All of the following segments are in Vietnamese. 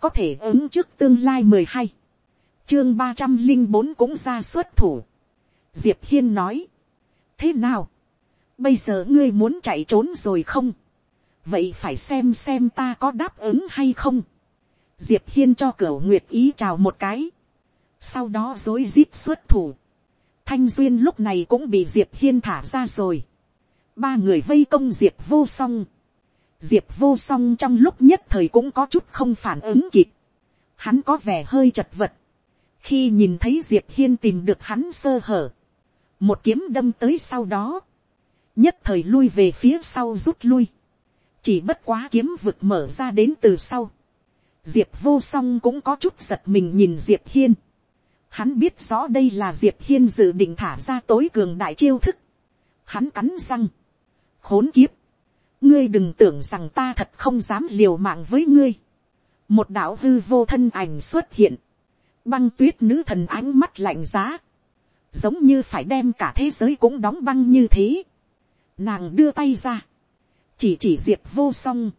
có thể ứng trước tương lai mười hai, chương ba trăm linh bốn cũng ra xuất thủ. diệp hiên nói, thế nào, bây giờ ngươi muốn chạy trốn rồi không, vậy phải xem xem ta có đáp ứng hay không. diệp hiên cho cửa nguyệt ý chào một cái, sau đó dối rít xuất thủ. thanh duyên lúc này cũng bị diệp hiên thả ra rồi. ba người vây công diệp vô song diệp vô song trong lúc nhất thời cũng có chút không phản ứng kịp. hắn có vẻ hơi chật vật. khi nhìn thấy diệp hiên tìm được hắn sơ hở, một kiếm đâm tới sau đó, nhất thời lui về phía sau rút lui, chỉ bất quá kiếm vực mở ra đến từ sau, diệp vô song cũng có chút giật mình nhìn diệp hiên, hắn biết rõ đây là diệp hiên dự định thả ra tối cường đại chiêu thức, hắn cắn răng, khốn kiếp, ngươi đừng tưởng rằng ta thật không dám liều mạng với ngươi, một đạo hư vô thân ảnh xuất hiện, băng tuyết nữ thần ánh mắt lạnh giá, giống như phải đem cả thế giới cũng đóng băng như thế. Nàng đưa tay ra, chỉ chỉ diệp vô song,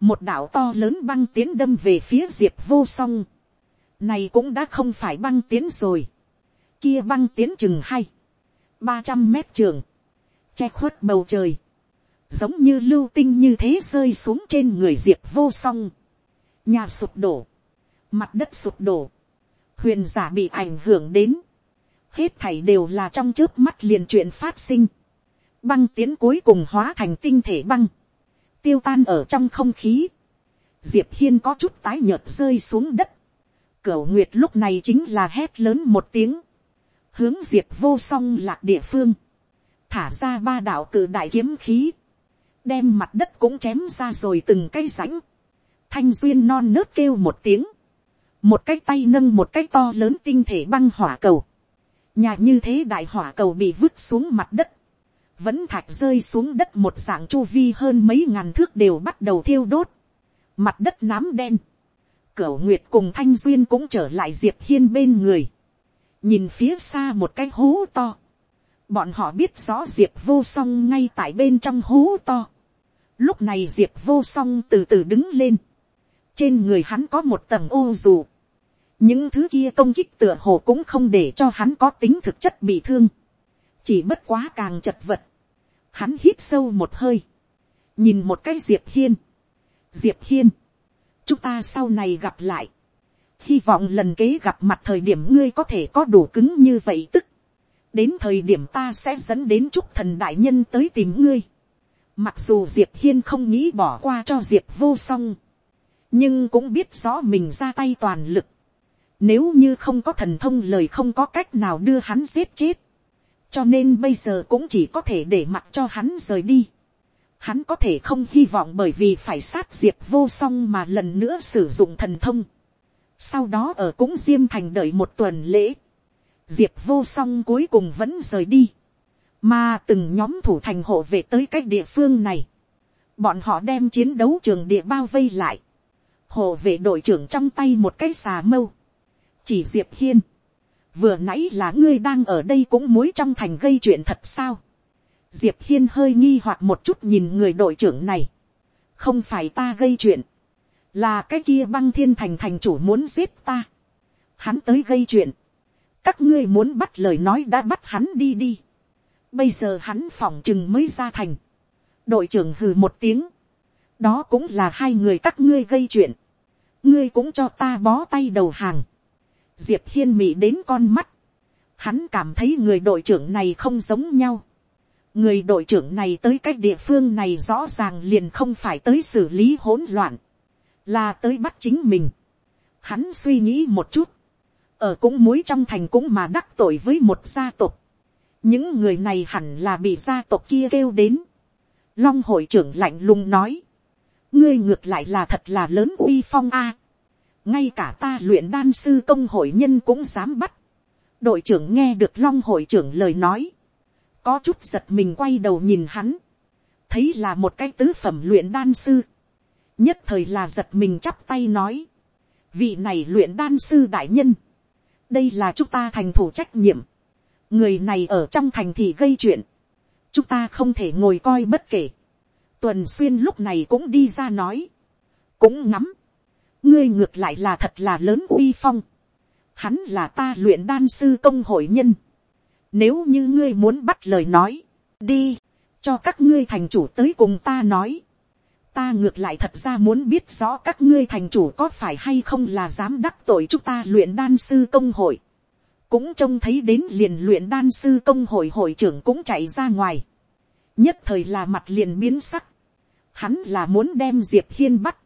một đạo to lớn băng tiến đâm về phía diệp vô song, này cũng đã không phải băng tiến rồi, kia băng tiến chừng hay, ba trăm mét trường, che khuất bầu trời, giống như lưu tinh như thế rơi xuống trên người diệp vô song, nhà sụp đổ, mặt đất sụp đổ, huyền giả bị ảnh hưởng đến, hết thảy đều là trong trước mắt liền chuyện phát sinh. Băng tiến cuối cùng hóa thành tinh thể băng, tiêu tan ở trong không khí. Diệp hiên có chút tái nhợt rơi xuống đất. Cửu nguyệt lúc này chính là hét lớn một tiếng, hướng diệp vô song lạc địa phương, thả ra ba đạo cử đại kiếm khí, đem mặt đất cũng chém ra rồi từng cây rãnh. Thanh duyên non nớt kêu một tiếng, một cái tay nâng một cái to lớn tinh thể băng hỏa cầu. Nhà như thế đại hỏa cầu bị vứt xuống mặt đất, vẫn thạch rơi xuống đất một dạng chu vi hơn mấy ngàn thước đều bắt đầu thiêu đốt, mặt đất nám đen, cửu nguyệt cùng thanh duyên cũng trở lại diệp hiên bên người, nhìn phía xa một cái hố to, bọn họ biết rõ diệp vô song ngay tại bên trong hố to, lúc này diệp vô song từ từ đứng lên, trên người hắn có một tầng ô dù, những thứ kia công kích tựa hồ cũng không để cho hắn có tính thực chất bị thương, chỉ bất quá càng chật vật, hắn hít sâu một hơi, nhìn một cái diệp hiên, diệp hiên, chúng ta sau này gặp lại, hy vọng lần kế gặp mặt thời điểm ngươi có thể có đủ cứng như vậy tức, đến thời điểm ta sẽ dẫn đến chúc thần đại nhân tới tìm ngươi, mặc dù diệp hiên không nghĩ bỏ qua cho diệp vô song, nhưng cũng biết rõ mình ra tay toàn lực, nếu như không có thần thông lời không có cách nào đưa hắn giết chết. Cho nên bây giờ cũng chỉ có thể để mặc cho hắn rời đi. Hắn có thể không hy vọng bởi vì phải sát diệp vô song mà lần nữa sử dụng thần thông. Sau đó ở cũng diêm thành đợi một tuần lễ. Diệp vô song cuối cùng vẫn rời đi. Mà từng nhóm thủ thành hộ về tới cách địa phương này. Bọn họ đem chiến đấu trường địa bao vây lại. Hộ vệ đội trưởng trong tay một cái xà mâu. Chỉ diệp hiên, vừa nãy là ngươi đang ở đây cũng muối trong thành gây chuyện thật sao. diệp hiên hơi nghi hoặc một chút nhìn người đội trưởng này, không phải ta gây chuyện, là cái kia băng thiên thành thành chủ muốn giết ta, hắn tới gây chuyện, các ngươi muốn bắt lời nói đã bắt hắn đi đi, bây giờ hắn phỏng chừng mới ra thành, đội trưởng hừ một tiếng, đó cũng là hai người các ngươi gây chuyện, ngươi cũng cho ta bó tay đầu hàng, diệp hiên mị đến con mắt, hắn cảm thấy người đội trưởng này không giống nhau. người đội trưởng này tới cái địa phương này rõ ràng liền không phải tới xử lý hỗn loạn, là tới bắt chính mình. hắn suy nghĩ một chút, ở cũng muối trong thành cũng mà đắc tội với một gia tộc những người này hẳn là bị gia tộc kia kêu đến. long hội trưởng lạnh lùng nói, ngươi ngược lại là thật là lớn uy phong a. Ngay cả ta luyện đan sư công hội nhân cũng dám bắt. đội trưởng nghe được long hội trưởng lời nói, có chút giật mình quay đầu nhìn hắn, thấy là một cái tứ phẩm luyện đan sư, nhất thời là giật mình chắp tay nói, vị này luyện đan sư đại nhân, đây là chúng ta thành thủ trách nhiệm, người này ở trong thành thì gây chuyện, chúng ta không thể ngồi coi bất kể, tuần xuyên lúc này cũng đi ra nói, cũng ngắm, ngươi ngược lại là thật là lớn uy phong, hắn là ta luyện đan sư công hội nhân, nếu như ngươi muốn bắt lời nói, đi, cho các ngươi thành chủ tới cùng ta nói, ta ngược lại thật ra muốn biết rõ các ngươi thành chủ có phải hay không là dám đắc tội chúng ta luyện đan sư công hội cũng trông thấy đến liền luyện đan sư công hội hội trưởng cũng chạy ra ngoài. nhất thời là mặt liền biến sắc. hắn là muốn đem diệp hiên bắt.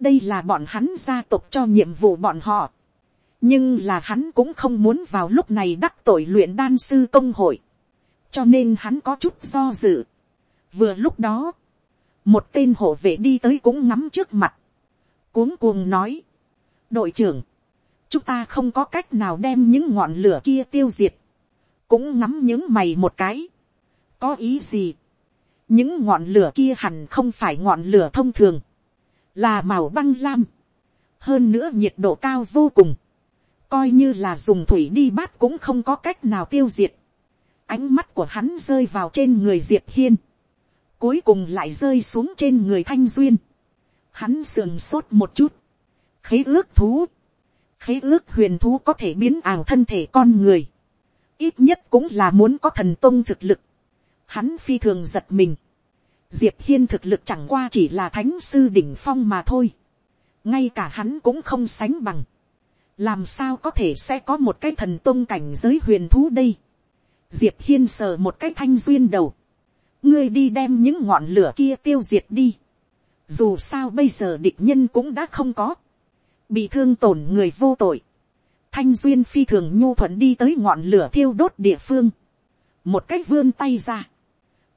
đây là bọn hắn gia tộc cho nhiệm vụ bọn họ. nhưng là hắn cũng không muốn vào lúc này đắc tội luyện đan sư công hội. cho nên hắn có chút do dự. vừa lúc đó, một tên hộ vệ đi tới cũng ngắm trước mặt, cuống cuồng nói, đội trưởng, chúng ta không có cách nào đem những ngọn lửa kia tiêu diệt, cũng ngắm những mày một cái, có ý gì, những ngọn lửa kia hẳn không phải ngọn lửa thông thường, là màu băng lam, hơn nữa nhiệt độ cao vô cùng, coi như là dùng thủy đi bát cũng không có cách nào tiêu diệt, ánh mắt của hắn rơi vào trên người diệp hiên, cuối cùng lại rơi xuống trên người thanh duyên. Hắn sườn sốt một chút, khế ước thú, khế ước huyền thú có thể biến ảo thân thể con người, ít nhất cũng là muốn có thần tôn thực lực. Hắn phi thường giật mình, diệp hiên thực lực chẳng qua chỉ là thánh sư đỉnh phong mà thôi, ngay cả hắn cũng không sánh bằng, làm sao có thể sẽ có một cái thần tôn cảnh giới huyền thú đây. Diệp hiên sờ một cái thanh duyên đầu, ngươi đi đem những ngọn lửa kia tiêu diệt đi. Dù sao bây giờ địch nhân cũng đã không có. Bị thương tổn người vô tội. Thanh duyên phi thường nhu thuận đi tới ngọn lửa thiêu đốt địa phương. Một cách vươn tay ra.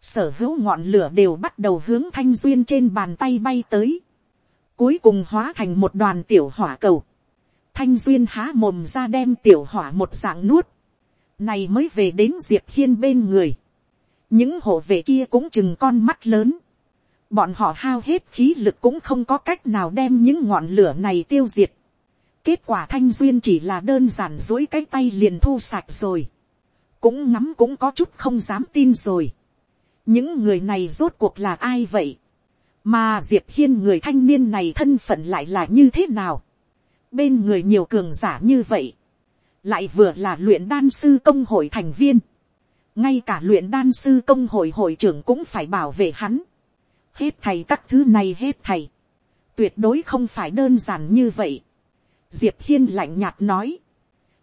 Sở hữu ngọn lửa đều bắt đầu hướng thanh duyên trên bàn tay bay tới. Cuối cùng hóa thành một đoàn tiểu hỏa cầu. Thanh duyên há mồm ra đem tiểu hỏa một dạng nuốt. Này mới về đến Diệp Hiên bên người những hộ vệ kia cũng chừng con mắt lớn, bọn họ hao hết khí lực cũng không có cách nào đem những ngọn lửa này tiêu diệt. kết quả thanh duyên chỉ là đơn giản dối cái tay liền thu sạch rồi, cũng ngắm cũng có chút không dám tin rồi. những người này rốt cuộc là ai vậy, mà diệp hiên người thanh niên này thân phận lại là như thế nào, bên người nhiều cường giả như vậy, lại vừa là luyện đan sư công hội thành viên, ngay cả luyện đan sư công hội hội trưởng cũng phải bảo vệ hắn hết thầy các thứ này hết thầy. tuyệt đối không phải đơn giản như vậy. diệp hiên lạnh nhạt nói.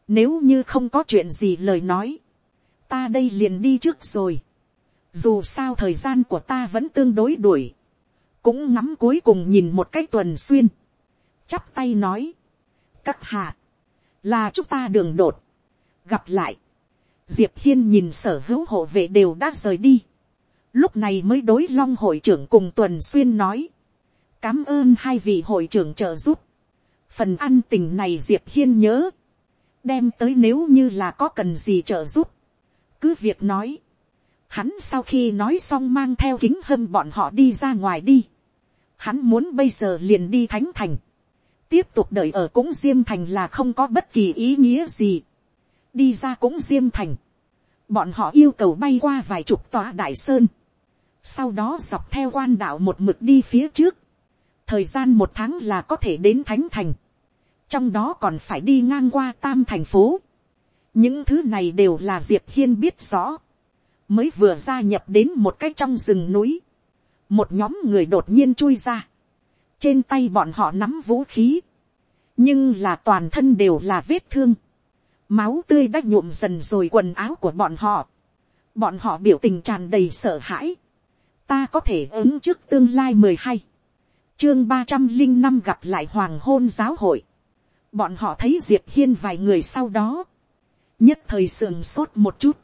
nếu như không có chuyện gì lời nói, ta đây liền đi trước rồi. dù sao thời gian của ta vẫn tương đối đuổi. cũng ngắm cuối cùng nhìn một cái tuần xuyên. chắp tay nói. các hạ, là chúng ta đường đột. gặp lại diệp hiên nhìn sở hữu hộ vệ đều đã rời đi lúc này mới đối long hội trưởng cùng tuần xuyên nói. cám ơn hai vị hội trưởng trợ giúp. phần ăn tình này diệp hiên nhớ. đem tới nếu như là có cần gì trợ giúp. cứ việc nói. hắn sau khi nói xong mang theo kính hâm bọn họ đi ra ngoài đi. hắn muốn bây giờ liền đi thánh thành. tiếp tục đợi ở cũng diêm thành là không có bất kỳ ý nghĩa gì đi ra cũng diêm thành. Bọn họ yêu cầu bay qua vài chục tòa đại sơn. Sau đó dọc theo quan đạo một mực đi phía trước. Thời gian một tháng là có thể đến Thánh Thành. Trong đó còn phải đi ngang qua tam thành phố. Những thứ này đều là Diệp Hiên biết rõ. Mới vừa gia nhập đến một cái trong rừng núi. Một nhóm người đột nhiên chui ra. Trên tay bọn họ nắm vũ khí. Nhưng là toàn thân đều là vết thương máu tươi đã nhuộm dần rồi quần áo của bọn họ. bọn họ biểu tình tràn đầy sợ hãi ta có thể ứng trước tương lai mười hai, chương ba trăm linh năm gặp lại hoàng hôn giáo hội. bọn họ thấy diệp hiên vài người sau đó, nhất thời sườn sốt một chút,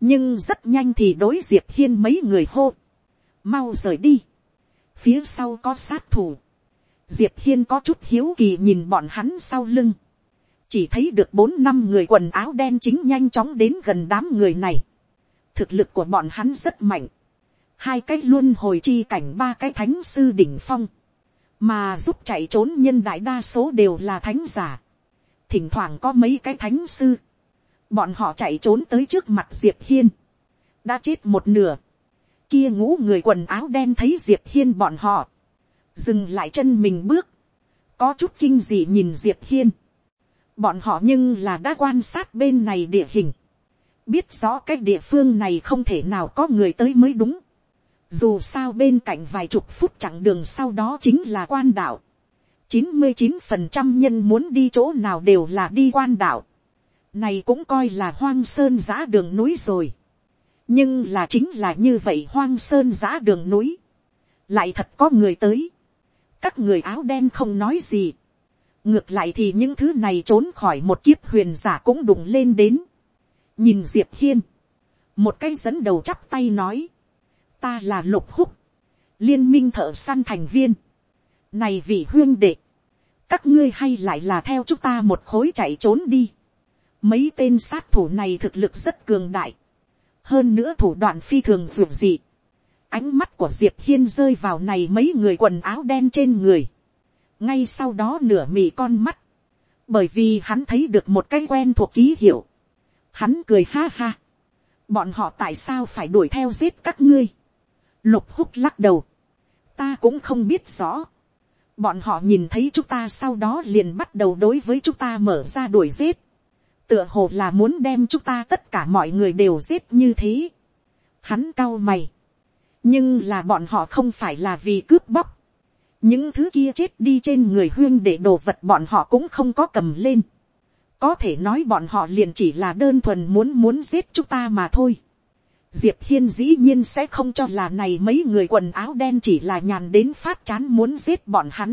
nhưng rất nhanh thì đối diệp hiên mấy người hô, mau rời đi, phía sau có sát thủ, diệp hiên có chút hiếu kỳ nhìn bọn hắn sau lưng, chỉ thấy được bốn năm người quần áo đen chính nhanh chóng đến gần đám người này. thực lực của bọn hắn rất mạnh hai cái luôn hồi chi cảnh ba cái thánh sư đỉnh phong. mà giúp chạy trốn nhân đại đa số đều là thánh giả. thỉnh thoảng có mấy cái thánh sư. bọn họ chạy trốn tới trước mặt diệp hiên. đã chết một nửa. kia ngũ người quần áo đen thấy diệp hiên bọn họ. dừng lại chân mình bước có chút kinh dị nhìn diệp hiên. bọn họ nhưng là đã quan sát bên này địa hình, biết rõ cái địa phương này không thể nào có người tới mới đúng dù sao bên cạnh vài chục phút chặng đường sau đó chính là quan đạo. chín mươi chín phần trăm nhân muốn đi chỗ nào đều là đi quan đạo. này cũng coi là hoang sơn giã đường núi rồi. nhưng là chính là như vậy hoang sơn giã đường núi. lại thật có người tới các người áo đen không nói gì. ngược lại thì những thứ này trốn khỏi một kiếp huyền giả cũng đụng lên đến. nhìn diệp hiên, một cái dẫn đầu chắp tay nói, ta là lục húc, liên minh thợ săn thành viên, này vị huyên đệ, các ngươi hay lại là theo chúng ta một khối chạy trốn đi. mấy tên sát thủ này thực lực rất cường đại, hơn nữa thủ đoạn phi thường dường dị Ánh mắt của Diệp Hiên rơi vào này mấy người quần áo đen trên người. Ngay sau đó nửa mì con mắt. Bởi vì hắn thấy được một cái quen thuộc ký hiệu. Hắn cười ha ha. Bọn họ tại sao phải đuổi theo giết các ngươi? Lục húc lắc đầu. Ta cũng không biết rõ. Bọn họ nhìn thấy chúng ta sau đó liền bắt đầu đối với chúng ta mở ra đuổi giết. Tựa hồ là muốn đem chúng ta tất cả mọi người đều giết như thế. Hắn cau mày nhưng là bọn họ không phải là vì cướp bóc. những thứ kia chết đi trên người huyên để đồ vật bọn họ cũng không có cầm lên. có thể nói bọn họ liền chỉ là đơn thuần muốn muốn giết chúng ta mà thôi diệp hiên dĩ nhiên sẽ không cho là này mấy người quần áo đen chỉ là nhàn đến phát chán muốn giết bọn hắn.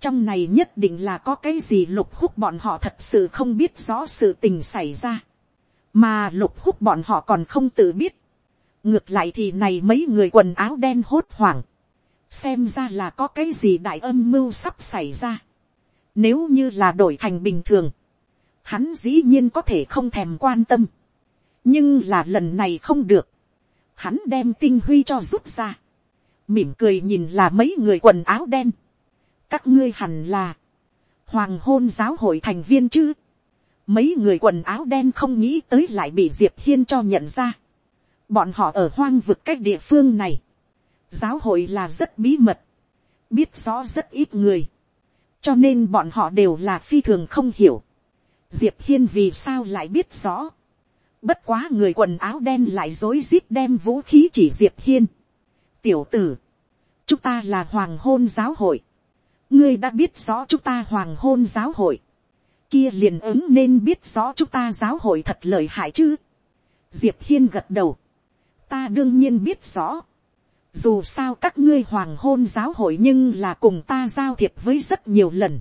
trong này nhất định là có cái gì lục húc bọn họ thật sự không biết rõ sự tình xảy ra. mà lục húc bọn họ còn không tự biết ngược lại thì này mấy người quần áo đen hốt hoảng, xem ra là có cái gì đại âm mưu sắp xảy ra. Nếu như là đổi thành bình thường, hắn dĩ nhiên có thể không thèm quan tâm, nhưng là lần này không được, hắn đem tinh huy cho rút ra, mỉm cười nhìn là mấy người quần áo đen, các ngươi hẳn là, hoàng hôn giáo hội thành viên chứ, mấy người quần áo đen không nghĩ tới lại bị diệp hiên cho nhận ra, Bọn họ ở hoang vực cách địa phương này. Giáo hội là rất bí mật. Biết rõ rất ít người. Cho nên bọn họ đều là phi thường không hiểu. Diệp Hiên vì sao lại biết rõ. Bất quá người quần áo đen lại dối rít đem vũ khí chỉ Diệp Hiên. Tiểu tử. Chúng ta là hoàng hôn giáo hội. Ngươi đã biết rõ chúng ta hoàng hôn giáo hội. Kia liền ứng nên biết rõ chúng ta giáo hội thật lợi hại chứ. Diệp Hiên gật đầu ta đương nhiên biết rõ. Dù sao các ngươi hoàng hôn giáo hội nhưng là cùng ta giao thiệp với rất nhiều lần.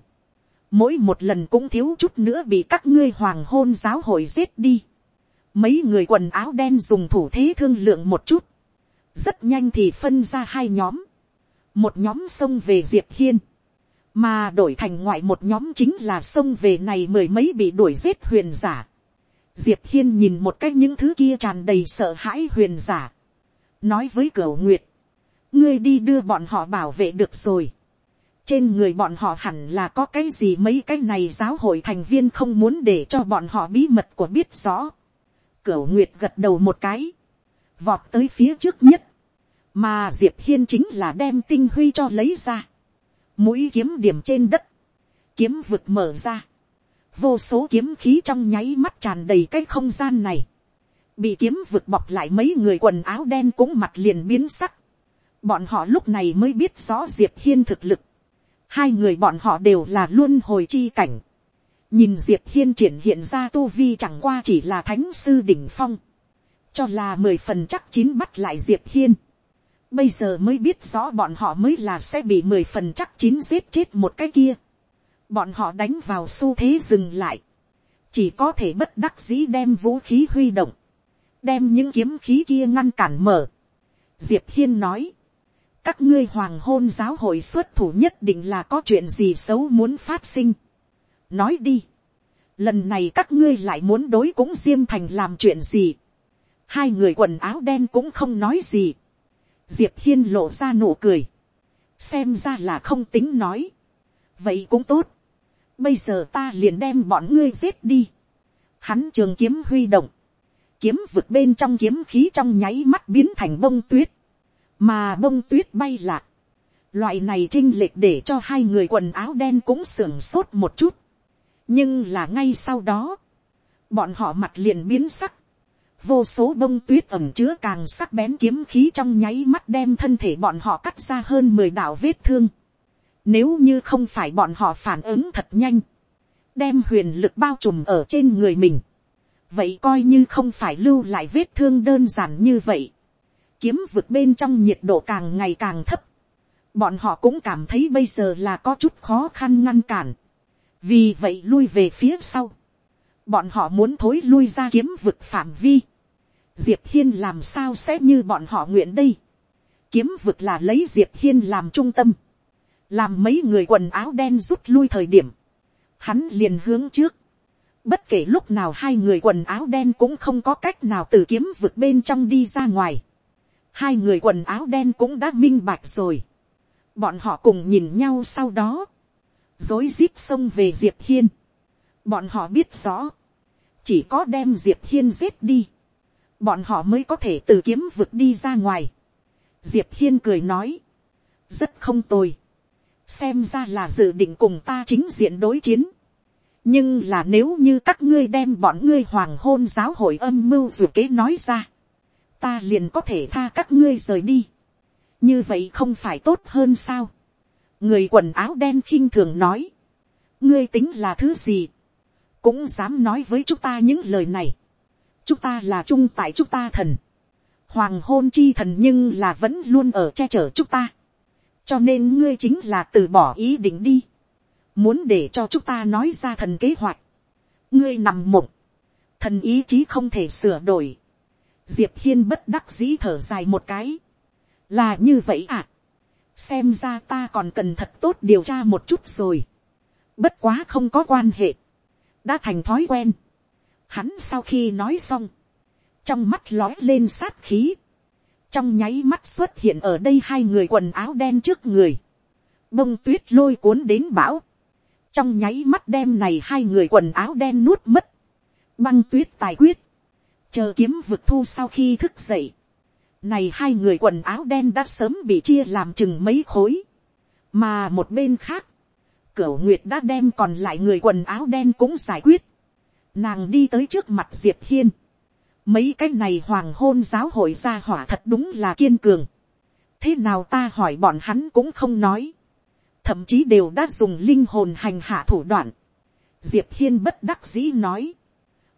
Mỗi một lần cũng thiếu chút nữa bị các ngươi hoàng hôn giáo hội giết đi. Mấy người quần áo đen dùng thủ thế thương lượng một chút. Rất nhanh thì phân ra hai nhóm. Một nhóm xông về Diệp Hiên. Mà đổi thành ngoại một nhóm chính là xông về này mười mấy bị đuổi giết huyền giả diệp hiên nhìn một cách những thứ kia tràn đầy sợ hãi huyền giả, nói với cửa nguyệt, ngươi đi đưa bọn họ bảo vệ được rồi. trên người bọn họ hẳn là có cái gì mấy cái này giáo hội thành viên không muốn để cho bọn họ bí mật của biết rõ cửu nguyệt gật đầu một cái, vọt tới phía trước nhất, mà diệp hiên chính là đem tinh huy cho lấy ra, mũi kiếm điểm trên đất, kiếm vực mở ra, vô số kiếm khí trong nháy mắt tràn đầy cái không gian này, bị kiếm vực bọc lại mấy người quần áo đen cũng mặt liền biến sắc, bọn họ lúc này mới biết rõ diệp hiên thực lực, hai người bọn họ đều là luôn hồi chi cảnh, nhìn diệp hiên triển hiện ra tu vi chẳng qua chỉ là thánh sư đỉnh phong, cho là mười phần chắc chín bắt lại diệp hiên, bây giờ mới biết rõ bọn họ mới là sẽ bị mười phần chắc chín giết chết một cái kia. Bọn họ đánh vào xu thế dừng lại, chỉ có thể bất đắc dĩ đem vũ khí huy động, đem những kiếm khí kia ngăn cản mở. Diệp hiên nói, các ngươi hoàng hôn giáo hội xuất thủ nhất định là có chuyện gì xấu muốn phát sinh nói đi, lần này các ngươi lại muốn đối cũng diêm thành làm chuyện gì. hai người quần áo đen cũng không nói gì. diệp hiên lộ ra nụ cười, xem ra là không tính nói. vậy cũng tốt, bây giờ ta liền đem bọn ngươi giết đi. Hắn trường kiếm huy động, kiếm vượt bên trong kiếm khí trong nháy mắt biến thành bông tuyết, mà bông tuyết bay lạc, Loại này trinh lệch để cho hai người quần áo đen cũng sưởng sốt một chút. Nhưng là ngay sau đó, bọn họ mặt liền biến sắc. Vô số bông tuyết ẩm chứa càng sắc bén kiếm khí trong nháy mắt đem thân thể bọn họ cắt ra hơn mười đạo vết thương. Nếu như không phải bọn họ phản ứng thật nhanh, đem huyền lực bao trùm ở trên người mình. Vậy coi như không phải lưu lại vết thương đơn giản như vậy. Kiếm vực bên trong nhiệt độ càng ngày càng thấp bọn họ cũng cảm thấy bây giờ là có chút khó khăn ngăn cản, vì vậy lui về phía sau, bọn họ muốn thối lui ra kiếm vực phạm vi, diệp hiên làm sao sẽ như bọn họ nguyện đây, kiếm vực là lấy diệp hiên làm trung tâm, làm mấy người quần áo đen rút lui thời điểm, hắn liền hướng trước, bất kể lúc nào hai người quần áo đen cũng không có cách nào từ kiếm vực bên trong đi ra ngoài, hai người quần áo đen cũng đã minh bạch rồi, bọn họ cùng nhìn nhau sau đó, dối rít xông về diệp hiên. bọn họ biết rõ, chỉ có đem diệp hiên giết đi, bọn họ mới có thể từ kiếm vực đi ra ngoài. diệp hiên cười nói, rất không tồi, xem ra là dự định cùng ta chính diện đối chiến. nhưng là nếu như các ngươi đem bọn ngươi hoàng hôn giáo hội âm mưu dù kế nói ra, ta liền có thể tha các ngươi rời đi như vậy không phải tốt hơn sao người quần áo đen khinh thường nói, ngươi tính là thứ gì, cũng dám nói với chúng ta những lời này. chúng ta là trung tại chúng ta thần, hoàng hôn chi thần nhưng là vẫn luôn ở che chở chúng ta. cho nên ngươi chính là từ bỏ ý định đi, muốn để cho chúng ta nói ra thần kế hoạch. ngươi nằm mộng, thần ý chí không thể sửa đổi. diệp hiên bất đắc dĩ thở dài một cái là như vậy à xem ra ta còn cần thật tốt điều tra một chút rồi. bất quá không có quan hệ. đã thành thói quen. hắn sau khi nói xong, trong mắt lói lên sát khí. trong nháy mắt xuất hiện ở đây hai người quần áo đen trước người. bông tuyết lôi cuốn đến bão. trong nháy mắt đem này hai người quần áo đen nuốt mất. băng tuyết tài quyết. chờ kiếm vực thu sau khi thức dậy này hai người quần áo đen đã sớm bị chia làm chừng mấy khối. Mà một bên khác. Cửu Nguyệt đã đem còn lại người quần áo đen cũng giải quyết. Nàng đi tới trước mặt Diệp Hiên. Mấy cái này hoàng hôn giáo hội ra hỏa thật đúng là kiên cường. Thế nào ta hỏi bọn hắn cũng không nói. Thậm chí đều đã dùng linh hồn hành hạ thủ đoạn. Diệp Hiên bất đắc dĩ nói.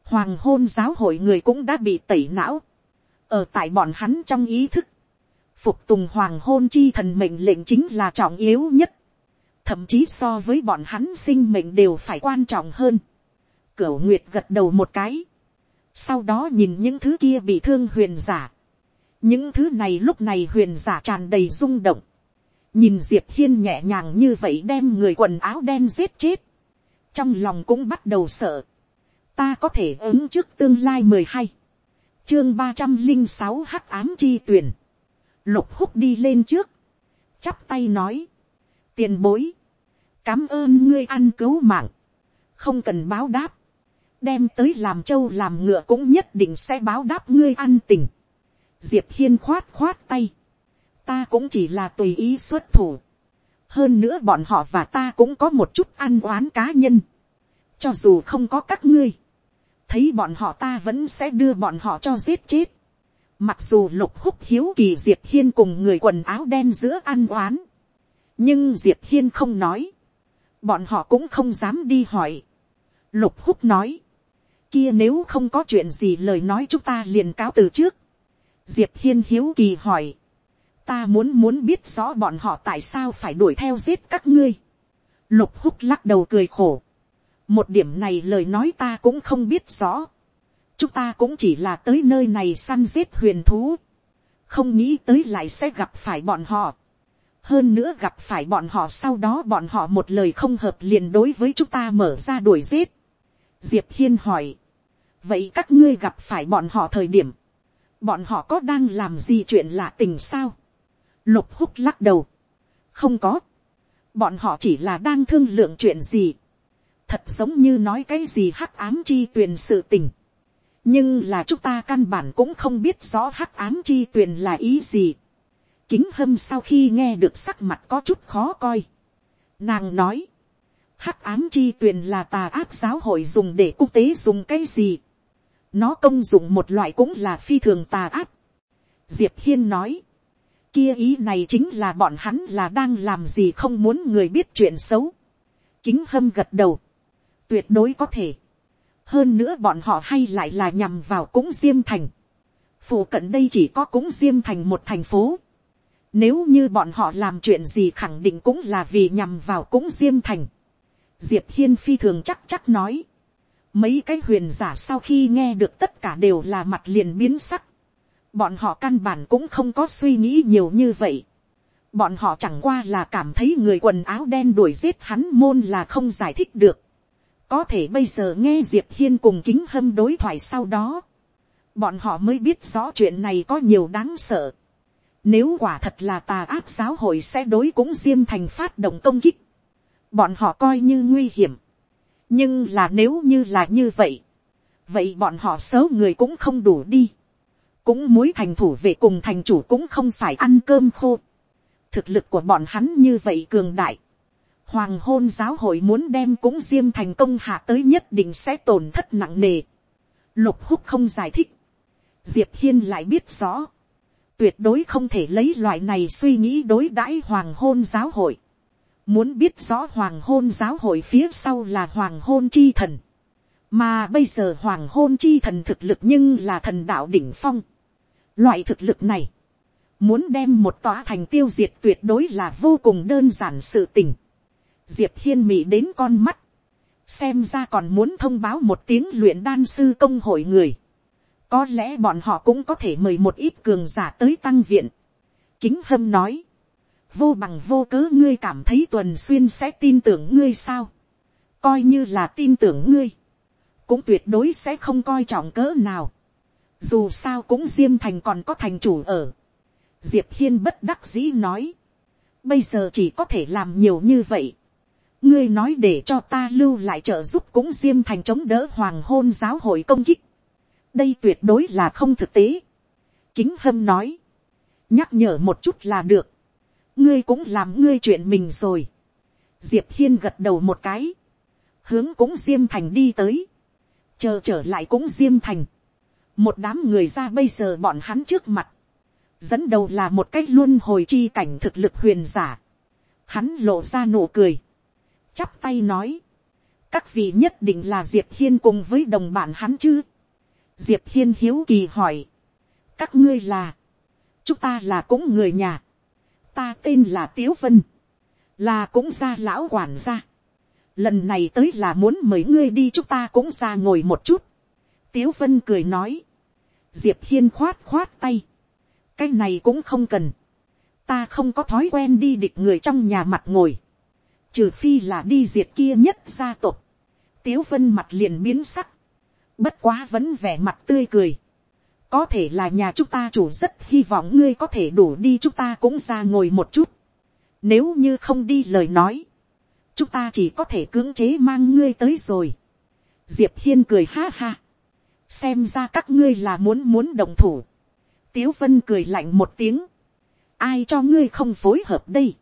Hoàng hôn giáo hội người cũng đã bị tẩy não ở tại bọn hắn trong ý thức, phục tùng hoàng hôn chi thần mệnh lệnh chính là trọng yếu nhất, thậm chí so với bọn hắn sinh mệnh đều phải quan trọng hơn. Cửu nguyệt gật đầu một cái, sau đó nhìn những thứ kia bị thương huyền giả, những thứ này lúc này huyền giả tràn đầy rung động, nhìn diệp hiên nhẹ nhàng như vậy đem người quần áo đen giết chết, trong lòng cũng bắt đầu sợ, ta có thể ứng trước tương lai mười hai, chương ba trăm linh sáu hắc ám chi tuyển, lục húc đi lên trước, chắp tay nói, tiền bối, cám ơn ngươi ăn cứu mạng, không cần báo đáp, đem tới làm châu làm ngựa cũng nhất định sẽ báo đáp ngươi ăn tình. Diệp hiên khoát khoát tay, ta cũng chỉ là tùy ý xuất thủ, hơn nữa bọn họ và ta cũng có một chút ăn oán cá nhân, cho dù không có các ngươi, thấy bọn họ ta vẫn sẽ đưa bọn họ cho giết chết. Mặc dù lục húc hiếu kỳ diệp hiên cùng người quần áo đen giữa ăn oán, nhưng diệp hiên không nói, bọn họ cũng không dám đi hỏi. lục húc nói, kia nếu không có chuyện gì lời nói chúng ta liền cáo từ trước. diệp hiên hiếu kỳ hỏi, ta muốn muốn biết rõ bọn họ tại sao phải đuổi theo giết các ngươi. lục húc lắc đầu cười khổ một điểm này lời nói ta cũng không biết rõ. chúng ta cũng chỉ là tới nơi này săn giết huyền thú. không nghĩ tới lại sẽ gặp phải bọn họ. hơn nữa gặp phải bọn họ sau đó bọn họ một lời không hợp liền đối với chúng ta mở ra đuổi giết. diệp hiên hỏi. vậy các ngươi gặp phải bọn họ thời điểm, bọn họ có đang làm gì chuyện lạ tình sao. lục húc lắc đầu. không có. bọn họ chỉ là đang thương lượng chuyện gì thật giống như nói cái gì hắc ám chi tuyền sự tình. nhưng là chúng ta căn bản cũng không biết rõ hắc ám chi tuyền là ý gì. kính hâm sau khi nghe được sắc mặt có chút khó coi. nàng nói, hắc ám chi tuyền là tà ác giáo hội dùng để quốc tế dùng cái gì. nó công dụng một loại cũng là phi thường tà ác. diệp hiên nói, kia ý này chính là bọn hắn là đang làm gì không muốn người biết chuyện xấu. kính hâm gật đầu, tuyệt đối có thể. hơn nữa bọn họ hay lại là nhằm vào cúng diêm thành. phủ cận đây chỉ có cúng diêm thành một thành phố. nếu như bọn họ làm chuyện gì khẳng định cũng là vì nhằm vào cúng diêm thành. diệp hiên phi thường chắc chắc nói. mấy cái huyền giả sau khi nghe được tất cả đều là mặt liền biến sắc bọn họ căn bản cũng không có suy nghĩ nhiều như vậy. bọn họ chẳng qua là cảm thấy người quần áo đen đuổi giết hắn môn là không giải thích được có thể bây giờ nghe diệp hiên cùng kính hâm đối thoại sau đó. bọn họ mới biết rõ chuyện này có nhiều đáng sợ. nếu quả thật là tà ác giáo hội sẽ đối cũng diêm thành phát động công kích. bọn họ coi như nguy hiểm. nhưng là nếu như là như vậy. vậy bọn họ xấu người cũng không đủ đi cũng mối thành thủ về cùng thành chủ cũng không phải ăn cơm khô. thực lực của bọn hắn như vậy cường đại hoàng hôn giáo hội muốn đem cũng diêm thành công hạ tới nhất định sẽ tổn thất nặng nề. lục húc không giải thích. diệp hiên lại biết rõ. tuyệt đối không thể lấy loại này suy nghĩ đối đãi hoàng hôn giáo hội. muốn biết rõ hoàng hôn giáo hội phía sau là hoàng hôn chi thần mà bây giờ hoàng hôn chi thần thực lực nhưng là thần đạo đỉnh phong. Loại thực lực này, muốn đem một tòa thành tiêu diệt tuyệt đối là vô cùng đơn giản sự tình. Diệp hiên mị đến con mắt, xem ra còn muốn thông báo một tiếng luyện đan sư công hội người. Có lẽ bọn họ cũng có thể mời một ít cường giả tới tăng viện. Kính hâm nói, vô bằng vô cớ ngươi cảm thấy tuần xuyên sẽ tin tưởng ngươi sao. Coi như là tin tưởng ngươi, cũng tuyệt đối sẽ không coi trọng cỡ nào dù sao cũng diêm thành còn có thành chủ ở. diệp hiên bất đắc dĩ nói, bây giờ chỉ có thể làm nhiều như vậy ngươi nói để cho ta lưu lại trợ giúp cũng diêm thành chống đỡ hoàng hôn giáo hội công kích. đây tuyệt đối là không thực tế. kính hâm nói, nhắc nhở một chút là được. ngươi cũng làm ngươi chuyện mình rồi. diệp hiên gật đầu một cái, hướng cũng diêm thành đi tới, chờ trở lại cũng diêm thành một đám người ra bây giờ bọn hắn trước mặt, dẫn đầu là một cách luôn hồi chi cảnh thực lực huyền giả, hắn lộ ra nụ cười, chắp tay nói, các vị nhất định là diệp hiên cùng với đồng bạn hắn chứ, diệp hiên hiếu kỳ hỏi, các ngươi là, chúng ta là cũng người nhà, ta tên là tiếu vân, là cũng ra lão quản gia, lần này tới là muốn mời ngươi đi chúng ta cũng ra ngồi một chút, tiếu vân cười nói, diệp hiên khoát khoát tay, cái này cũng không cần, ta không có thói quen đi địch người trong nhà mặt ngồi, trừ phi là đi diệt kia nhất gia tộc, tiếu vân mặt liền biến sắc, bất quá vẫn vẻ mặt tươi cười, có thể là nhà chúng ta chủ rất hy vọng ngươi có thể đủ đi chúng ta cũng ra ngồi một chút, nếu như không đi lời nói, chúng ta chỉ có thể cưỡng chế mang ngươi tới rồi. diệp hiên cười ha ha xem ra các ngươi là muốn muốn đồng thủ. tiếu vân cười lạnh một tiếng. ai cho ngươi không phối hợp đây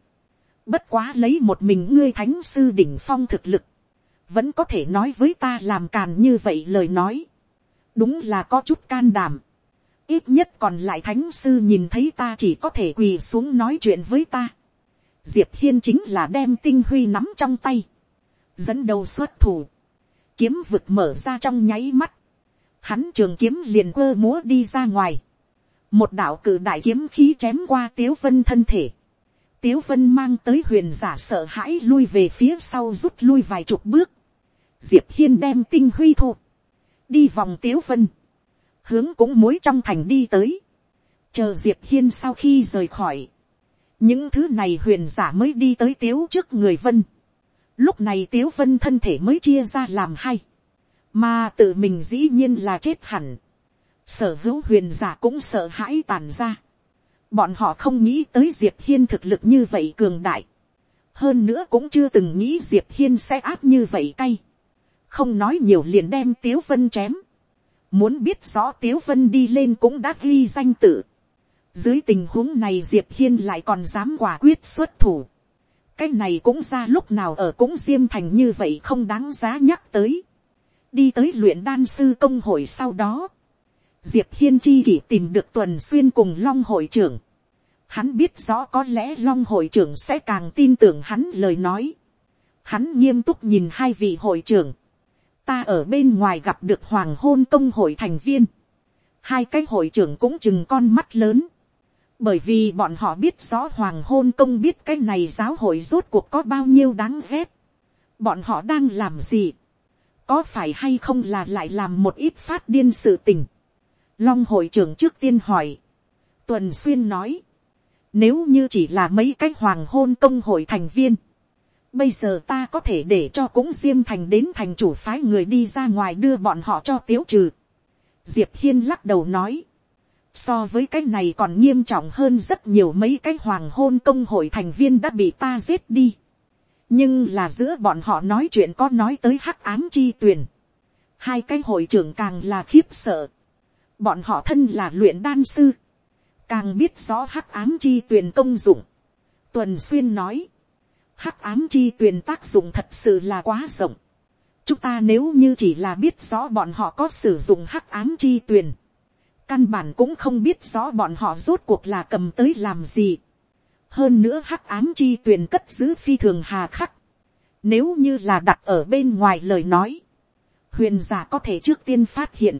bất quá lấy một mình ngươi thánh sư đỉnh phong thực lực. vẫn có thể nói với ta làm càn như vậy lời nói. đúng là có chút can đảm. ít nhất còn lại thánh sư nhìn thấy ta chỉ có thể quỳ xuống nói chuyện với ta. diệp hiên chính là đem tinh huy nắm trong tay. dẫn đầu xuất thủ. kiếm vực mở ra trong nháy mắt hắn trường kiếm liền quơ múa đi ra ngoài, một đạo cử đại kiếm khí chém qua tiếu vân thân thể, tiếu vân mang tới huyền giả sợ hãi lui về phía sau rút lui vài chục bước, diệp hiên đem tinh huy thu, đi vòng tiếu vân, hướng cũng mối trong thành đi tới, chờ diệp hiên sau khi rời khỏi, những thứ này huyền giả mới đi tới tiếu trước người vân, lúc này tiếu vân thân thể mới chia ra làm hai, mà tự mình dĩ nhiên là chết hẳn. Sở hữu huyền giả cũng sợ hãi tàn ra. Bọn họ không nghĩ tới Diệp Hiên thực lực như vậy cường đại. Hơn nữa cũng chưa từng nghĩ Diệp Hiên sẽ áp như vậy cay. Không nói nhiều liền đem Tiếu Vân chém. Muốn biết rõ Tiếu Vân đi lên cũng đã ghi danh tự. Dưới tình huống này Diệp Hiên lại còn dám quả quyết xuất thủ. Cái này cũng ra lúc nào ở cũng diêm thành như vậy không đáng giá nhắc tới. Đi tới luyện đan sư công hội sau đó. Diệp Hiên chi kỷ tìm được tuần xuyên cùng long hội trưởng. Hắn biết rõ có lẽ long hội trưởng sẽ càng tin tưởng hắn lời nói. Hắn nghiêm túc nhìn hai vị hội trưởng. Ta ở bên ngoài gặp được hoàng hôn công hội thành viên. Hai cái hội trưởng cũng chừng con mắt lớn bởi vì bọn họ biết rõ hoàng hôn công biết cái này giáo hội rốt cuộc có bao nhiêu đáng ghét. bọn họ đang làm gì, có phải hay không là lại làm một ít phát điên sự tình long hội trưởng trước tiên hỏi, tuần xuyên nói, nếu như chỉ là mấy cái hoàng hôn công hội thành viên, bây giờ ta có thể để cho cũng diêm thành đến thành chủ phái người đi ra ngoài đưa bọn họ cho tiếu trừ. diệp hiên lắc đầu nói, so với cái này còn nghiêm trọng hơn rất nhiều mấy cái hoàng hôn công hội thành viên đã bị ta giết đi. nhưng là giữa bọn họ nói chuyện có nói tới hắc ám chi tuyển hai cái hội trưởng càng là khiếp sợ bọn họ thân là luyện đan sư. càng biết rõ hắc ám chi tuyền công dụng. tuần xuyên nói, hắc ám chi tuyền tác dụng thật sự là quá rộng. chúng ta nếu như chỉ là biết rõ bọn họ có sử dụng hắc ám chi tuyền căn bản cũng không biết rõ bọn họ rốt cuộc là cầm tới làm gì. hơn nữa hắc ám chi tuyền cất giữ phi thường hà khắc. nếu như là đặt ở bên ngoài lời nói, huyền giả có thể trước tiên phát hiện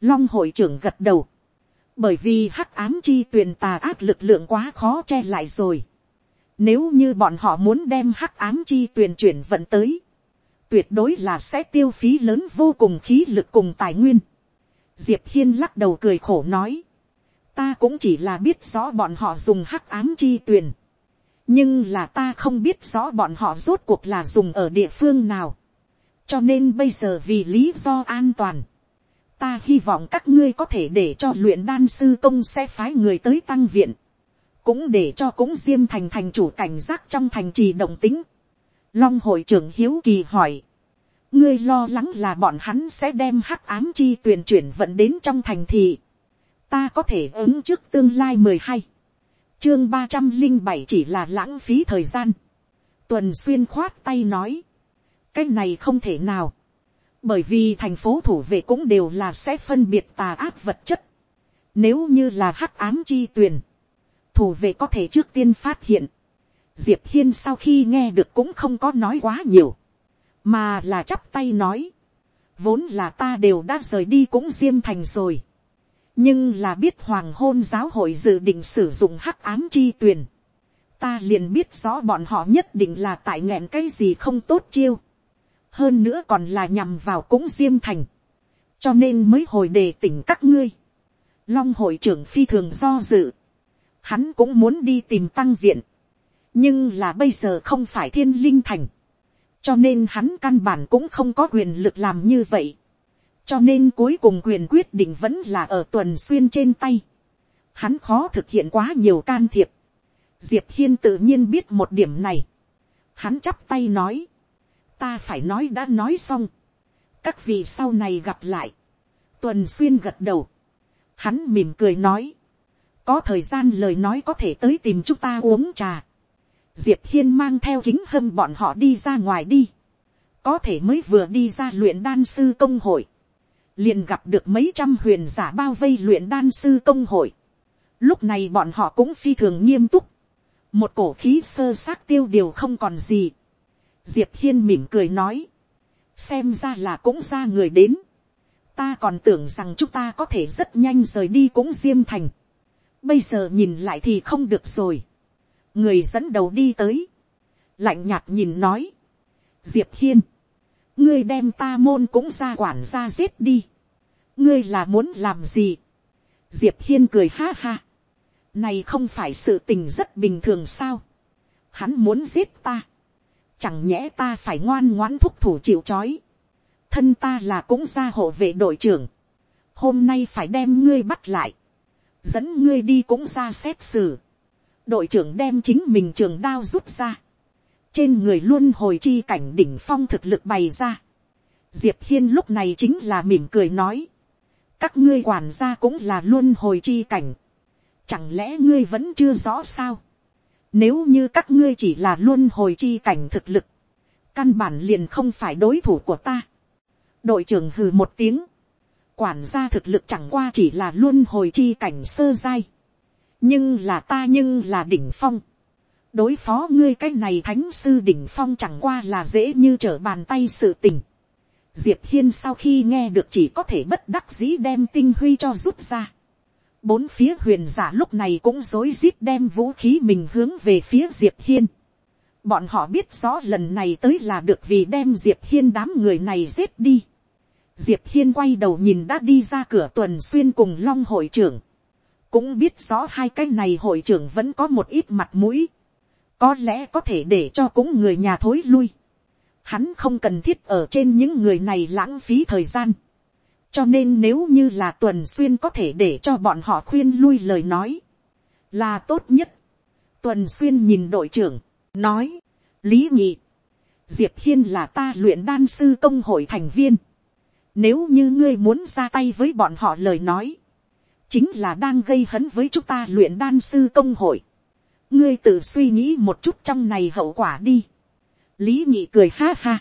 long hội trưởng gật đầu. bởi vì hắc ám chi tuyền tà ác lực lượng quá khó che lại rồi. nếu như bọn họ muốn đem hắc ám chi tuyền chuyển vận tới, tuyệt đối là sẽ tiêu phí lớn vô cùng khí lực cùng tài nguyên diệp hiên lắc đầu cười khổ nói, ta cũng chỉ là biết rõ bọn họ dùng hắc ám chi tuyền, nhưng là ta không biết rõ bọn họ rốt cuộc là dùng ở địa phương nào, cho nên bây giờ vì lý do an toàn, ta hy vọng các ngươi có thể để cho luyện đan sư công sẽ phái người tới tăng viện, cũng để cho cũng diêm thành thành chủ cảnh giác trong thành trì động tính. Long hội trưởng hiếu kỳ hỏi, ngươi lo lắng là bọn hắn sẽ đem hắc ám chi tuyển chuyển vận đến trong thành thị. ta có thể ứng trước tương lai mười hai, chương ba trăm linh bảy chỉ là lãng phí thời gian. tuần xuyên khoát tay nói, cái này không thể nào, bởi vì thành phố thủ vệ cũng đều là sẽ phân biệt tà ác vật chất. nếu như là hắc ám chi tuyển, thủ vệ có thể trước tiên phát hiện. diệp hiên sau khi nghe được cũng không có nói quá nhiều mà là chắp tay nói, vốn là ta đều đã rời đi cũng diêm thành rồi, nhưng là biết hoàng hôn giáo hội dự định sử dụng hắc ám chi tuyền, ta liền biết rõ bọn họ nhất định là tại nghẹn cái gì không tốt chiêu, hơn nữa còn là nhằm vào cũng diêm thành, cho nên mới hồi đề tỉnh các ngươi, long hội trưởng phi thường do dự, hắn cũng muốn đi tìm tăng viện, nhưng là bây giờ không phải thiên linh thành, cho nên hắn căn bản cũng không có quyền lực làm như vậy. cho nên cuối cùng quyền quyết định vẫn là ở tuần xuyên trên tay. hắn khó thực hiện quá nhiều can thiệp. diệp hiên tự nhiên biết một điểm này. hắn chắp tay nói, ta phải nói đã nói xong. các vị sau này gặp lại. tuần xuyên gật đầu. hắn mỉm cười nói, có thời gian lời nói có thể tới tìm chúng ta uống trà diệp hiên mang theo kính hâm bọn họ đi ra ngoài đi. có thể mới vừa đi ra luyện đan sư công hội. liền gặp được mấy trăm huyền giả bao vây luyện đan sư công hội. lúc này bọn họ cũng phi thường nghiêm túc. một cổ khí sơ sát tiêu điều không còn gì diệp hiên mỉm cười nói. xem ra là cũng ra người đến. ta còn tưởng rằng chúng ta có thể rất nhanh rời đi cũng diêm thành. bây giờ nhìn lại thì không được rồi. Người dẫn đầu đi tới, lạnh nhạt nhìn nói, diệp hiên, ngươi đem ta môn cũng ra quản ra giết đi, ngươi là muốn làm gì, diệp hiên cười ha ha, này không phải sự tình rất bình thường sao, hắn muốn giết ta, chẳng nhẽ ta phải ngoan ngoãn thúc thủ chịu c h ó i thân ta là cũng ra hộ vệ đội trưởng, hôm nay phải đem ngươi bắt lại, dẫn ngươi đi cũng ra xét xử, đội trưởng đem chính mình trường đao rút ra, trên người luôn hồi chi cảnh đỉnh phong thực lực bày ra. Diệp hiên lúc này chính là mỉm cười nói, các ngươi quản gia cũng là luôn hồi chi cảnh, chẳng lẽ ngươi vẫn chưa rõ sao, nếu như các ngươi chỉ là luôn hồi chi cảnh thực lực, căn bản liền không phải đối thủ của ta. đội trưởng hừ một tiếng, quản gia thực lực chẳng qua chỉ là luôn hồi chi cảnh sơ giai, nhưng là ta nhưng là đỉnh phong, đối phó ngươi cái này thánh sư đỉnh phong chẳng qua là dễ như trở bàn tay sự tình. Diệp hiên sau khi nghe được chỉ có thể bất đắc dĩ đem tinh huy cho rút ra. Bốn phía huyền giả lúc này cũng rối rít đem vũ khí mình hướng về phía diệp hiên. Bọn họ biết rõ lần này tới là được vì đem diệp hiên đám người này giết đi. Diệp hiên quay đầu nhìn đã đi ra cửa tuần xuyên cùng long hội trưởng. Cũng biết rõ hai cái này hội trưởng vẫn có một ít mặt mũi có lẽ có thể để cho cũng người nhà thối lui. Hắn không cần thiết ở trên những người này lãng phí thời gian cho nên nếu như là tuần xuyên có thể để cho bọn họ khuyên lui lời nói, là tốt nhất. tuần xuyên nhìn đội trưởng, nói, lý nhị, diệp hiên là ta luyện đan sư công hội thành viên. nếu như ngươi muốn ra tay với bọn họ lời nói, chính là đang gây hấn với chúng ta luyện đan sư công hội ngươi tự suy nghĩ một chút trong này hậu quả đi. lý nhị cười ha ha.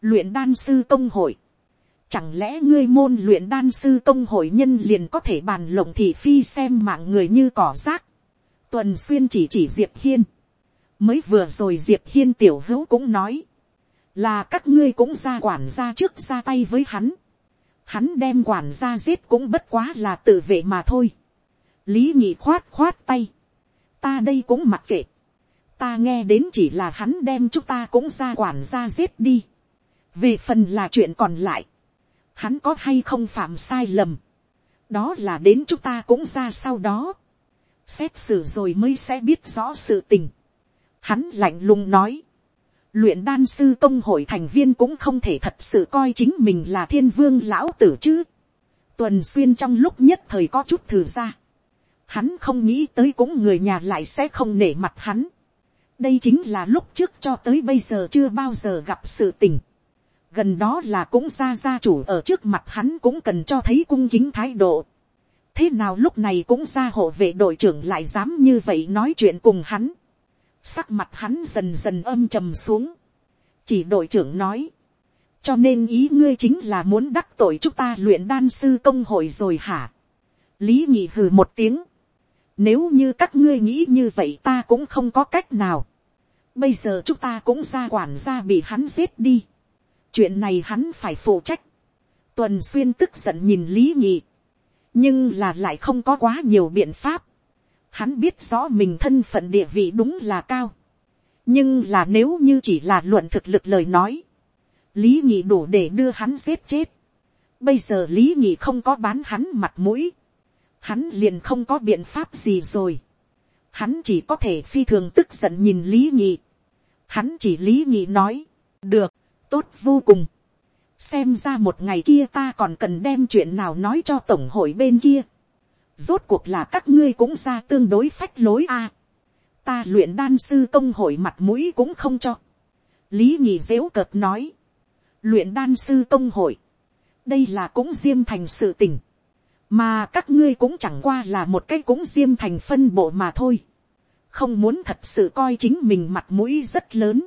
luyện đan sư công hội chẳng lẽ ngươi môn luyện đan sư công hội nhân liền có thể bàn lộng thị phi xem mạng người như cỏ rác. tuần xuyên chỉ chỉ diệp hiên. mới vừa rồi diệp hiên tiểu hữu cũng nói. là các ngươi cũng ra quản gia trước ra tay với hắn. hắn đem quản gia giết cũng bất quá là tự vệ mà thôi. lý nhị khoát khoát tay ta đây cũng mặc kệ. ta nghe đến chỉ là hắn đem chúng ta cũng ra quản gia giết đi. về phần là chuyện còn lại, hắn có hay không phạm sai lầm. đó là đến chúng ta cũng ra sau đó. xét xử rồi mới sẽ biết rõ sự tình. hắn lạnh lùng nói. luyện đan sư công hội thành viên cũng không thể thật sự coi chính mình là thiên vương lão tử chứ. tuần xuyên trong lúc nhất thời có chút thử ra Hắn không nghĩ tới cũng người nhà lại sẽ không nể mặt hắn. Đây chính là lúc trước cho tới bây giờ chưa bao giờ gặp sự tình. Gần đó là cũng ra gia chủ ở trước mặt hắn cũng cần cho thấy cung kính thái độ. Thế nào lúc này cũng ra hộ vệ đội trưởng lại dám như vậy nói chuyện cùng hắn. Sắc mặt hắn dần dần âm trầm xuống. Chỉ đội trưởng nói. Cho nên ý ngươi chính là muốn đắc tội chúng ta luyện đan sư công hội rồi hả? Lý nhị hừ một tiếng nếu như các ngươi nghĩ như vậy ta cũng không có cách nào. Bây giờ chúng ta cũng ra quản gia bị hắn giết đi. Chuyện này hắn phải phụ trách. Tuần xuyên tức giận nhìn Lý Nhị. Nhưng là lại không có quá nhiều biện pháp. Hắn biết rõ mình thân phận địa vị đúng là cao. Nhưng là nếu như chỉ là luận thực lực lời nói. Lý Nhị đủ để đưa hắn giết chết. Bây giờ Lý Nhị không có bán hắn mặt mũi hắn liền không có biện pháp gì rồi. Hắn chỉ có thể phi thường tức giận nhìn lý nhị. Hắn chỉ lý nhị nói, được, tốt vô cùng. xem ra một ngày kia ta còn cần đem chuyện nào nói cho tổng hội bên kia. rốt cuộc là các ngươi cũng ra tương đối phách lối a. ta luyện đan sư công hội mặt mũi cũng không cho. lý nhị dếu cợt nói, luyện đan sư công hội, đây là cũng diêm thành sự tình mà các ngươi cũng chẳng qua là một cái cũng diêm thành phân bộ mà thôi, không muốn thật sự coi chính mình mặt mũi rất lớn,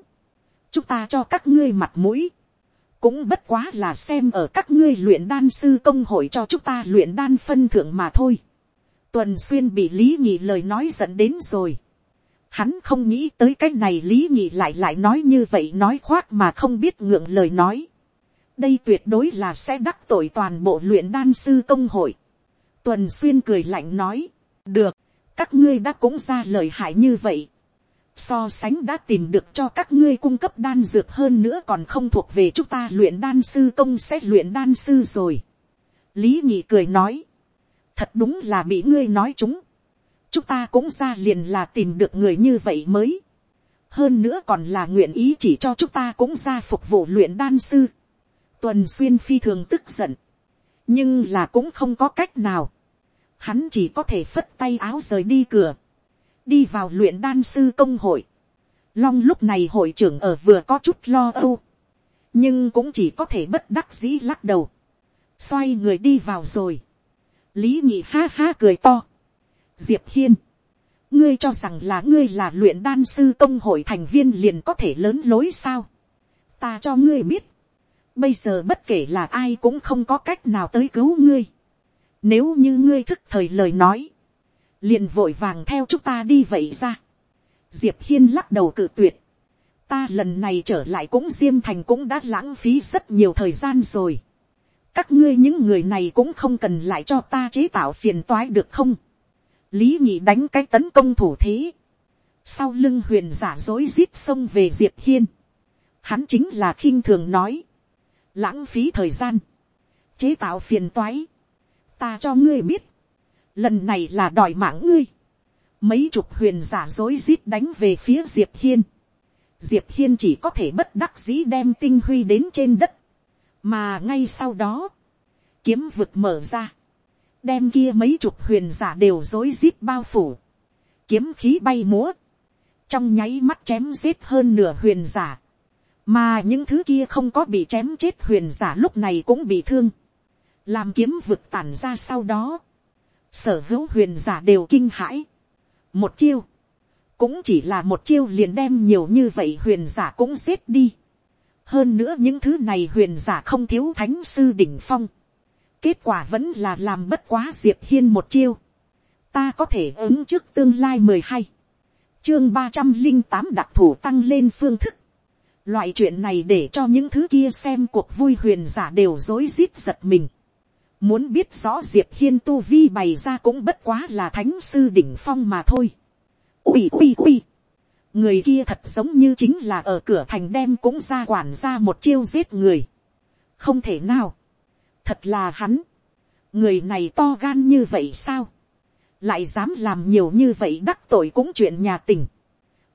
chúng ta cho các ngươi mặt mũi, cũng bất quá là xem ở các ngươi luyện đan sư công hội cho chúng ta luyện đan phân thượng mà thôi. Tuần xuyên bị lý nhị lời nói dẫn đến rồi. Hắn không nghĩ tới cái này lý nhị lại lại nói như vậy nói khoác mà không biết ngượng lời nói. đây tuyệt đối là sẽ đắc tội toàn bộ luyện đan sư công hội. Tuần xuyên cười lạnh nói, được, các ngươi đã cũng ra lời hại như vậy. So sánh đã tìm được cho các ngươi cung cấp đan dược hơn nữa còn không thuộc về chúng ta luyện đan sư công sẽ luyện đan sư rồi. Lý nhị cười nói, thật đúng là bị ngươi nói chúng. Chúng ta cũng ra liền là tìm được người như vậy mới. Hơn nữa còn là nguyện ý chỉ cho chúng ta cũng ra phục vụ luyện đan sư. Tuần xuyên phi thường tức giận. Nhưng là cũng không có cách nào hắn chỉ có thể phất tay áo rời đi cửa, đi vào luyện đan sư công hội. Long lúc này hội trưởng ở vừa có chút lo âu, nhưng cũng chỉ có thể bất đắc dĩ lắc đầu, xoay người đi vào rồi. lý nhị ha ha cười to, diệp hiên, ngươi cho rằng là ngươi là luyện đan sư công hội thành viên liền có thể lớn lối sao. ta cho ngươi biết, bây giờ bất kể là ai cũng không có cách nào tới cứu ngươi. nếu như ngươi thức thời lời nói, liền vội vàng theo chúng ta đi vậy ra. diệp hiên lắc đầu cự tuyệt. ta lần này trở lại cũng diêm thành cũng đã lãng phí rất nhiều thời gian rồi. các ngươi những người này cũng không cần lại cho ta chế tạo phiền toái được không? Lý nhị đánh cái tấn công thủ thế, sau lưng huyền giả dối rít xông về diệp hiên, hắn chính là khinh thường nói, lãng phí thời gian, chế tạo phiền toái, ta cho ngươi biết, lần này là đòi mạng ngươi, mấy chục huyền giả dối rít đánh về phía diệp hiên, diệp hiên chỉ có thể bất đắc dĩ đem tinh huy đến trên đất, mà ngay sau đó, kiếm vực mở ra, đem kia mấy chục huyền giả đều rối rít bao phủ, kiếm khí bay múa, trong nháy mắt chém giết hơn nửa huyền giả, mà những thứ kia không có bị chém chết huyền giả lúc này cũng bị thương, làm kiếm vực tản ra sau đó, sở hữu huyền giả đều kinh hãi, một chiêu, cũng chỉ là một chiêu liền đem nhiều như vậy huyền giả cũng giết đi, hơn nữa những thứ này huyền giả không thiếu thánh sư đỉnh phong, Kết quả vẫn là làm bất quá Diệp Hiên một chiêu. Ta có thể ứng trước tương lai mười hai Chương ba trăm linh tám đặc thủ tăng lên phương thức. Loại chuyện này để cho những thứ kia xem cuộc vui huyền giả đều dối rít giật mình. Muốn biết rõ Diệp Hiên tu vi bày ra cũng bất quá là thánh sư đỉnh phong mà thôi. Ui ui ui. Người kia thật giống như chính là ở cửa thành đem cũng ra quản ra một chiêu giết người. Không thể nào. Thật là hắn, người này to gan như vậy sao, lại dám làm nhiều như vậy đắc tội cũng chuyện nhà tình,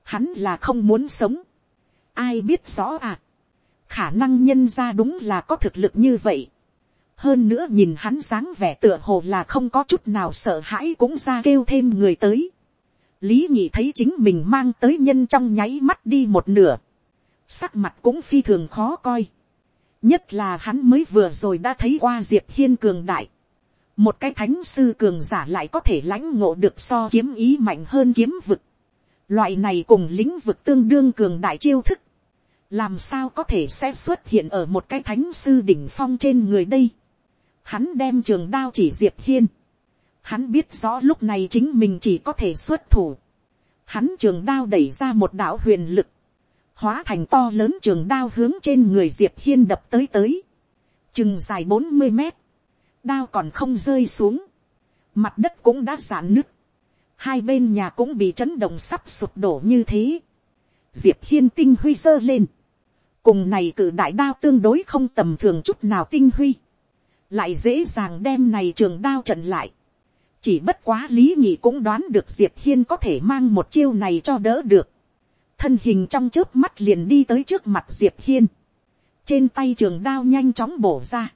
hắn là không muốn sống, ai biết rõ à, khả năng nhân ra đúng là có thực lực như vậy, hơn nữa nhìn hắn dáng vẻ tựa hồ là không có chút nào sợ hãi cũng ra kêu thêm người tới, lý nhị thấy chính mình mang tới nhân trong nháy mắt đi một nửa, sắc mặt cũng phi thường khó coi, nhất là hắn mới vừa rồi đã thấy qua diệp hiên cường đại, một cái thánh sư cường giả lại có thể lãnh ngộ được so kiếm ý mạnh hơn kiếm vực, loại này cùng lĩnh vực tương đương cường đại chiêu thức, làm sao có thể sẽ xuất hiện ở một cái thánh sư đỉnh phong trên người đây, hắn đem trường đao chỉ diệp hiên, hắn biết rõ lúc này chính mình chỉ có thể xuất thủ, hắn trường đao đẩy ra một đạo huyền lực, hóa thành to lớn trường đao hướng trên người diệp hiên đập tới tới, chừng dài bốn mươi mét, đao còn không rơi xuống, mặt đất cũng đã giãn nứt, hai bên nhà cũng bị chấn động sắp sụp đổ như thế, diệp hiên tinh huy dơ lên, cùng này cử đại đao tương đối không tầm thường chút nào tinh huy, lại dễ dàng đem này trường đao trận lại, chỉ bất quá lý nhị cũng đoán được diệp hiên có thể mang một chiêu này cho đỡ được, thân hình trong trước mắt liền đi tới trước mặt diệp hiên, trên tay trường đao nhanh chóng bổ ra,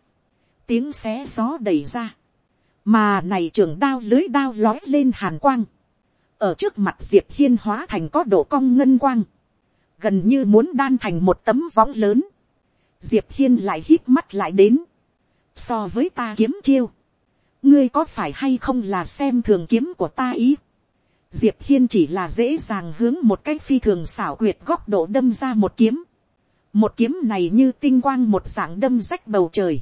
tiếng xé gió đẩy ra, mà này trường đao lưới đao lói lên hàn quang, ở trước mặt diệp hiên hóa thành có độ cong ngân quang, gần như muốn đan thành một tấm võng lớn, diệp hiên lại hít mắt lại đến, so với ta kiếm chiêu, ngươi có phải hay không là xem thường kiếm của ta ý, diệp hiên chỉ là dễ dàng hướng một cái phi thường xảo quyệt góc độ đâm ra một kiếm. một kiếm này như tinh quang một dạng đâm rách bầu trời.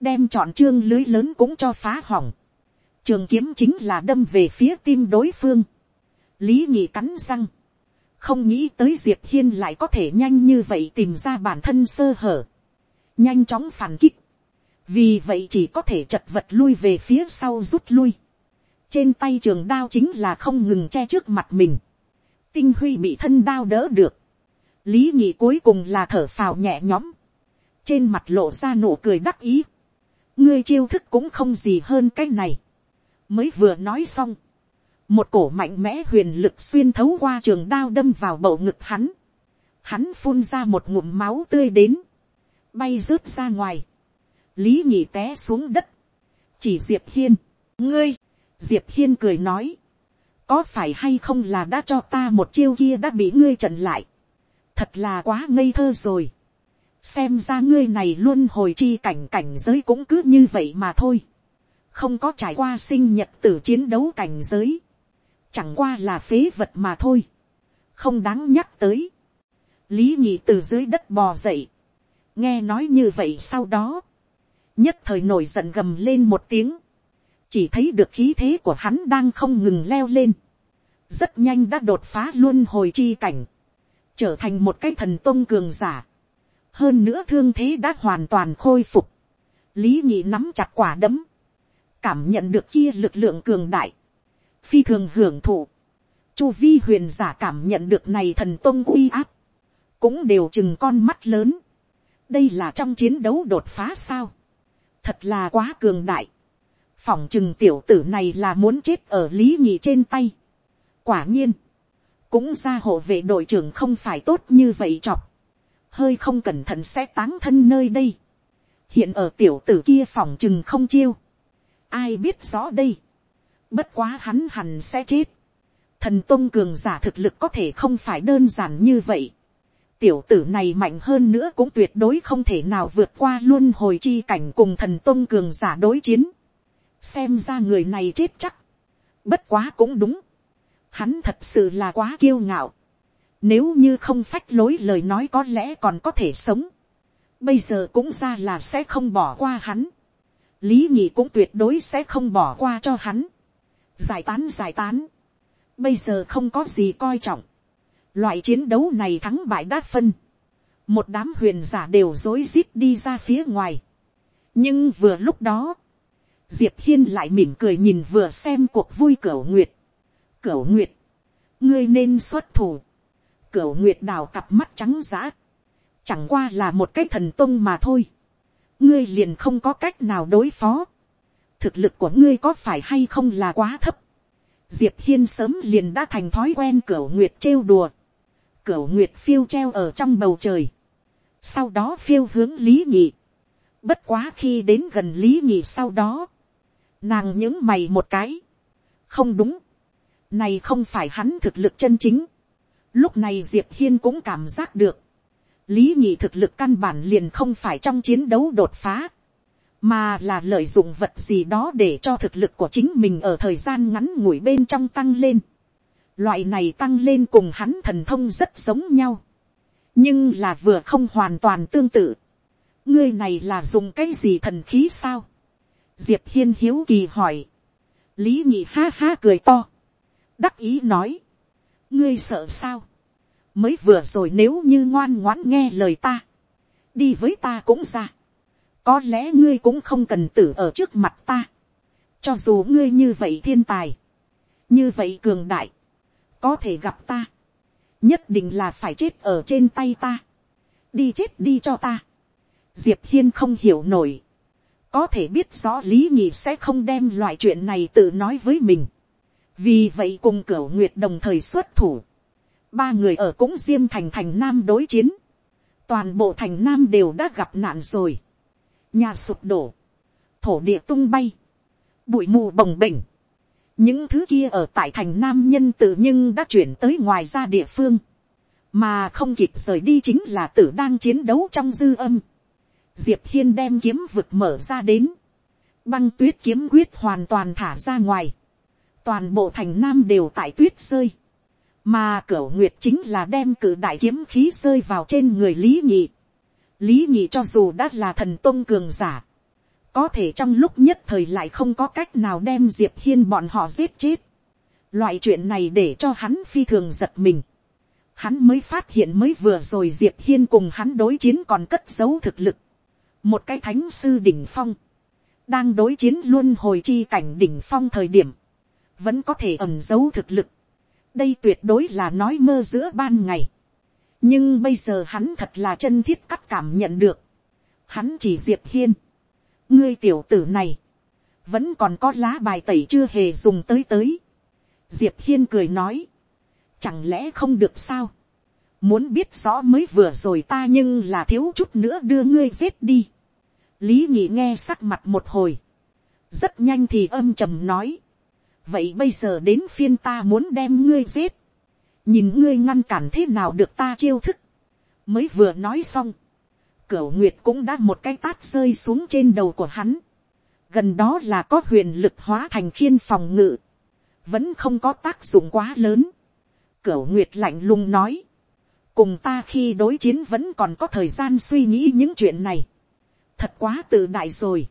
đem chọn chương lưới lớn cũng cho phá hỏng. trường kiếm chính là đâm về phía tim đối phương. lý nhị cắn răng. không nghĩ tới diệp hiên lại có thể nhanh như vậy tìm ra bản thân sơ hở. nhanh chóng phản kích vì vậy chỉ có thể chật vật lui về phía sau rút lui. Trên tay trường đao chính là không ngừng che trước mặt mình, tinh huy bị thân đao đỡ được, lý nhị cuối cùng là thở phào nhẹ nhõm, trên mặt lộ ra nụ cười đắc ý, ngươi chiêu thức cũng không gì hơn cái này, mới vừa nói xong, một cổ mạnh mẽ huyền lực xuyên thấu qua trường đao đâm vào bầu ngực hắn, hắn phun ra một ngụm máu tươi đến, bay rớt ra ngoài, lý nhị té xuống đất, chỉ diệp hiên, ngươi, diệp hiên cười nói, có phải hay không là đã cho ta một chiêu kia đã bị ngươi trận lại, thật là quá ngây thơ rồi, xem ra ngươi này luôn hồi chi cảnh cảnh giới cũng cứ như vậy mà thôi, không có trải qua sinh nhật tử chiến đấu cảnh giới, chẳng qua là phế vật mà thôi, không đáng nhắc tới. lý nhị từ dưới đất bò dậy, nghe nói như vậy sau đó, nhất thời nổi giận gầm lên một tiếng, chỉ thấy được khí thế của hắn đang không ngừng leo lên, rất nhanh đã đột phá luôn hồi chi cảnh, trở thành một cái thần tôn cường giả, hơn nữa thương thế đã hoàn toàn khôi phục, lý nhị nắm chặt quả đấm, cảm nhận được kia lực lượng cường đại, phi thường hưởng thụ, chu vi huyền giả cảm nhận được này thần tôn uy áp, cũng đều chừng con mắt lớn, đây là trong chiến đấu đột phá sao, thật là quá cường đại, phỏng chừng tiểu tử này là muốn chết ở lý nhị trên tay, quả nhiên, cũng ra hộ vệ đội trưởng không phải tốt như vậy chọc, hơi không cẩn thận sẽ táng thân nơi đây, hiện ở tiểu tử kia phỏng chừng không chiêu, ai biết rõ đây, bất quá hắn hẳn sẽ chết, thần tôn cường giả thực lực có thể không phải đơn giản như vậy, tiểu tử này mạnh hơn nữa cũng tuyệt đối không thể nào vượt qua luôn hồi chi cảnh cùng thần tôn cường giả đối chiến, xem ra người này chết chắc, bất quá cũng đúng, hắn thật sự là quá kiêu ngạo, nếu như không phách lối lời nói có lẽ còn có thể sống, bây giờ cũng ra là sẽ không bỏ qua hắn, lý nhị cũng tuyệt đối sẽ không bỏ qua cho hắn, giải tán giải tán, bây giờ không có gì coi trọng, loại chiến đấu này thắng bại đát phân, một đám huyền giả đều rối rít đi ra phía ngoài, nhưng vừa lúc đó, diệp hiên lại mỉm cười nhìn vừa xem cuộc vui cửa nguyệt, cửa nguyệt, ngươi nên xuất thủ, cửa nguyệt đào cặp mắt trắng giã, chẳng qua là một cái thần tông mà thôi, ngươi liền không có cách nào đối phó, thực lực của ngươi có phải hay không là quá thấp, diệp hiên sớm liền đã thành thói quen cửa nguyệt trêu đùa, cửa nguyệt phiêu treo ở trong bầu trời, sau đó phiêu hướng lý nhị, bất quá khi đến gần lý nhị sau đó, nàng những mày một cái, không đúng, này không phải hắn thực lực chân chính, lúc này diệp hiên cũng cảm giác được, lý nhị thực lực căn bản liền không phải trong chiến đấu đột phá, mà là lợi dụng vật gì đó để cho thực lực của chính mình ở thời gian ngắn ngủi bên trong tăng lên. Loại này tăng lên cùng hắn thần thông rất giống nhau, nhưng là vừa không hoàn toàn tương tự. ngươi này là dùng cái gì thần khí sao. diệp hiên hiếu kỳ hỏi. lý nhị ha ha cười to. đắc ý nói. ngươi sợ sao mới vừa rồi nếu như ngoan ngoãn nghe lời ta, đi với ta cũng ra, có lẽ ngươi cũng không cần tử ở trước mặt ta, cho dù ngươi như vậy thiên tài, như vậy cường đại, có thể gặp ta, nhất định là phải chết ở trên tay ta, đi chết đi cho ta, diệp hiên không hiểu nổi, có thể biết rõ lý nhị sẽ không đem loại chuyện này tự nói với mình, vì vậy cùng cửa nguyệt đồng thời xuất thủ, ba người ở cũng diêm thành thành nam đối chiến, toàn bộ thành nam đều đã gặp nạn rồi, nhà sụp đổ, thổ địa tung bay, bụi mù bồng bềnh, những thứ kia ở tại thành nam nhân tự nhưng đã chuyển tới ngoài ra địa phương, mà không kịp rời đi chính là tử đang chiến đấu trong dư âm. Diệp hiên đem kiếm vực mở ra đến, băng tuyết kiếm quyết hoàn toàn thả ra ngoài, toàn bộ thành nam đều tại tuyết rơi, mà cửa nguyệt chính là đem cử đại kiếm khí rơi vào trên người lý nhị. lý nhị cho dù đã là thần tôn cường giả, có thể trong lúc nhất thời lại không có cách nào đem diệp hiên bọn họ giết chết. loại chuyện này để cho hắn phi thường giật mình. hắn mới phát hiện mới vừa rồi diệp hiên cùng hắn đối chiến còn cất giấu thực lực. một cái thánh sư đỉnh phong, đang đối chiến luôn hồi chi cảnh đỉnh phong thời điểm, vẫn có thể ẩm giấu thực lực đây tuyệt đối là nói mơ giữa ban ngày. nhưng bây giờ hắn thật là chân thiết cắt cảm nhận được. hắn chỉ diệp hiên ngươi tiểu tử này, vẫn còn có lá bài tẩy chưa hề dùng tới tới. diệp hiên cười nói, chẳng lẽ không được sao. muốn biết rõ mới vừa rồi ta nhưng là thiếu chút nữa đưa ngươi giết đi. lý nhị nghe sắc mặt một hồi, rất nhanh thì âm trầm nói, vậy bây giờ đến phiên ta muốn đem ngươi giết, nhìn ngươi ngăn cản thế nào được ta chiêu thức, mới vừa nói xong, cửu nguyệt cũng đã một cái tát rơi xuống trên đầu của hắn, gần đó là có huyền lực hóa thành khiên phòng ngự, vẫn không có tác dụng quá lớn. Cửu nguyệt lạnh lùng nói, cùng ta khi đối chiến vẫn còn có thời gian suy nghĩ những chuyện này, thật quá tự đại rồi.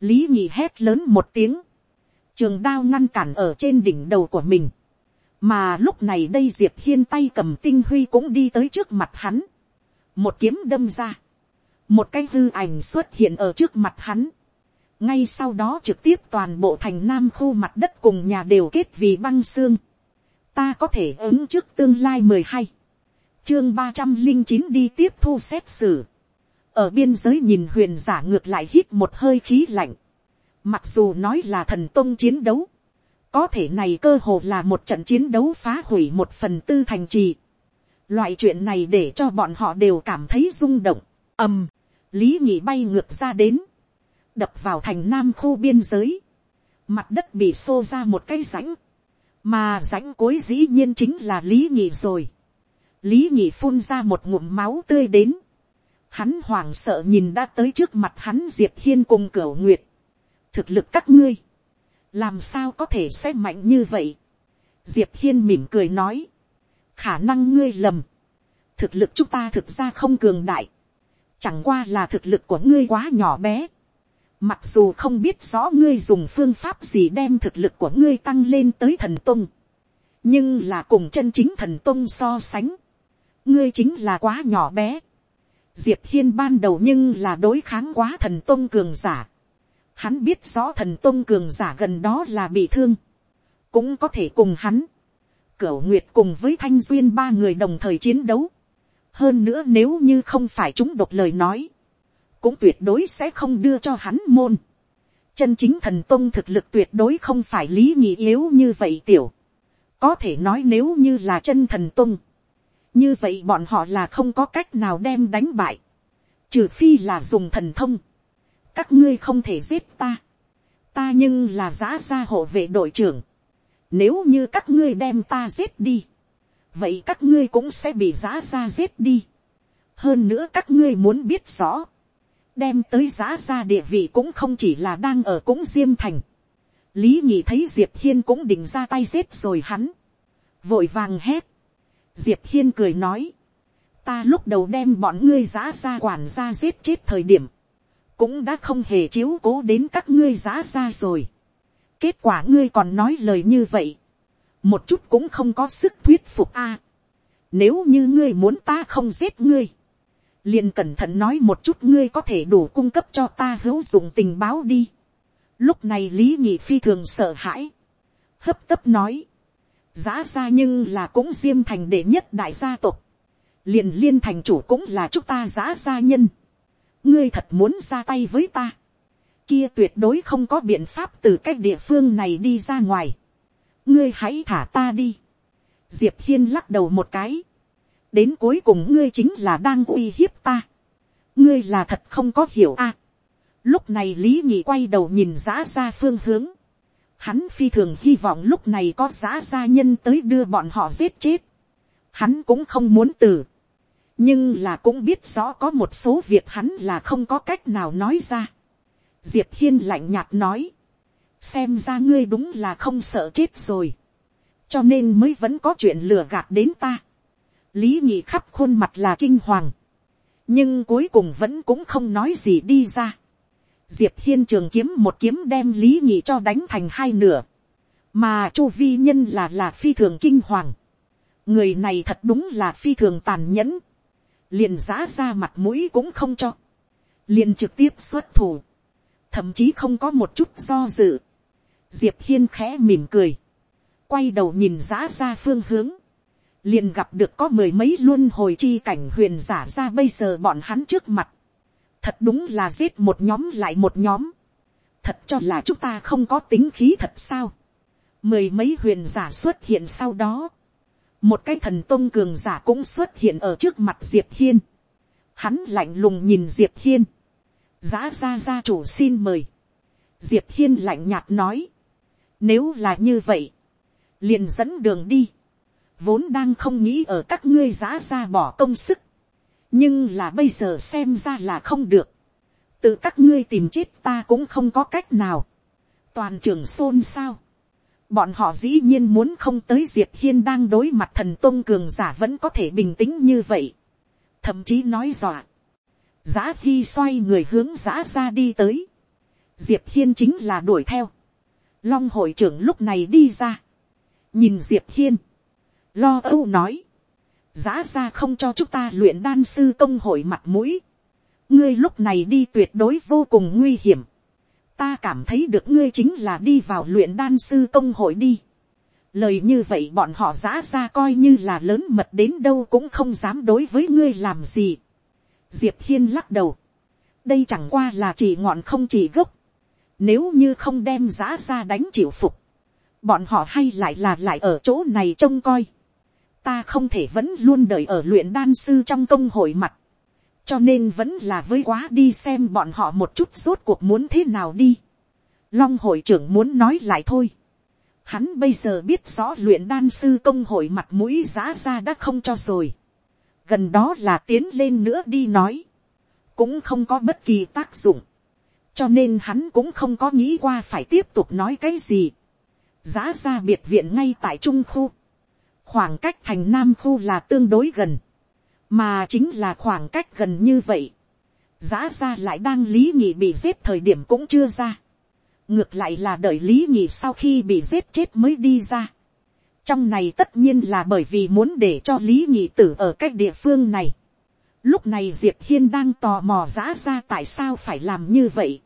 lý nhị hét lớn một tiếng, trường đao ngăn cản ở trên đỉnh đầu của mình, mà lúc này đây diệp hiên tay cầm tinh huy cũng đi tới trước mặt hắn, một kiếm đâm ra, một cái hư ảnh xuất hiện ở trước mặt hắn, ngay sau đó trực tiếp toàn bộ thành nam khu mặt đất cùng nhà đều kết vì băng xương, ta có thể ứng trước tương lai mười hai, chương ba trăm linh chín đi tiếp thu xét xử, ở biên giới nhìn huyền giả ngược lại hít một hơi khí lạnh, mặc dù nói là thần tôn chiến đấu, có thể này cơ hồ là một trận chiến đấu phá hủy một phần tư thành trì. Loại chuyện này để cho bọn họ đều cảm thấy rung động. ầm, lý nhị bay ngược ra đến, đập vào thành nam khu biên giới, mặt đất bị xô ra một cái rãnh, mà rãnh cối dĩ nhiên chính là lý nhị rồi. lý nhị phun ra một ngụm máu tươi đến, hắn hoảng sợ nhìn đã tới trước mặt hắn diệp hiên cùng cửa nguyệt, thực lực các ngươi, làm sao có thể sẽ mạnh như vậy. diệp hiên mỉm cười nói, khả năng ngươi lầm, thực lực chúng ta thực ra không cường đại, chẳng qua là thực lực của ngươi quá nhỏ bé. Mặc dù không biết rõ ngươi dùng phương pháp gì đem thực lực của ngươi tăng lên tới thần tung, nhưng là cùng chân chính thần tung so sánh, ngươi chính là quá nhỏ bé. Diệp hiên ban đầu nhưng là đối kháng quá thần tung cường giả. Hắn biết rõ thần tung cường giả gần đó là bị thương, cũng có thể cùng hắn. Cửu Nguyệt cùng với Thanh Duyên ba người đồng thời chiến đấu hơn nữa nếu như không phải chúng đột lời nói, cũng tuyệt đối sẽ không đưa cho hắn môn. chân chính thần tôn thực lực tuyệt đối không phải lý nhị yếu như vậy tiểu. có thể nói nếu như là chân thần tôn, như vậy bọn họ là không có cách nào đem đánh bại, trừ phi là dùng thần thông. các ngươi không thể giết ta, ta nhưng là giã gia hộ vệ đội trưởng. nếu như các ngươi đem ta giết đi, vậy các ngươi cũng sẽ bị Giá ra giết đi. hơn nữa các ngươi muốn biết rõ, đem tới Giá ra địa vị cũng không chỉ là đang ở cũng diêm thành. lý nhị thấy diệp hiên cũng định ra tay giết rồi hắn, vội vàng hét. diệp hiên cười nói, ta lúc đầu đem bọn ngươi Giá ra quản ra giết chết thời điểm, cũng đã không hề chiếu cố đến các ngươi Giá ra rồi. kết quả ngươi còn nói lời như vậy, một chút cũng không có sức thuyết phục a. nếu như ngươi muốn ta không giết ngươi, liền cẩn thận nói một chút ngươi có thể đủ cung cấp cho ta hữu dụng tình báo đi. lúc này lý nhị phi thường sợ hãi, hấp tấp nói, giá ra nhưng là cũng diêm thành đệ nhất đại gia tộc, liền liên thành chủ cũng là chúc ta giá gia nhân, ngươi thật muốn ra tay với ta, kia tuyệt đối không có biện pháp từ cách địa phương này đi ra ngoài ngươi hãy thả ta đi. diệp hiên lắc đầu một cái. đến cuối cùng ngươi chính là đang uy hiếp ta. ngươi là thật không có hiểu a. lúc này lý nhị quay đầu nhìn giã ra phương hướng. hắn phi thường hy vọng lúc này có giã gia nhân tới đưa bọn họ giết chết. hắn cũng không muốn từ. nhưng là cũng biết rõ có một số việc hắn là không có cách nào nói ra. diệp hiên lạnh nhạt nói xem ra ngươi đúng là không sợ chết rồi, cho nên mới vẫn có chuyện lừa gạt đến ta. lý nhị khắp khuôn mặt là kinh hoàng, nhưng cuối cùng vẫn cũng không nói gì đi ra. diệp hiên trường kiếm một kiếm đem lý nhị cho đánh thành hai nửa, mà chu vi nhân là là phi thường kinh hoàng. người này thật đúng là phi thường tàn nhẫn, liền giã ra mặt mũi cũng không cho, liền trực tiếp xuất thủ, thậm chí không có một chút do dự diệp hiên khẽ mỉm cười, quay đầu nhìn giã ra phương hướng, liền gặp được có mười mấy luôn hồi chi cảnh huyền giả ra bây giờ bọn hắn trước mặt, thật đúng là giết một nhóm lại một nhóm, thật cho là chúng ta không có tính khí thật sao, mười mấy huyền giả xuất hiện sau đó, một cái thần tôn cường giả cũng xuất hiện ở trước mặt diệp hiên, hắn lạnh lùng nhìn diệp hiên, Giá ra gia chủ xin mời, diệp hiên lạnh nhạt nói, nếu là như vậy, liền dẫn đường đi. Vốn đang không nghĩ ở các ngươi giá ra bỏ công sức. Nhưng là bây giờ xem ra là không được. tự các ngươi tìm chết ta cũng không có cách nào, toàn trường xôn xao, bọn họ dĩ nhiên muốn không tới diệp hiên đang đối mặt thần tôn cường giả vẫn có thể bình tĩnh như vậy, thậm chí nói dọa, Giá Hy xoay người hướng Giá ra đi tới. Diệp Hiên chính là đuổi theo. Long hội trưởng lúc này đi ra. Nhìn Diệp Hiên. Lo âu nói. Giá ra không cho chúng ta luyện đan sư công hội mặt mũi. Ngươi lúc này đi tuyệt đối vô cùng nguy hiểm. Ta cảm thấy được ngươi chính là đi vào luyện đan sư công hội đi. Lời như vậy bọn họ giã ra coi như là lớn mật đến đâu cũng không dám đối với ngươi làm gì diệp hiên lắc đầu, đây chẳng qua là chỉ ngọn không chỉ gốc, nếu như không đem giá ra đánh chịu phục, bọn họ hay lại là lại ở chỗ này trông coi, ta không thể vẫn luôn đợi ở luyện đan sư trong công hội mặt, cho nên vẫn là với quá đi xem bọn họ một chút rốt cuộc muốn thế nào đi. Long hội trưởng muốn nói lại thôi. Hắn bây giờ biết rõ luyện đan sư công hội mặt mũi giá ra đã không cho rồi. Gần đó là tiến lên nữa đi nói, cũng không có bất kỳ tác dụng, cho nên hắn cũng không có nghĩ qua phải tiếp tục nói cái gì. giá ra biệt viện ngay tại trung khu, khoảng cách thành nam khu là tương đối gần, mà chính là khoảng cách gần như vậy. giá ra lại đang lý nhị bị giết thời điểm cũng chưa ra. ngược lại là đợi lý nhị sau khi bị giết chết mới đi ra trong này tất nhiên là bởi vì muốn để cho lý nhị tử ở cách địa phương này lúc này diệp hiên đang tò mò giã ra tại sao phải làm như vậy.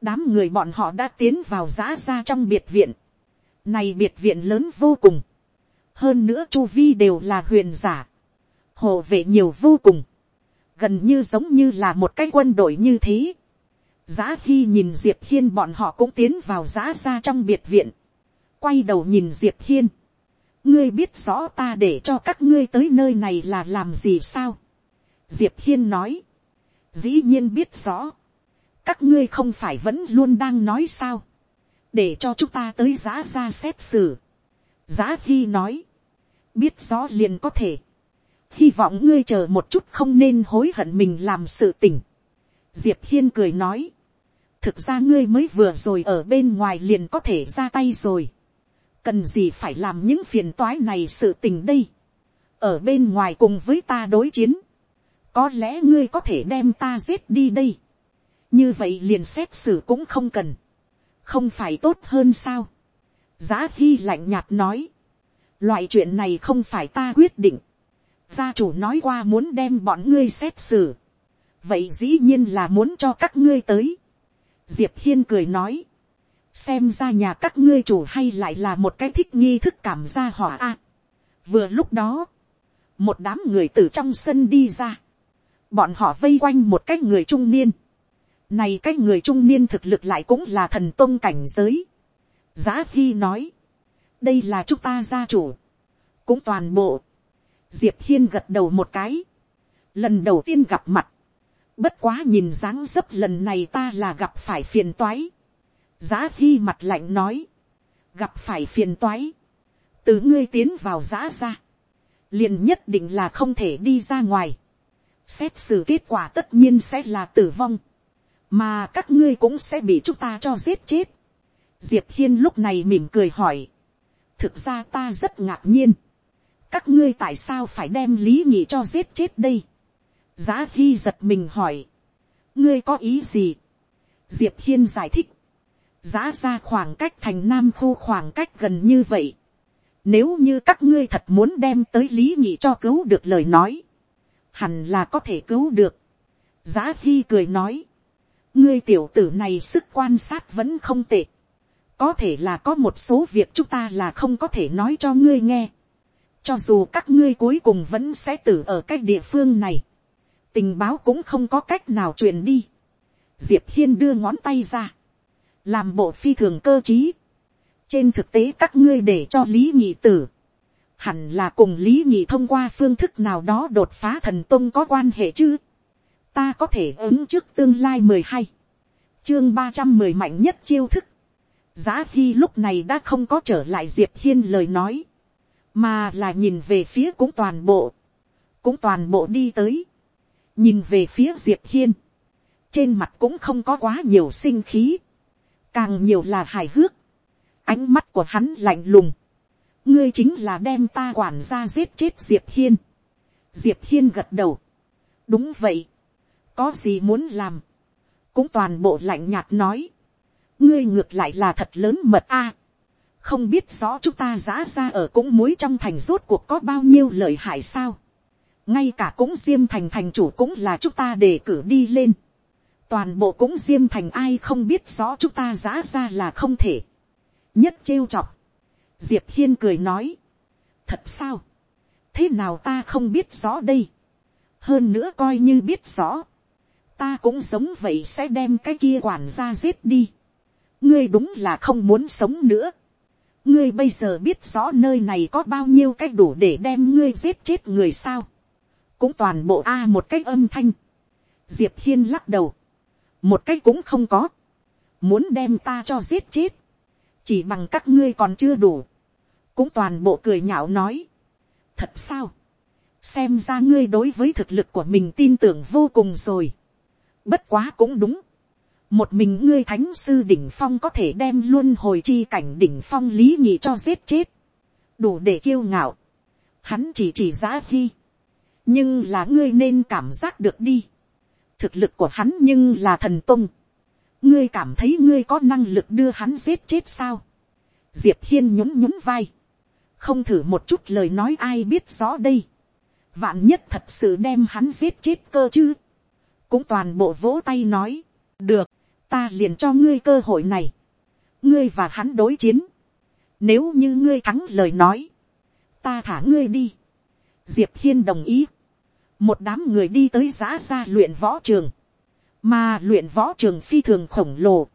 đám người bọn họ đã tiến vào giã ra trong biệt viện. này biệt viện lớn vô cùng. hơn nữa chu vi đều là huyền giả. hồ vệ nhiều vô cùng. gần như giống như là một cái quân đội như thế. Giá khi nhìn Diệp Hiên bọn họ cũng tiến vào giá ra trong biệt viện. Quay đầu nhìn Diệp Hiên ngươi biết rõ ta để cho các ngươi tới nơi này là làm gì sao diệp hiên nói, dĩ nhiên biết rõ, các ngươi không phải vẫn luôn đang nói sao, để cho chúng ta tới giá ra xét xử. giá hy nói, biết rõ liền có thể, hy vọng ngươi chờ một chút không nên hối hận mình làm sự tình. diệp hiên cười nói, thực ra ngươi mới vừa rồi ở bên ngoài liền có thể ra tay rồi. Cần gì phải làm những phiền toái này sự tình đây, ở bên ngoài cùng với ta đối chiến, có lẽ ngươi có thể đem ta giết đi đây, như vậy liền xét xử cũng không cần, không phải tốt hơn sao, giá hy lạnh nhạt nói, loại chuyện này không phải ta quyết định, gia chủ nói qua muốn đem bọn ngươi xét xử, vậy dĩ nhiên là muốn cho các ngươi tới, diệp hiên cười nói, xem ra nhà các ngươi chủ hay lại là một cái thích nghi thức cảm gia hỏa a. vừa lúc đó, một đám người từ trong sân đi ra, bọn họ vây quanh một cái người trung niên, này cái người trung niên thực lực lại cũng là thần tôn cảnh giới. Giá Hy nói. Đây là chúng ta gia chủ. Cũng toàn bộ. Diệp Hiên gật đầu một cái. Lần đầu tiên gặp mặt. Bất quá nhìn dáng dấp lần này ta là gặp phải phiền toái. Giá Hy mặt lạnh nói. Gặp phải phiền toái. Từ ngươi tiến vào giá ra. Liền nhất định là không thể đi ra ngoài. Xét xử kết quả tất nhiên sẽ là tử vong. Mà các ngươi cũng sẽ bị chúng ta cho giết chết. Diệp Hiên lúc này mỉm cười hỏi. Thực ra ta rất ngạc nhiên. Các ngươi tại sao phải đem lý nhị cho giết chết đây? Giá Hy giật mình hỏi. Ngươi có ý gì? Diệp Hiên giải thích giá ra khoảng cách thành nam khu khoảng cách gần như vậy. Nếu như các ngươi thật muốn đem tới lý nhị cho cứu được lời nói, hẳn là có thể cứu được. Giá hy cười nói, ngươi tiểu tử này sức quan sát vẫn không tệ. Có thể là có một số việc chúng ta là không có thể nói cho ngươi nghe. Cho dù các ngươi cuối cùng vẫn sẽ tử ở cái địa phương này. Tình báo cũng không có cách nào truyền đi. Diệp Hiên đưa ngón tay ra làm bộ phi thường cơ trí. trên thực tế các ngươi để cho lý nhị tử, hẳn là cùng lý nhị thông qua phương thức nào đó đột phá thần tông có quan hệ chứ. ta có thể ứng trước tương lai mười hai, chương ba trăm mười mạnh nhất chiêu thức. giá khi lúc này đã không có trở lại diệp hiên lời nói, mà là nhìn về phía cũng toàn bộ, cũng toàn bộ đi tới, nhìn về phía diệp hiên, trên mặt cũng không có quá nhiều sinh khí, càng nhiều là hài hước, ánh mắt của hắn lạnh lùng, ngươi chính là đem ta quản ra giết chết diệp hiên, diệp hiên gật đầu, đúng vậy, có gì muốn làm, cũng toàn bộ lạnh nhạt nói, ngươi ngược lại là thật lớn mật a, không biết rõ chúng ta giã ra ở cũng muối trong thành rốt cuộc có bao nhiêu lợi hại sao, ngay cả cũng diêm thành thành chủ cũng là chúng ta đề cử đi lên, toàn bộ cũng diêm thành ai không biết rõ chúng ta giã ra là không thể, nhất trêu chọc, diệp hiên cười nói, thật sao, thế nào ta không biết rõ đây, hơn nữa coi như biết rõ, ta cũng sống vậy sẽ đem cái kia quản ra giết đi, ngươi đúng là không muốn sống nữa, ngươi bây giờ biết rõ nơi này có bao nhiêu cách đủ để đem ngươi giết chết người sao, cũng toàn bộ a một cách âm thanh, diệp hiên lắc đầu, một cách cũng không có, muốn đem ta cho giết chết, chỉ bằng các ngươi còn chưa đủ, cũng toàn bộ cười nhạo nói, thật sao, xem ra ngươi đối với thực lực của mình tin tưởng vô cùng rồi, bất quá cũng đúng, một mình ngươi thánh sư đỉnh phong có thể đem luôn hồi chi cảnh đỉnh phong lý nhị cho giết chết, đủ để kiêu ngạo, hắn chỉ chỉ giá khi, nhưng là ngươi nên cảm giác được đi, thực lực của hắn nhưng là thần tung, ngươi cảm thấy ngươi có năng lực đưa hắn giết chết sao, diệp hiên nhún nhún vai, không thử một chút lời nói ai biết rõ đây, vạn nhất thật sự đem hắn giết chết cơ chứ, cũng toàn bộ vỗ tay nói, được, ta liền cho ngươi cơ hội này, ngươi và hắn đối chiến, nếu như ngươi thắng lời nói, ta thả ngươi đi, diệp hiên đồng ý, một đám người đi tới giã ra luyện võ trường, mà luyện võ trường phi thường khổng lồ,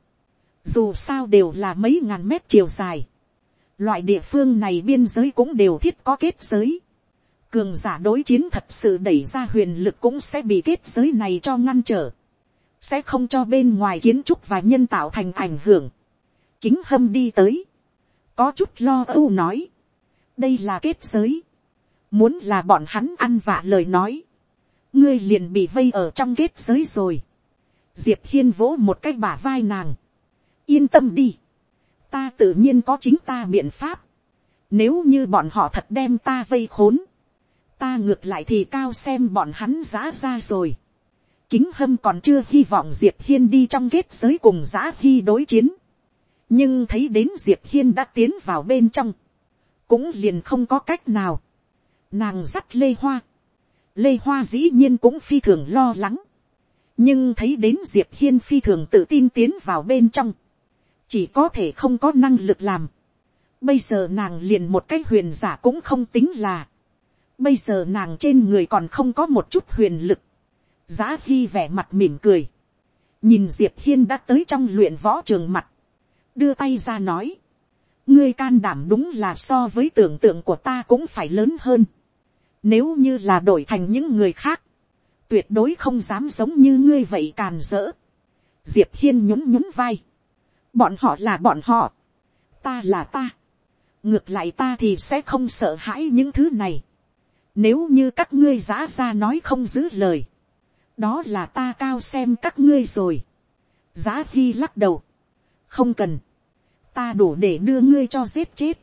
dù sao đều là mấy ngàn mét chiều dài, loại địa phương này biên giới cũng đều thiết có kết giới, cường giả đối chiến thật sự đẩy ra huyền lực cũng sẽ bị kết giới này cho ngăn trở, sẽ không cho bên ngoài kiến trúc và nhân tạo thành ảnh hưởng. Kính hâm đi tới, có chút lo âu nói, đây là kết giới, muốn là bọn hắn ăn vạ lời nói, ngươi liền bị vây ở trong kết giới rồi. Diệp hiên vỗ một cái bả vai nàng, yên tâm đi, ta tự nhiên có chính ta biện pháp, nếu như bọn họ thật đem ta vây khốn, ta ngược lại thì cao xem bọn hắn giã ra rồi. Kính hâm còn chưa hy vọng Diệp Hiên đi trong kết giới cùng giã hy đối chiến. Nhưng thấy đến Diệp Hiên đã tiến vào bên trong. Cũng liền không có cách nào. Nàng dắt Lê Hoa. Lê Hoa dĩ nhiên cũng phi thường lo lắng. Nhưng thấy đến Diệp Hiên phi thường tự tin tiến vào bên trong. Chỉ có thể không có năng lực làm. Bây giờ nàng liền một cái huyền giả cũng không tính là Bây giờ nàng trên người còn không có một chút huyền lực. Giá Hy vẻ mặt mỉm cười. Nhìn Diệp Hiên đã tới trong luyện võ trường mặt. Đưa tay ra nói. Ngươi can đảm đúng là so với tưởng tượng của ta cũng phải lớn hơn. Nếu như là đổi thành những người khác. Tuyệt đối không dám giống như ngươi vậy càn rỡ. Diệp Hiên nhún nhún vai. Bọn họ là bọn họ. Ta là ta. Ngược lại ta thì sẽ không sợ hãi những thứ này nếu như các ngươi giã ra nói không giữ lời. Đó là ta cao xem các ngươi rồi. Giá khi lắc đầu. Không cần. Ta đủ để đưa ngươi cho giết chết.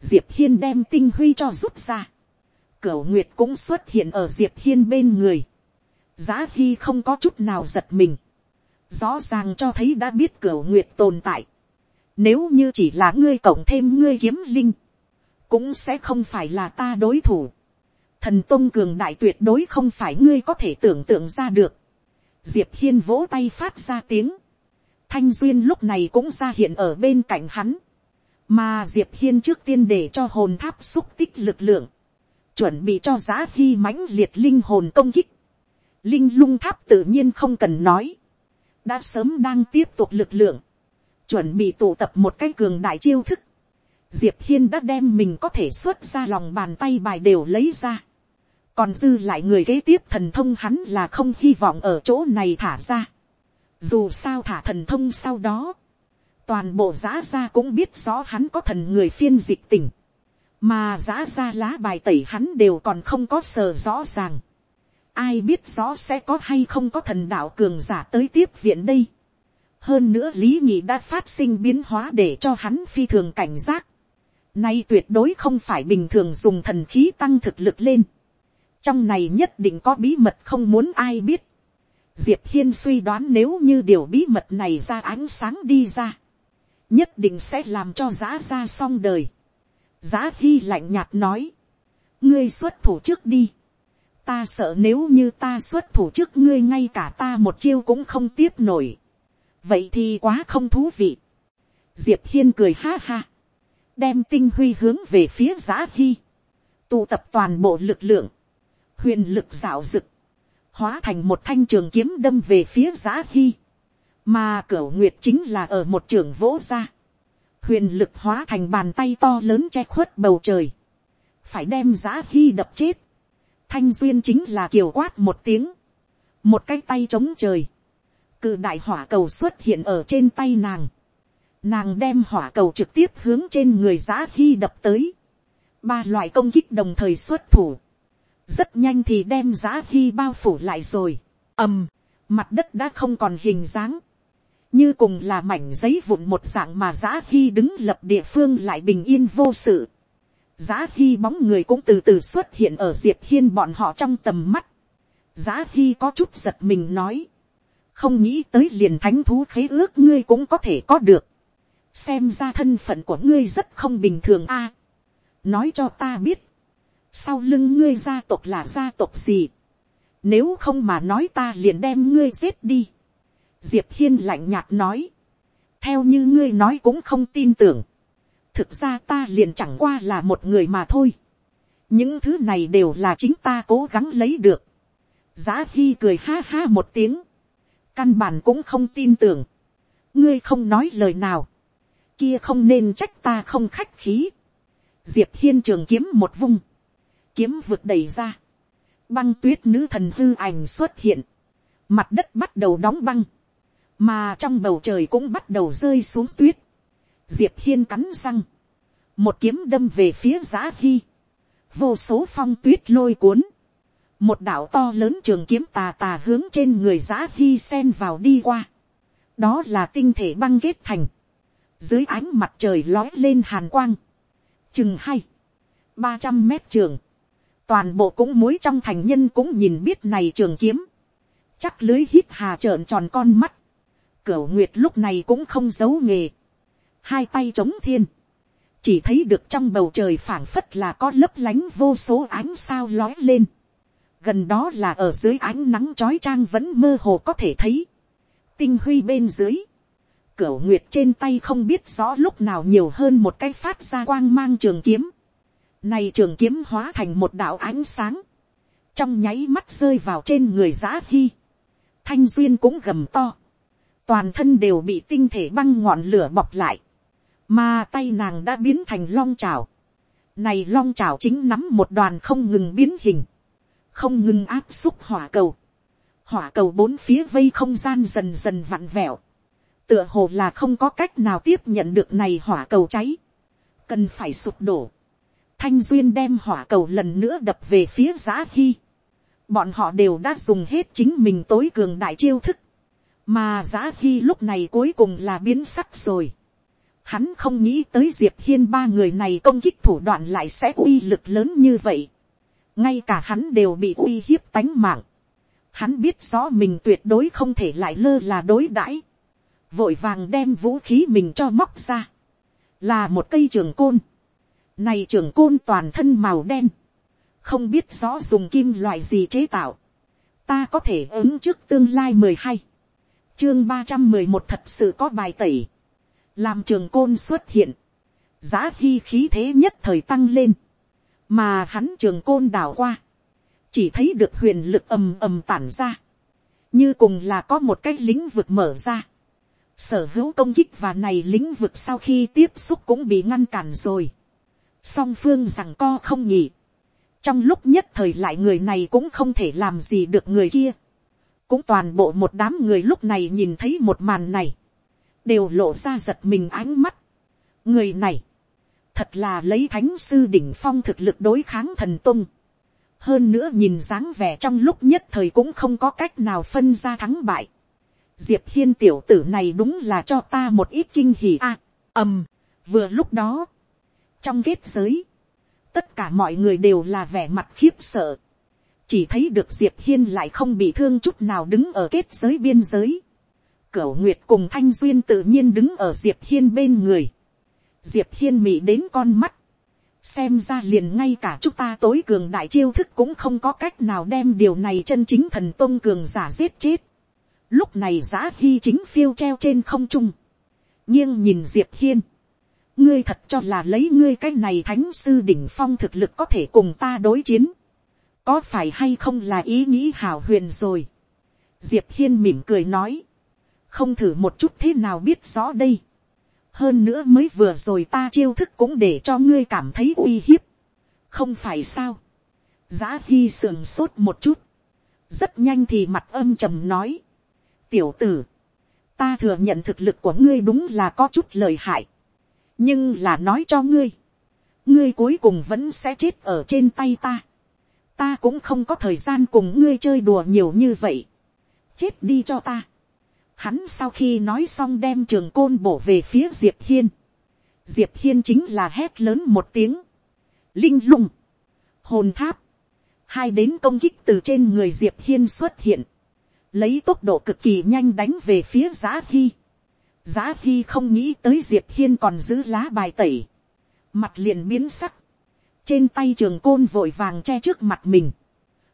Diệp Hiên đem tinh huy cho rút ra. Cửu Nguyệt cũng xuất hiện ở Diệp Hiên bên người. Giá khi không có chút nào giật mình. Rõ ràng cho thấy đã biết cửa Nguyệt tồn tại. Nếu như chỉ là ngươi cộng thêm ngươi kiếm linh. Cũng sẽ không phải là ta đối thủ thần tôn cường đại tuyệt đối không phải ngươi có thể tưởng tượng ra được. diệp hiên vỗ tay phát ra tiếng. thanh duyên lúc này cũng ra hiện ở bên cạnh hắn. mà diệp hiên trước tiên để cho hồn tháp xúc tích lực lượng. chuẩn bị cho giá hy mãnh liệt linh hồn công kích linh lung tháp tự nhiên không cần nói. đã sớm đang tiếp tục lực lượng. chuẩn bị tụ tập một cái cường đại chiêu thức. Diệp Hiên đã đem mình có thể xuất ra lòng bàn tay bài đều lấy ra còn dư lại người kế tiếp thần thông hắn là không hy vọng ở chỗ này thả ra. dù sao thả thần thông sau đó, toàn bộ giã gia cũng biết rõ hắn có thần người phiên dịch tình, mà giã gia lá bài tẩy hắn đều còn không có sờ rõ ràng ai biết rõ sẽ có hay không có thần đạo cường giả tới tiếp viện đây. hơn nữa lý nhị đã phát sinh biến hóa để cho hắn phi thường cảnh giác. nay tuyệt đối không phải bình thường dùng thần khí tăng thực lực lên. trong này nhất định có bí mật không muốn ai biết. diệp hiên suy đoán nếu như điều bí mật này ra ánh sáng đi ra, nhất định sẽ làm cho giá ra xong đời. giá hy lạnh nhạt nói, ngươi xuất thủ trước đi ta sợ nếu như ta xuất thủ trước ngươi ngay cả ta một chiêu cũng không tiếp nổi. vậy thì quá không thú vị. diệp hiên cười ha ha. đem tinh huy hướng về phía giã hy. tụ tập toàn bộ lực lượng. huyền lực dạo rực. hóa thành một thanh trường kiếm đâm về phía giã hy. mà cửa nguyệt chính là ở một trường vỗ ra. huyền lực hóa thành bàn tay to lớn che khuất bầu trời. phải đem giã hy đập chết thanh duyên chính là kiều quát một tiếng, một cái tay trống trời, cự đại hỏa cầu xuất hiện ở trên tay nàng, nàng đem hỏa cầu trực tiếp hướng trên người giá hy đập tới, ba loại công kích đồng thời xuất thủ, rất nhanh thì đem giá hy bao phủ lại rồi, ầm, mặt đất đã không còn hình dáng, như cùng là mảnh giấy vụn một dạng mà giá hy đứng lập địa phương lại bình yên vô sự, Giá Hy bóng người cũng từ từ xuất hiện ở Diệp Hiên bọn họ trong tầm mắt. Giá Hy có chút giật mình nói. Không nghĩ tới liền thánh thú khế ước ngươi cũng có thể có được. Xem ra thân phận của ngươi rất không bình thường a. nói cho ta biết. Sau lưng ngươi gia tộc là gia tộc gì. Nếu không mà nói ta liền đem ngươi giết đi. Diệp Hiên lạnh nhạt nói. Theo như ngươi nói cũng không tin tưởng thực ra ta liền chẳng qua là một người mà thôi. những thứ này đều là chính ta cố gắng lấy được. giá hy cười ha ha một tiếng. căn bản cũng không tin tưởng. ngươi không nói lời nào. kia không nên trách ta không khách khí. diệp hiên trường kiếm một vung. kiếm vượt đầy ra. băng tuyết nữ thần hư ảnh xuất hiện. mặt đất bắt đầu đóng băng. mà trong bầu trời cũng bắt đầu rơi xuống tuyết diệp hiên cắn răng, một kiếm đâm về phía giá hy, vô số phong tuyết lôi cuốn, một đạo to lớn trường kiếm tà tà hướng trên người giá hy sen vào đi qua, đó là tinh thể băng kết thành, dưới ánh mặt trời lói lên hàn quang, chừng hay, ba trăm mét trường, toàn bộ cũng muối trong thành nhân cũng nhìn biết này trường kiếm, chắc lưới hít hà trợn tròn con mắt, cửu nguyệt lúc này cũng không giấu nghề, hai tay chống thiên, chỉ thấy được trong bầu trời phảng phất là có lấp lánh vô số ánh sao lói lên. gần đó là ở dưới ánh nắng trói trang vẫn mơ hồ có thể thấy. tinh huy bên dưới. cửu nguyệt trên tay không biết rõ lúc nào nhiều hơn một cái phát ra quang mang trường kiếm. này trường kiếm hóa thành một đạo ánh sáng. trong nháy mắt rơi vào trên người giã hy. thanh duyên cũng gầm to. toàn thân đều bị tinh thể băng ngọn lửa bọc lại mà tay nàng đã biến thành long trào. Này long trào chính nắm một đoàn không ngừng biến hình. Không ngừng áp xúc hỏa cầu. Hỏa cầu bốn phía vây không gian dần dần vặn vẹo. Tựa hồ là không có cách nào tiếp nhận được này hỏa cầu cháy. Cần phải sụp đổ. Thanh Duyên đem hỏa cầu lần nữa đập về phía giã hy. Bọn họ đều đã dùng hết chính mình tối cường đại chiêu thức. Mà giã hy lúc này cuối cùng là biến sắc rồi Hắn không nghĩ tới Diệp Hiên ba người này công kích thủ đoạn lại sẽ uy lực lớn như vậy. Ngay cả hắn đều bị uy hiếp tánh mạng. Hắn biết rõ mình tuyệt đối không thể lại lơ là đối đãi. Vội vàng đem vũ khí mình cho móc ra. Là một cây trường côn. Này trường côn toàn thân màu đen. Không biết rõ dùng kim loại gì chế tạo. Ta có thể ứng trước tương lai mười hai Chương ba trăm mười một thật sự có bài tẩy làm trường côn xuất hiện, giá hy khí thế nhất thời tăng lên, mà hắn trường côn đảo qua, chỉ thấy được huyền lực ầm ầm tản ra, như cùng là có một cái lĩnh vực mở ra, sở hữu công kích và này lĩnh vực sau khi tiếp xúc cũng bị ngăn cản rồi, song phương rằng co không nhỉ, trong lúc nhất thời lại người này cũng không thể làm gì được người kia, cũng toàn bộ một đám người lúc này nhìn thấy một màn này, đều lộ ra giật mình ánh mắt. người này, thật là lấy thánh sư đỉnh phong thực lực đối kháng thần tung. hơn nữa nhìn dáng vẻ trong lúc nhất thời cũng không có cách nào phân ra thắng bại. diệp hiên tiểu tử này đúng là cho ta một ít kinh hỉ a. ầm, vừa lúc đó, trong kết giới, tất cả mọi người đều là vẻ mặt khiếp sợ. chỉ thấy được diệp hiên lại không bị thương chút nào đứng ở kết giới biên giới cửu nguyệt cùng thanh duyên tự nhiên đứng ở diệp hiên bên người. diệp hiên mị đến con mắt xem ra liền ngay cả chúng ta tối cường đại chiêu thức cũng không có cách nào đem điều này chân chính thần tôn cường giả giết chết. Lúc này giã hy chính phiêu treo trên không trung. nghiêng nhìn diệp hiên. ngươi thật cho là lấy ngươi cái này thánh sư đỉnh phong thực lực có thể cùng ta đối chiến. có phải hay không là ý nghĩ hảo huyền rồi. diệp hiên mỉm cười nói không thử một chút thế nào biết rõ đây. Hơn nữa mới vừa rồi ta chiêu thức cũng để cho ngươi cảm thấy uy hiếp, không phải sao, giá hy sườn sốt một chút, rất nhanh thì mặt âm trầm nói, tiểu tử, ta thừa nhận thực lực của ngươi đúng là có chút lời hại, nhưng là nói cho ngươi, ngươi cuối cùng vẫn sẽ chết ở trên tay ta, ta cũng không có thời gian cùng ngươi chơi đùa nhiều như vậy, chết đi cho ta, Hắn sau khi nói xong đem trường côn bổ về phía Diệp Hiên. Diệp Hiên chính là hét lớn một tiếng. Linh lung. Hồn tháp. Hai đến công kích từ trên người Diệp Hiên xuất hiện. Lấy tốc độ cực kỳ nhanh đánh về phía Giá Hy. Giá Hy không nghĩ tới Diệp Hiên còn giữ lá bài tẩy. Mặt liền biến sắc. Trên tay trường côn vội vàng che trước mặt mình.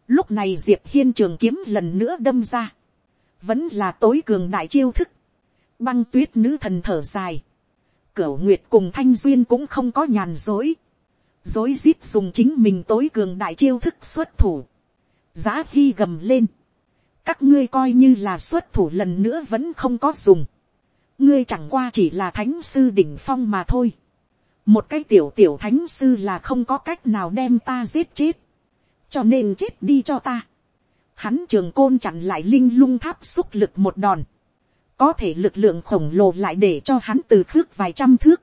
Lúc này Diệp Hiên trường kiếm lần nữa đâm ra vẫn là tối cường đại chiêu thức, băng tuyết nữ thần thở dài, cửu nguyệt cùng thanh duyên cũng không có nhàn dối, dối rít dùng chính mình tối cường đại chiêu thức xuất thủ, giá khi gầm lên, các ngươi coi như là xuất thủ lần nữa vẫn không có dùng, ngươi chẳng qua chỉ là thánh sư đỉnh phong mà thôi, một cái tiểu tiểu thánh sư là không có cách nào đem ta giết chết, cho nên chết đi cho ta hắn trường côn chặn lại linh lung tháp xúc lực một đòn, có thể lực lượng khổng lồ lại để cho hắn từ thước vài trăm thước,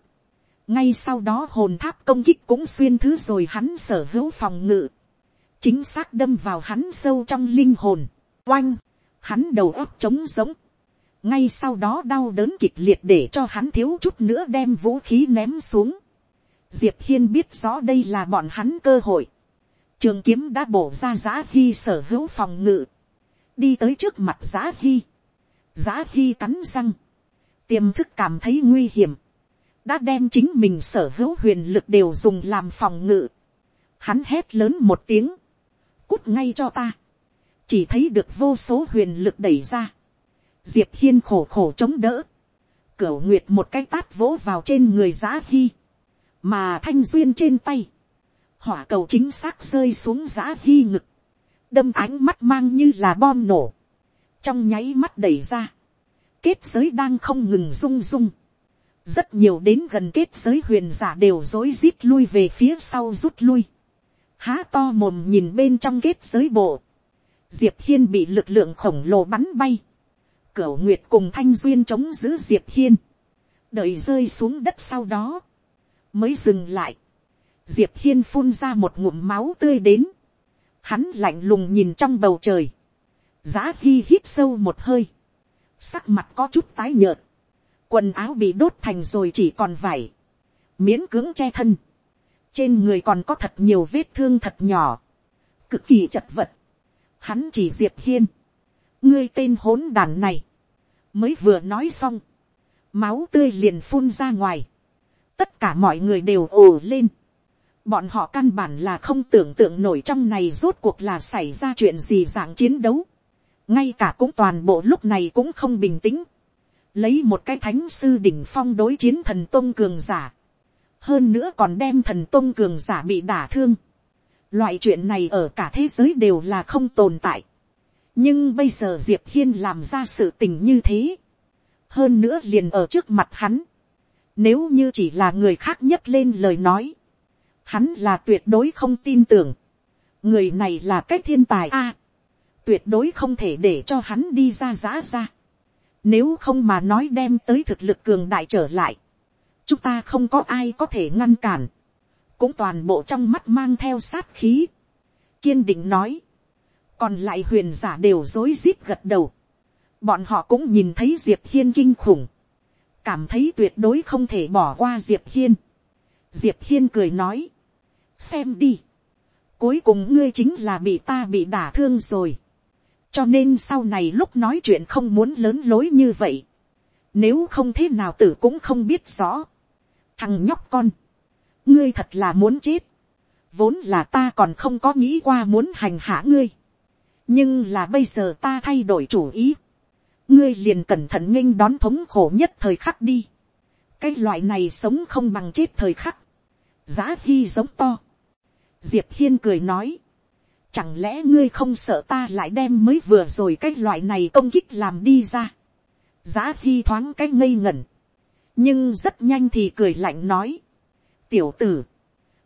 ngay sau đó hồn tháp công kích cũng xuyên thứ rồi hắn sở hữu phòng ngự, chính xác đâm vào hắn sâu trong linh hồn, oanh, hắn đầu óc trống giống, ngay sau đó đau đớn kịch liệt để cho hắn thiếu chút nữa đem vũ khí ném xuống. Diệp hiên biết rõ đây là bọn hắn cơ hội, trường kiếm đã bổ ra giã hy sở hữu phòng ngự, đi tới trước mặt giã hy, giã hy cắn răng, tiềm thức cảm thấy nguy hiểm, đã đem chính mình sở hữu huyền lực đều dùng làm phòng ngự, hắn hét lớn một tiếng, cút ngay cho ta, chỉ thấy được vô số huyền lực đẩy ra, diệp hiên khổ khổ chống đỡ, cửa nguyệt một cái tát vỗ vào trên người giã hy, mà thanh duyên trên tay, hỏa cầu chính xác rơi xuống giã hy ngực, đâm ánh mắt mang như là bom nổ, trong nháy mắt đẩy ra, kết giới đang không ngừng rung rung, rất nhiều đến gần kết giới huyền giả đều rối rít lui về phía sau rút lui, há to mồm nhìn bên trong kết giới bộ, diệp hiên bị lực lượng khổng lồ bắn bay, cửu nguyệt cùng thanh duyên chống giữ diệp hiên, đợi rơi xuống đất sau đó, mới dừng lại, diệp hiên phun ra một ngụm máu tươi đến, hắn lạnh lùng nhìn trong bầu trời, giá hi hít sâu một hơi, sắc mặt có chút tái nhợt, quần áo bị đốt thành rồi chỉ còn vải, miễn cưỡng che thân, trên người còn có thật nhiều vết thương thật nhỏ, cực kỳ chật vật, hắn chỉ diệp hiên, ngươi tên hỗn đàn này, mới vừa nói xong, máu tươi liền phun ra ngoài, tất cả mọi người đều ồ lên, bọn họ căn bản là không tưởng tượng nổi trong này rốt cuộc là xảy ra chuyện gì dạng chiến đấu. ngay cả cũng toàn bộ lúc này cũng không bình tĩnh. lấy một cái thánh sư đỉnh phong đối chiến thần tôn cường giả. hơn nữa còn đem thần tôn cường giả bị đả thương. loại chuyện này ở cả thế giới đều là không tồn tại. nhưng bây giờ diệp hiên làm ra sự tình như thế. hơn nữa liền ở trước mặt hắn. nếu như chỉ là người khác nhất lên lời nói hắn là tuyệt đối không tin tưởng, người này là cái thiên tài a, tuyệt đối không thể để cho hắn đi ra giã ra, nếu không mà nói đem tới thực lực cường đại trở lại, chúng ta không có ai có thể ngăn cản, cũng toàn bộ trong mắt mang theo sát khí, kiên định nói, còn lại huyền giả đều rối rít gật đầu, bọn họ cũng nhìn thấy diệp hiên kinh khủng, cảm thấy tuyệt đối không thể bỏ qua diệp hiên. diệp hiên cười nói, xem đi, cuối cùng ngươi chính là bị ta bị đả thương rồi, cho nên sau này lúc nói chuyện không muốn lớn lối như vậy, nếu không thế nào tử cũng không biết rõ, thằng nhóc con, ngươi thật là muốn chết, vốn là ta còn không có nghĩ qua muốn hành hạ ngươi, nhưng là bây giờ ta thay đổi chủ ý, ngươi liền cẩn thận nghênh đón thống khổ nhất thời khắc đi, cái loại này sống không bằng chết thời khắc, giá hy giống to, diệp hiên cười nói, chẳng lẽ ngươi không sợ ta lại đem mới vừa rồi cái loại này công kích làm đi ra, giá thi thoáng cái ngây ngẩn, nhưng rất nhanh thì cười lạnh nói, tiểu tử,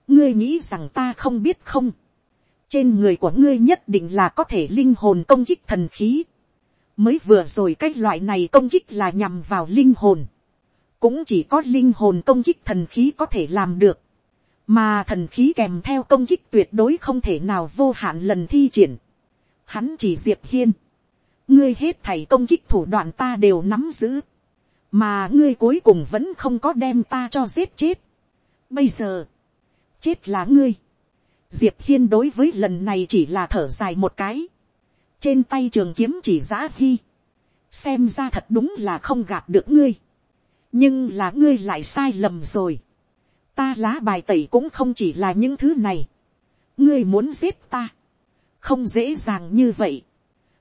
ngươi nghĩ rằng ta không biết không, trên người của ngươi nhất định là có thể linh hồn công kích thần khí, mới vừa rồi cái loại này công kích là nhằm vào linh hồn, cũng chỉ có linh hồn công kích thần khí có thể làm được, mà thần khí kèm theo công kích tuyệt đối không thể nào vô hạn lần thi triển. Hắn chỉ diệp hiên, ngươi hết thảy công kích thủ đoạn ta đều nắm giữ, mà ngươi cuối cùng vẫn không có đem ta cho giết chết. Bây giờ, chết là ngươi. Diệp hiên đối với lần này chỉ là thở dài một cái, trên tay trường kiếm chỉ giã hy, xem ra thật đúng là không gạt được ngươi, nhưng là ngươi lại sai lầm rồi, ta lá bài tẩy cũng không chỉ là những thứ này, ngươi muốn giết ta, không dễ dàng như vậy,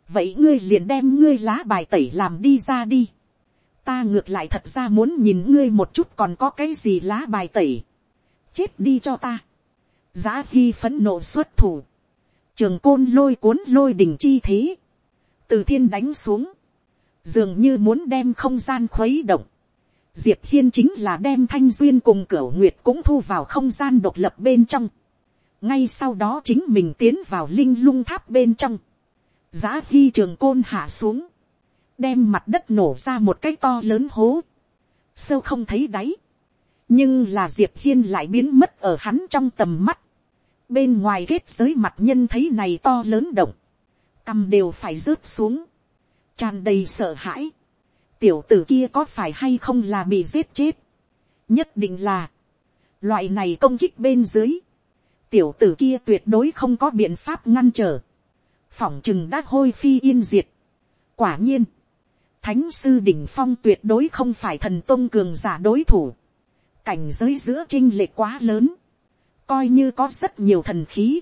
vậy ngươi liền đem ngươi lá bài tẩy làm đi ra đi, ta ngược lại thật ra muốn nhìn ngươi một chút còn có cái gì lá bài tẩy, chết đi cho ta, giá khi phấn nộ xuất thủ, trường côn lôi cuốn lôi đỉnh chi thế, từ thiên đánh xuống, dường như muốn đem không gian khuấy động, diệp hiên chính là đem thanh duyên cùng cửa nguyệt cũng thu vào không gian độc lập bên trong, ngay sau đó chính mình tiến vào linh lung tháp bên trong, giá hy trường côn hạ xuống, đem mặt đất nổ ra một cái to lớn hố, sâu không thấy đáy, nhưng là diệp hiên lại biến mất ở hắn trong tầm mắt, bên ngoài kết giới mặt nhân thấy này to lớn động, cầm đều phải rớt xuống, tràn đầy sợ hãi, tiểu tử kia có phải hay không là bị giết chết, nhất định là, loại này công kích bên dưới, tiểu tử kia tuyệt đối không có biện pháp ngăn trở, phỏng chừng đã hôi phi yên diệt. quả nhiên, thánh sư đỉnh phong tuyệt đối không phải thần tôn cường giả đối thủ, cảnh giới giữa trinh lệ quá lớn, coi như có rất nhiều thần khí,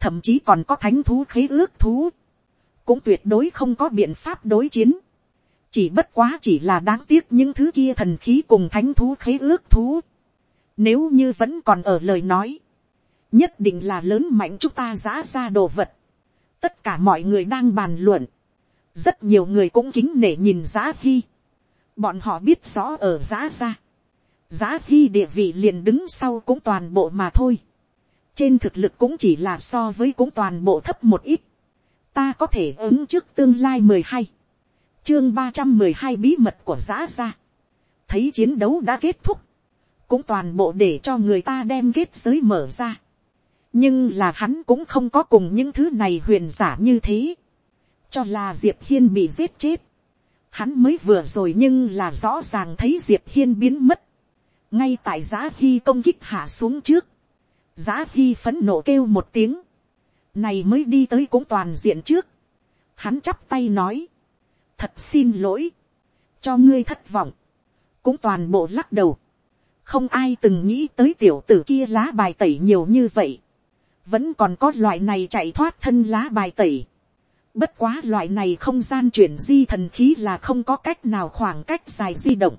thậm chí còn có thánh thú khế ước thú, cũng tuyệt đối không có biện pháp đối chiến, chỉ bất quá chỉ là đáng tiếc những thứ kia thần khí cùng thánh thú khế ước thú, nếu như vẫn còn ở lời nói, nhất định là lớn mạnh chúng ta giã ra đồ vật, tất cả mọi người đang bàn luận, rất nhiều người cũng kính nể nhìn giá hy, bọn họ biết rõ ở giá ra, giá hy địa vị liền đứng sau cũng toàn bộ mà thôi. trên thực lực cũng chỉ là so với cũng toàn bộ thấp một ít. ta có thể ứng trước tương lai mười hai, chương ba trăm mười hai bí mật của giã ra. thấy chiến đấu đã kết thúc, cũng toàn bộ để cho người ta đem kết giới mở ra. nhưng là hắn cũng không có cùng những thứ này huyền giả như thế. cho là diệp hiên bị giết chết. hắn mới vừa rồi nhưng là rõ ràng thấy diệp hiên biến mất ngay tại giá hy công kích hạ xuống trước, giá hy phấn nộ kêu một tiếng, này mới đi tới cũng toàn diện trước, hắn chắp tay nói, thật xin lỗi, cho ngươi thất vọng, cũng toàn bộ lắc đầu, không ai từng nghĩ tới tiểu tử kia lá bài tẩy nhiều như vậy, vẫn còn có loại này chạy thoát thân lá bài tẩy, bất quá loại này không gian chuyển di thần khí là không có cách nào khoảng cách dài di động,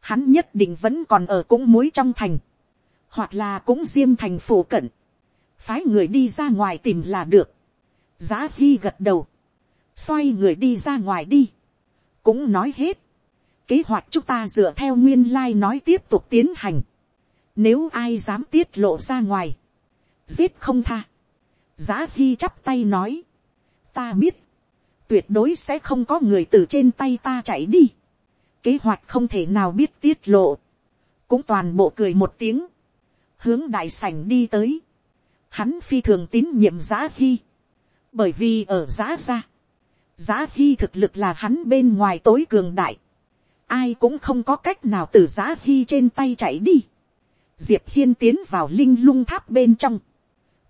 hắn nhất định vẫn còn ở cũng muối trong thành, hoặc là cũng diêm thành phổ cận, phái người đi ra ngoài tìm là được, giá hy gật đầu, xoay người đi ra ngoài đi, cũng nói hết, kế hoạch chúng ta dựa theo nguyên lai、like、nói tiếp tục tiến hành, nếu ai dám tiết lộ ra ngoài, giết không tha, giá hy chắp tay nói, ta biết, tuyệt đối sẽ không có người từ trên tay ta chạy đi, kế hoạch không thể nào biết tiết lộ, cũng toàn bộ cười một tiếng, hướng đại sảnh đi tới, hắn phi thường tín nhiệm giá hy, bởi vì ở giá ra, giá hy thực lực là hắn bên ngoài tối cường đại, ai cũng không có cách nào từ giá hy trên tay chạy đi. diệp hiên tiến vào linh lung tháp bên trong,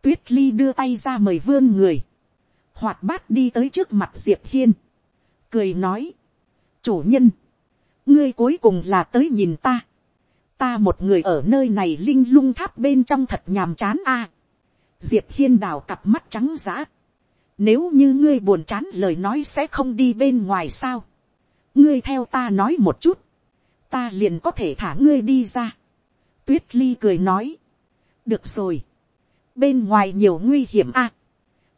tuyết ly đưa tay ra mời vươn người, hoạt bát đi tới trước mặt diệp hiên, cười nói, chủ nhân, ngươi cuối cùng là tới nhìn ta, ta một người ở nơi này linh lung tháp bên trong thật nhàm chán a. diệp hiên đào cặp mắt trắng giã, nếu như ngươi buồn chán lời nói sẽ không đi bên ngoài sao, ngươi theo ta nói một chút, ta liền có thể thả ngươi đi ra. tuyết ly cười nói, được rồi, bên ngoài nhiều nguy hiểm à?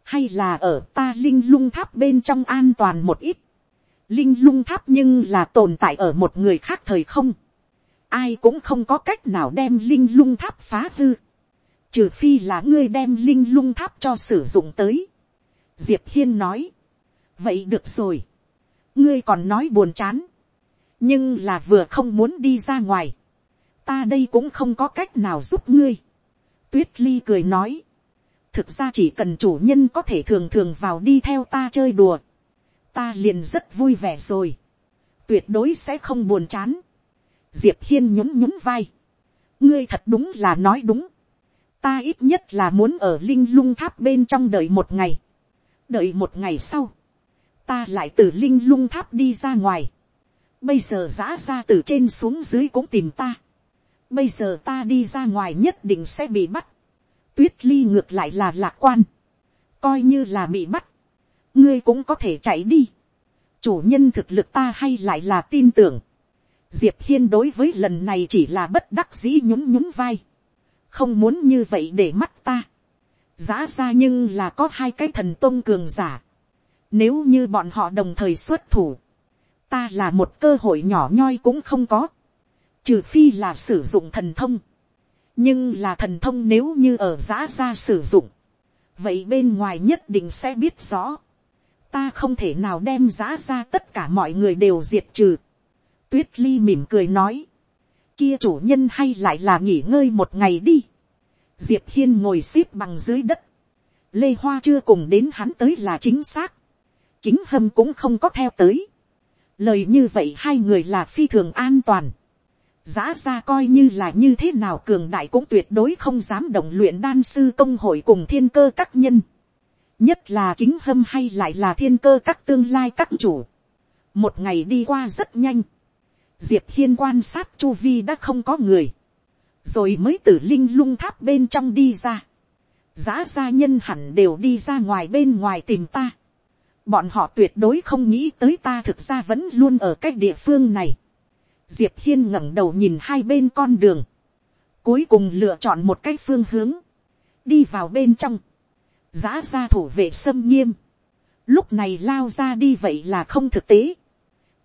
hay là ở ta linh lung tháp bên trong an toàn một ít, linh lung tháp nhưng là tồn tại ở một người khác thời không, ai cũng không có cách nào đem linh lung tháp phá hư, trừ phi là ngươi đem linh lung tháp cho sử dụng tới diệp hiên nói, vậy được rồi, ngươi còn nói buồn chán, nhưng là vừa không muốn đi ra ngoài, ta đây cũng không có cách nào giúp ngươi. tuyết ly cười nói, thực ra chỉ cần chủ nhân có thể thường thường vào đi theo ta chơi đùa, ta liền rất vui vẻ rồi, tuyệt đối sẽ không buồn chán. diệp hiên nhún nhún vai, ngươi thật đúng là nói đúng, ta ít nhất là muốn ở linh lung tháp bên trong đợi một ngày, đợi một ngày sau, ta lại từ linh lung tháp đi ra ngoài, bây giờ giã ra từ trên xuống dưới cũng tìm ta, bây giờ ta đi ra ngoài nhất định sẽ bị bắt, tuyết ly ngược lại là lạc quan, coi như là bị bắt, ngươi cũng có thể chạy đi, chủ nhân thực lực ta hay lại là tin tưởng, diệp hiên đối với lần này chỉ là bất đắc dĩ nhún nhún vai, không muốn như vậy để mắt ta, giã ra nhưng là có hai cái thần tôn cường giả, nếu như bọn họ đồng thời xuất thủ, ta là một cơ hội nhỏ nhoi cũng không có, trừ phi là sử dụng thần thông. nhưng là thần thông nếu như ở giã ra sử dụng, vậy bên ngoài nhất định sẽ biết rõ. ta không thể nào đem giã ra tất cả mọi người đều diệt trừ. tuyết ly mỉm cười nói, kia chủ nhân hay lại là nghỉ ngơi một ngày đi diệp hiên ngồi x ế p bằng dưới đất. lê hoa chưa cùng đến hắn tới là chính xác kính hâm cũng không có theo tới. lời như vậy hai người là phi thường an toàn. Giá ra coi như là như thế nào cường đại cũng tuyệt đối không dám động luyện đan sư công hội cùng thiên cơ các nhân. Nhất là kính hâm hay lại là thiên cơ các tương lai các chủ. Một ngày đi qua rất nhanh. Diệp Hiên quan sát Chu Vi đã không có người. Rồi mới từ linh lung tháp bên trong đi ra. Giá gia nhân hẳn đều đi ra ngoài bên ngoài tìm ta. Bọn họ tuyệt đối không nghĩ tới ta thực ra vẫn luôn ở cái địa phương này. diệp hiên ngẩng đầu nhìn hai bên con đường, cuối cùng lựa chọn một cái phương hướng, đi vào bên trong, giã gia thủ vệ xâm nghiêm, lúc này lao ra đi vậy là không thực tế,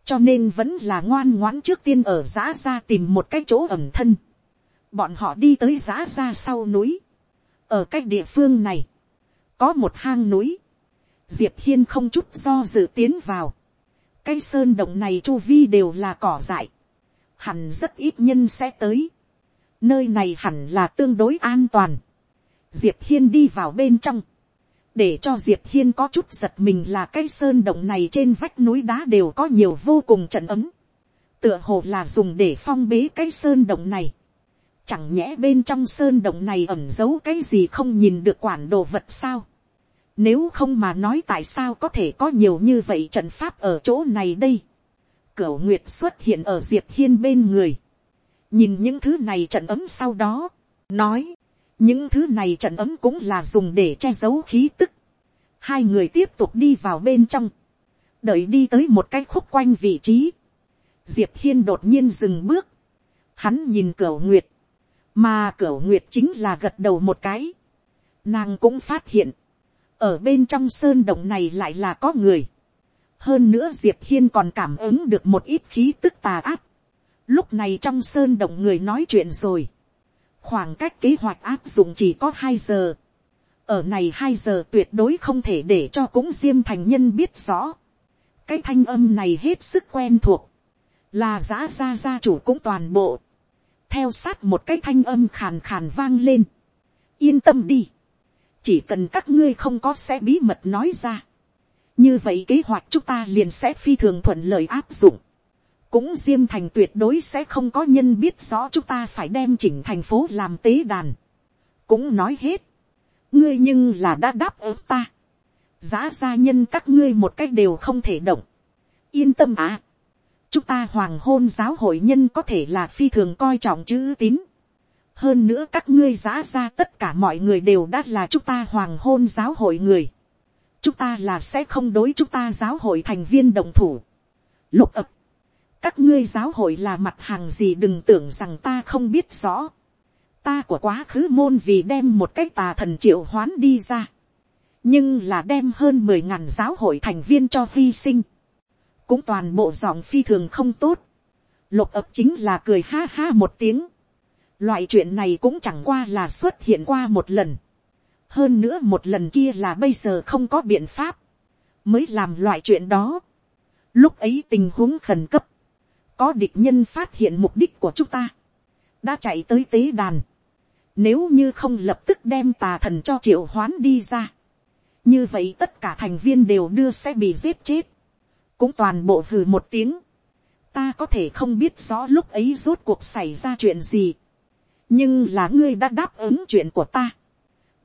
cho nên vẫn là ngoan ngoãn trước tiên ở giã ra tìm một cái chỗ ẩm thân, bọn họ đi tới giã ra sau núi, ở cái địa phương này, có một hang núi, diệp hiên không chút do dự tiến vào. cái sơn động này chu vi đều là cỏ dại. hẳn rất ít nhân sẽ tới. nơi này hẳn là tương đối an toàn. diệp hiên đi vào bên trong. để cho diệp hiên có chút giật mình là cái sơn động này trên vách núi đá đều có nhiều vô cùng trận ấm. tựa hồ là dùng để phong bế cái sơn động này chẳng nhẽ bên trong sơn động này ẩn giấu cái gì không nhìn được quản đồ vật sao nếu không mà nói tại sao có thể có nhiều như vậy trận pháp ở chỗ này đây. Cửu Nguyệt xuất hiện ở Diệp Hiên bên người. Nhìn những thứ này trận ấm sau đó. Nói. Những thứ này trận ấm cũng là dùng để che giấu khí tức. Hai người tiếp tục đi vào bên trong. Đợi đi tới một cái khúc quanh vị trí. Diệp Hiên đột nhiên dừng bước. Hắn nhìn Cửu Nguyệt. Mà Cửu Nguyệt chính là gật đầu một cái. Nàng cũng phát hiện ở bên trong sơn động này lại là có người. hơn nữa diệp hiên còn cảm ứng được một ít khí tức tà áp. lúc này trong sơn động người nói chuyện rồi. khoảng cách kế hoạch áp dụng chỉ có hai giờ. ở này hai giờ tuyệt đối không thể để cho cũng diêm thành nhân biết rõ. cái thanh âm này hết sức quen thuộc. là giã gia gia chủ cũng toàn bộ theo sát một cái thanh âm khàn khàn vang lên. yên tâm đi. Chỉ cần các ngươi không có sẽ bí mật nói ra, như vậy kế hoạch chúng ta liền sẽ phi thường thuận lợi áp dụng, cũng diêm thành tuyệt đối sẽ không có nhân biết rõ chúng ta phải đem chỉnh thành phố làm tế đàn, cũng nói hết, ngươi nhưng là đã đáp ứng ta, giá gia nhân các ngươi một cách đều không thể động, yên tâm à, chúng ta hoàng hôn giáo hội nhân có thể là phi thường coi trọng chữ tín, hơn nữa các ngươi giã ra tất cả mọi người đều đã là chúng ta hoàng hôn giáo hội người. chúng ta là sẽ không đối chúng ta giáo hội thành viên đồng thủ. lục ập, các ngươi giáo hội là mặt hàng gì đừng tưởng rằng ta không biết rõ. ta của quá khứ môn vì đem một cái tà thần triệu hoán đi ra. nhưng là đem hơn mười ngàn giáo hội thành viên cho hy sinh cũng toàn bộ giọng phi thường không tốt. lục ập chính là cười ha ha một tiếng Loại chuyện này cũng chẳng qua là xuất hiện qua một lần. Hơn nữa một lần kia là bây giờ không có biện pháp. Mới làm loại chuyện đó. Lúc ấy tình huống khẩn cấp. Có địch nhân phát hiện mục đích của chúng ta. Đã chạy tới tế đàn. Nếu như không lập tức đem tà thần cho triệu hoán đi ra. Như vậy tất cả thành viên đều đưa sẽ bị giết chết. Cũng toàn bộ hừ một tiếng. Ta có thể không biết rõ lúc ấy rốt cuộc xảy ra chuyện gì. Nhưng là ngươi đã đáp ứng chuyện của ta,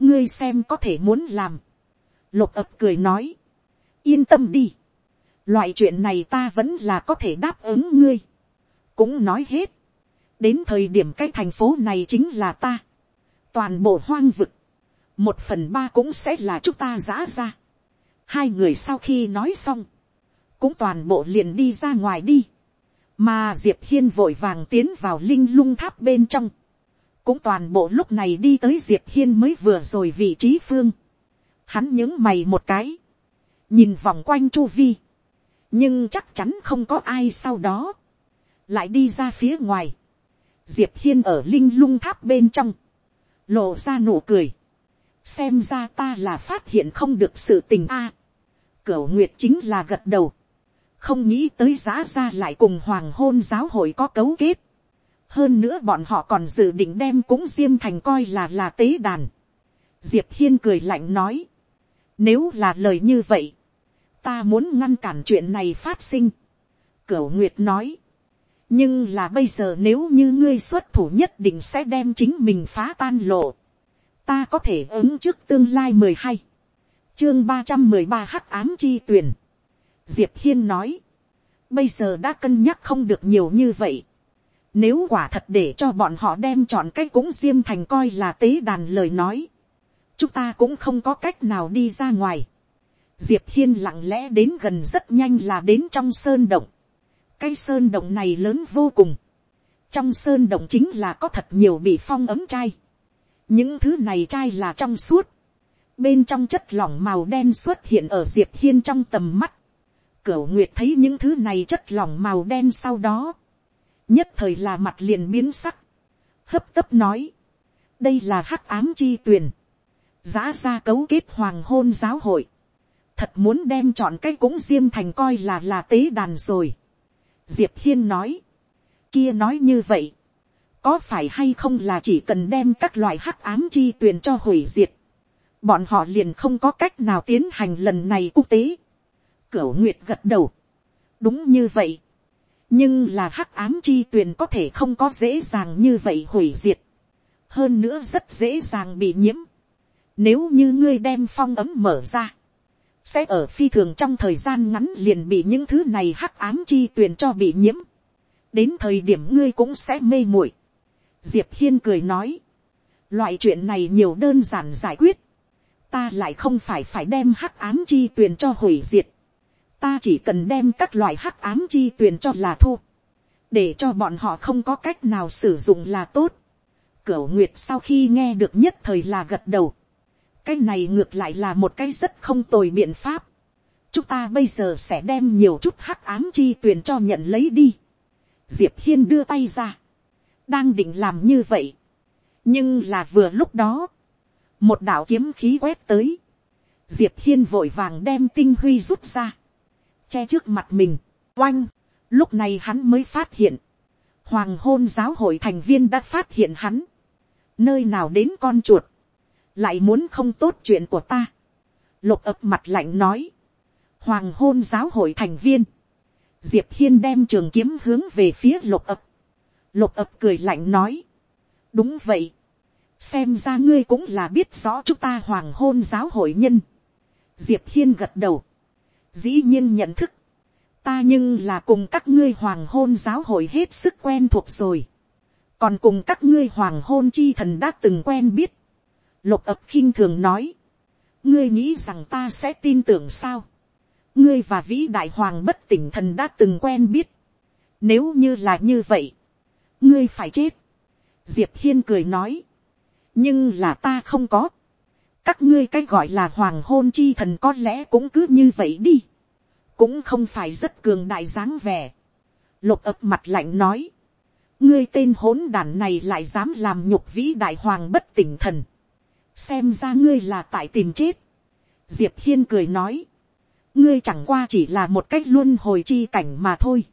ngươi xem có thể muốn làm, lục ập cười nói, yên tâm đi, loại chuyện này ta vẫn là có thể đáp ứng ngươi, cũng nói hết, đến thời điểm cái thành phố này chính là ta, toàn bộ hoang vực, một phần ba cũng sẽ là chúng ta giã ra. hai người sau khi nói xong, cũng toàn bộ liền đi ra ngoài đi, mà diệp hiên vội vàng tiến vào linh lung tháp bên trong, cũng toàn bộ lúc này đi tới diệp hiên mới vừa rồi vị trí phương. hắn những mày một cái, nhìn vòng quanh chu vi, nhưng chắc chắn không có ai sau đó, lại đi ra phía ngoài. diệp hiên ở linh lung tháp bên trong, lộ ra nụ cười, xem ra ta là phát hiện không được sự tình a. À, cửu nguyệt chính là gật đầu, không nghĩ tới giá ra lại cùng hoàng hôn giáo hội có cấu kết hơn nữa bọn họ còn dự định đem cũng diêm thành coi là là tế đàn. diệp hiên cười lạnh nói, nếu là lời như vậy, ta muốn ngăn cản chuyện này phát sinh. cửu nguyệt nói, nhưng là bây giờ nếu như ngươi xuất thủ nhất định sẽ đem chính mình phá tan lộ. ta có thể ứng trước tương lai mười hai, chương ba trăm mười ba hắc ám chi tuyển diệp hiên nói, bây giờ đã cân nhắc không được nhiều như vậy nếu quả thật để cho bọn họ đem chọn cái cũng diêm thành coi là tế đàn lời nói. Chúng ta cũng không có cách nào đi ra ngoài. Diệp Hiên lặng lẽ đến gần rất nhanh là đến trong sơn động. Cái sơn động này lớn vô cùng. Trong sơn động chính là có thật nhiều bị phong ấm chai. Những thứ này chai là trong suốt. Bên trong chất lỏng màu đen xuất hiện ở Diệp Hiên trong tầm mắt. Cửu Nguyệt thấy những thứ này chất lỏng màu đen sau đó. Nhất thời là mặt liền biến sắc, hấp tấp nói, đây là hắc ám chi tuyền, giá ra cấu kết hoàng hôn giáo hội, thật muốn đem chọn cái cũng diêm thành coi là là tế đàn rồi. diệp hiên nói, kia nói như vậy, có phải hay không là chỉ cần đem các loại hắc ám chi tuyền cho hủy diệt, bọn họ liền không có cách nào tiến hành lần này quốc tế. Cửu nguyệt gật đầu, đúng như vậy, nhưng là hắc ám chi tuyền có thể không có dễ dàng như vậy hủy diệt, hơn nữa rất dễ dàng bị nhiễm. Nếu như ngươi đem phong ấm mở ra, sẽ ở phi thường trong thời gian ngắn liền bị những thứ này hắc ám chi tuyền cho bị nhiễm. đến thời điểm ngươi cũng sẽ mê muội. diệp hiên cười nói, loại chuyện này nhiều đơn giản giải quyết, ta lại không phải phải đem hắc ám chi tuyền cho hủy diệt ta chỉ cần đem các loại hắc ám chi tuyền cho là thu, để cho bọn họ không có cách nào sử dụng là tốt. Cửu nguyệt sau khi nghe được nhất thời là gật đầu, cái này ngược lại là một cái rất không tồi biện pháp. chúng ta bây giờ sẽ đem nhiều chút hắc ám chi tuyền cho nhận lấy đi. diệp hiên đưa tay ra, đang định làm như vậy, nhưng là vừa lúc đó, một đạo kiếm khí quét tới, diệp hiên vội vàng đem tinh huy rút ra, che trước mặt mình, oanh, lúc này hắn mới phát hiện, hoàng hôn giáo hội thành viên đã phát hiện hắn, nơi nào đến con chuột, lại muốn không tốt chuyện của ta, lục ập mặt lạnh nói, hoàng hôn giáo hội thành viên, diệp hiên đem trường kiếm hướng về phía lục ập, lục ập cười lạnh nói, đúng vậy, xem ra ngươi cũng là biết rõ chúng ta hoàng hôn giáo hội nhân, diệp hiên gật đầu, dĩ nhiên nhận thức, ta nhưng là cùng các ngươi hoàng hôn giáo hội hết sức quen thuộc rồi, còn cùng các ngươi hoàng hôn chi thần đã từng quen biết, lục ập khinh thường nói, ngươi nghĩ rằng ta sẽ tin tưởng sao, ngươi và vĩ đại hoàng bất tỉnh thần đã từng quen biết, nếu như là như vậy, ngươi phải chết, diệp hiên cười nói, nhưng là ta không có, các ngươi cái gọi là hoàng hôn chi thần có lẽ cũng cứ như vậy đi, cũng không phải rất cường đại dáng vẻ, lục ập mặt lạnh nói, ngươi tên hỗn đàn này lại dám làm nhục vĩ đại hoàng bất tỉnh thần, xem ra ngươi là tại tìm chết, diệp hiên cười nói, ngươi chẳng qua chỉ là một cách luôn hồi chi cảnh mà thôi,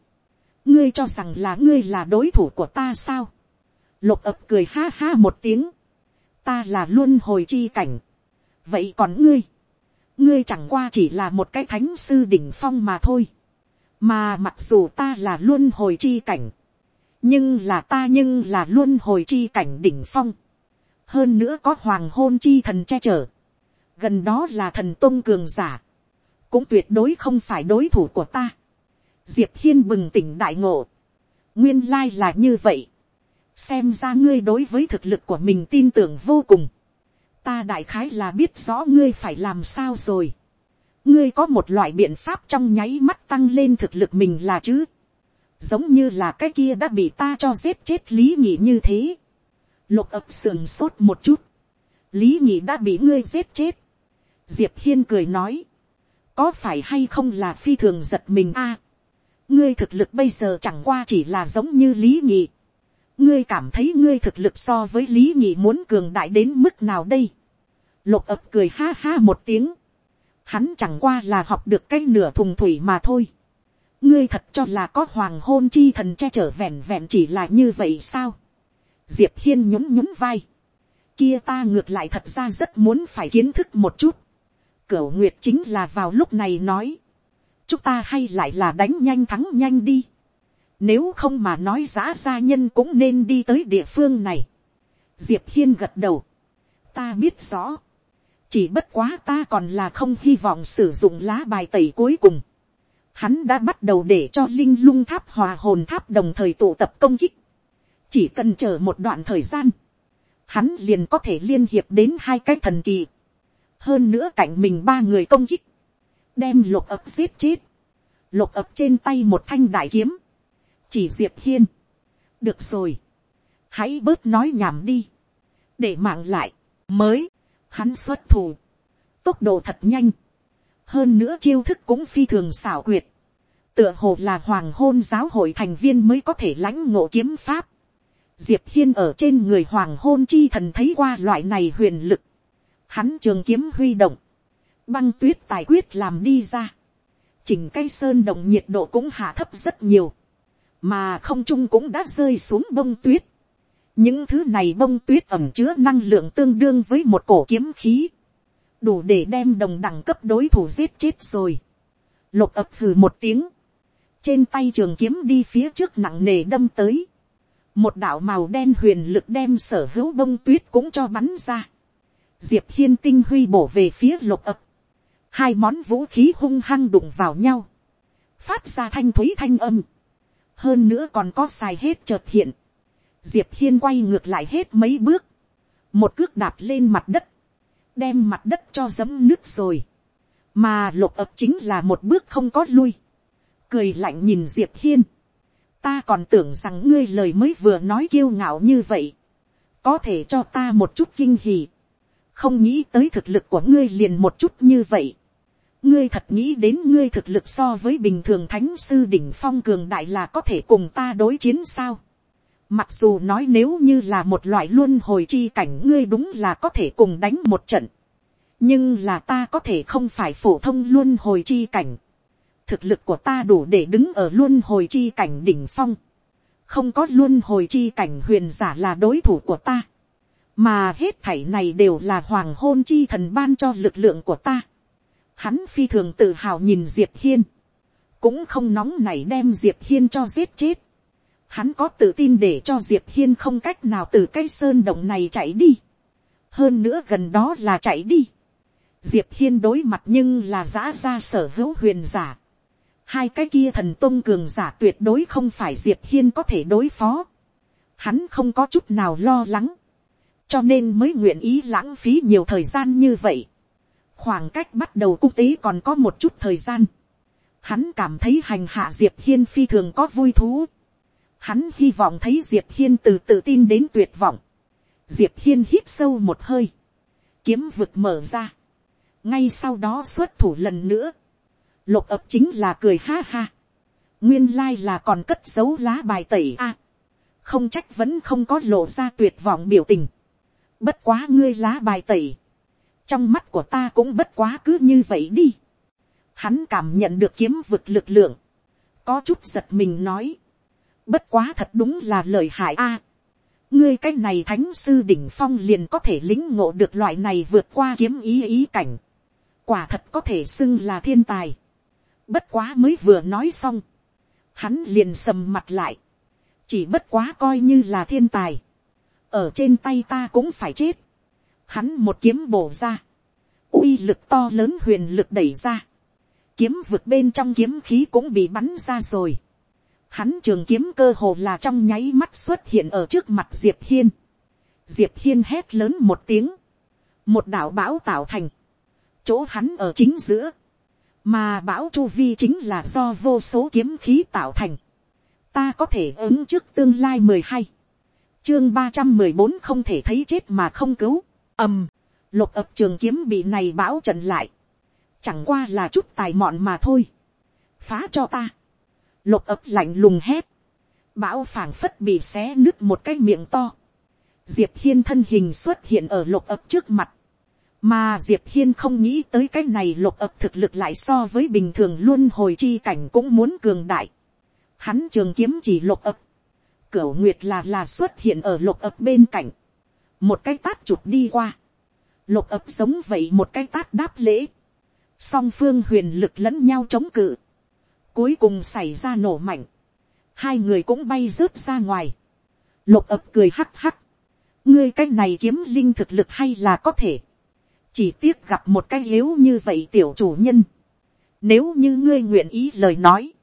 ngươi cho rằng là ngươi là đối thủ của ta sao, lục ập cười ha ha một tiếng, ta là luôn hồi chi cảnh, vậy còn ngươi, ngươi chẳng qua chỉ là một cái thánh sư đỉnh phong mà thôi, mà mặc dù ta là luôn hồi chi cảnh, nhưng là ta nhưng là luôn hồi chi cảnh đỉnh phong, hơn nữa có hoàng hôn chi thần che chở, gần đó là thần tôn cường giả, cũng tuyệt đối không phải đối thủ của ta. Diệp hiên bừng tỉnh đại ngộ, nguyên lai là như vậy, xem ra ngươi đối với thực lực của mình tin tưởng vô cùng, ta đại khái là biết rõ ngươi phải làm sao rồi, ngươi có một loại biện pháp trong nháy mắt tăng lên thực lực mình là chứ, giống như là cái kia đã bị ta cho giết chết lý nhị như thế, lục ập sườn sốt một chút, lý nhị đã bị ngươi giết chết, diệp hiên cười nói, có phải hay không là phi thường giật mình a, ngươi thực lực bây giờ chẳng qua chỉ là giống như lý nhị, ngươi cảm thấy ngươi thực lực so với lý nhị muốn cường đại đến mức nào đây, lục ập cười ha ha một tiếng, hắn chẳng qua là học được cái nửa thùng thủy mà thôi, ngươi thật cho là có hoàng hôn chi thần che chở vẹn vẹn chỉ là như vậy sao, diệp hiên nhún nhún vai, kia ta ngược lại thật ra rất muốn phải kiến thức một chút, cửu nguyệt chính là vào lúc này nói, chúng ta hay lại là đánh nhanh thắng nhanh đi, nếu không mà nói giã gia nhân cũng nên đi tới địa phương này. Diệp Hiên gật đầu. Ta biết rõ. Chỉ bất quá ta còn là không hy vọng sử dụng lá bài tẩy cuối cùng. Hắn đã bắt đầu để cho linh lung tháp hòa hồn tháp đồng thời tụ tập công kích. Chỉ cần chờ một đoạn thời gian. Hắn liền có thể liên hiệp đến hai cái thần kỳ. Hơn nữa cạnh mình ba người công kích. Đem lục ập giết chết. Lục ập trên tay một thanh đại kiếm chỉ diệp hiên. được rồi, hãy bớt nói nhảm đi, để mạng lại, mới, hắn xuất thủ, tốc độ thật nhanh, hơn nữa chiêu thức cũng phi thường xảo quyệt, tựa hồ là hoàng hôn giáo hội thành viên mới có thể lãnh ngộ kiếm pháp. Diệp hiên ở trên người hoàng hôn chi thần thấy qua loại này huyền lực, hắn trường kiếm huy động, băng tuyết tài quyết làm đi ra, chỉnh cây sơn động nhiệt độ cũng hạ thấp rất nhiều, mà không trung cũng đã rơi xuống bông tuyết. những thứ này bông tuyết ẩm chứa năng lượng tương đương với một cổ kiếm khí, đủ để đem đồng đẳng cấp đối thủ giết chết rồi. lục ập hừ một tiếng, trên tay trường kiếm đi phía trước nặng nề đâm tới, một đạo màu đen huyền lực đem sở hữu bông tuyết cũng cho bắn ra. diệp hiên tinh huy bổ về phía lục ập, hai món vũ khí hung hăng đụng vào nhau, phát ra thanh thúy thanh âm hơn nữa còn có xài hết chợt hiện, diệp hiên quay ngược lại hết mấy bước, một cước đạp lên mặt đất, đem mặt đất cho dấm nước rồi, mà lục ập chính là một bước không có lui, cười lạnh nhìn diệp hiên, ta còn tưởng rằng ngươi lời mới vừa nói kiêu ngạo như vậy, có thể cho ta một chút kinh hì, không nghĩ tới thực lực của ngươi liền một chút như vậy, ngươi thật nghĩ đến ngươi thực lực so với bình thường thánh sư đỉnh phong cường đại là có thể cùng ta đối chiến sao. Mặc dù nói nếu như là một loại luân hồi chi cảnh ngươi đúng là có thể cùng đánh một trận. Nhưng là ta có thể không phải phổ thông luân hồi chi cảnh. Thực lực của ta đủ để đứng ở luân hồi chi cảnh đỉnh phong. Không có luân hồi chi cảnh huyền giả là đối thủ của ta. mà hết thảy này đều là hoàng hôn chi thần ban cho lực lượng của ta. Hắn phi thường tự hào nhìn diệp hiên, cũng không nóng nảy đem diệp hiên cho giết chết. Hắn có tự tin để cho diệp hiên không cách nào từ cái sơn động này chạy đi. hơn nữa gần đó là chạy đi. diệp hiên đối mặt nhưng là giã ra sở hữu huyền giả. hai cái kia thần tôn cường giả tuyệt đối không phải diệp hiên có thể đối phó. hắn không có chút nào lo lắng cho nên mới nguyện ý lãng phí nhiều thời gian như vậy khoảng cách bắt đầu cung tế còn có một chút thời gian. hắn cảm thấy hành hạ diệp hiên phi thường có vui thú. hắn hy vọng thấy diệp hiên từ tự tin đến tuyệt vọng. diệp hiên hít sâu một hơi. kiếm vực mở ra. ngay sau đó xuất thủ lần nữa. lục ập chính là cười ha ha. nguyên lai là còn cất dấu lá bài tẩy a. không trách vẫn không có lộ ra tuyệt vọng biểu tình Bất quá ngươi lá bài tẩy. Trong mắt của ta cũng bất quá cứ như vậy đi. Hắn cảm nhận được kiếm vực lực lượng. Có chút giật mình nói. Bất quá thật đúng là lời hại a. ngươi cái này thánh sư đỉnh phong liền có thể lính ngộ được loại này vượt qua kiếm ý ý cảnh. Quả thật có thể xưng là thiên tài. Bất quá mới vừa nói xong. Hắn liền sầm mặt lại. Chỉ bất quá coi như là thiên tài ở trên tay ta cũng phải chết. Hắn một kiếm bổ ra, uy lực to lớn huyền lực đẩy ra, kiếm vực bên trong kiếm khí cũng bị bắn ra rồi. Hắn trường kiếm cơ hồ là trong nháy mắt xuất hiện ở trước mặt diệp hiên. diệp hiên hét lớn một tiếng, một đạo bão tạo thành, chỗ hắn ở chính giữa, mà bão chu vi chính là do vô số kiếm khí tạo thành. ta có thể ứng trước tương lai mười hai chương ba trăm mười bốn không thể thấy chết mà không cứu ầm, lục ập trường kiếm bị này bão trận lại. chẳng qua là chút tài mọn mà thôi. phá cho ta. lục ập lạnh lùng hét. bão phảng phất bị xé nứt một cái miệng to. diệp hiên thân hình xuất hiện ở lục ập trước mặt. mà diệp hiên không nghĩ tới cái này lục ập thực lực lại so với bình thường luôn hồi chi cảnh cũng muốn cường đại. hắn trường kiếm chỉ lục ập Cửu Nguyệt là là xuất hiện ở lục ập bên cạnh. Một cái tát chụp đi qua. Lục ập sống vậy một cái tát đáp lễ. Song phương huyền lực lẫn nhau chống cự. Cuối cùng xảy ra nổ mạnh. Hai người cũng bay rớt ra ngoài. Lục ập cười hắc hắc. Ngươi cái này kiếm linh thực lực hay là có thể. Chỉ tiếc gặp một cái yếu như vậy tiểu chủ nhân. Nếu như ngươi nguyện ý lời nói.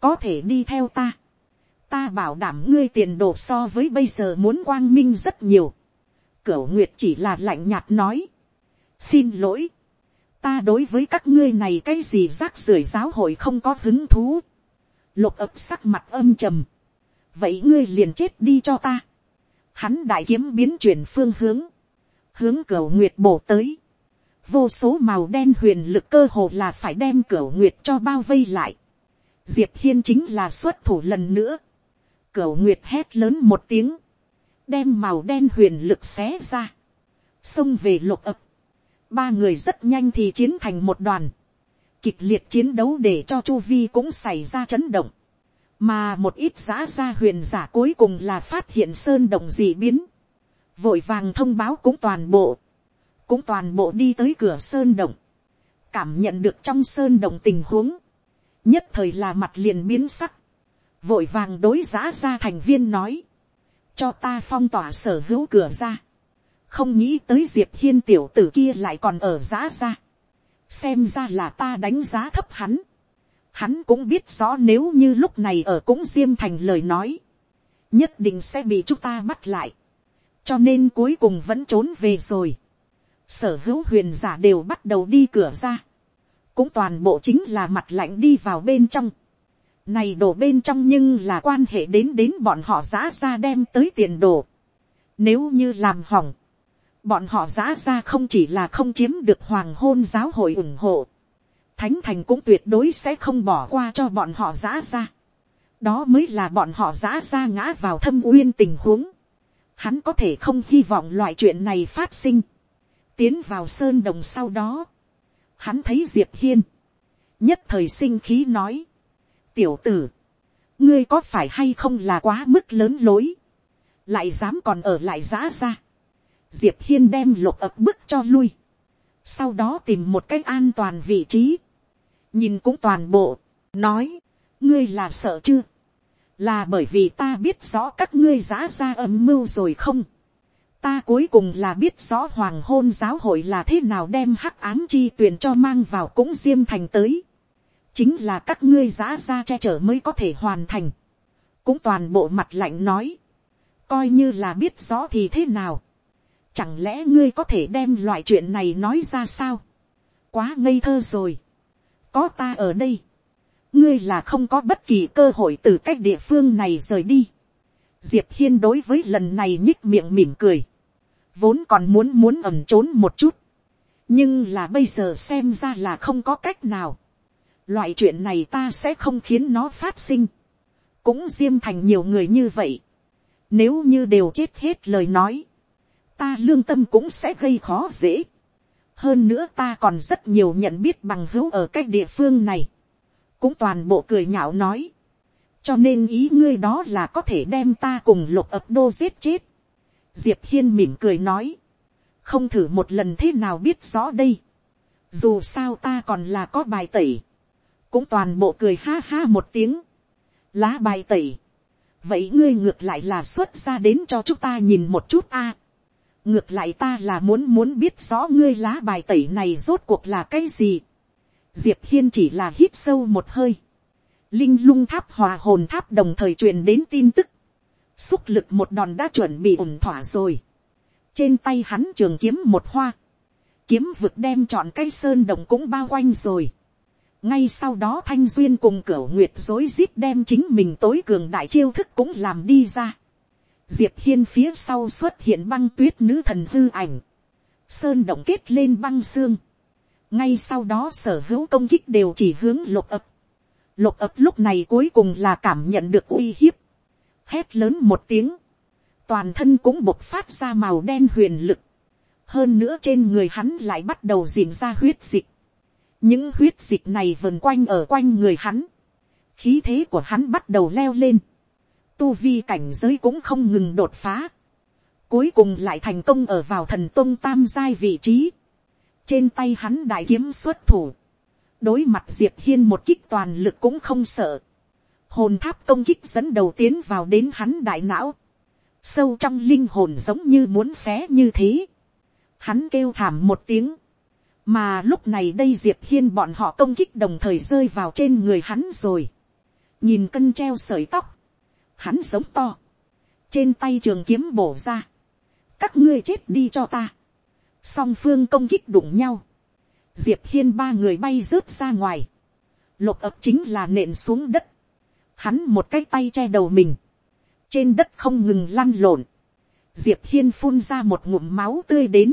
Có thể đi theo ta ta bảo đảm ngươi tiền đồ so với bây giờ muốn quang minh rất nhiều. Cửu Nguyệt chỉ là lạnh nhạt nói. Xin lỗi. Ta đối với các ngươi này cái gì rác rưởi giáo hội không có hứng thú. Lục ập sắc mặt âm trầm. Vậy ngươi liền chết đi cho ta. Hắn đại kiếm biến chuyển phương hướng. Hướng cửu Nguyệt bổ tới. Vô số màu đen huyền lực cơ hồ là phải đem cửu Nguyệt cho bao vây lại. Diệp Hiên chính là xuất thủ lần nữa Cửu Nguyệt hét lớn một tiếng. Đem màu đen huyền lực xé ra. Xông về lục ập. Ba người rất nhanh thì chiến thành một đoàn. Kịch liệt chiến đấu để cho Chu Vi cũng xảy ra chấn động. Mà một ít giã ra huyền giả cuối cùng là phát hiện sơn động dị biến. Vội vàng thông báo cũng toàn bộ. Cũng toàn bộ đi tới cửa sơn động. Cảm nhận được trong sơn động tình huống. Nhất thời là mặt liền biến sắc vội vàng đối giã ra thành viên nói, cho ta phong tỏa sở hữu cửa ra, không nghĩ tới diệp hiên tiểu tử kia lại còn ở giã ra, xem ra là ta đánh giá thấp hắn, hắn cũng biết rõ nếu như lúc này ở cũng diêm thành lời nói, nhất định sẽ bị chúng ta bắt lại, cho nên cuối cùng vẫn trốn về rồi, sở hữu huyền giả đều bắt đầu đi cửa ra, cũng toàn bộ chính là mặt lạnh đi vào bên trong, này đổ bên trong nhưng là quan hệ đến đến bọn họ giã ra đem tới tiền đồ. Nếu như làm hỏng. Bọn họ giã ra không chỉ là không chiếm được hoàng hôn giáo hội ủng hộ. Thánh thành cũng tuyệt đối sẽ không bỏ qua cho bọn họ giã ra. Đó mới là bọn họ giã ra ngã vào thâm uyên tình huống. Hắn có thể không hy vọng loại chuyện này phát sinh. Tiến vào sơn đồng sau đó. Hắn thấy Diệp Hiên. Nhất thời sinh khí nói tiểu tử, ngươi có phải hay không là quá mức lớn lối, lại dám còn ở lại giã ra. diệp hiên đem lục ập bức cho lui, sau đó tìm một cách an toàn vị trí, nhìn cũng toàn bộ, nói, ngươi là sợ chưa, là bởi vì ta biết rõ các ngươi giã ra âm mưu rồi không, ta cuối cùng là biết rõ hoàng hôn giáo hội là thế nào đem hắc án chi tuyển cho mang vào cũng diêm thành tới, chính là các ngươi giã ra che chở mới có thể hoàn thành, cũng toàn bộ mặt lạnh nói, coi như là biết rõ thì thế nào, chẳng lẽ ngươi có thể đem loại chuyện này nói ra sao, quá ngây thơ rồi, có ta ở đây, ngươi là không có bất kỳ cơ hội từ cách địa phương này rời đi. diệp hiên đối với lần này nhích miệng mỉm cười, vốn còn muốn muốn ẩm trốn một chút, nhưng là bây giờ xem ra là không có cách nào loại chuyện này ta sẽ không khiến nó phát sinh, cũng diêm thành nhiều người như vậy, nếu như đều chết hết lời nói, ta lương tâm cũng sẽ gây khó dễ. hơn nữa ta còn rất nhiều nhận biết bằng hữu ở cách địa phương này, cũng toàn bộ cười nhạo nói, cho nên ý ngươi đó là có thể đem ta cùng lục ập đô giết chết. diệp hiên mỉm cười nói, không thử một lần thế nào biết rõ đây, dù sao ta còn là có bài tẩy, cũng toàn bộ cười ha ha một tiếng, lá bài tẩy, vậy ngươi ngược lại là xuất ra đến cho chúng ta nhìn một chút a. ngược lại ta là muốn muốn biết rõ ngươi lá bài tẩy này rốt cuộc là cái gì. diệp hiên chỉ là hít sâu một hơi. linh lung tháp hòa hồn tháp đồng thời truyền đến tin tức. xúc lực một đòn đã chuẩn bị ổn thỏa rồi. trên tay hắn trường kiếm một hoa. kiếm vực đem chọn cây sơn đồng cũng bao quanh rồi ngay sau đó thanh duyên cùng cửa nguyệt dối rít đem chính mình tối cường đại chiêu thức cũng làm đi ra. diệp hiên phía sau xuất hiện băng tuyết nữ thần hư ảnh. sơn động kết lên băng xương. ngay sau đó sở hữu công kích đều chỉ hướng lục ập. lục ập lúc này cuối cùng là cảm nhận được uy hiếp. hét lớn một tiếng. toàn thân cũng bộc phát ra màu đen huyền lực. hơn nữa trên người hắn lại bắt đầu diễn ra huyết dịch những huyết dịch này vần quanh ở quanh người hắn, khí thế của hắn bắt đầu leo lên, tu vi cảnh giới cũng không ngừng đột phá, cuối cùng lại thành công ở vào thần tôn tam giai vị trí, trên tay hắn đại kiếm xuất thủ, đối mặt diệp hiên một kích toàn lực cũng không sợ, hồn tháp công kích dẫn đầu tiến vào đến hắn đại não, sâu trong linh hồn giống như muốn xé như thế, hắn kêu thảm một tiếng, mà lúc này đây diệp hiên bọn họ công kích đồng thời rơi vào trên người hắn rồi. nhìn cân treo sợi tóc, hắn giống to, trên tay trường kiếm bổ ra, các ngươi chết đi cho ta, song phương công kích đụng nhau, diệp hiên ba người bay rớt ra ngoài, lục ập chính là nện xuống đất, hắn một cái tay che đầu mình, trên đất không ngừng lăn lộn, diệp hiên phun ra một ngụm máu tươi đến,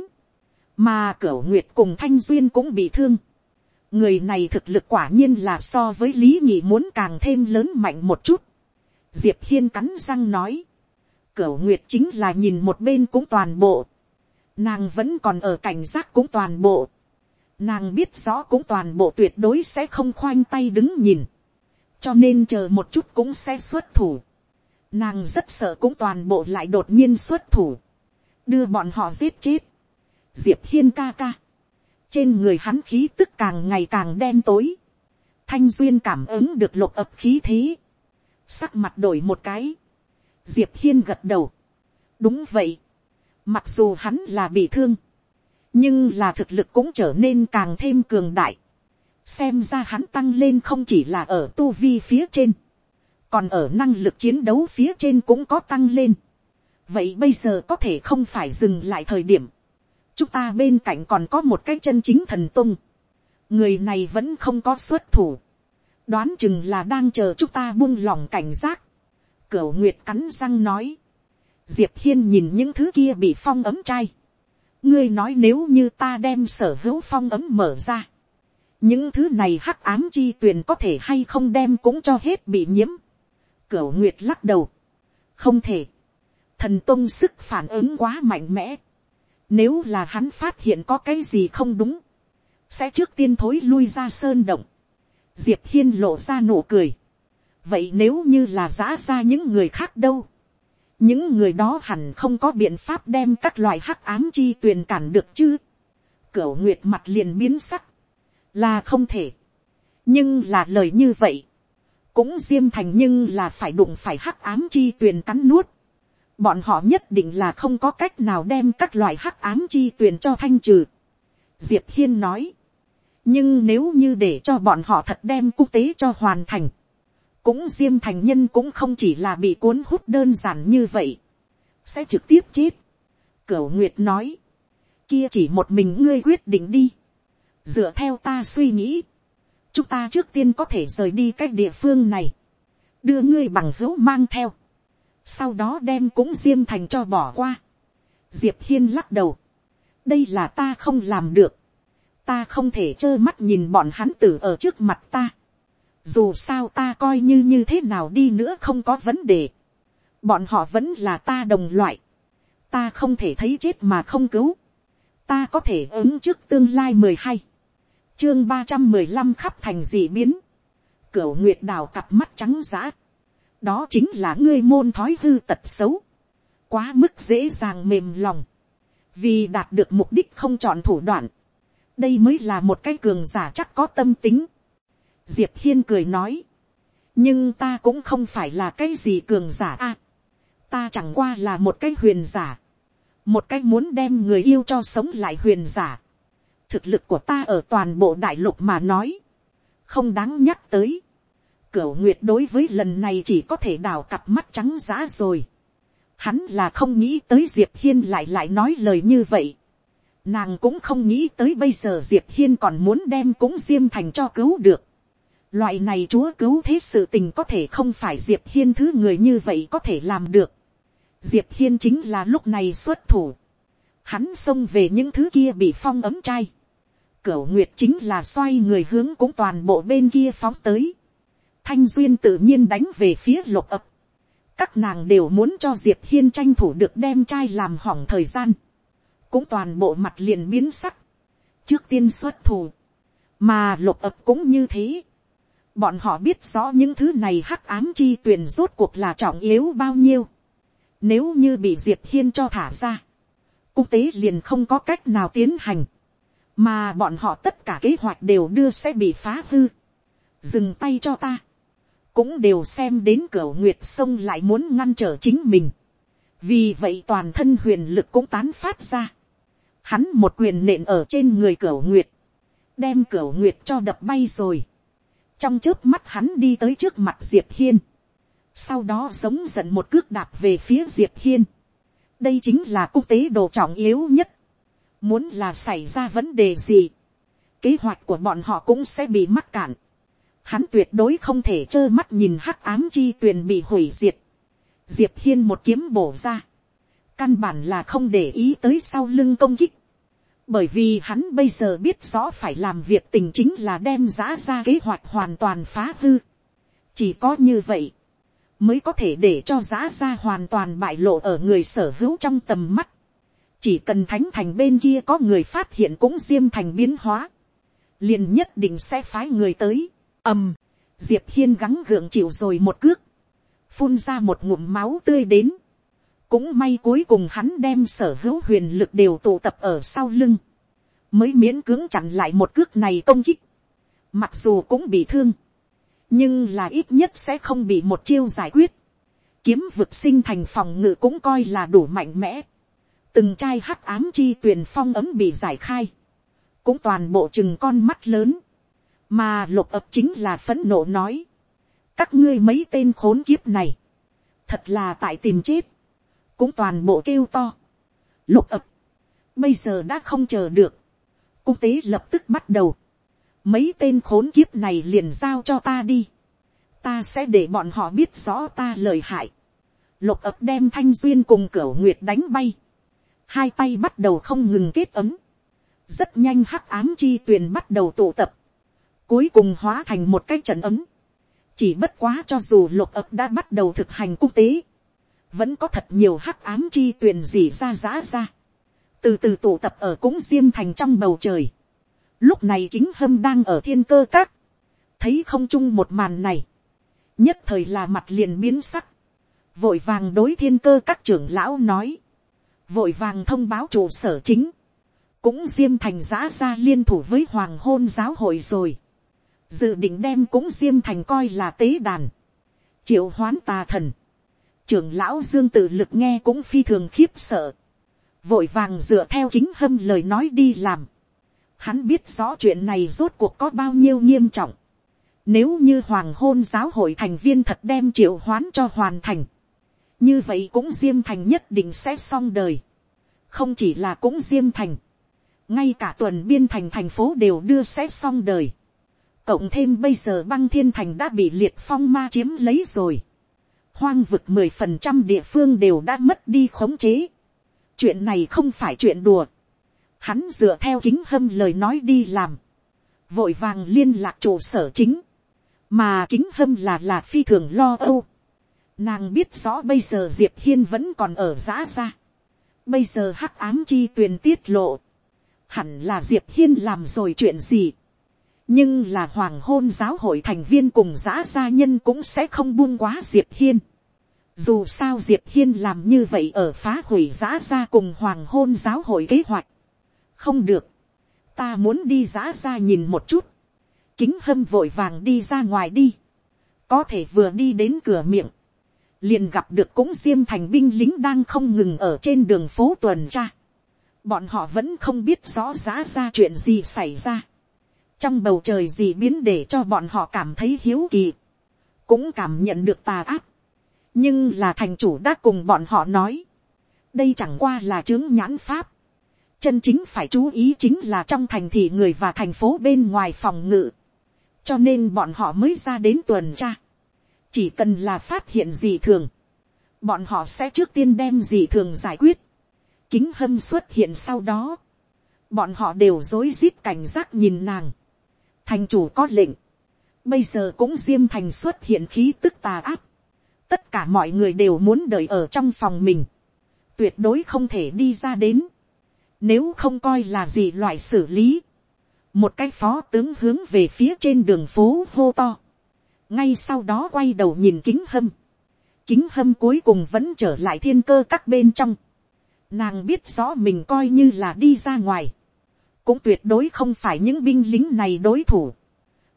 mà cửa nguyệt cùng thanh duyên cũng bị thương. người này thực lực quả nhiên là so với lý nhị muốn càng thêm lớn mạnh một chút. diệp hiên cắn răng nói. cửa nguyệt chính là nhìn một bên cũng toàn bộ. nàng vẫn còn ở cảnh giác cũng toàn bộ. nàng biết rõ cũng toàn bộ tuyệt đối sẽ không khoanh tay đứng nhìn. cho nên chờ một chút cũng sẽ xuất thủ. nàng rất sợ cũng toàn bộ lại đột nhiên xuất thủ. đưa bọn họ giết chết diệp hiên ca ca. trên người hắn khí tức càng ngày càng đen tối. thanh duyên cảm ứng được lục ập khí thế. sắc mặt đổi một cái. diệp hiên gật đầu. đúng vậy. mặc dù hắn là bị thương. nhưng là thực lực cũng trở nên càng thêm cường đại. xem ra hắn tăng lên không chỉ là ở tu vi phía trên. còn ở năng lực chiến đấu phía trên cũng có tăng lên. vậy bây giờ có thể không phải dừng lại thời điểm chúng ta bên cạnh còn có một cái chân chính thần tung. người này vẫn không có xuất thủ. đoán chừng là đang chờ chúng ta buông lỏng cảnh giác. cửu nguyệt cắn răng nói. diệp hiên nhìn những thứ kia bị phong ấm chay ngươi nói nếu như ta đem sở hữu phong ấm mở ra. những thứ này hắc ám chi tuyền có thể hay không đem cũng cho hết bị nhiễm. cửu nguyệt lắc đầu. không thể. thần tông sức phản ứng quá mạnh mẽ nếu là hắn phát hiện có cái gì không đúng. Sẽ trước tiên thối lui ra sơn động. Diệp Hiên lộ ra nụ cười. Vậy nếu như là giã ra những người khác đâu. những người đó hẳn không có biện pháp đem các loại hắc ám chi tuyền cản được chứ. Cửu nguyệt mặt liền biến sắc, là không thể. nhưng là lời như vậy, cũng diêm thành nhưng là phải đụng phải hắc ám chi tuyền cắn nuốt bọn họ nhất định là không có cách nào đem các loại hắc ám chi tuyền cho thanh trừ. diệp hiên nói, nhưng nếu như để cho bọn họ thật đem quốc tế cho hoàn thành, cũng diêm thành nhân cũng không chỉ là bị cuốn hút đơn giản như vậy, sẽ trực tiếp chết. Cửu nguyệt nói, kia chỉ một mình ngươi quyết định đi, dựa theo ta suy nghĩ, chúng ta trước tiên có thể rời đi cái địa phương này, đưa ngươi bằng hữu mang theo, sau đó đem cũng diêm thành cho bỏ qua. diệp hiên lắc đầu, đây là ta không làm được, ta không thể trơ mắt nhìn bọn hắn tử ở trước mặt ta. Dù sao ta coi như như thế nào đi nữa không có vấn đề. Bọn họ vẫn là ta đồng loại. Ta không thể thấy chết mà không cứu. Ta có thể ứng trước tương lai mười hai Chương ba trăm mười lăm khắp thành dị biến. Cửu Nguyệt đào cặp mắt trắng giã. Đó chính là ngươi môn thói hư tật xấu. Quá mức dễ dàng mềm lòng. Vì đạt được mục đích không chọn thủ đoạn đây mới là một cái cường giả chắc có tâm tính. diệp hiên cười nói, nhưng ta cũng không phải là cái gì cường giả a. ta chẳng qua là một cái huyền giả, một cái muốn đem người yêu cho sống lại huyền giả. thực lực của ta ở toàn bộ đại lục mà nói, không đáng nhắc tới. Cửu Nguyệt đối với lần này chỉ có thể đào cặp mắt trắng giã rồi. Hắn là không nghĩ tới Diệp Hiên lại lại nói lời như vậy. Nàng cũng không nghĩ tới bây giờ Diệp Hiên còn muốn đem cũng Diêm Thành cho cứu được. Loại này chúa cứu thế sự tình có thể không phải Diệp Hiên thứ người như vậy có thể làm được. Diệp Hiên chính là lúc này xuất thủ. Hắn xông về những thứ kia bị phong ấm chai. Cửu Nguyệt chính là xoay người hướng cũng toàn bộ bên kia phóng tới. Thanh Duyên tự nhiên đánh về phía lục ập. Các nàng đều muốn cho Diệp Hiên tranh thủ được đem chai làm hỏng thời gian cũng toàn bộ mặt liền biến sắc, trước tiên xuất thủ, mà lục ập cũng như thế. Bọn họ biết rõ những thứ này hắc ám chi tuyển rốt cuộc là trọng yếu bao nhiêu. Nếu như bị diệp hiên cho thả ra, Cung tế liền không có cách nào tiến hành, mà bọn họ tất cả kế hoạch đều đưa sẽ bị phá hư. Dừng tay cho ta, cũng đều xem đến cửa nguyệt sông lại muốn ngăn trở chính mình. vì vậy toàn thân huyền lực cũng tán phát ra hắn một quyền nện ở trên người cửa nguyệt, đem cửa nguyệt cho đập bay rồi. trong trước mắt hắn đi tới trước mặt diệp hiên, sau đó giống giận một cước đạp về phía diệp hiên. đây chính là quốc tế đồ trọng yếu nhất. muốn là xảy ra vấn đề gì, kế hoạch của bọn họ cũng sẽ bị mắc cạn hắn tuyệt đối không thể trơ mắt nhìn hắc ám chi tuyền bị hủy diệt. diệp hiên một kiếm bổ ra căn bản là không để ý tới sau lưng công kích bởi vì hắn bây giờ biết rõ phải làm việc tình chính là đem giã ra kế hoạch hoàn toàn phá hư. chỉ có như vậy, mới có thể để cho giã ra hoàn toàn bại lộ ở người sở hữu trong tầm mắt. chỉ cần thánh thành bên kia có người phát hiện cũng diêm thành biến hóa, liền nhất định sẽ phái người tới ầm, diệp hiên gắng gượng chịu rồi một cước, phun ra một ngụm máu tươi đến. Cũng may cuối cùng hắn đem sở hữu huyền lực đều tụ tập ở sau lưng, mới miễn cưỡng chặn lại một cước này công kích, mặc dù cũng bị thương, nhưng là ít nhất sẽ không bị một chiêu giải quyết, kiếm vực sinh thành phòng ngự cũng coi là đủ mạnh mẽ, từng chai hắc ám chi tuyền phong ấm bị giải khai, cũng toàn bộ chừng con mắt lớn, mà lục ập chính là phấn nộ nói, các ngươi mấy tên khốn kiếp này, thật là tại tìm chết, cũng toàn bộ kêu to. Lục ập, bây giờ đã không chờ được. Cung tế lập tức bắt đầu. Mấy tên khốn kiếp này liền giao cho ta đi. Ta sẽ để bọn họ biết rõ ta lời hại. Lục ập đem thanh duyên cùng cửa nguyệt đánh bay. Hai tay bắt đầu không ngừng kết ấm. Rất nhanh hắc ám chi tuyền bắt đầu tụ tập. Cuối cùng hóa thành một cái trận ấm. Chỉ bất quá cho dù lục ập đã bắt đầu thực hành cung tế vẫn có thật nhiều hắc ám chi tuyền dì ra giã ra, từ từ tụ tập ở cũng diêm thành trong bầu trời. Lúc này kính hâm đang ở thiên cơ các, thấy không chung một màn này, nhất thời là mặt liền biến sắc, vội vàng đối thiên cơ các trưởng lão nói, vội vàng thông báo trụ sở chính, cũng diêm thành giã ra liên thủ với hoàng hôn giáo hội rồi, dự định đem cũng diêm thành coi là tế đàn, triệu hoán tà thần, trưởng lão dương tự lực nghe cũng phi thường khiếp sợ, vội vàng dựa theo kính hâm lời nói đi làm, hắn biết rõ chuyện này rốt cuộc có bao nhiêu nghiêm trọng, nếu như hoàng hôn giáo hội thành viên thật đem triệu hoán cho hoàn thành, như vậy cũng diêm thành nhất định sẽ xong đời, không chỉ là cũng diêm thành, ngay cả tuần biên thành thành phố đều đưa sẽ xong đời, cộng thêm bây giờ băng thiên thành đã bị liệt phong ma chiếm lấy rồi, hoang vực mười phần trăm địa phương đều đã mất đi khống chế, chuyện này không phải chuyện đùa, hắn dựa theo kính hâm lời nói đi làm, vội vàng liên lạc trụ sở chính, mà kính hâm là là phi thường lo âu, nàng biết rõ bây giờ diệp hiên vẫn còn ở giã ra, bây giờ hắc ám chi tuyền tiết lộ, hẳn là diệp hiên làm rồi chuyện gì, nhưng là hoàng hôn giáo hội thành viên cùng giã gia nhân cũng sẽ không buông quá diệp hiên. Dù sao diệp hiên làm như vậy ở phá hủy giã gia cùng hoàng hôn giáo hội kế hoạch. không được, ta muốn đi giã gia nhìn một chút, kính hâm vội vàng đi ra ngoài đi, có thể vừa đi đến cửa miệng, liền gặp được cũng diêm thành binh lính đang không ngừng ở trên đường phố tuần tra. bọn họ vẫn không biết rõ giã gia chuyện gì xảy ra trong bầu trời gì biến để cho bọn họ cảm thấy hiếu kỳ, cũng cảm nhận được tà áp, nhưng là thành chủ đã cùng bọn họ nói, đây chẳng qua là chứng nhãn pháp, chân chính phải chú ý chính là trong thành thị người và thành phố bên ngoài phòng ngự, cho nên bọn họ mới ra đến tuần tra, chỉ cần là phát hiện gì thường, bọn họ sẽ trước tiên đem gì thường giải quyết, kính hâm xuất hiện sau đó, bọn họ đều rối rít cảnh giác nhìn nàng, thành chủ có lệnh, bây giờ cũng diêm thành xuất hiện khí tức tà áp, tất cả mọi người đều muốn đợi ở trong phòng mình, tuyệt đối không thể đi ra đến, nếu không coi là gì loại xử lý, một cái phó tướng hướng về phía trên đường phố hô to, ngay sau đó quay đầu nhìn kính hâm, kính hâm cuối cùng vẫn trở lại thiên cơ các bên trong, nàng biết rõ mình coi như là đi ra ngoài, cũng tuyệt đối không phải những binh lính này đối thủ.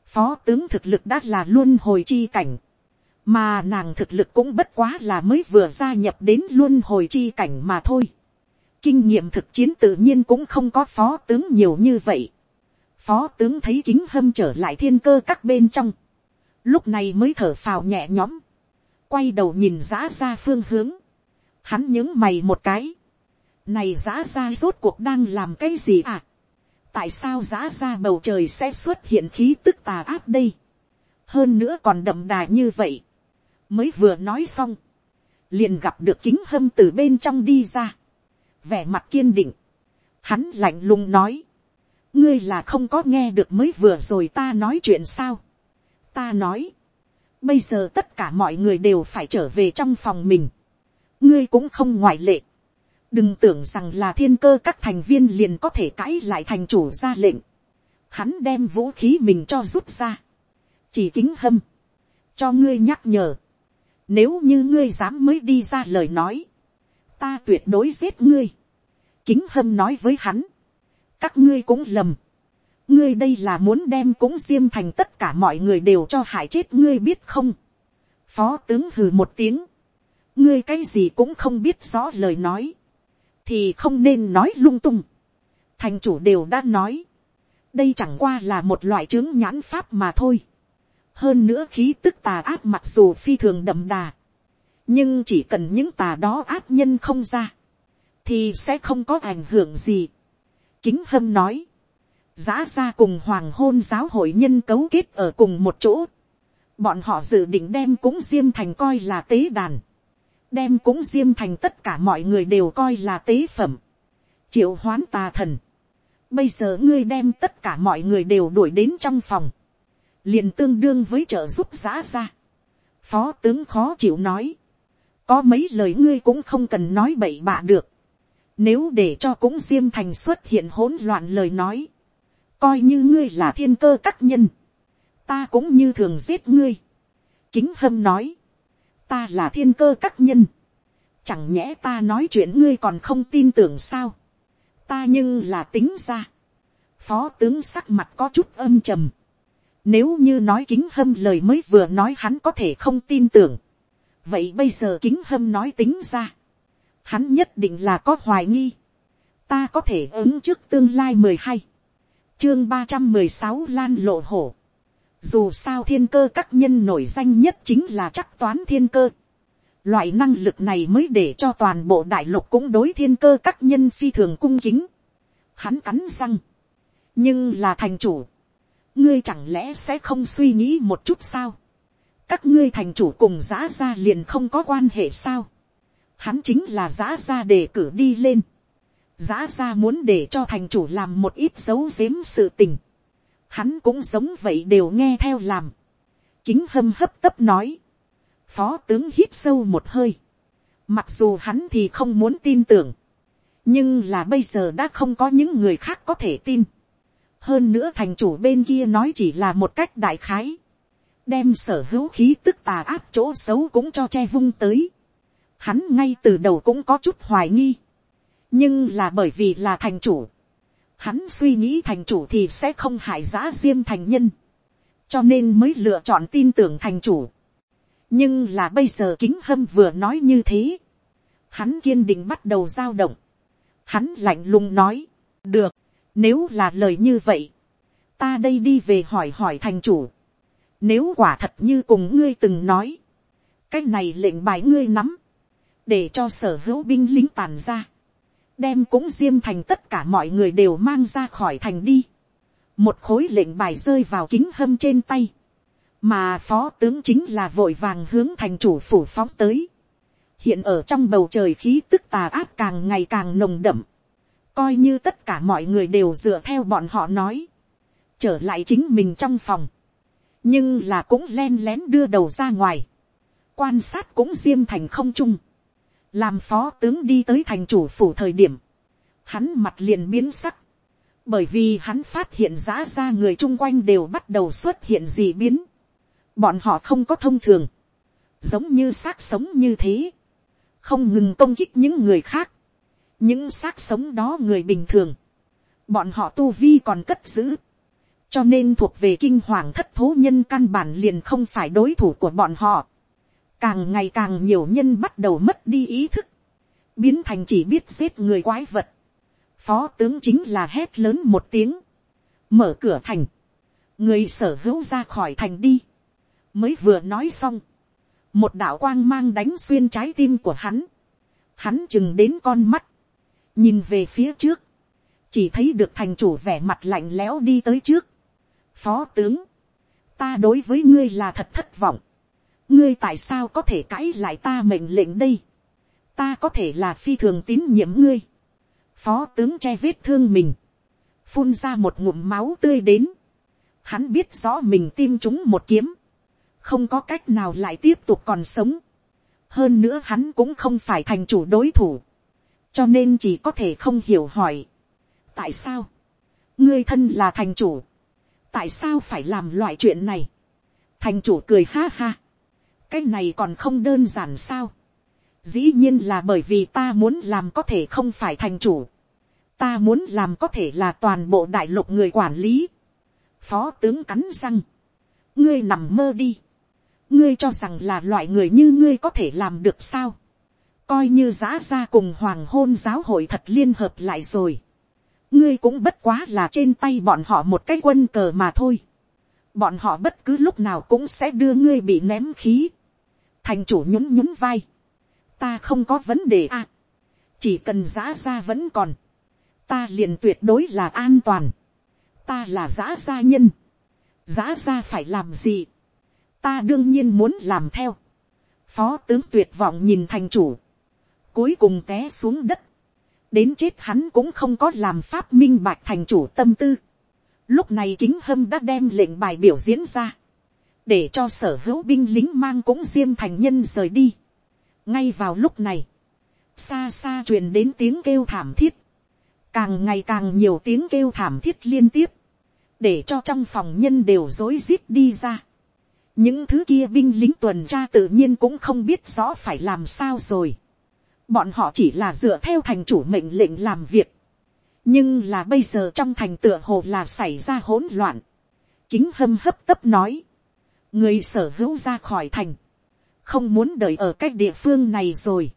Phó tướng thực lực đã là luôn hồi chi cảnh. Mà nàng thực lực cũng bất quá là mới vừa gia nhập đến luôn hồi chi cảnh mà thôi. Kinh nghiệm thực chiến tự nhiên cũng không có phó tướng nhiều như vậy. Phó tướng thấy kính hâm trở lại thiên cơ các bên trong. Lúc này mới thở phào nhẹ nhõm. Quay đầu nhìn giã ra phương hướng. Hắn nhớ mày một cái. Này giã ra rốt cuộc đang làm cái gì à? Tại sao giã ra bầu trời sẽ xuất hiện khí tức tà áp đây, hơn nữa còn đậm đà như vậy, mới vừa nói xong, liền gặp được kính hâm từ bên trong đi ra, vẻ mặt kiên định, hắn lạnh lùng nói, ngươi là không có nghe được mới vừa rồi ta nói chuyện sao, ta nói, bây giờ tất cả mọi người đều phải trở về trong phòng mình, ngươi cũng không ngoại lệ, đừng tưởng rằng là thiên cơ các thành viên liền có thể cãi lại thành chủ ra lệnh. Hắn đem vũ khí mình cho rút ra. chỉ kính hâm. cho ngươi nhắc nhở. nếu như ngươi dám mới đi ra lời nói. ta tuyệt đối giết ngươi. kính hâm nói với hắn. các ngươi cũng lầm. ngươi đây là muốn đem cũng diêm thành tất cả mọi người đều cho hại chết ngươi biết không. phó tướng hừ một tiếng. ngươi cái gì cũng không biết rõ lời nói thì không nên nói lung tung. thành chủ đều đã nói, đây chẳng qua là một loại chứng nhãn pháp mà thôi. hơn nữa khí tức tà áp mặc dù phi thường đậm đà, nhưng chỉ cần những tà đó áp nhân không ra, thì sẽ không có ảnh hưởng gì. kính hâm nói, giá ra cùng hoàng hôn giáo hội nhân cấu kết ở cùng một chỗ, bọn họ dự định đem cũng diêm thành coi là tế đàn đem cũng diêm thành tất cả mọi người đều coi là tế phẩm, triệu hoán tà thần. Bây giờ ngươi đem tất cả mọi người đều đuổi đến trong phòng, liền tương đương với trợ giúp giã ra. Phó tướng khó chịu nói, có mấy lời ngươi cũng không cần nói bậy bạ được. Nếu để cho cũng diêm thành xuất hiện hỗn loạn lời nói, coi như ngươi là thiên cơ các nhân, ta cũng như thường giết ngươi. Kính hâm nói, ta là thiên cơ các nhân, chẳng nhẽ ta nói chuyện ngươi còn không tin tưởng sao, ta nhưng là tính ra, phó tướng sắc mặt có chút âm trầm, nếu như nói kính hâm lời mới vừa nói hắn có thể không tin tưởng, vậy bây giờ kính hâm nói tính ra, hắn nhất định là có hoài nghi, ta có thể ứng trước tương lai mười hai, chương ba trăm mười sáu lan lộ hổ, dù sao thiên cơ các nhân nổi danh nhất chính là chắc toán thiên cơ, loại năng lực này mới để cho toàn bộ đại lục cũng đối thiên cơ các nhân phi thường cung kính, hắn cắn răng, nhưng là thành chủ, ngươi chẳng lẽ sẽ không suy nghĩ một chút sao, các ngươi thành chủ cùng giã ra liền không có quan hệ sao, hắn chính là giã ra để cử đi lên, giã ra muốn để cho thành chủ làm một ít dấu giếm sự tình, hắn cũng giống vậy đều nghe theo làm, kính hâm hấp tấp nói, phó tướng hít sâu một hơi, mặc dù hắn thì không muốn tin tưởng, nhưng là bây giờ đã không có những người khác có thể tin, hơn nữa thành chủ bên kia nói chỉ là một cách đại khái, đem sở hữu khí tức tà áp chỗ xấu cũng cho che vung tới. Hắn ngay từ đầu cũng có chút hoài nghi, nhưng là bởi vì là thành chủ, hắn suy nghĩ thành chủ thì sẽ không hại giá diêm thành nhân, cho nên mới lựa chọn tin tưởng thành chủ. nhưng là bây giờ kính hâm vừa nói như thế, hắn kiên định bắt đầu giao động, hắn lạnh lùng nói, được, nếu là lời như vậy, ta đây đi về hỏi hỏi thành chủ. Nếu quả thật như cùng ngươi từng nói, cái này lệnh bài ngươi nắm, để cho sở hữu binh lính tàn ra, đem cũng diêm thành tất cả mọi người đều mang ra khỏi thành đi. Một khối lệnh bài rơi vào kính hâm trên tay, mà phó tướng chính là vội vàng hướng thành chủ phủ phóng tới. Hiện ở trong bầu trời khí tức tà áp càng ngày càng nồng đậm. Coi như tất cả mọi người đều dựa theo bọn họ nói, trở lại chính mình trong phòng, nhưng là cũng len lén đưa đầu ra ngoài, quan sát cũng diêm thành không trung, làm phó tướng đi tới thành chủ phủ thời điểm, hắn mặt liền biến sắc, bởi vì hắn phát hiện giã ra người chung quanh đều bắt đầu xuất hiện gì biến, bọn họ không có thông thường, giống như xác sống như thế, không ngừng công kích những người khác, những xác sống đó người bình thường, bọn họ tu vi còn cất giữ, cho nên thuộc về kinh hoàng thất thố nhân căn bản liền không phải đối thủ của bọn họ càng ngày càng nhiều nhân bắt đầu mất đi ý thức, biến thành chỉ biết giết người quái vật. phó tướng chính là hét lớn một tiếng, mở cửa thành, người sở hữu ra khỏi thành đi, mới vừa nói xong, một đạo quang mang đánh xuyên trái tim của hắn, hắn chừng đến con mắt, nhìn về phía trước, chỉ thấy được thành chủ vẻ mặt lạnh lẽo đi tới trước. phó tướng, ta đối với ngươi là thật thất vọng, ngươi tại sao có thể cãi lại ta mệnh lệnh đây, ta có thể là phi thường tín nhiệm ngươi, phó tướng che vết thương mình, phun ra một ngụm máu tươi đến, hắn biết rõ mình tim chúng một kiếm, không có cách nào lại tiếp tục còn sống, hơn nữa hắn cũng không phải thành chủ đối thủ, cho nên chỉ có thể không hiểu hỏi. tại sao, ngươi thân là thành chủ, tại sao phải làm loại chuyện này. thành chủ cười ha ha, cái này còn không đơn giản sao. dĩ nhiên là bởi vì ta muốn làm có thể không phải thành chủ, ta muốn làm có thể là toàn bộ đại lục người quản lý. phó tướng cắn răng, ngươi nằm mơ đi, ngươi cho rằng là loại người như ngươi có thể làm được sao coi như giã ra cùng hoàng hôn giáo hội thật liên hợp lại rồi. ngươi cũng bất quá là trên tay bọn họ một cái quân cờ mà thôi. bọn họ bất cứ lúc nào cũng sẽ đưa ngươi bị ném khí thành chủ nhún nhún vai. ta không có vấn đề à. chỉ cần giã ra vẫn còn. ta liền tuyệt đối là an toàn. ta là giã gia nhân. giã ra phải làm gì. ta đương nhiên muốn làm theo. phó tướng tuyệt vọng nhìn thành chủ cuối cùng té xuống đất, đến chết hắn cũng không có làm pháp minh bạch thành chủ tâm tư. Lúc này kính hâm đã đem lệnh bài biểu diễn ra, để cho sở hữu binh lính mang cũng diêm thành nhân rời đi. ngay vào lúc này, xa xa truyền đến tiếng kêu thảm thiết, càng ngày càng nhiều tiếng kêu thảm thiết liên tiếp, để cho trong phòng nhân đều rối rít đi ra. những thứ kia binh lính tuần tra tự nhiên cũng không biết rõ phải làm sao rồi. bọn họ chỉ là dựa theo thành chủ mệnh lệnh làm việc. nhưng là bây giờ trong thành tựa hồ là xảy ra hỗn loạn. kính hâm hấp tấp nói người sở hữu ra khỏi thành. không muốn đợi ở cái địa phương này rồi.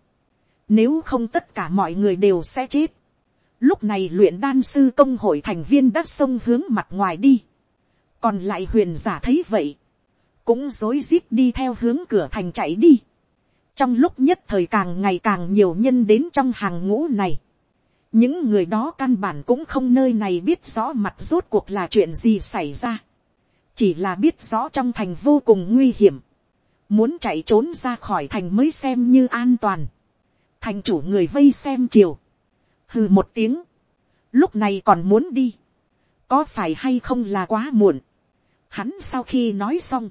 nếu không tất cả mọi người đều sẽ chết. lúc này luyện đan sư công hội thành viên đã xông hướng mặt ngoài đi. còn lại huyền giả thấy vậy cũng rối rít đi theo hướng cửa thành chạy đi. trong lúc nhất thời càng ngày càng nhiều nhân đến trong hàng ngũ này. những người đó căn bản cũng không nơi này biết rõ mặt rốt cuộc là chuyện gì xảy ra chỉ là biết rõ trong thành vô cùng nguy hiểm. muốn chạy trốn ra khỏi thành mới xem như an toàn. thành chủ người vây xem chiều. hừ một tiếng. lúc này còn muốn đi. có phải hay không là quá muộn. hắn sau khi nói xong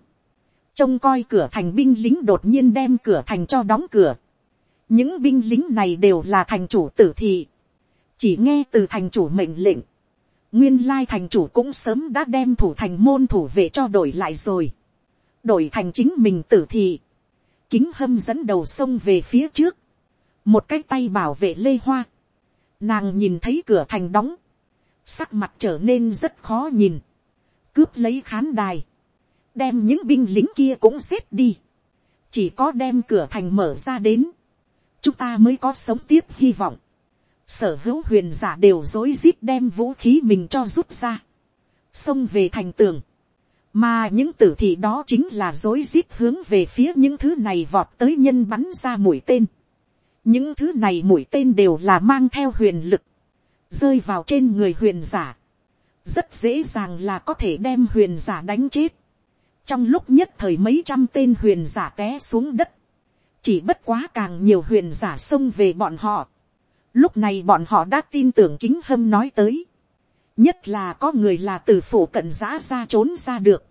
trông coi cửa thành binh lính đột nhiên đem cửa thành cho đóng cửa. những binh lính này đều là thành chủ tử thị. chỉ nghe từ thành chủ mệnh lệnh nguyên lai thành chủ cũng sớm đã đem thủ thành môn thủ về cho đổi lại rồi. đổi thành chính mình tử thị. kính hâm dẫn đầu sông về phía trước. một cái tay bảo vệ lê hoa. nàng nhìn thấy cửa thành đóng. sắc mặt trở nên rất khó nhìn. cướp lấy khán đài đem những binh lính kia cũng xếp đi, chỉ có đem cửa thành mở ra đến, chúng ta mới có sống tiếp hy vọng. Sở hữu huyền giả đều dối rít đem vũ khí mình cho rút ra, xông về thành tường, mà những tử thị đó chính là dối rít hướng về phía những thứ này vọt tới nhân bắn ra mũi tên. những thứ này mũi tên đều là mang theo huyền lực, rơi vào trên người huyền giả, rất dễ dàng là có thể đem huyền giả đánh chết. Trong lúc nhất thời mấy trăm tên huyền giả té xuống đất, chỉ bất quá càng nhiều huyền giả xông về bọn họ. Lúc này bọn họ đã tin tưởng kính hâm nói tới. nhất là có người là từ phủ cận giã ra trốn ra được.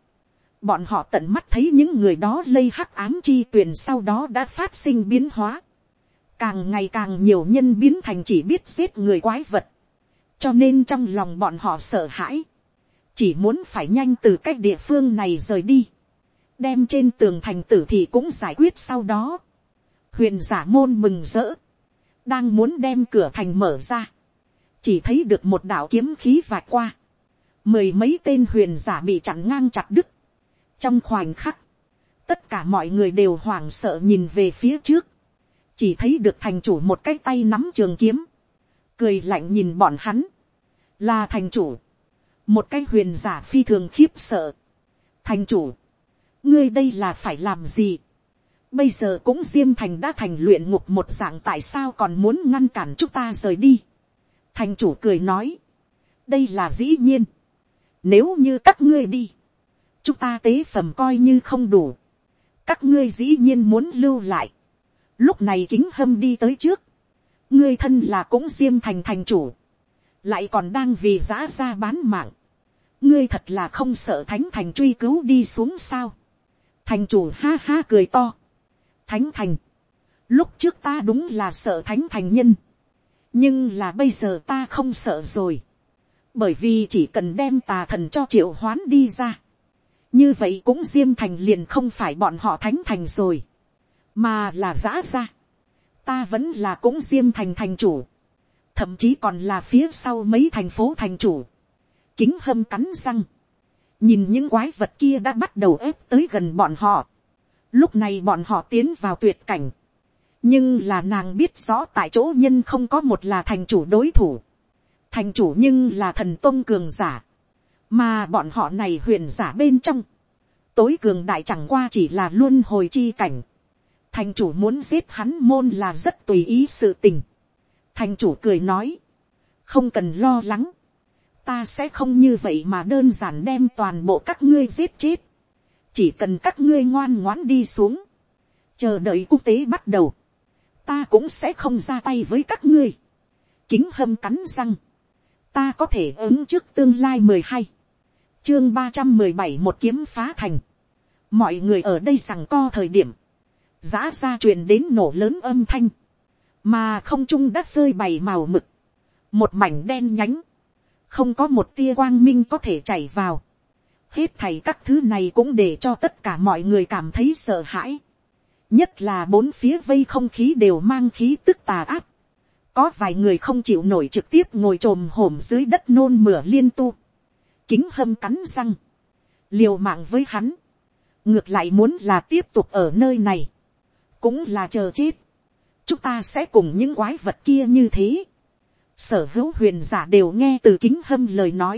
bọn họ tận mắt thấy những người đó lây hắc ám chi tuyển sau đó đã phát sinh biến hóa. càng ngày càng nhiều nhân biến thành chỉ biết giết người quái vật. cho nên trong lòng bọn họ sợ hãi chỉ muốn phải nhanh từ cách địa phương này rời đi, đem trên tường thành tử thì cũng giải quyết sau đó. huyền giả môn mừng rỡ, đang muốn đem cửa thành mở ra, chỉ thấy được một đạo kiếm khí vạch qua, mười mấy tên huyền giả bị chặn ngang chặt đứt. trong khoảnh khắc, tất cả mọi người đều hoảng sợ nhìn về phía trước, chỉ thấy được thành chủ một cái tay nắm trường kiếm, cười lạnh nhìn bọn hắn, là thành chủ, một cái huyền giả phi thường khiếp sợ. thành chủ, ngươi đây là phải làm gì bây giờ cũng diêm thành đã thành luyện ngục một dạng tại sao còn muốn ngăn cản chúng ta rời đi. thành chủ cười nói, đây là dĩ nhiên. nếu như các ngươi đi, chúng ta tế phẩm coi như không đủ. các ngươi dĩ nhiên muốn lưu lại. lúc này kính hâm đi tới trước. ngươi thân là cũng diêm thành thành chủ lại còn đang vì giá ra bán mạng. ngươi thật là không sợ thánh thành truy cứu đi xuống sao. thành chủ ha ha cười to thánh thành, lúc trước ta đúng là sợ thánh thành nhân, nhưng là bây giờ ta không sợ rồi, bởi vì chỉ cần đem tà thần cho triệu hoán đi ra, như vậy cũng diêm thành liền không phải bọn họ thánh thành rồi, mà là giã ra. ta vẫn là cũng diêm thành thành chủ, thậm chí còn là phía sau mấy thành phố thành chủ, kính hâm cắn răng, nhìn những quái vật kia đã bắt đầu ép tới gần bọn họ, lúc này bọn họ tiến vào tuyệt cảnh, nhưng là nàng biết rõ tại chỗ nhân không có một là thành chủ đối thủ, thành chủ nhưng là thần tôn cường giả, mà bọn họ này huyền giả bên trong, tối cường đại chẳng qua chỉ là luôn hồi chi cảnh, thành chủ muốn giết hắn môn là rất tùy ý sự tình, thành chủ cười nói, không cần lo lắng, ta sẽ không như vậy mà đơn giản đem toàn bộ các ngươi giết chết, chỉ cần các ngươi ngoan ngoãn đi xuống, chờ đợi quốc tế bắt đầu, ta cũng sẽ không ra tay với các ngươi, kính hâm cắn răng, ta có thể ứng trước tương lai mười hai, chương ba trăm mười bảy một kiếm phá thành, mọi người ở đây rằng co thời điểm, giã ra truyền đến nổ lớn âm thanh, mà không trung đất rơi bày màu mực, một mảnh đen nhánh, không có một tia quang minh có thể chảy vào, hết thảy các thứ này cũng để cho tất cả mọi người cảm thấy sợ hãi. nhất là bốn phía vây không khí đều mang khí tức tà áp. có vài người không chịu nổi trực tiếp ngồi t r ồ m hổm dưới đất nôn mửa liên tu. kính hâm cắn răng. liều mạng với hắn. ngược lại muốn là tiếp tục ở nơi này. cũng là chờ chết. chúng ta sẽ cùng những quái vật kia như thế. sở hữu huyền giả đều nghe từ kính hâm lời nói.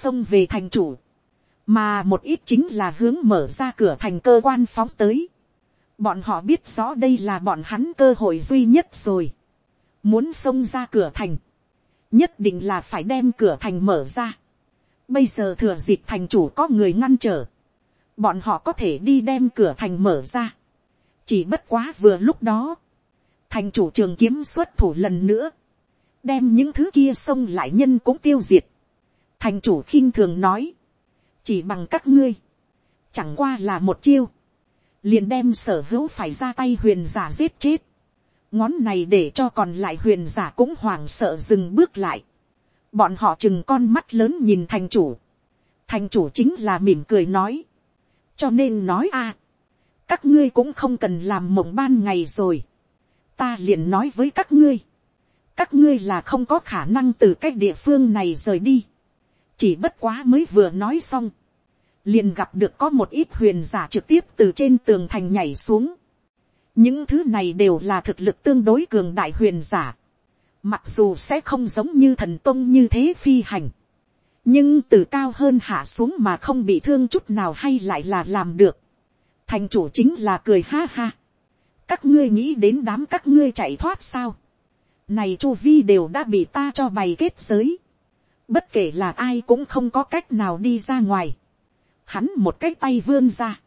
xông về thành chủ mà một ít chính là hướng mở ra cửa thành cơ quan phóng tới. bọn họ biết rõ đây là bọn hắn cơ hội duy nhất rồi. muốn xông ra cửa thành, nhất định là phải đem cửa thành mở ra. bây giờ thừa dịp thành chủ có người ngăn trở, bọn họ có thể đi đem cửa thành mở ra. chỉ bất quá vừa lúc đó, thành chủ trường kiếm xuất thủ lần nữa, đem những thứ kia xông lại nhân cũng tiêu diệt. thành chủ khinh thường nói, chỉ bằng các ngươi, chẳng qua là một chiêu, liền đem sở hữu phải ra tay huyền giả giết chết, ngón này để cho còn lại huyền giả cũng hoảng sợ dừng bước lại, bọn họ chừng con mắt lớn nhìn thành chủ, thành chủ chính là mỉm cười nói, cho nên nói a, à, các ngươi cũng không cần làm mộng ban ngày rồi, ta liền nói với các ngươi, các ngươi là không có khả năng từ cái địa phương này rời đi chỉ bất quá mới vừa nói xong, liền gặp được có một ít huyền giả trực tiếp từ trên tường thành nhảy xuống. những thứ này đều là thực lực tương đối cường đại huyền giả, mặc dù sẽ không giống như thần tông như thế phi hành, nhưng từ cao hơn hạ xuống mà không bị thương chút nào hay lại là làm được. thành chủ chính là cười ha ha. các ngươi nghĩ đến đám các ngươi chạy thoát sao. này chu vi đều đã bị ta cho bày kết giới bất kể là ai cũng không có cách nào đi ra ngoài, hắn một cái tay vươn ra,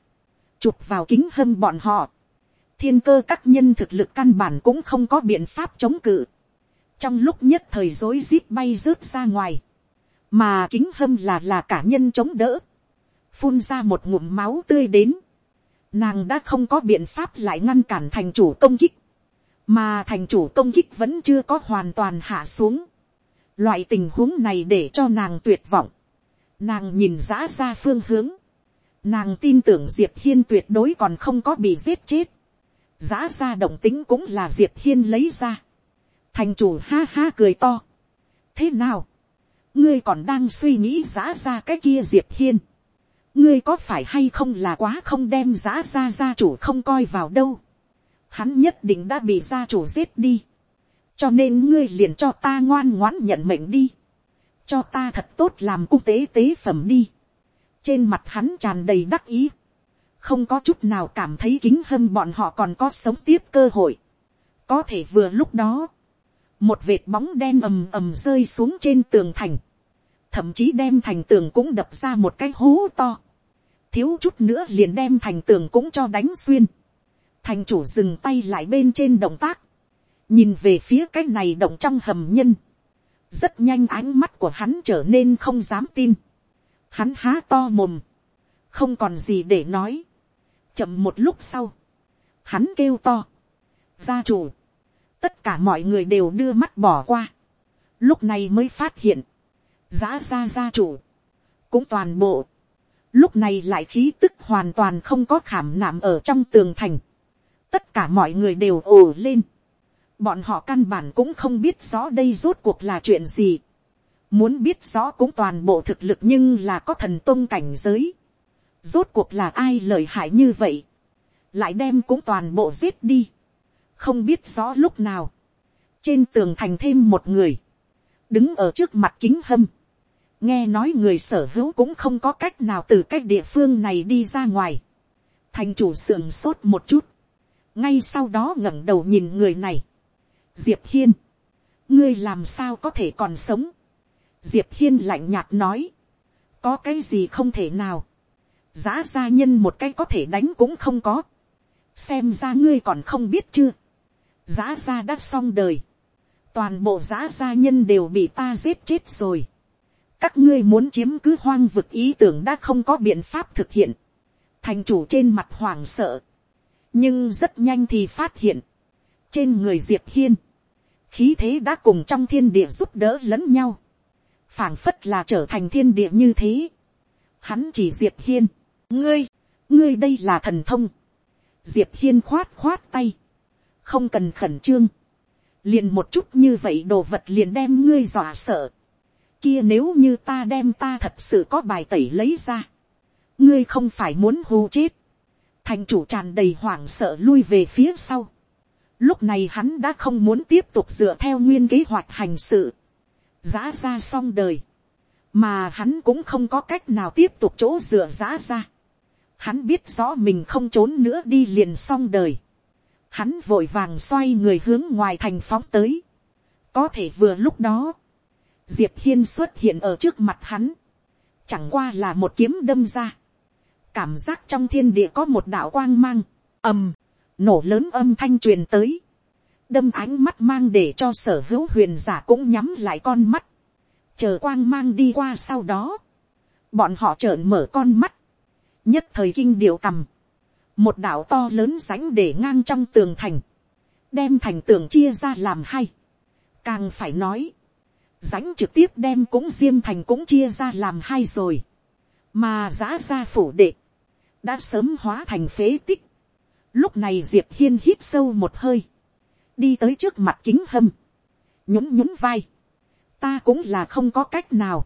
chụp vào kính hâm bọn họ, thiên cơ các nhân thực lực căn bản cũng không có biện pháp chống cự, trong lúc nhất thời dối rít bay rớt ra ngoài, mà kính hâm là là cả nhân chống đỡ, phun ra một ngụm máu tươi đến, nàng đã không có biện pháp lại ngăn cản thành chủ công kích, mà thành chủ công kích vẫn chưa có hoàn toàn hạ xuống, Loại tình huống này để cho nàng tuyệt vọng. Nàng nhìn giã ra phương hướng. Nàng tin tưởng Diệp Hiên tuyệt đối còn không có bị giết chết. Giã ra động tính cũng là Diệp Hiên lấy ra. Thành chủ ha ha cười to. Thế nào? Ngươi còn đang suy nghĩ giã ra cái kia Diệp Hiên. Ngươi có phải hay không là quá không đem giã ra gia chủ không coi vào đâu. Hắn nhất định đã bị gia chủ giết đi cho nên ngươi liền cho ta ngoan ngoãn nhận mệnh đi, cho ta thật tốt làm cung tế tế phẩm đi. trên mặt hắn tràn đầy đắc ý, không có chút nào cảm thấy kính hâm bọn họ còn có sống tiếp cơ hội. có thể vừa lúc đó, một vệt bóng đen ầm ầm rơi xuống trên tường thành, thậm chí đem thành tường cũng đập ra một cái hố to, thiếu chút nữa liền đem thành tường cũng cho đánh xuyên, thành chủ dừng tay lại bên trên động tác, nhìn về phía cái này động trong hầm nhân, rất nhanh ánh mắt của hắn trở nên không dám tin, hắn há to mồm, không còn gì để nói, chậm một lúc sau, hắn kêu to, gia chủ, tất cả mọi người đều đưa mắt bỏ qua, lúc này mới phát hiện, giã gia gia chủ, cũng toàn bộ, lúc này lại khí tức hoàn toàn không có khảm nạm ở trong tường thành, tất cả mọi người đều ồ lên, bọn họ căn bản cũng không biết rõ đây rốt cuộc là chuyện gì. Muốn biết rõ cũng toàn bộ thực lực nhưng là có thần tôn cảnh giới. Rốt cuộc là ai lợi hại như vậy. Lại đem cũng toàn bộ giết đi. Không biết rõ lúc nào. Trên tường thành thêm một người. Đứng ở trước mặt kính hâm. Nghe nói người sở hữu cũng không có cách nào từ cách địa phương này đi ra ngoài. Thành chủ sườn sốt một chút. Ngay sau đó ngẩng đầu nhìn người này diệp hiên, ngươi làm sao có thể còn sống. diệp hiên lạnh nhạt nói, có cái gì không thể nào, giá gia nhân một cái có thể đánh cũng không có, xem ra ngươi còn không biết chưa, giá gia đã xong đời, toàn bộ giá gia nhân đều bị ta giết chết rồi, các ngươi muốn chiếm cứ hoang vực ý tưởng đã không có biện pháp thực hiện, thành chủ trên mặt hoảng sợ, nhưng rất nhanh thì phát hiện, trên người diệp hiên, khí thế đã cùng trong thiên địa giúp đỡ lẫn nhau, phảng phất là trở thành thiên địa như thế, Hắn chỉ diệp hiên, ngươi, ngươi đây là thần thông. diệp hiên khoát khoát tay, không cần khẩn trương, liền một chút như vậy đồ vật liền đem ngươi dọa sợ. kia nếu như ta đem ta thật sự có bài tẩy lấy ra, ngươi không phải muốn hù chết, thành chủ tràn đầy hoảng sợ lui về phía sau. Lúc này hắn đã không muốn tiếp tục dựa theo nguyên kế hoạch hành sự. Giá ra xong đời. Mà hắn cũng không có cách nào tiếp tục chỗ dựa giá ra. Hắn biết rõ mình không trốn nữa đi liền xong đời. Hắn vội vàng xoay người hướng ngoài thành phóng tới. Có thể vừa lúc đó. Diệp Hiên xuất hiện ở trước mặt hắn. Chẳng qua là một kiếm đâm ra cảm giác trong thiên địa có một đạo quang mang, ầm, nổ lớn âm thanh truyền tới, đâm ánh mắt mang để cho sở hữu huyền giả cũng nhắm lại con mắt, chờ quang mang đi qua sau đó, bọn họ trợn mở con mắt, nhất thời kinh điệu cầm, một đạo to lớn rãnh để ngang trong tường thành, đem thành tường chia ra làm hai, càng phải nói, rãnh trực tiếp đem cũng diêm thành cũng chia ra làm hai rồi, mà giã ra phủ đệ, đã sớm hóa thành phế tích. Lúc này diệp hiên hít sâu một hơi, đi tới trước mặt kính hâm, nhún nhún vai, ta cũng là không có cách nào,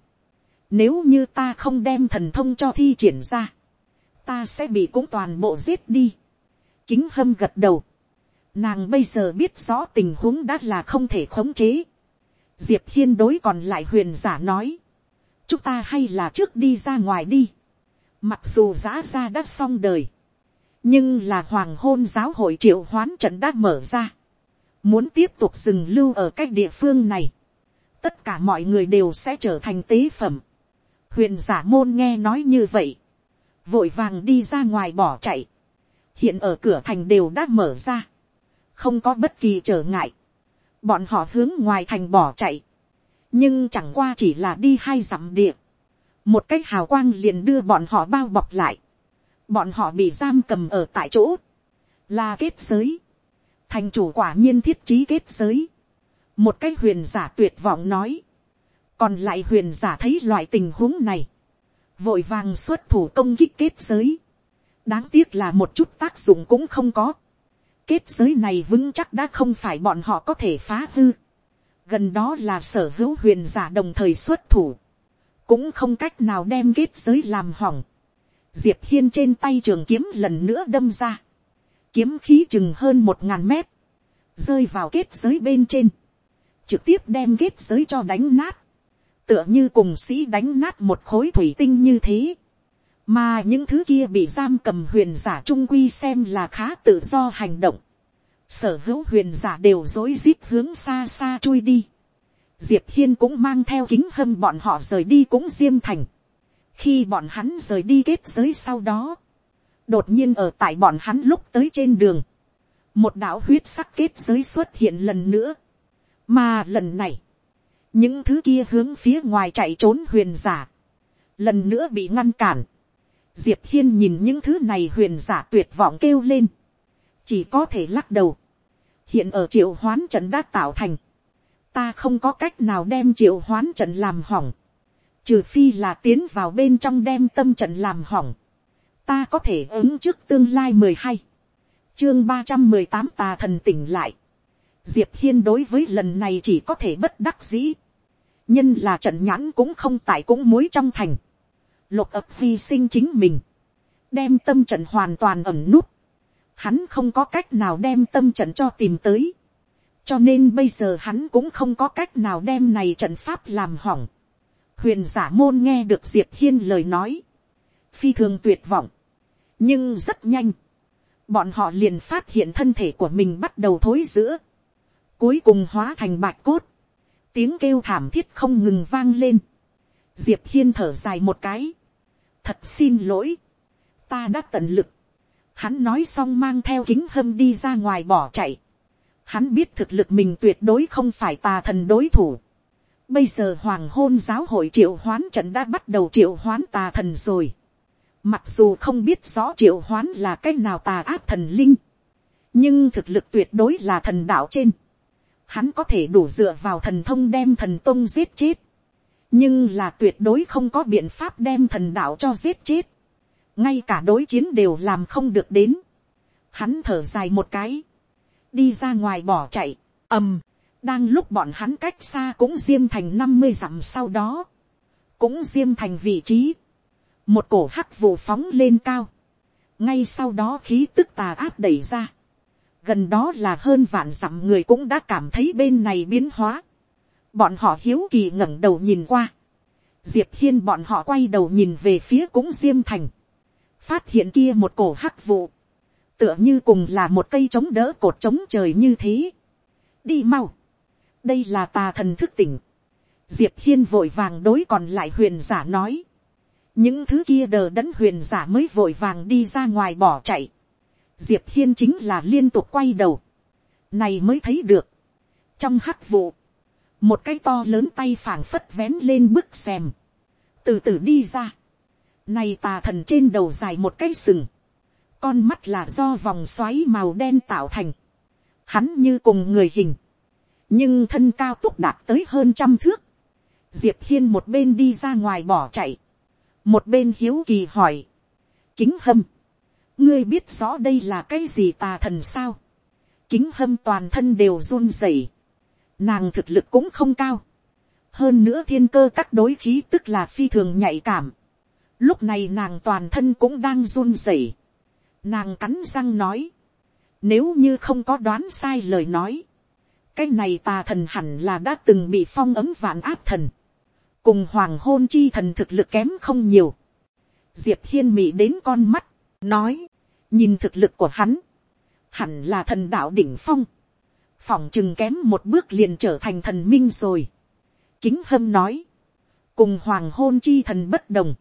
nếu như ta không đem thần thông cho thi triển ra, ta sẽ bị cũng toàn bộ giết đi. Kính hâm gật đầu, nàng bây giờ biết rõ tình huống đã là không thể khống chế. Diệp hiên đối còn lại huyền giả nói, chúng ta hay là trước đi ra ngoài đi. Mặc dù giã ra đã xong đời. Nhưng là hoàng hôn giáo hội triệu hoán trận đã mở ra. Muốn tiếp tục dừng lưu ở cách địa phương này. Tất cả mọi người đều sẽ trở thành tế phẩm. Huyền giả môn nghe nói như vậy. Vội vàng đi ra ngoài bỏ chạy. Hiện ở cửa thành đều đã mở ra. Không có bất kỳ trở ngại. Bọn họ hướng ngoài thành bỏ chạy. Nhưng chẳng qua chỉ là đi hai dặm địa một cái hào quang liền đưa bọn họ bao bọc lại, bọn họ bị giam cầm ở tại chỗ, là kết giới, thành chủ quả nhiên thiết trí kết giới, một cái huyền giả tuyệt vọng nói, còn lại huyền giả thấy loại tình huống này, vội vàng xuất thủ công kích kết giới, đáng tiếc là một chút tác dụng cũng không có, kết giới này vững chắc đã không phải bọn họ có thể phá hư, gần đó là sở hữu huyền giả đồng thời xuất thủ, cũng không cách nào đem kết giới làm hỏng. Diệp hiên trên tay trường kiếm lần nữa đâm ra, kiếm khí chừng hơn một ngàn mét, rơi vào kết giới bên trên, trực tiếp đem kết giới cho đánh nát, tựa như cùng sĩ đánh nát một khối thủy tinh như thế, mà những thứ kia bị giam cầm huyền giả trung quy xem là khá tự do hành động, sở hữu huyền giả đều rối rít hướng xa xa chui đi, diệp hiên cũng mang theo kính hâm bọn họ rời đi cũng diêm thành khi bọn hắn rời đi kết giới sau đó, đột nhiên ở tại bọn hắn lúc tới trên đường, một đạo huyết sắc kết giới xuất hiện lần nữa, mà lần này, những thứ kia hướng phía ngoài chạy trốn huyền giả, lần nữa bị ngăn cản. Diệp hiên nhìn những thứ này huyền giả tuyệt vọng kêu lên, chỉ có thể lắc đầu. hiện ở triệu hoán trận đã tạo thành, ta không có cách nào đem triệu hoán trận làm hỏng, trừ phi là tiến vào bên trong đem tâm trận làm hỏng, ta có thể ứng trước tương lai mười hai, chương ba trăm mười tám tà thần tỉnh lại, diệp hiên đối với lần này chỉ có thể bất đắc dĩ, nhân là trận nhãn cũng không tại cũng muối trong thành, lục ập hy sinh chính mình, đem tâm trận hoàn toàn ẩm nút, hắn không có cách nào đem tâm trận cho tìm tới, cho nên bây giờ hắn cũng không có cách nào đem này trận pháp làm hỏng huyền giả môn nghe được diệp hiên lời nói, phi thường tuyệt vọng, nhưng rất nhanh, bọn họ liền phát hiện thân thể của mình bắt đầu thối giữa, cuối cùng hóa thành bạch cốt, tiếng kêu thảm thiết không ngừng vang lên, diệp hiên thở dài một cái, thật xin lỗi, ta đã tận lực, hắn nói xong mang theo kính hâm đi ra ngoài bỏ chạy, Hắn biết thực lực mình tuyệt đối không phải tà thần đối thủ. Bây giờ hoàng hôn giáo hội triệu hoán trận đã bắt đầu triệu hoán tà thần rồi. Mặc dù không biết rõ triệu hoán là cách nào tà ác thần linh. Nhưng thực lực tuyệt đối là thần đạo trên. Hắn có thể đủ dựa vào thần thông đem thần tông giết chết. nhưng là tuyệt đối không có biện pháp đem thần đạo cho giết chết, ngay cả đối chiến đều làm không được đến, hắn thở dài một cái, đi ra ngoài bỏ chạy, ầm, đang lúc bọn hắn cách xa cũng diêm thành năm mươi dặm sau đó, cũng diêm thành vị trí, một cổ hắc vụ phóng lên cao, ngay sau đó khí tức tà áp đẩy ra, gần đó là hơn vạn dặm người cũng đã cảm thấy bên này biến hóa, bọn họ hiếu kỳ ngẩng đầu nhìn qua, diệp hiên bọn họ quay đầu nhìn về phía cũng diêm thành, phát hiện kia một cổ hắc vụ, tựa như cùng là một cây chống đỡ cột chống trời như thế. đi mau, đây là tà thần thức tỉnh, diệp hiên vội vàng đối còn lại huyền giả nói, những thứ kia đờ đẫn huyền giả mới vội vàng đi ra ngoài bỏ chạy, diệp hiên chính là liên tục quay đầu, này mới thấy được, trong hắc vụ, một cái to lớn tay phảng phất vén lên bức xem từ từ đi ra, này tà thần trên đầu dài một cái sừng, con mắt là do vòng xoáy màu đen tạo thành, hắn như cùng người hình, nhưng thân cao túc đạt tới hơn trăm thước, diệp hiên một bên đi ra ngoài bỏ chạy, một bên hiếu kỳ hỏi, kính hâm, ngươi biết rõ đây là cái gì tà thần sao, kính hâm toàn thân đều run rẩy, nàng thực lực cũng không cao, hơn nữa thiên cơ các đối khí tức là phi thường nhạy cảm, lúc này nàng toàn thân cũng đang run rẩy, nàng cắn răng nói, nếu như không có đoán sai lời nói, cái này tà thần hẳn là đã từng bị phong ấm vạn áp thần, cùng hoàng hôn chi thần thực lực kém không nhiều. diệp hiên mị đến con mắt, nói, nhìn thực lực của hắn, hẳn là thần đạo đỉnh phong, phỏng chừng kém một bước liền trở thành thần minh rồi. kính hâm nói, cùng hoàng hôn chi thần bất đồng,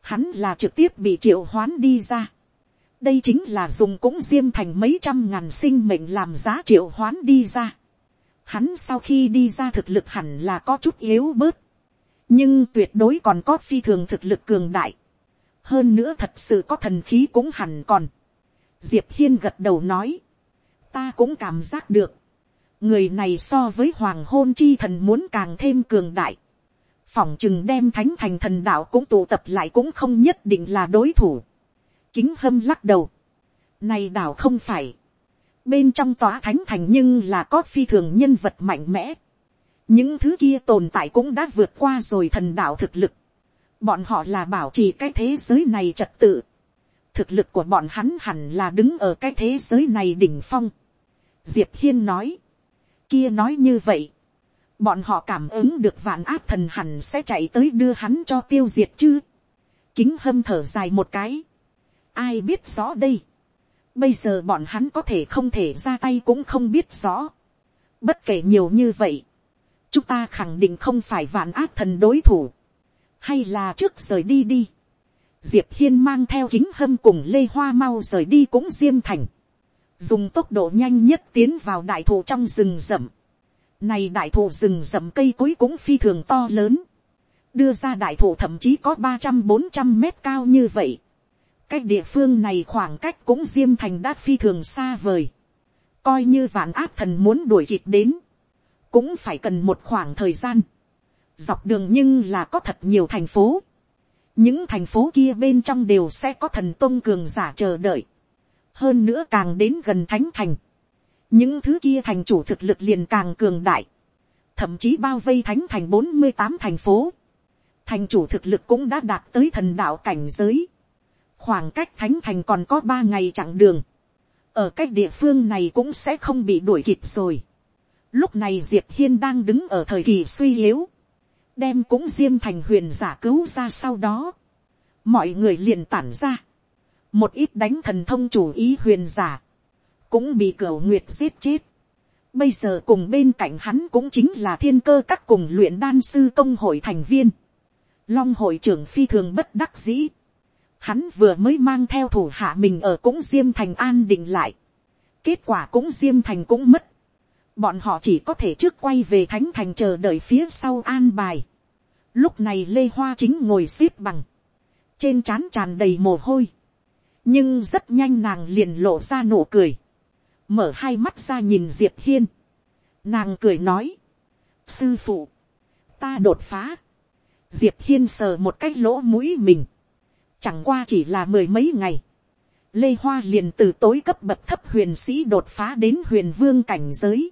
hắn là trực tiếp bị triệu hoán đi ra. đây chính là dùng cũng diêm thành mấy trăm ngàn sinh mệnh làm giá triệu hoán đi ra hắn sau khi đi ra thực lực hẳn là có chút yếu bớt nhưng tuyệt đối còn có phi thường thực lực cường đại. hơn nữa thật sự có thần khí cũng hẳn còn. diệp hiên gật đầu nói, ta cũng cảm giác được, người này so với hoàng hôn chi thần muốn càng thêm cường đại. phỏng chừng đem thánh thành thần đạo cũng tụ tập lại cũng không nhất định là đối thủ. kính hâm lắc đầu. này đảo không phải bên trong tòa thánh thành nhưng là có phi thường nhân vật mạnh mẽ những thứ kia tồn tại cũng đã vượt qua rồi thần đạo thực lực. bọn họ là bảo trì cái thế giới này trật tự. thực lực của bọn hắn hẳn là đứng ở cái thế giới này đỉnh phong. diệp hiên nói. kia nói như vậy. bọn họ cảm ứng được vạn áp thần hẳn sẽ chạy tới đưa hắn cho tiêu diệt chứ. kính hâm thở dài một cái. ai biết rõ đây bây giờ bọn hắn có thể không thể ra tay cũng không biết rõ. bất kể nhiều như vậy chúng ta khẳng định không phải vạn ác thần đối thủ, hay là trước rời đi đi. diệp hiên mang theo kính hâm cùng lê hoa mau rời đi cũng diêm thành, dùng tốc độ nhanh nhất tiến vào đại thụ trong rừng rậm. này đại thụ rừng rậm cây cối cũng phi thường to lớn, đưa ra đại thụ thậm chí có ba trăm bốn trăm mét cao như vậy cái địa phương này khoảng cách cũng diêm thành đã phi thường xa vời, coi như vạn áp thần muốn đuổi kịp đến, cũng phải cần một khoảng thời gian. Dọc đường nhưng là có thật nhiều thành phố. Những thành phố kia bên trong đều sẽ có thần tôn cường giả chờ đợi. Hơn nữa càng đến gần thánh thành. Những thứ kia thành chủ thực lực liền càng cường đại. Thậm chí bao vây thánh thành bốn mươi tám thành phố. Thành chủ thực lực cũng đã đạt tới thần đạo cảnh giới. Khoảng cách thánh thành còn có ba ngày chặng đường. Ở cách địa phương này cũng sẽ không bị đuổi kịp rồi Lúc này Diệp Hiên đang đứng ở thời kỳ suy yếu. Đem cũng diêm thành huyền giả cứu ra sau đó. Mọi người liền tản ra. Một ít đánh thần thông chủ ý huyền giả. Cũng bị cửa nguyệt giết chết. Bây giờ cùng bên cạnh hắn cũng chính là thiên cơ các cùng luyện đan sư công hội thành viên. Long hội trưởng phi thường bất đắc dĩ. Hắn vừa mới mang theo thủ hạ mình ở cũng diêm thành an định lại. Kết quả cũng diêm thành cũng mất. Bọn họ chỉ có thể trước quay về thánh thành chờ đợi phía sau an bài. Lúc này lê hoa chính ngồi xếp bằng, trên trán tràn đầy mồ hôi, nhưng rất nhanh nàng liền lộ ra nụ cười, mở hai mắt ra nhìn diệp hiên, nàng cười nói, sư phụ, ta đột phá, diệp hiên sờ một cái lỗ mũi mình, chẳng qua chỉ là mười mấy ngày, lê hoa liền từ tối cấp bậc thấp huyền sĩ đột phá đến huyền vương cảnh giới,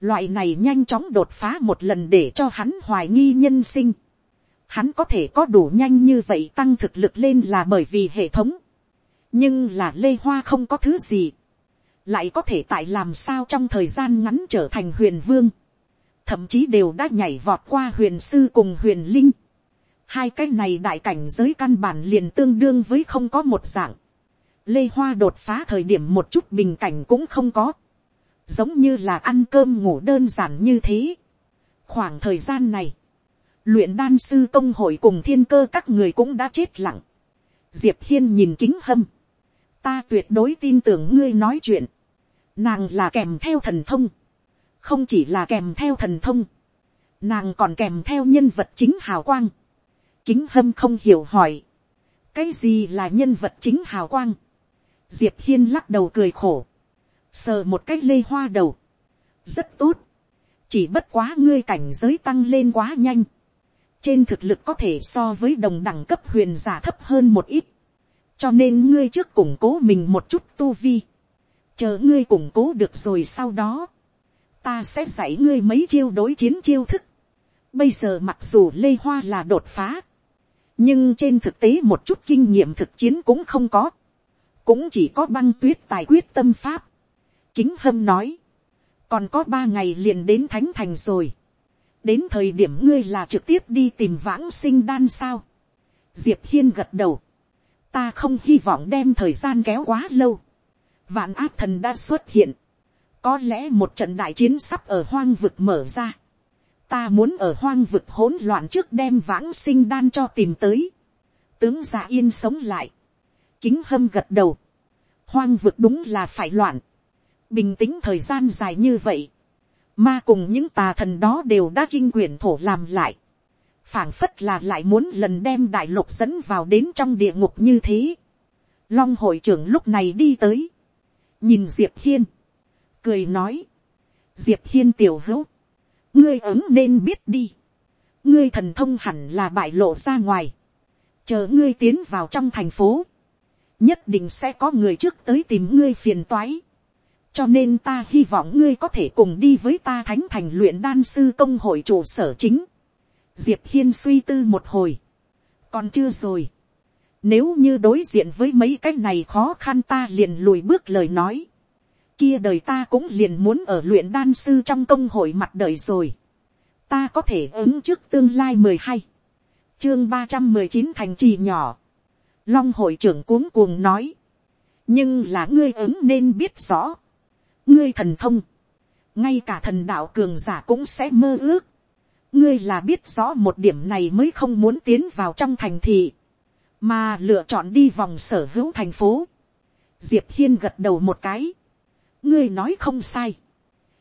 loại này nhanh chóng đột phá một lần để cho hắn hoài nghi nhân sinh, hắn có thể có đủ nhanh như vậy tăng thực lực lên là bởi vì hệ thống, nhưng là lê hoa không có thứ gì, lại có thể tại làm sao trong thời gian ngắn trở thành huyền vương, thậm chí đều đã nhảy vọt qua huyền sư cùng huyền linh. Hai cái này đại cảnh giới căn bản liền tương đương với không có một dạng. Lê Hoa đột phá thời điểm một chút bình cảnh cũng không có. Giống như là ăn cơm ngủ đơn giản như thế. Khoảng thời gian này, luyện đan sư công hội cùng thiên cơ các người cũng đã chết lặng. Diệp Hiên nhìn kính hâm. Ta tuyệt đối tin tưởng ngươi nói chuyện. Nàng là kèm theo thần thông không chỉ là kèm theo thần thông, nàng còn kèm theo nhân vật chính hào quang kính hâm không hiểu hỏi, cái gì là nhân vật chính hào quang. diệp hiên lắc đầu cười khổ, sờ một cái lê hoa đầu, rất tốt, chỉ bất quá ngươi cảnh giới tăng lên quá nhanh, trên thực lực có thể so với đồng đẳng cấp huyền giả thấp hơn một ít, cho nên ngươi trước củng cố mình một chút tu vi, chờ ngươi củng cố được rồi sau đó, ta sẽ dạy ngươi mấy chiêu đối chiến chiêu thức. Bây giờ mặc dù lê hoa là đột phá, nhưng trên thực tế một chút kinh nghiệm thực chiến cũng không có, cũng chỉ có băng tuyết tài quyết tâm pháp. Kính hâm nói, còn có ba ngày liền đến thánh thành rồi, đến thời điểm ngươi là trực tiếp đi tìm vãng sinh đan sao. Diệp hiên gật đầu, ta không hy vọng đem thời gian kéo quá lâu, vạn áp thần đã xuất hiện, có lẽ một trận đại chiến sắp ở hoang vực mở ra. Ta muốn ở hoang vực hỗn loạn trước đem vãng sinh đan cho tìm tới. Tướng giả yên sống lại. Kính hâm gật đầu. Hoang vực đúng là phải loạn. Bình tĩnh thời gian dài như vậy. Ma cùng những tà thần đó đều đã kinh quyển thổ làm lại. phảng phất là lại muốn lần đem đại lục dẫn vào đến trong địa ngục như thế. Long hội trưởng lúc này đi tới. Nhìn Diệp Hiên cười nói, diệp hiên tiểu hữu, ngươi ứng nên biết đi, ngươi thần thông hẳn là bại lộ ra ngoài, chờ ngươi tiến vào trong thành phố, nhất định sẽ có người trước tới tìm ngươi phiền toái, cho nên ta hy vọng ngươi có thể cùng đi với ta thánh thành luyện đan sư công hội trụ sở chính. Diệp hiên suy tư một hồi, còn chưa rồi. Nếu như đối diện với mấy cái này khó khăn ta liền lùi bước lời nói kia đời ta cũng liền muốn ở luyện đan sư trong công hội mặt đời rồi. ta có thể ứng trước tương lai mười hai, chương ba trăm mười chín thành trì nhỏ. long hội trưởng cuống cuồng nói. nhưng là ngươi ứng nên biết rõ. ngươi thần thông, ngay cả thần đạo cường giả cũng sẽ mơ ước. ngươi là biết rõ một điểm này mới không muốn tiến vào trong thành thị, mà lựa chọn đi vòng sở hữu thành phố. diệp hiên gật đầu một cái ngươi nói không sai.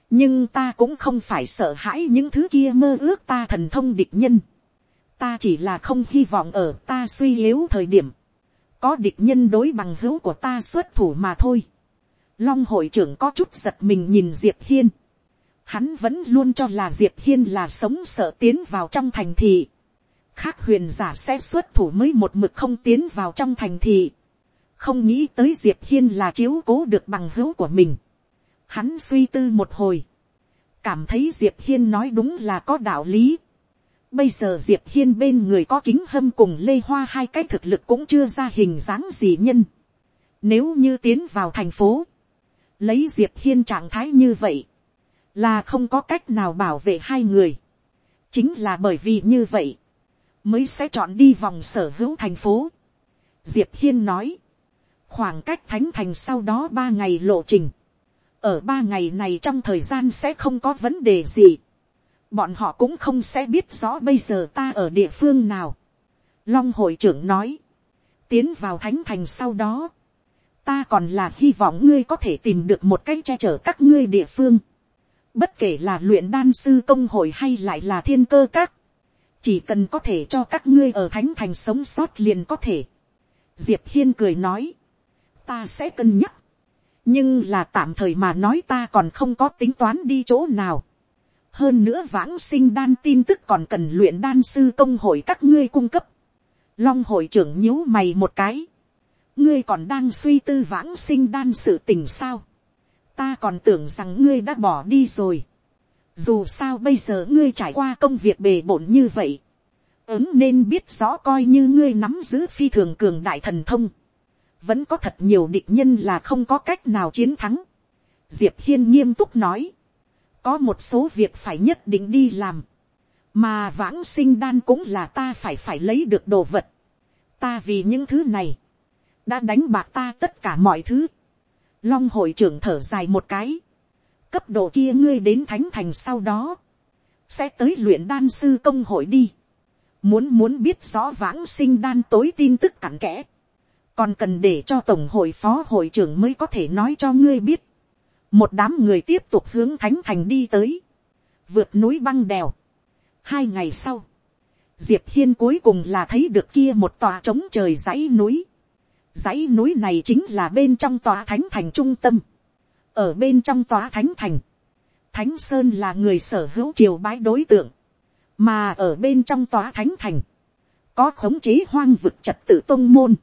nhưng ta cũng không phải sợ hãi những thứ kia mơ ước ta thần thông địch nhân. ta chỉ là không hy vọng ở ta suy yếu thời điểm. có địch nhân đối bằng hữu của ta xuất thủ mà thôi. long hội trưởng có chút giật mình nhìn diệp hiên. hắn vẫn luôn cho là diệp hiên là sống sợ tiến vào trong thành thị. khác huyền giả sẽ xuất thủ mới một mực không tiến vào trong thành thị không nghĩ tới diệp hiên là chiếu cố được bằng hữu của mình. Hắn suy tư một hồi. Cảm thấy Diệp Hiên nói đúng là có đạo lý. Bây giờ Diệp Hiên bên người có kính hâm cùng Lê Hoa hai cái thực lực cũng chưa ra hình dáng gì nhân. Nếu như tiến vào thành phố. Lấy Diệp Hiên trạng thái như vậy. Là không có cách nào bảo vệ hai người. Chính là bởi vì như vậy. Mới sẽ chọn đi vòng sở hữu thành phố. Diệp Hiên nói. Khoảng cách thánh thành sau đó ba ngày lộ trình ở ba ngày này trong thời gian sẽ không có vấn đề gì. bọn họ cũng không sẽ biết rõ bây giờ ta ở địa phương nào. long hội trưởng nói, tiến vào thánh thành sau đó, ta còn là hy vọng ngươi có thể tìm được một cách che chở các ngươi địa phương. bất kể là luyện đan sư công hội hay lại là thiên cơ các, chỉ cần có thể cho các ngươi ở thánh thành sống sót liền có thể. diệp hiên cười nói, ta sẽ cân nhắc nhưng là tạm thời mà nói ta còn không có tính toán đi chỗ nào. hơn nữa vãng sinh đan tin tức còn cần luyện đan sư công hội các ngươi cung cấp. long hội trưởng nhíu mày một cái. ngươi còn đang suy tư vãng sinh đan sự tình sao. ta còn tưởng rằng ngươi đã bỏ đi rồi. dù sao bây giờ ngươi trải qua công việc bề bộn như vậy. ứng nên biết rõ coi như ngươi nắm giữ phi thường cường đại thần thông vẫn có thật nhiều địch nhân là không có cách nào chiến thắng. diệp hiên nghiêm túc nói có một số việc phải nhất định đi làm, mà vãng sinh đan cũng là ta phải phải lấy được đồ vật. ta vì những thứ này, đã đánh bạc ta tất cả mọi thứ. long hội trưởng thở dài một cái, cấp độ kia ngươi đến thánh thành sau đó, sẽ tới luyện đan sư công hội đi. muốn muốn biết rõ vãng sinh đan tối tin tức cặn kẽ, còn cần để cho tổng hội phó hội trưởng mới có thể nói cho ngươi biết một đám người tiếp tục hướng thánh thành đi tới, vượt núi băng đèo. hai ngày sau, diệp hiên cuối cùng là thấy được kia một tòa trống trời dãy núi. dãy núi này chính là bên trong tòa thánh thành trung tâm. ở bên trong tòa thánh thành, thánh sơn là người sở hữu triều bái đối tượng, mà ở bên trong tòa thánh thành, có khống chế hoang vực trật tự tôn môn,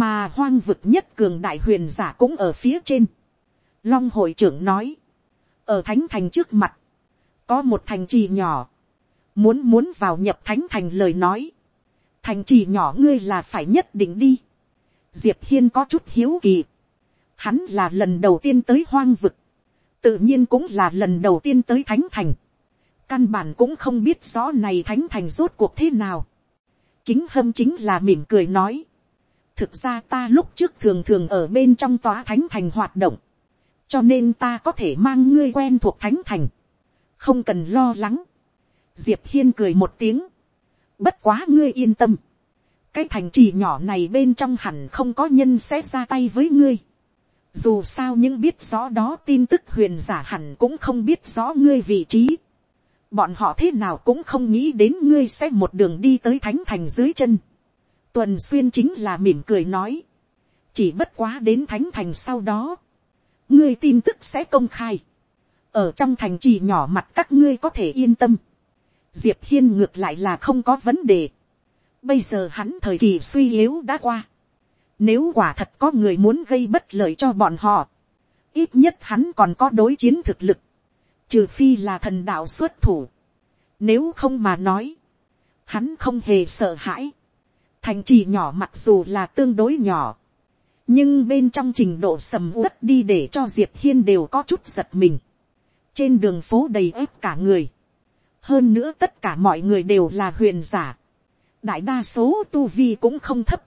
mà hoang vực nhất cường đại huyền giả cũng ở phía trên Long hội trưởng nói. Ở thánh thành trước mặt. Có một thành trì nhỏ. Muốn muốn vào nhập thánh thành lời nói. Thành trì nhỏ ngươi là phải nhất định đi. Diệp Hiên có chút hiếu kỳ. Hắn là lần đầu tiên tới hoang vực. Tự nhiên cũng là lần đầu tiên tới thánh thành. Căn bản cũng không biết rõ này thánh thành rốt cuộc thế nào. Kính hâm chính là mỉm cười nói. Thực ra ta lúc trước thường thường ở bên trong tòa thánh thành hoạt động cho nên ta có thể mang ngươi quen thuộc thánh thành, không cần lo lắng. diệp hiên cười một tiếng, bất quá ngươi yên tâm, cái thành trì nhỏ này bên trong hẳn không có nhân sẽ ra tay với ngươi. dù sao những biết rõ đó tin tức huyền giả hẳn cũng không biết rõ ngươi vị trí. bọn họ thế nào cũng không nghĩ đến ngươi sẽ một đường đi tới thánh thành dưới chân tuần xuyên chính là mỉm cười nói, chỉ bất quá đến thánh thành sau đó, ngươi tin tức sẽ công khai, ở trong thành trì nhỏ mặt các ngươi có thể yên tâm, diệp hiên ngược lại là không có vấn đề, bây giờ hắn thời kỳ suy yếu đã qua, nếu quả thật có người muốn gây bất lợi cho bọn họ, ít nhất hắn còn có đối chiến thực lực, trừ phi là thần đạo xuất thủ, nếu không mà nói, hắn không hề sợ hãi, thành trì nhỏ mặc dù là tương đối nhỏ, nhưng bên trong trình độ sầm uất đi để cho diệp hiên đều có chút giật mình. trên đường phố đầy ớt cả người. hơn nữa tất cả mọi người đều là huyền giả. đại đa số tu vi cũng không thấp.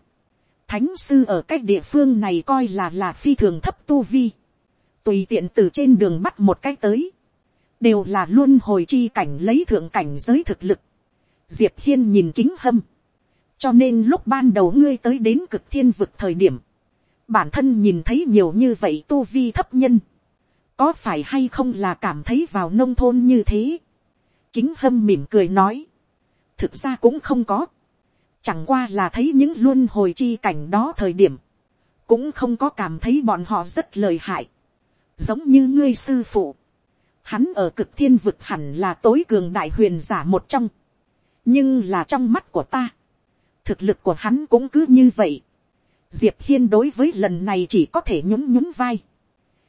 thánh sư ở cách địa phương này coi là là phi thường thấp tu vi. tùy tiện từ trên đường bắt một cái tới. đều là luôn hồi chi cảnh lấy thượng cảnh giới thực lực. diệp hiên nhìn kính hâm cho nên lúc ban đầu ngươi tới đến cực thiên vực thời điểm bản thân nhìn thấy nhiều như vậy tu vi thấp nhân, có phải hay không là cảm thấy vào nông thôn như thế. kính hâm mỉm cười nói, thực ra cũng không có, chẳng qua là thấy những luân hồi chi cảnh đó thời điểm, cũng không có cảm thấy bọn họ rất lời hại, giống như ngươi sư phụ, hắn ở cực thiên vực hẳn là tối cường đại huyền giả một trong, nhưng là trong mắt của ta, thực lực của hắn cũng cứ như vậy, diệp hiên đối với lần này chỉ có thể nhún nhún vai,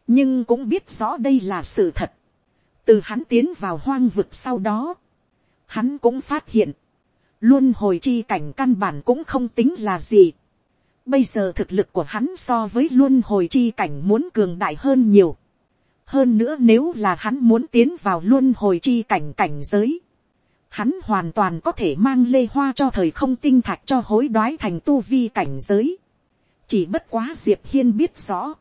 nhưng cũng biết rõ đây là sự thật. từ hắn tiến vào hoang vực sau đó, hắn cũng phát hiện, luôn hồi chi cảnh căn bản cũng không tính là gì. bây giờ thực lực của hắn so với luôn hồi chi cảnh muốn cường đại hơn nhiều. hơn nữa nếu là hắn muốn tiến vào luôn hồi chi cảnh cảnh giới, hắn hoàn toàn có thể mang lê hoa cho thời không tinh thạch cho hối đoái thành tu vi cảnh giới chỉ bất quá diệp hiên biết rõ,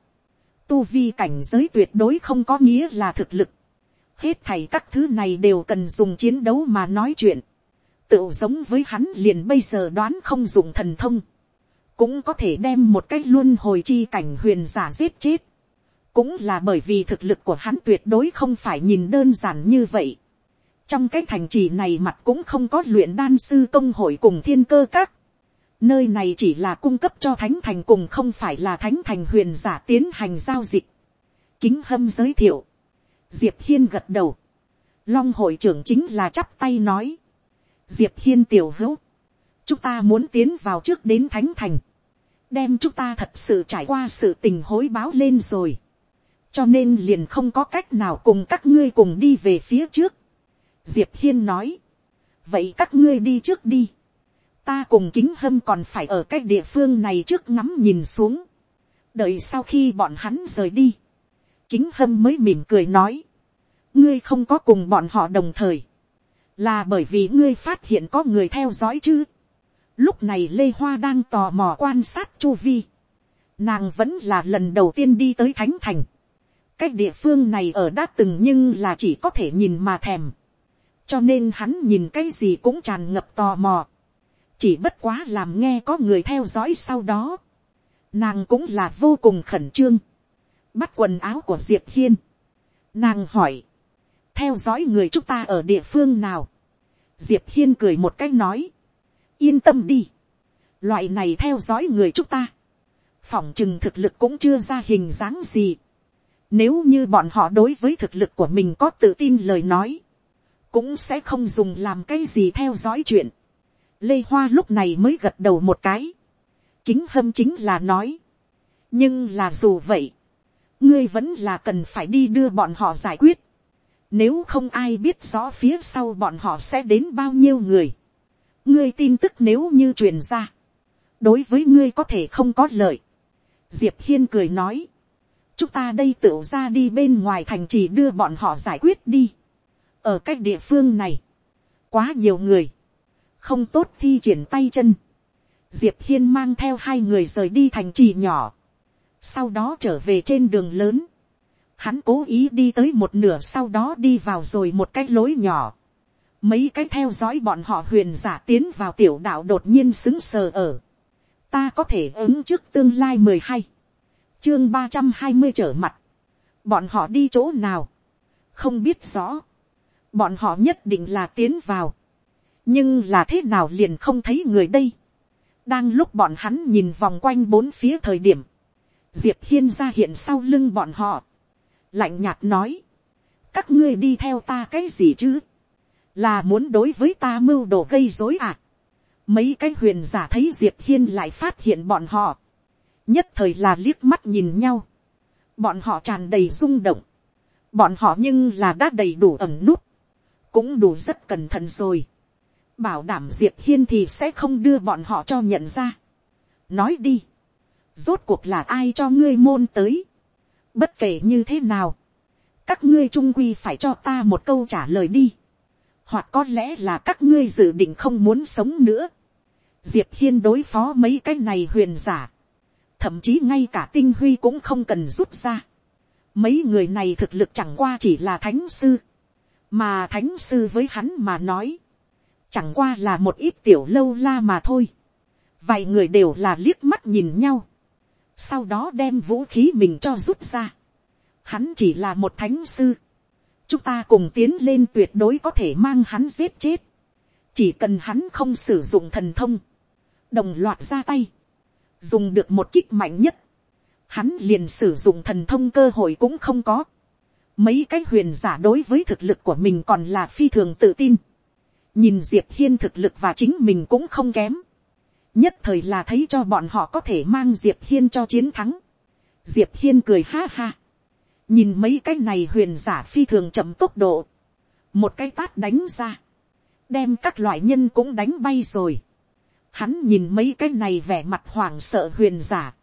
tu vi cảnh giới tuyệt đối không có nghĩa là thực lực. hết thảy các thứ này đều cần dùng chiến đấu mà nói chuyện. tự giống với hắn liền bây giờ đoán không dùng thần thông. cũng có thể đem một cách luôn hồi chi cảnh huyền giả giết chết. cũng là bởi vì thực lực của hắn tuyệt đối không phải nhìn đơn giản như vậy trong cái thành trì này mặt cũng không có luyện đan sư công hội cùng thiên cơ các Nơi này chỉ là cung cấp cho thánh thành cùng không phải là thánh thành huyền giả tiến hành giao dịch. Kính hâm giới thiệu. Diệp Hiên gật đầu. long hội trưởng chính là chắp tay nói, diệp hiên tiểu hữu, chúng ta muốn tiến vào trước đến thánh thành, đem chúng ta thật sự trải qua sự tình hối báo lên rồi, cho nên liền không có cách nào cùng các ngươi cùng đi về phía trước diệp hiên nói, vậy các ngươi đi trước đi, ta cùng kính hâm còn phải ở cái địa phương này trước ngắm nhìn xuống, đợi sau khi bọn hắn rời đi, kính hâm mới mỉm cười nói, ngươi không có cùng bọn họ đồng thời, là bởi vì ngươi phát hiện có người theo dõi chứ. Lúc này lê hoa đang tò mò quan sát chu vi, nàng vẫn là lần đầu tiên đi tới thánh thành, cái địa phương này ở đã từng nhưng là chỉ có thể nhìn mà thèm, cho nên hắn nhìn cái gì cũng tràn ngập tò mò, chỉ bất quá làm nghe có người theo dõi sau đó, nàng cũng là vô cùng khẩn trương, bắt quần áo của diệp hiên, nàng hỏi, theo dõi người chúng ta ở địa phương nào, diệp hiên cười một cách nói, yên tâm đi, loại này theo dõi người chúng ta, phỏng chừng thực lực cũng chưa ra hình dáng gì, nếu như bọn họ đối với thực lực của mình có tự tin lời nói, cũng sẽ không dùng làm cái gì theo dõi chuyện. Lê Hoa lúc này mới gật đầu một cái. Kính hâm chính là nói. Nhưng là dù vậy, ngươi vẫn là cần phải đi đưa bọn họ giải quyết. Nếu không ai biết rõ phía sau bọn họ sẽ đến bao nhiêu người. Ngươi tin tức nếu như truyền ra. Đối với ngươi có thể không có lợi. Diệp Hiên cười nói. Chúng ta đây tự ra đi bên ngoài thành trì đưa bọn họ giải quyết đi. Ở cách địa phương này. Quá nhiều người. Không tốt thi triển tay chân. Diệp Hiên mang theo hai người rời đi thành trì nhỏ. Sau đó trở về trên đường lớn hắn cố ý đi tới một nửa sau đó đi vào rồi một cái lối nhỏ. Mấy cái theo dõi bọn họ huyền giả tiến vào tiểu đạo đột nhiên xứng sờ ở. Ta có thể ứng trước tương lai mười hai Chương ba trăm hai mươi trở mặt. Bọn họ đi chỗ nào? Không biết rõ. Bọn họ nhất định là tiến vào. Nhưng là thế nào liền không thấy người đây. Đang lúc bọn hắn nhìn vòng quanh bốn phía thời điểm. Diệp Hiên ra hiện sau lưng bọn họ lạnh nhạt nói, các ngươi đi theo ta cái gì chứ, là muốn đối với ta mưu đồ gây dối à. mấy cái huyền giả thấy diệp hiên lại phát hiện bọn họ, nhất thời là liếc mắt nhìn nhau, bọn họ tràn đầy rung động, bọn họ nhưng là đã đầy đủ ẩm nút, cũng đủ rất cẩn thận rồi, bảo đảm diệp hiên thì sẽ không đưa bọn họ cho nhận ra. nói đi, rốt cuộc là ai cho ngươi môn tới, Bất kể như thế nào. Các ngươi trung quy phải cho ta một câu trả lời đi. Hoặc có lẽ là các ngươi dự định không muốn sống nữa. Diệp Hiên đối phó mấy cái này huyền giả. Thậm chí ngay cả tinh huy cũng không cần rút ra. Mấy người này thực lực chẳng qua chỉ là thánh sư. Mà thánh sư với hắn mà nói. Chẳng qua là một ít tiểu lâu la mà thôi. Vài người đều là liếc mắt nhìn nhau sau đó đem vũ khí mình cho rút ra. Hắn chỉ là một thánh sư. Chúng ta cùng tiến lên tuyệt đối có thể mang hắn giết chết. Chỉ cần hắn không sử dụng thần thông. Đồng loạt ra tay. Dùng được một kích mạnh nhất. Hắn liền sử dụng thần thông cơ hội cũng không có. Mấy cái huyền giả đối với thực lực của mình còn là phi thường tự tin. Nhìn Diệp Hiên thực lực và chính mình cũng không kém nhất thời là thấy cho bọn họ có thể mang diệp hiên cho chiến thắng. diệp hiên cười ha ha. nhìn mấy cái này huyền giả phi thường chậm tốc độ. một cái tát đánh ra. đem các loại nhân cũng đánh bay rồi. hắn nhìn mấy cái này vẻ mặt hoảng sợ huyền giả.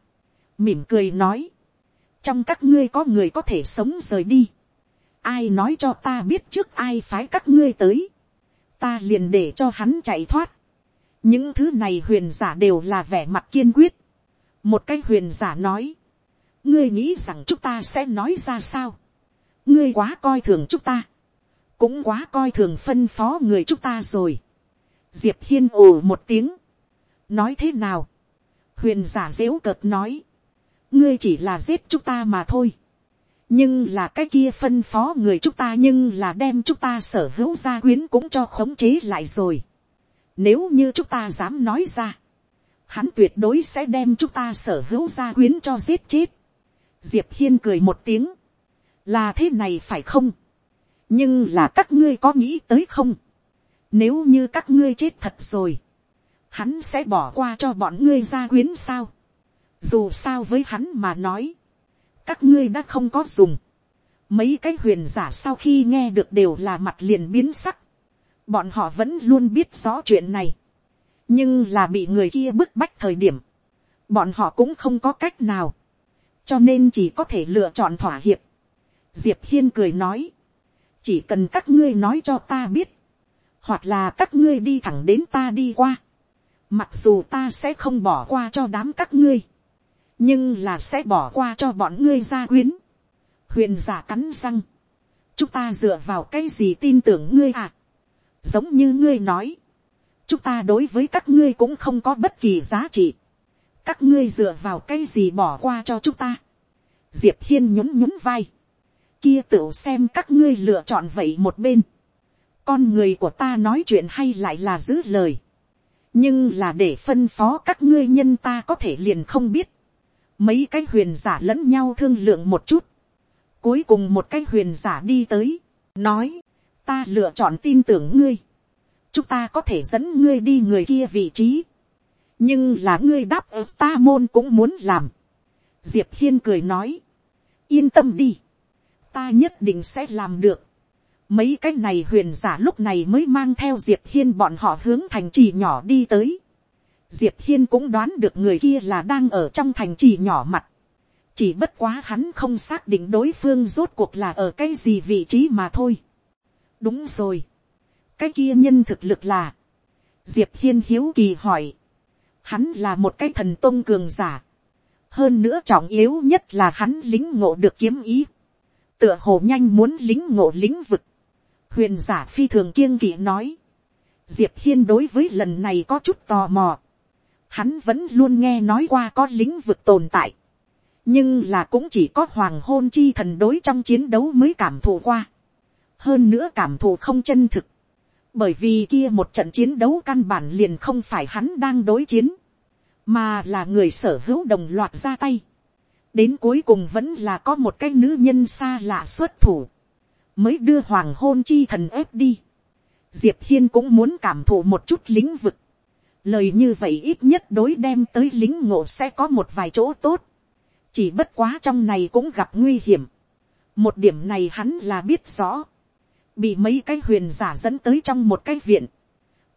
mỉm cười nói. trong các ngươi có người có thể sống rời đi ai nói cho ta biết trước ai phái các ngươi tới. ta liền để cho hắn chạy thoát những thứ này huyền giả đều là vẻ mặt kiên quyết. một cái huyền giả nói, ngươi nghĩ rằng chúng ta sẽ nói ra sao. ngươi quá coi thường chúng ta, cũng quá coi thường phân phó người chúng ta rồi. diệp hiên ồ một tiếng, nói thế nào, huyền giả dễu cợt nói, ngươi chỉ là giết chúng ta mà thôi nhưng là cái kia phân phó người chúng ta nhưng là đem chúng ta sở hữu gia quyến cũng cho khống chế lại rồi. Nếu như chúng ta dám nói ra, hắn tuyệt đối sẽ đem chúng ta sở hữu gia quyến cho giết chết. Diệp hiên cười một tiếng, là thế này phải không? nhưng là các ngươi có nghĩ tới không, nếu như các ngươi chết thật rồi, hắn sẽ bỏ qua cho bọn ngươi gia quyến sao, dù sao với hắn mà nói, các ngươi đã không có dùng, mấy cái huyền giả sau khi nghe được đều là mặt liền biến sắc, bọn họ vẫn luôn biết rõ chuyện này, nhưng là bị người kia bức bách thời điểm, bọn họ cũng không có cách nào, cho nên chỉ có thể lựa chọn thỏa hiệp. Diệp hiên cười nói, chỉ cần các ngươi nói cho ta biết, hoặc là các ngươi đi thẳng đến ta đi qua, mặc dù ta sẽ không bỏ qua cho đám các ngươi, nhưng là sẽ bỏ qua cho bọn ngươi gia quyến. huyền giả cắn răng, chúng ta dựa vào cái gì tin tưởng ngươi à, giống như ngươi nói, chúng ta đối với các ngươi cũng không có bất kỳ giá trị, các ngươi dựa vào cái gì bỏ qua cho chúng ta, diệp hiên nhún nhún vai, kia tựu xem các ngươi lựa chọn vậy một bên, con người của ta nói chuyện hay lại là giữ lời, nhưng là để phân phó các ngươi nhân ta có thể liền không biết, mấy cái huyền giả lẫn nhau thương lượng một chút, cuối cùng một cái huyền giả đi tới, nói, ta lựa chọn tin tưởng ngươi, chúng ta có thể dẫn ngươi đi người kia vị trí, nhưng là ngươi đáp ứng ta môn cũng muốn làm. diệp hiên cười nói, yên tâm đi, ta nhất định sẽ làm được. mấy cái này huyền giả lúc này mới mang theo diệp hiên bọn họ hướng thành trì nhỏ đi tới diệp hiên cũng đoán được người kia là đang ở trong thành trì nhỏ mặt. chỉ bất quá hắn không xác định đối phương rốt cuộc là ở cái gì vị trí mà thôi. đúng rồi. Cái kia nhân thực lực là, diệp hiên hiếu kỳ hỏi, hắn là một cái thần tôn cường giả, hơn nữa trọng yếu nhất là hắn lính ngộ được kiếm ý, tựa hồ nhanh muốn lính ngộ lĩnh vực, huyền giả phi thường kiêng kỵ nói, diệp hiên đối với lần này có chút tò mò, hắn vẫn luôn nghe nói qua có lĩnh vực tồn tại, nhưng là cũng chỉ có hoàng hôn chi thần đối trong chiến đấu mới cảm thụ qua, hơn nữa cảm thụ không chân thực, bởi vì kia một trận chiến đấu căn bản liền không phải hắn đang đối chiến, mà là người sở hữu đồng loạt ra tay. đến cuối cùng vẫn là có một cái nữ nhân xa lạ xuất thủ, mới đưa hoàng hôn chi thần ép đi. diệp hiên cũng muốn cảm thụ một chút lĩnh vực lời như vậy ít nhất đối đem tới lính ngộ sẽ có một vài chỗ tốt. chỉ bất quá trong này cũng gặp nguy hiểm. một điểm này hắn là biết rõ. Bị mấy cái huyền giả dẫn tới trong một cái viện,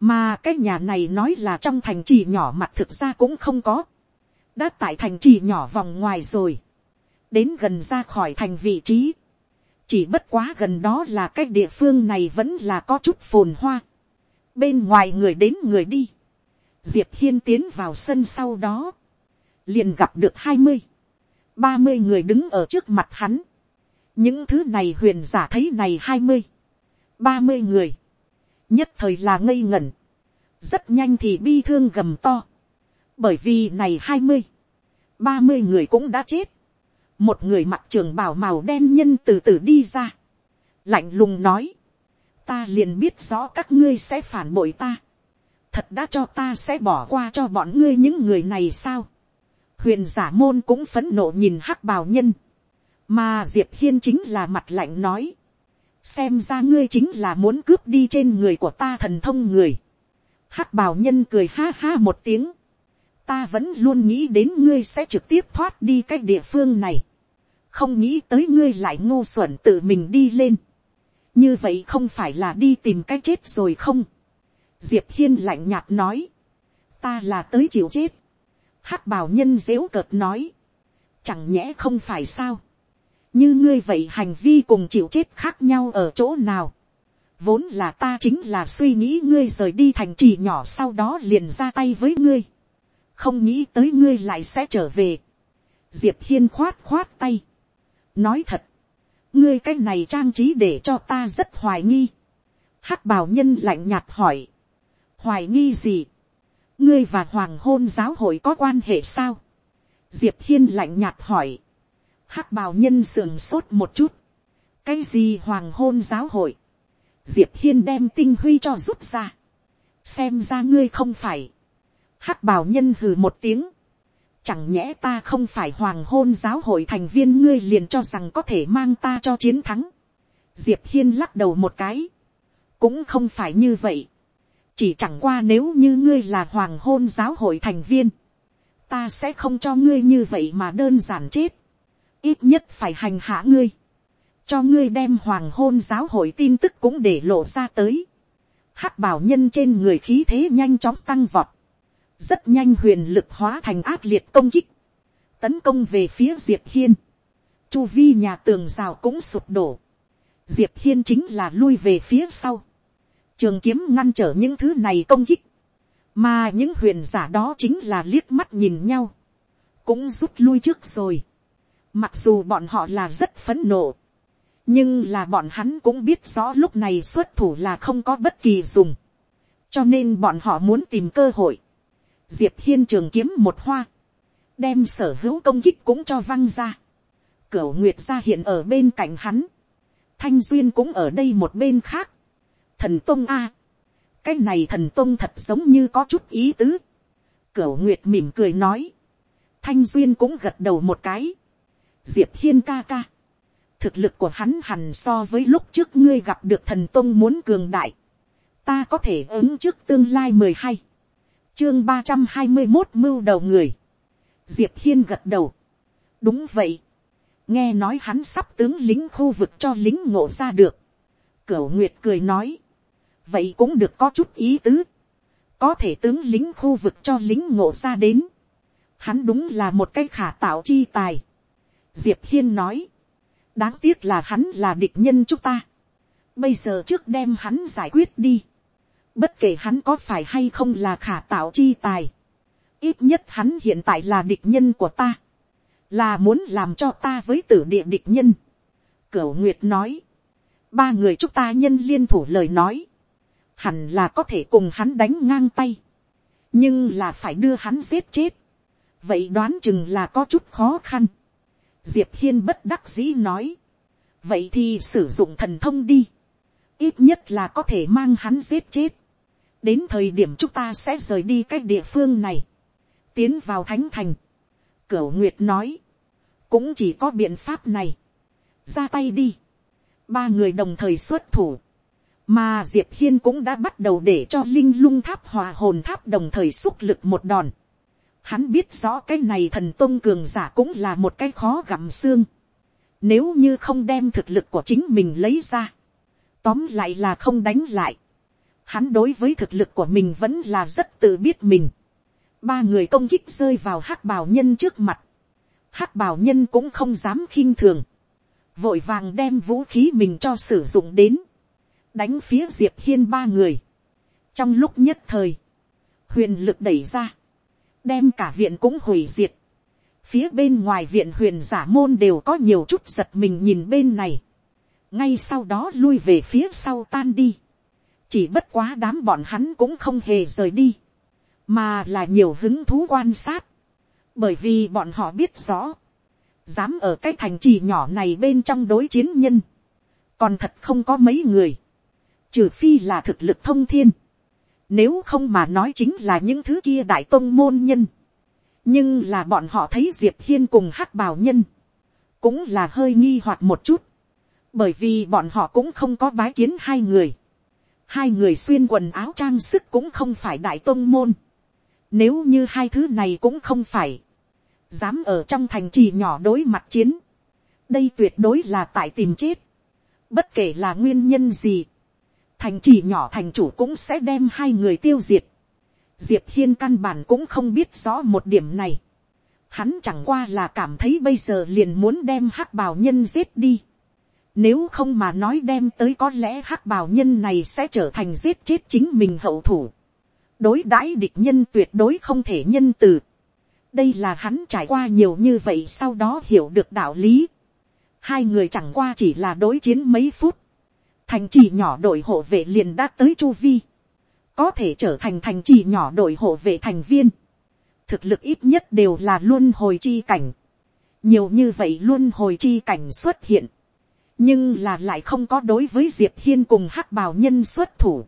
mà cái nhà này nói là trong thành trì nhỏ mặt thực ra cũng không có, đã tại thành trì nhỏ vòng ngoài rồi, đến gần ra khỏi thành vị trí, chỉ bất quá gần đó là cái địa phương này vẫn là có chút phồn hoa, bên ngoài người đến người đi, diệp hiên tiến vào sân sau đó, liền gặp được hai mươi, ba mươi người đứng ở trước mặt hắn, những thứ này huyền giả thấy này hai mươi, ba mươi người, nhất thời là ngây ngẩn, rất nhanh thì bi thương gầm to, bởi vì này hai mươi, ba mươi người cũng đã chết, một người mặc trường bào màu đen nhân từ từ đi ra, lạnh lùng nói, ta liền biết rõ các ngươi sẽ phản bội ta, thật đã cho ta sẽ bỏ qua cho bọn ngươi những người này sao, huyền giả môn cũng phấn nộ nhìn hắc bào nhân, mà diệp hiên chính là mặt lạnh nói, xem ra ngươi chính là muốn cướp đi trên người của ta thần thông người. hắc bào nhân cười ha ha một tiếng. ta vẫn luôn nghĩ đến ngươi sẽ trực tiếp thoát đi cái địa phương này. không nghĩ tới ngươi lại ngu xuẩn tự mình đi lên. như vậy không phải là đi tìm cái chết rồi không diệp hiên lạnh nhạt nói. ta là tới chịu chết. hắc bào nhân dếu cợt nói. chẳng nhẽ không phải sao như ngươi vậy hành vi cùng chịu chết khác nhau ở chỗ nào. vốn là ta chính là suy nghĩ ngươi rời đi thành trì nhỏ sau đó liền ra tay với ngươi. không nghĩ tới ngươi lại sẽ trở về. diệp hiên khoát khoát tay. nói thật, ngươi cái này trang trí để cho ta rất hoài nghi. hắc bào nhân lạnh nhạt hỏi hoài nghi gì. ngươi và hoàng hôn giáo hội có quan hệ sao. diệp hiên lạnh nhạt hỏi hắc bào nhân sườn sốt một chút. cái gì hoàng hôn giáo hội. diệp hiên đem tinh huy cho rút ra. xem ra ngươi không phải. hắc bào nhân hừ một tiếng. chẳng nhẽ ta không phải hoàng hôn giáo hội thành viên ngươi liền cho rằng có thể mang ta cho chiến thắng. diệp hiên lắc đầu một cái, cũng không phải như vậy, chỉ chẳng qua nếu như ngươi là hoàng hôn giáo hội thành viên, ta sẽ không cho ngươi như vậy mà đơn giản chết, ít nhất phải hành hạ ngươi, cho ngươi đem hoàng hôn giáo hội tin tức cũng để lộ ra tới, hắc bảo nhân trên người khí thế nhanh chóng tăng vọt, rất nhanh huyền lực hóa thành ác liệt công kích, tấn công về phía diệp hiên, chu vi nhà tường rào cũng sụp đổ, diệp hiên chính là lui về phía sau, trường kiếm ngăn trở những thứ này công kích, mà những huyền giả đó chính là liếc mắt nhìn nhau, cũng rút lui trước rồi, mặc dù bọn họ là rất phấn nộ, nhưng là bọn hắn cũng biết rõ lúc này xuất thủ là không có bất kỳ dùng, cho nên bọn họ muốn tìm cơ hội, diệp hiên trường kiếm một hoa, đem sở hữu công kích cũng cho văng ra, cửu nguyệt ra hiện ở bên cạnh hắn, thanh duyên cũng ở đây một bên khác, thần tông a, cái này thần tông thật giống như có chút ý tứ, cửu nguyệt mỉm cười nói, thanh duyên cũng gật đầu một cái, diệp hiên ca ca, thực lực của hắn hẳn so với lúc trước ngươi gặp được thần tông muốn cường đại, ta có thể ứng trước tương lai mười hai, chương ba trăm hai mươi một mưu đầu người, diệp hiên gật đầu, đúng vậy, nghe nói hắn sắp tướng lính khu vực cho lính ngộ ra được, cửu nguyệt cười nói, vậy cũng được có chút ý tứ, có thể tướng lính khu vực cho lính ngộ ra đến, hắn đúng là một cái khả tạo chi tài, diệp hiên nói, đáng tiếc là hắn là địch nhân chúng ta, bây giờ trước đem hắn giải quyết đi, bất kể hắn có phải hay không là khả tạo chi tài, ít nhất hắn hiện tại là địch nhân của ta, là muốn làm cho ta với tử địa địch nhân. Cửu Nguyệt nói, ba người chúng ta nhân liên thủ lời nói, hẳn là có thể cùng hắn đánh ngang tay, nhưng là phải đưa hắn giết chết, vậy đoán chừng là có chút khó khăn. Diệp hiên bất đắc dĩ nói, vậy thì sử dụng thần thông đi, ít nhất là có thể mang hắn giết chết, đến thời điểm chúng ta sẽ rời đi cái địa phương này, tiến vào thánh thành, Cửu Nguyệt nói. Cũng chỉ có biện pháp này. Ra tay đi. Ba người đồng thời xuất thủ. Mà Diệp Hiên cũng đã bắt đầu để cho Linh lung tháp hòa hồn tháp đồng thời xúc lực một đòn. Hắn biết rõ cái này thần tôn cường giả cũng là một cái khó gặm xương. Nếu như không đem thực lực của chính mình lấy ra. Tóm lại là không đánh lại. Hắn đối với thực lực của mình vẫn là rất tự biết mình ba người công kích rơi vào hắc bào nhân trước mặt, hắc bào nhân cũng không dám khinh thường, vội vàng đem vũ khí mình cho sử dụng đến, đánh phía diệp hiên ba người. trong lúc nhất thời, huyền lực đẩy ra, đem cả viện cũng hủy diệt, phía bên ngoài viện huyền giả môn đều có nhiều chút giật mình nhìn bên này, ngay sau đó lui về phía sau tan đi, chỉ bất quá đám bọn hắn cũng không hề rời đi, mà là nhiều hứng thú quan sát, bởi vì bọn họ biết rõ, dám ở cái thành trì nhỏ này bên trong đối chiến nhân, còn thật không có mấy người, trừ phi là thực lực thông thiên, nếu không mà nói chính là những thứ kia đại tôn môn nhân, nhưng là bọn họ thấy diệp hiên cùng hắc bào nhân, cũng là hơi nghi hoặc một chút, bởi vì bọn họ cũng không có bái kiến hai người, hai người xuyên quần áo trang sức cũng không phải đại tôn môn, nếu như hai thứ này cũng không phải. Dám ở trong thành trì nhỏ đối mặt chiến. Đây tuyệt đối là tại tìm chết. Bất kể là nguyên nhân gì. Thành trì nhỏ thành chủ cũng sẽ đem hai người tiêu diệt. Diệp Hiên căn bản cũng không biết rõ một điểm này. Hắn chẳng qua là cảm thấy bây giờ liền muốn đem hắc bào nhân giết đi. Nếu không mà nói đem tới có lẽ hắc bào nhân này sẽ trở thành giết chết chính mình hậu thủ đối đãi địch nhân tuyệt đối không thể nhân từ. đây là hắn trải qua nhiều như vậy sau đó hiểu được đạo lý. hai người chẳng qua chỉ là đối chiến mấy phút thành trì nhỏ đội hộ vệ liền đã tới chu vi. có thể trở thành thành trì nhỏ đội hộ vệ thành viên. thực lực ít nhất đều là luôn hồi chi cảnh. nhiều như vậy luôn hồi chi cảnh xuất hiện. nhưng là lại không có đối với diệp hiên cùng hắc bào nhân xuất thủ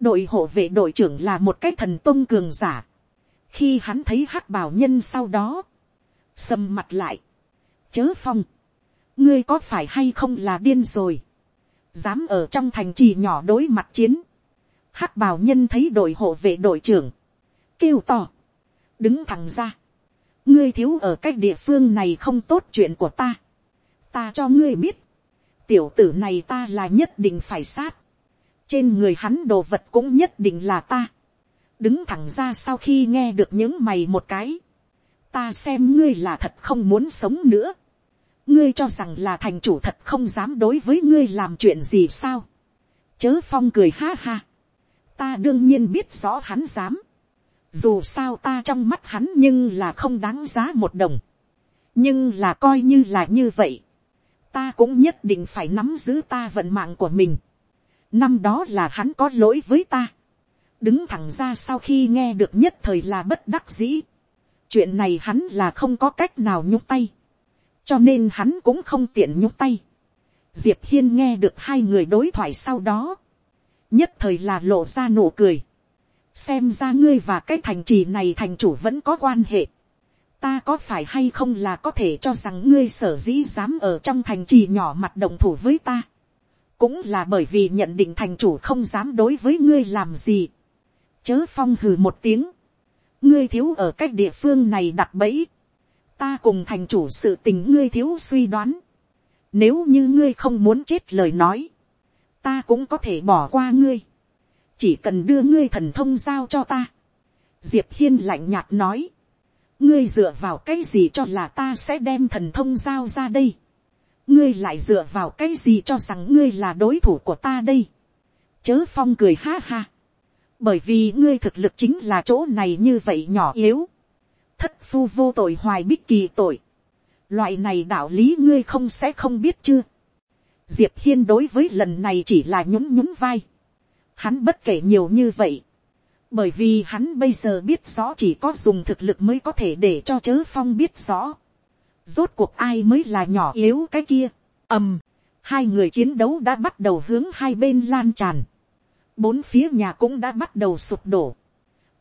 đội hộ vệ đội trưởng là một cái thần tôn cường giả. khi hắn thấy hắc bào nhân sau đó, sầm mặt lại, chớ phong, ngươi có phải hay không là điên rồi dám ở trong thành trì nhỏ đối mặt chiến, hắc bào nhân thấy đội hộ vệ đội trưởng, kêu to, đứng thẳng ra, ngươi thiếu ở cái địa phương này không tốt chuyện của ta, ta cho ngươi biết, tiểu tử này ta là nhất định phải sát, trên người hắn đồ vật cũng nhất định là ta, đứng thẳng ra sau khi nghe được những mày một cái, ta xem ngươi là thật không muốn sống nữa, ngươi cho rằng là thành chủ thật không dám đối với ngươi làm chuyện gì sao, chớ phong cười ha ha, ta đương nhiên biết rõ hắn dám, dù sao ta trong mắt hắn nhưng là không đáng giá một đồng, nhưng là coi như là như vậy, ta cũng nhất định phải nắm giữ ta vận mạng của mình, năm đó là hắn có lỗi với ta, đứng thẳng ra sau khi nghe được nhất thời là bất đắc dĩ, chuyện này hắn là không có cách nào nhúc tay, cho nên hắn cũng không tiện nhúc tay. diệp hiên nghe được hai người đối thoại sau đó, nhất thời là lộ ra nụ cười, xem ra ngươi và cái thành trì này thành chủ vẫn có quan hệ, ta có phải hay không là có thể cho rằng ngươi sở dĩ dám ở trong thành trì nhỏ mặt động thủ với ta, cũng là bởi vì nhận định thành chủ không dám đối với ngươi làm gì, chớ phong hừ một tiếng, ngươi thiếu ở cái địa phương này đặt bẫy, ta cùng thành chủ sự tình ngươi thiếu suy đoán, nếu như ngươi không muốn chết lời nói, ta cũng có thể bỏ qua ngươi, chỉ cần đưa ngươi thần thông giao cho ta. diệp hiên lạnh nhạt nói, ngươi dựa vào cái gì cho là ta sẽ đem thần thông giao ra đây, ngươi lại dựa vào cái gì cho rằng ngươi là đối thủ của ta đây, chớ phong cười ha ha, bởi vì ngươi thực lực chính là chỗ này như vậy nhỏ yếu, thất phu vô tội hoài bích kỳ tội, loại này đạo lý ngươi không sẽ không biết chưa, diệp hiên đối với lần này chỉ là nhún nhún vai, hắn bất kể nhiều như vậy, bởi vì hắn bây giờ biết rõ chỉ có dùng thực lực mới có thể để cho chớ phong biết rõ, rốt cuộc ai mới là nhỏ yếu cái kia, ầm, hai người chiến đấu đã bắt đầu hướng hai bên lan tràn, bốn phía nhà cũng đã bắt đầu sụp đổ,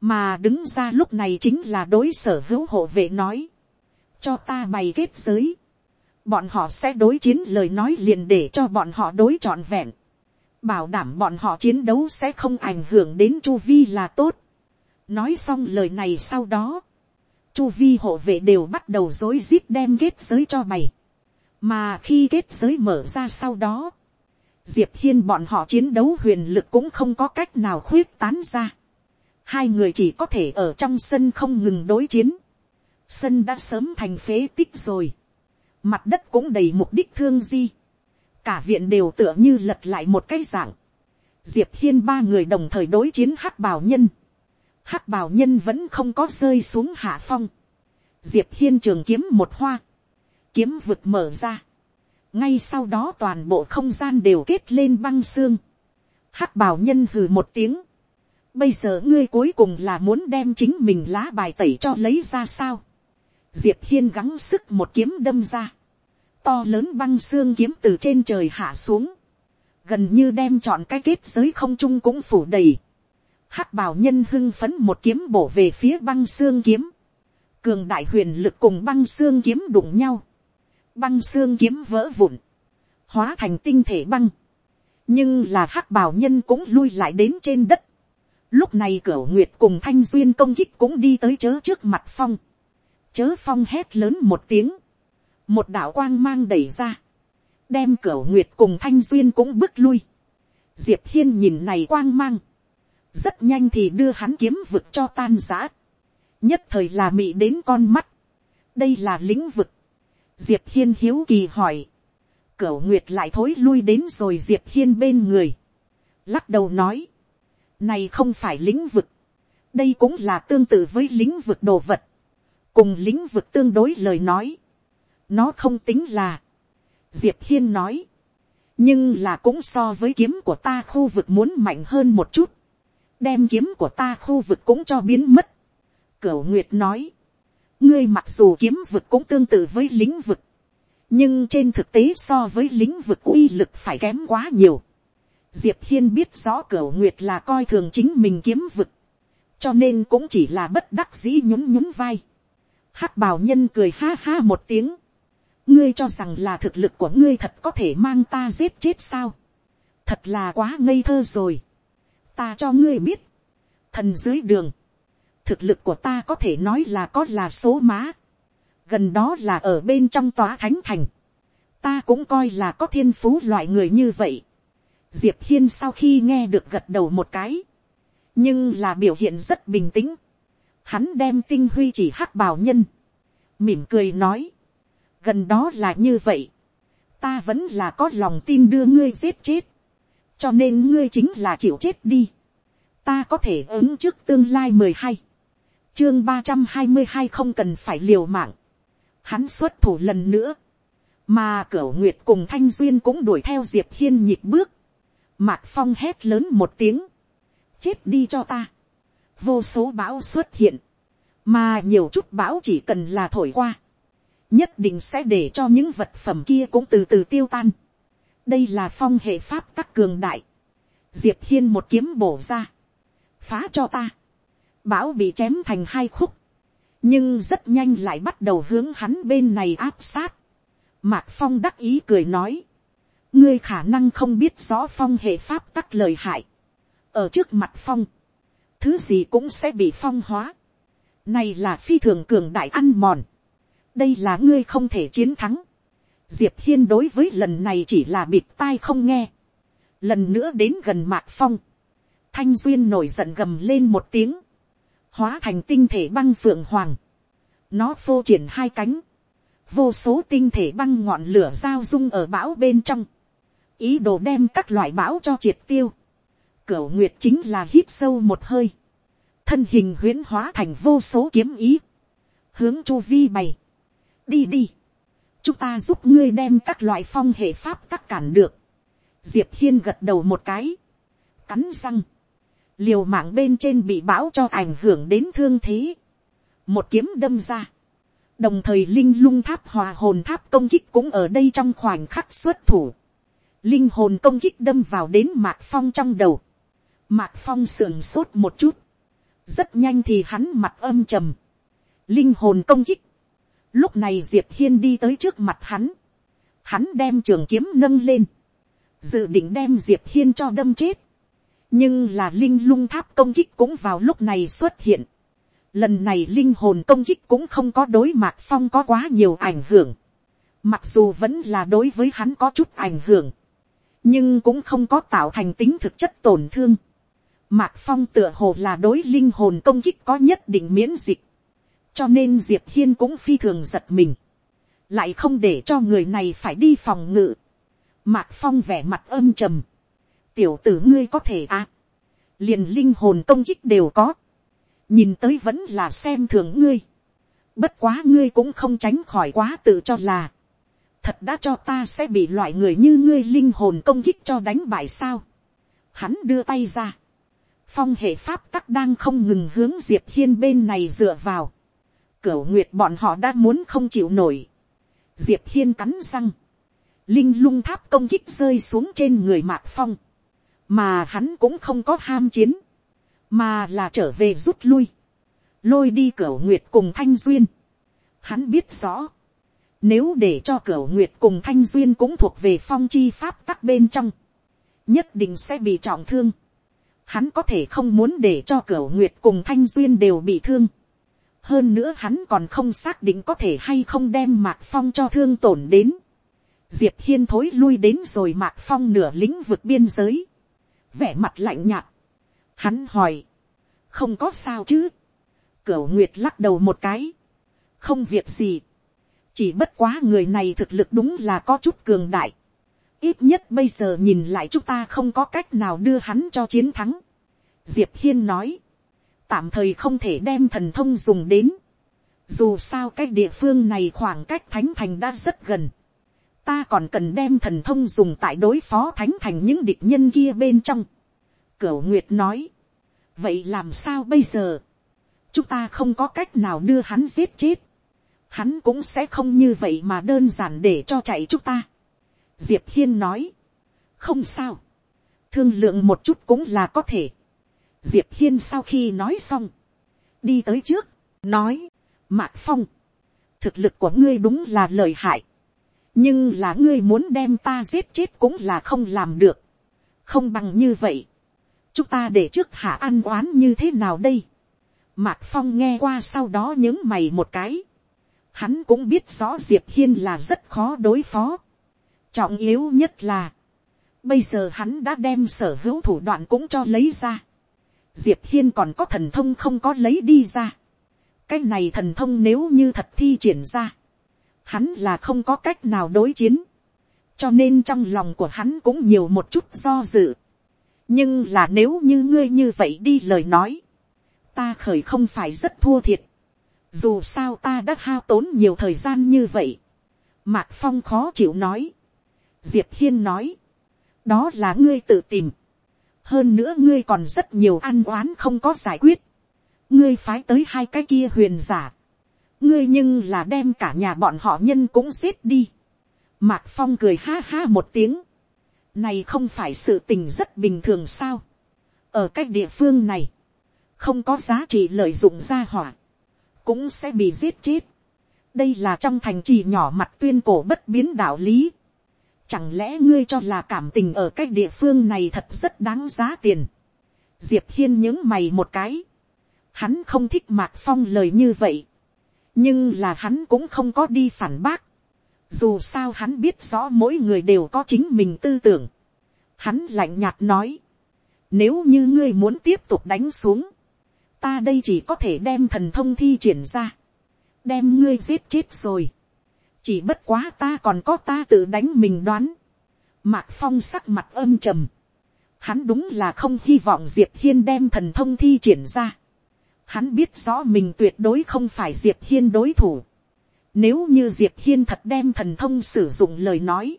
mà đứng ra lúc này chính là đối sở hữu hộ vệ nói, cho ta bày kết giới, bọn họ sẽ đối chiến lời nói liền để cho bọn họ đối trọn vẹn, bảo đảm bọn họ chiến đấu sẽ không ảnh hưởng đến chu vi là tốt. nói xong lời này sau đó, chu vi hộ vệ đều bắt đầu dối rít đem kết giới cho mày, mà khi kết giới mở ra sau đó, diệp hiên bọn họ chiến đấu huyền lực cũng không có cách nào khuyết tán ra hai người chỉ có thể ở trong sân không ngừng đối chiến. sân đã sớm thành phế tích rồi. mặt đất cũng đầy mục đích thương di. cả viện đều tựa như lật lại một cái dạng. diệp hiên ba người đồng thời đối chiến hắc bảo nhân. hắc bảo nhân vẫn không có rơi xuống hạ phong. diệp hiên trường kiếm một hoa. kiếm vực mở ra ngay sau đó toàn bộ không gian đều kết lên băng xương. hắc bảo nhân hừ một tiếng bây giờ ngươi cuối cùng là muốn đem chính mình lá bài tẩy cho lấy ra sao. diệp hiên gắng sức một kiếm đâm ra. to lớn băng xương kiếm từ trên trời hạ xuống. gần như đem chọn cái kết giới không trung cũng phủ đầy. hắc bảo nhân hưng phấn một kiếm bổ về phía băng xương kiếm. cường đại huyền lực cùng băng xương kiếm đụng nhau băng xương kiếm vỡ vụn, hóa thành tinh thể băng, nhưng là hắc bảo nhân cũng lui lại đến trên đất. Lúc này cửa nguyệt cùng thanh duyên công kích cũng đi tới chớ trước mặt phong. Chớ phong hét lớn một tiếng. Một đạo quang mang đẩy ra. Đem cửa nguyệt cùng thanh duyên cũng bước lui. Diệp hiên nhìn này quang mang. Rất nhanh thì đưa hắn kiếm vực cho tan giã. Nhất thời là mị đến con mắt. Đây là lĩnh vực diệp hiên hiếu kỳ hỏi, cửu nguyệt lại thối lui đến rồi diệp hiên bên người, lắc đầu nói, này không phải lĩnh vực, đây cũng là tương tự với lĩnh vực đồ vật, cùng lĩnh vực tương đối lời nói, nó không tính là, diệp hiên nói, nhưng là cũng so với kiếm của ta khu vực muốn mạnh hơn một chút, đem kiếm của ta khu vực cũng cho biến mất. Cửu Nguyệt nói, ngươi mặc dù kiếm vực cũng tương tự với lĩnh vực, nhưng trên thực tế so với lĩnh vực uy lực phải kém quá nhiều. Diệp hiên biết rõ Cửu nguyệt là coi thường chính mình kiếm vực, cho nên cũng chỉ là bất đắc dĩ nhún nhún vai. hắc bào nhân cười ha ha một tiếng, ngươi cho rằng là thực lực của ngươi thật có thể mang ta giết chết sao. thật là quá ngây thơ rồi. ta cho ngươi biết, thần dưới đường, thực lực của ta có thể nói là có là số má, gần đó là ở bên trong tòa thánh thành, ta cũng coi là có thiên phú loại người như vậy diệp hiên sau khi nghe được gật đầu một cái, nhưng là biểu hiện rất bình tĩnh, hắn đem tinh huy chỉ hắc bào nhân, mỉm cười nói, gần đó là như vậy, ta vẫn là có lòng tin đưa ngươi giết chết, cho nên ngươi chính là chịu chết đi, ta có thể ứng trước tương lai mười hai, chương ba trăm hai mươi hai không cần phải liều mạng, hắn xuất thủ lần nữa, mà cửa nguyệt cùng thanh duyên cũng đuổi theo diệp hiên nhịp bước, mạc phong hét lớn một tiếng, chết đi cho ta, vô số bão xuất hiện, mà nhiều chút bão chỉ cần là thổi qua, nhất định sẽ để cho những vật phẩm kia cũng từ từ tiêu tan. đây là phong hệ pháp các cường đại, diệp hiên một kiếm bổ ra, phá cho ta, bão bị chém thành hai khúc, nhưng rất nhanh lại bắt đầu hướng hắn bên này áp sát. Mạc phong đắc ý cười nói, ngươi khả năng không biết rõ phong hệ pháp tắc lời hại, ở trước mặt phong, thứ gì cũng sẽ bị phong hóa, này là phi thường cường đại ăn mòn. Đây là ngươi không thể chiến thắng. Diệp Hiên đối với lần này chỉ là bịt tai không nghe. Lần nữa đến gần Mạc Phong. Thanh Duyên nổi giận gầm lên một tiếng. Hóa thành tinh thể băng phượng hoàng. Nó phô triển hai cánh. Vô số tinh thể băng ngọn lửa giao dung ở bão bên trong. Ý đồ đem các loại bão cho triệt tiêu. Cửu Nguyệt chính là hít sâu một hơi. Thân hình huyễn hóa thành vô số kiếm ý, hướng chu vi bày, đi đi, chúng ta giúp ngươi đem các loại phong hệ pháp cắt cản được, diệp hiên gật đầu một cái, cắn răng, liều mạng bên trên bị bão cho ảnh hưởng đến thương thế, một kiếm đâm ra, đồng thời linh lung tháp hòa hồn tháp công kích cũng ở đây trong khoảnh khắc xuất thủ, linh hồn công kích đâm vào đến mạc phong trong đầu, mạc phong sườn sốt một chút, rất nhanh thì hắn mặt âm trầm, linh hồn công kích. Lúc này diệp hiên đi tới trước mặt hắn, hắn đem trường kiếm nâng lên, dự định đem diệp hiên cho đâm chết. nhưng là linh lung tháp công kích cũng vào lúc này xuất hiện. lần này linh hồn công kích cũng không có đối mạc phong có quá nhiều ảnh hưởng. mặc dù vẫn là đối với hắn có chút ảnh hưởng, nhưng cũng không có tạo thành tính thực chất tổn thương. Mạc Phong tựa hồ là đối linh hồn công kích có nhất định miễn dịch. Cho nên Diệp Hiên cũng phi thường giật mình. Lại không để cho người này phải đi phòng ngự. Mạc Phong vẻ mặt âm trầm. Tiểu tử ngươi có thể à. Liền linh hồn công kích đều có. Nhìn tới vẫn là xem thường ngươi. Bất quá ngươi cũng không tránh khỏi quá tự cho là. Thật đã cho ta sẽ bị loại người như ngươi linh hồn công kích cho đánh bại sao. Hắn đưa tay ra phong hệ pháp tắc đang không ngừng hướng diệp hiên bên này dựa vào. cửu nguyệt bọn họ đã muốn không chịu nổi. diệp hiên cắn răng. linh lung tháp công kích rơi xuống trên người mạc phong. mà hắn cũng không có ham chiến. mà là trở về rút lui. lôi đi cửu nguyệt cùng thanh duyên. hắn biết rõ. Nếu để cho cửa nguyệt cùng thanh duyên cũng thuộc về phong chi pháp tắc bên trong. nhất định sẽ bị trọng thương hắn có thể không muốn để cho cửa nguyệt cùng thanh duyên đều bị thương. hơn nữa hắn còn không xác định có thể hay không đem mạc phong cho thương tổn đến. diệp hiên thối lui đến rồi mạc phong nửa lĩnh vực biên giới. vẻ mặt lạnh nhạt. hắn hỏi, không có sao chứ. cửa nguyệt lắc đầu một cái. không việc gì chỉ bất quá người này thực lực đúng là có chút cường đại ít nhất bây giờ nhìn lại chúng ta không có cách nào đưa hắn cho chiến thắng. Diệp Hiên nói, tạm thời không thể đem thần thông dùng đến. Dù sao cái địa phương này khoảng cách thánh thành đã rất gần. Ta còn cần đem thần thông dùng tại đối phó thánh thành những địch nhân kia bên trong. Cửu Nguyệt nói, vậy làm sao bây giờ? Chúng ta không có cách nào đưa hắn giết chết. Hắn cũng sẽ không như vậy mà đơn giản để cho chạy chúng ta. Diệp hiên nói, không sao, thương lượng một chút cũng là có thể. diệp hiên sau khi nói xong, đi tới trước, nói, mạc phong, thực lực của ngươi đúng là lời hại, nhưng là ngươi muốn đem ta giết chết cũng là không làm được, không bằng như vậy, chúng ta để trước hạ ăn oán như thế nào đây. mạc phong nghe qua sau đó những mày một cái hắn cũng biết rõ diệp hiên là rất khó đối phó. trọng yếu nhất là, bây giờ hắn đã đem sở hữu thủ đoạn cũng cho lấy ra. diệp hiên còn có thần thông không có lấy đi ra. cái này thần thông nếu như thật thi triển ra, hắn là không có cách nào đối chiến. cho nên trong lòng của hắn cũng nhiều một chút do dự nhưng là nếu như ngươi như vậy đi lời nói, ta khởi không phải rất thua thiệt, dù sao ta đã hao tốn nhiều thời gian như vậy, mạc phong khó chịu nói, diệp hiên nói, đó là ngươi tự tìm, hơn nữa ngươi còn rất nhiều ăn oán không có giải quyết, ngươi phái tới hai cái kia huyền giả, ngươi nhưng là đem cả nhà bọn họ nhân cũng giết đi, mạc phong cười ha ha một tiếng, này không phải sự tình rất bình thường sao. Ở cách địa phương này. Không có giá trị lợi dụng gia hỏa. Cũng sẽ bị giết chết. Đây là trong thành trì nhỏ mặt tuyên cổ bất biến đạo lý. Chẳng lẽ ngươi cho là cảm tình ở cách địa phương này thật rất đáng giá tiền. Diệp Hiên những mày một cái. Hắn không thích Mạc Phong lời như vậy. Nhưng là hắn cũng không có đi phản bác dù sao hắn biết rõ mỗi người đều có chính mình tư tưởng. Hắn lạnh nhạt nói. Nếu như ngươi muốn tiếp tục đánh xuống. Ta đây chỉ có thể đem thần thông thi triển ra. Đem ngươi giết chết rồi. Chỉ bất quá ta còn có ta tự đánh mình đoán. Mạc Phong sắc mặt âm trầm. Hắn đúng là không hy vọng Diệp Hiên đem thần thông thi triển ra. Hắn biết rõ mình tuyệt đối không phải Diệp Hiên đối thủ nếu như Diệp Hiên thật đem thần thông sử dụng lời nói.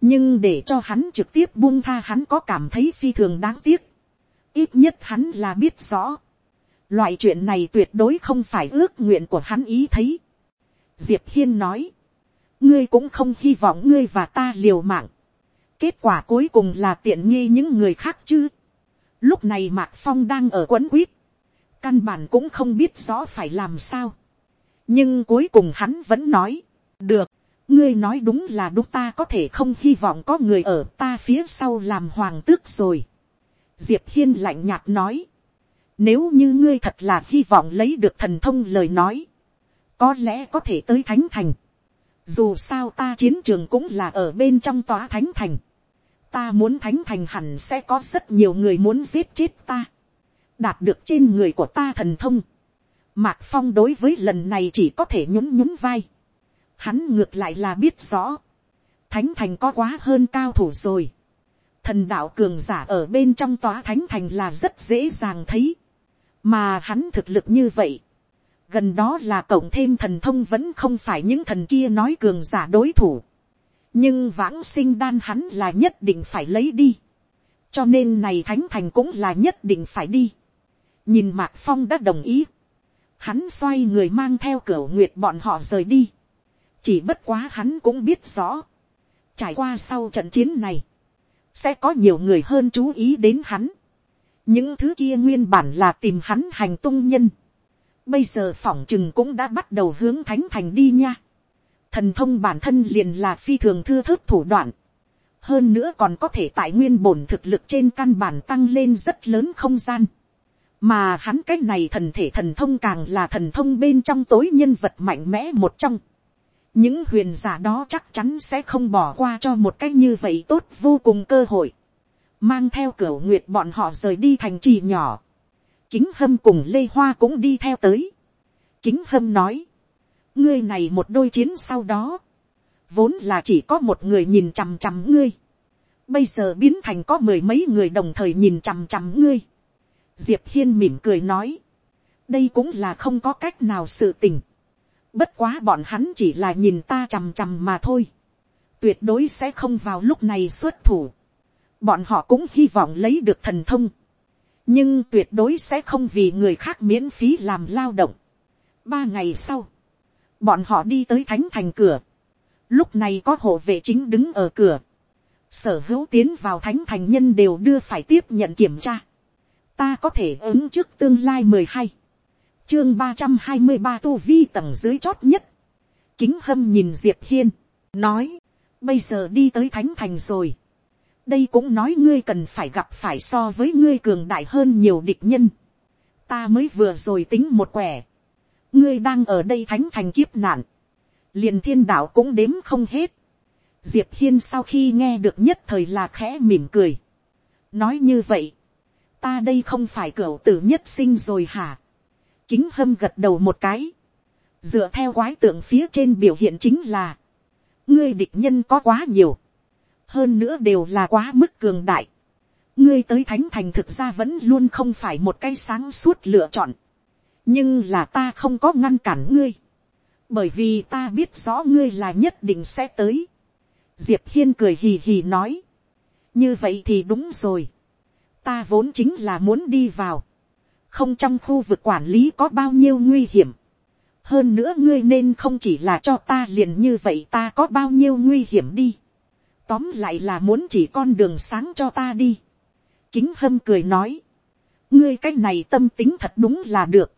Nhưng để cho hắn trực tiếp buông tha hắn có cảm thấy phi thường đáng tiếc. Ít nhất hắn là biết rõ. Loại chuyện này tuyệt đối không phải ước nguyện của hắn ý thấy. Diệp Hiên nói. Ngươi cũng không hy vọng ngươi và ta liều mạng. Kết quả cuối cùng là tiện nghi những người khác chứ. Lúc này Mạc Phong đang ở quấn quýt. Căn bản cũng không biết rõ phải làm sao nhưng cuối cùng hắn vẫn nói, được, ngươi nói đúng là đúng ta có thể không hy vọng có người ở ta phía sau làm hoàng tước rồi. diệp hiên lạnh nhạt nói, nếu như ngươi thật là hy vọng lấy được thần thông lời nói, có lẽ có thể tới thánh thành. dù sao ta chiến trường cũng là ở bên trong tòa thánh thành. ta muốn thánh thành hẳn sẽ có rất nhiều người muốn giết chết ta. đạt được trên người của ta thần thông Mạc Phong đối với lần này chỉ có thể nhún nhún vai. Hắn ngược lại là biết rõ. Thánh thành có quá hơn cao thủ rồi. Thần đạo cường giả ở bên trong tòa thánh thành là rất dễ dàng thấy. Mà hắn thực lực như vậy. Gần đó là cộng thêm thần thông vẫn không phải những thần kia nói cường giả đối thủ. Nhưng vãng sinh đan hắn là nhất định phải lấy đi. Cho nên này thánh thành cũng là nhất định phải đi. Nhìn Mạc Phong đã đồng ý hắn xoay người mang theo cửa nguyệt bọn họ rời đi. chỉ bất quá hắn cũng biết rõ. trải qua sau trận chiến này, sẽ có nhiều người hơn chú ý đến hắn những thứ kia nguyên bản là tìm hắn hành tung nhân. bây giờ phỏng chừng cũng đã bắt đầu hướng thánh thành đi nha. thần thông bản thân liền là phi thường thưa thớt thủ đoạn. hơn nữa còn có thể tại nguyên bổn thực lực trên căn bản tăng lên rất lớn không gian mà hắn cái này thần thể thần thông càng là thần thông bên trong tối nhân vật mạnh mẽ một trong. những huyền giả đó chắc chắn sẽ không bỏ qua cho một cách như vậy tốt vô cùng cơ hội mang theo cửa nguyệt bọn họ rời đi thành trì nhỏ. kính hâm cùng lê hoa cũng đi theo tới. kính hâm nói, ngươi này một đôi chiến sau đó, vốn là chỉ có một người nhìn chằm chằm ngươi. bây giờ biến thành có mười mấy người đồng thời nhìn chằm chằm ngươi diệp hiên mỉm cười nói, đây cũng là không có cách nào sự tình. bất quá bọn hắn chỉ là nhìn ta chằm chằm mà thôi. tuyệt đối sẽ không vào lúc này xuất thủ bọn họ cũng hy vọng lấy được thần thông. nhưng tuyệt đối sẽ không vì người khác miễn phí làm lao động. ba ngày sau, bọn họ đi tới thánh thành cửa. lúc này có hộ vệ chính đứng ở cửa. sở hữu tiến vào thánh thành nhân đều đưa phải tiếp nhận kiểm tra ta có thể ứng trước tương lai mười hai, chương ba trăm hai mươi ba tu vi tầng dưới chót nhất, kính hâm nhìn diệp hiên, nói, bây giờ đi tới thánh thành rồi, đây cũng nói ngươi cần phải gặp phải so với ngươi cường đại hơn nhiều địch nhân. ta mới vừa rồi tính một quẻ. ngươi đang ở đây thánh thành kiếp nạn. liền thiên đạo cũng đếm không hết. diệp hiên sau khi nghe được nhất thời là khẽ mỉm cười. nói như vậy, ta đây không phải cửa tử nhất sinh rồi hả. kính hâm gật đầu một cái. dựa theo quái tượng phía trên biểu hiện chính là, ngươi địch nhân có quá nhiều hơn nữa đều là quá mức cường đại. ngươi tới thánh thành thực ra vẫn luôn không phải một cái sáng suốt lựa chọn. nhưng là ta không có ngăn cản ngươi. bởi vì ta biết rõ ngươi là nhất định sẽ tới. diệp hiên cười hì hì nói. như vậy thì đúng rồi. ta vốn chính là muốn đi vào. không trong khu vực quản lý có bao nhiêu nguy hiểm hơn nữa ngươi nên không chỉ là cho ta liền như vậy ta có bao nhiêu nguy hiểm đi tóm lại là muốn chỉ con đường sáng cho ta đi. kính hâm cười nói, ngươi cái này tâm tính thật đúng là được.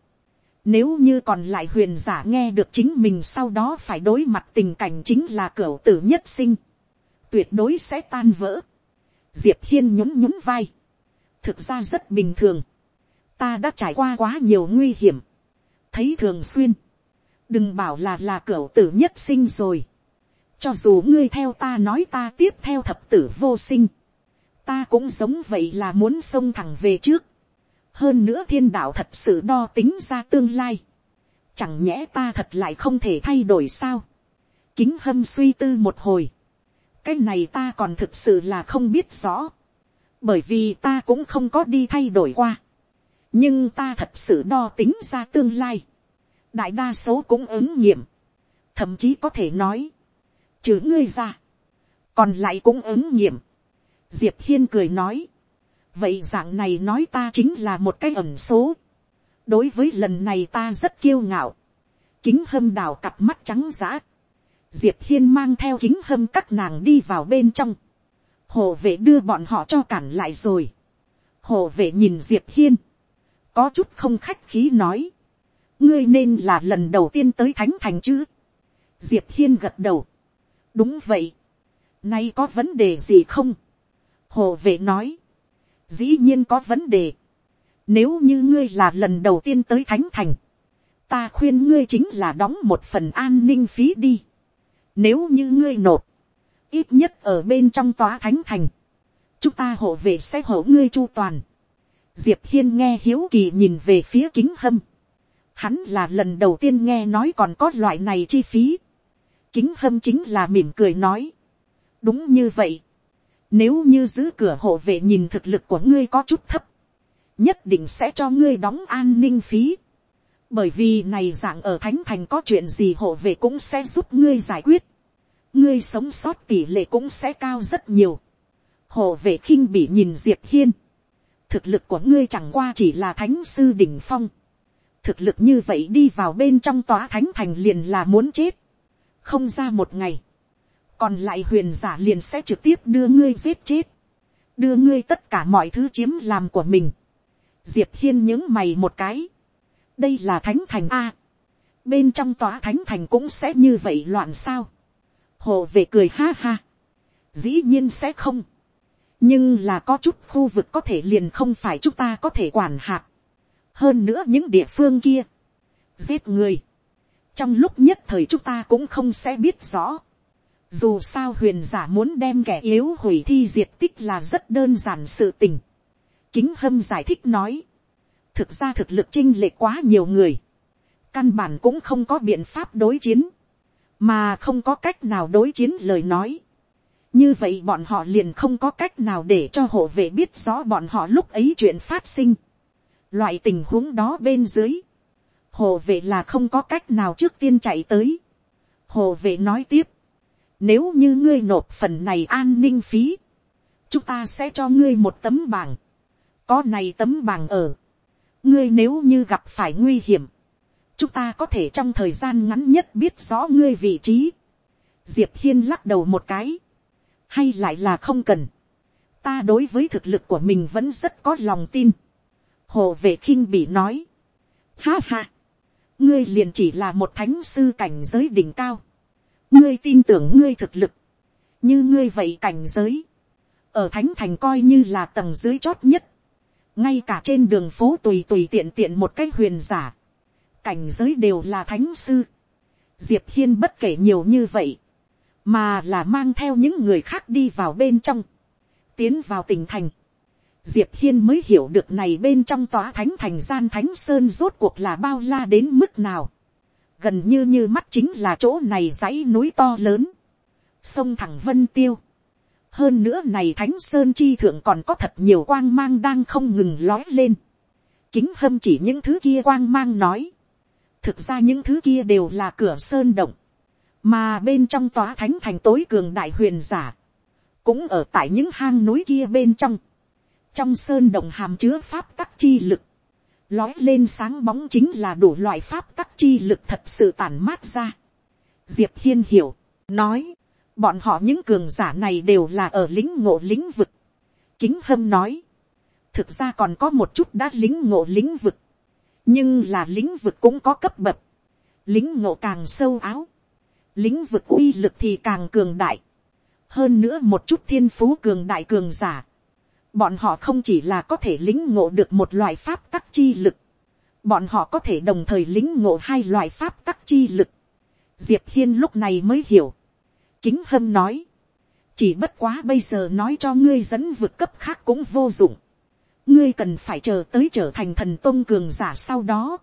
Nếu như còn lại huyền giả nghe được chính mình sau đó phải đối mặt tình cảnh chính là cửa tử nhất sinh. Tuyệt đối sẽ tan vỡ. Diệp hiên nhún nhún vai. Thực ra rất bình thường. Ta đã trải qua quá nhiều nguy hiểm. Thấy thường xuyên. Đừng bảo là là cửa tử nhất sinh rồi cho dù ngươi theo ta nói ta tiếp theo thập tử vô sinh. Ta cũng giống vậy là muốn xông thẳng về trước. Hơn nữa thiên đạo thật sự đo tính ra tương lai. Chẳng nhẽ ta thật lại không thể thay đổi sao. Kính hâm suy tư một hồi. Cái này ta còn thực sự là không biết rõ. Bởi vì ta cũng không có đi thay đổi qua. Nhưng ta thật sự đo tính ra tương lai. Đại đa số cũng ứng nghiệm. Thậm chí có thể nói trừ ngươi ra, còn lại cũng ứng nghiệm. diệp hiên cười nói, vậy dạng này nói ta chính là một cái ẩn số. đối với lần này ta rất kiêu ngạo, kính hâm đào cặp mắt trắng giã. diệp hiên mang theo kính hâm các nàng đi vào bên trong. hồ vệ đưa bọn họ cho cản lại rồi. hồ vệ nhìn diệp hiên, có chút không khách khí nói, ngươi nên là lần đầu tiên tới thánh thành chứ. diệp hiên gật đầu, đúng vậy, nay có vấn đề gì không, hồ vệ nói, dĩ nhiên có vấn đề, nếu như ngươi là lần đầu tiên tới thánh thành, ta khuyên ngươi chính là đóng một phần an ninh phí đi, nếu như ngươi nộp, ít nhất ở bên trong tòa thánh thành, chúng ta hộ vệ sẽ hộ ngươi chu toàn. Diệp hiên nghe hiếu kỳ nhìn về phía kính hâm. Hắn là lần đầu tiên nghe nói còn có loại này chi phí kính hâm chính là mỉm cười nói. đúng như vậy. nếu như giữ cửa hộ vệ nhìn thực lực của ngươi có chút thấp, nhất định sẽ cho ngươi đóng an ninh phí. bởi vì này dạng ở thánh thành có chuyện gì hộ vệ cũng sẽ giúp ngươi giải quyết. ngươi sống sót tỷ lệ cũng sẽ cao rất nhiều. hộ vệ khinh bị nhìn diệp hiên. thực lực của ngươi chẳng qua chỉ là thánh sư đỉnh phong thực lực như vậy đi vào bên trong tòa thánh thành liền là muốn chết không ra một ngày, còn lại huyền giả liền sẽ trực tiếp đưa ngươi giết chết, đưa ngươi tất cả mọi thứ chiếm làm của mình. diệp hiên những mày một cái, đây là thánh thành a, bên trong tòa thánh thành cũng sẽ như vậy loạn sao, hồ về cười ha ha, dĩ nhiên sẽ không, nhưng là có chút khu vực có thể liền không phải chúng ta có thể quản hạt, hơn nữa những địa phương kia, giết người, trong lúc nhất thời chúng ta cũng không sẽ biết rõ. Dù sao huyền giả muốn đem kẻ yếu hủy thi diệt tích là rất đơn giản sự tình. Kính hâm giải thích nói. Thực ra thực lực chinh lệ quá nhiều người. Căn bản cũng không có biện pháp đối chiến. Mà không có cách nào đối chiến lời nói. Như vậy bọn họ liền không có cách nào để cho hộ vệ biết rõ bọn họ lúc ấy chuyện phát sinh. Loại tình huống đó bên dưới hồ vệ là không có cách nào trước tiên chạy tới. hồ vệ nói tiếp, nếu như ngươi nộp phần này an ninh phí, chúng ta sẽ cho ngươi một tấm bảng, có này tấm bảng ở, ngươi nếu như gặp phải nguy hiểm, chúng ta có thể trong thời gian ngắn nhất biết rõ ngươi vị trí. diệp hiên lắc đầu một cái, hay lại là không cần, ta đối với thực lực của mình vẫn rất có lòng tin. hồ vệ khinh bị nói, ha ha, ngươi liền chỉ là một thánh sư cảnh giới đỉnh cao. ngươi tin tưởng ngươi thực lực, như ngươi vậy cảnh giới, ở thánh thành coi như là tầng dưới chót nhất, ngay cả trên đường phố tùy tùy tiện tiện một cái huyền giả, cảnh giới đều là thánh sư, diệp hiên bất kể nhiều như vậy, mà là mang theo những người khác đi vào bên trong, tiến vào tỉnh thành, diệp hiên mới hiểu được này bên trong tòa thánh thành gian thánh sơn rốt cuộc là bao la đến mức nào, gần như như mắt chính là chỗ này dãy núi to lớn, sông thẳng vân tiêu, hơn nữa này thánh sơn chi thượng còn có thật nhiều quang mang đang không ngừng lói lên. kính hâm chỉ những thứ kia quang mang nói. thực ra những thứ kia đều là cửa sơn động. mà bên trong tòa thánh thành tối cường đại huyền giả. cũng ở tại những hang núi kia bên trong trong sơn động hàm chứa pháp tắc chi lực. lói lên sáng bóng chính là đủ loại pháp tắc chi lực thật sự tản mát ra. diệp hiên hiểu, nói bọn họ những cường giả này đều là ở lính ngộ lĩnh vực. kính hâm nói, thực ra còn có một chút đã lính ngộ lĩnh vực, nhưng là lĩnh vực cũng có cấp bậc, lính ngộ càng sâu áo, lĩnh vực uy lực thì càng cường đại, hơn nữa một chút thiên phú cường đại cường giả, bọn họ không chỉ là có thể lính ngộ được một loại pháp tắc chi lực, bọn họ có thể đồng thời lính ngộ hai loại pháp tắc chi lực. Diệp hiên lúc này mới hiểu, Kính hâm nói. Chỉ bất quá bây giờ nói cho ngươi dẫn vượt cấp khác cũng vô dụng. Ngươi cần phải chờ tới trở thành thần tôn cường giả sau đó.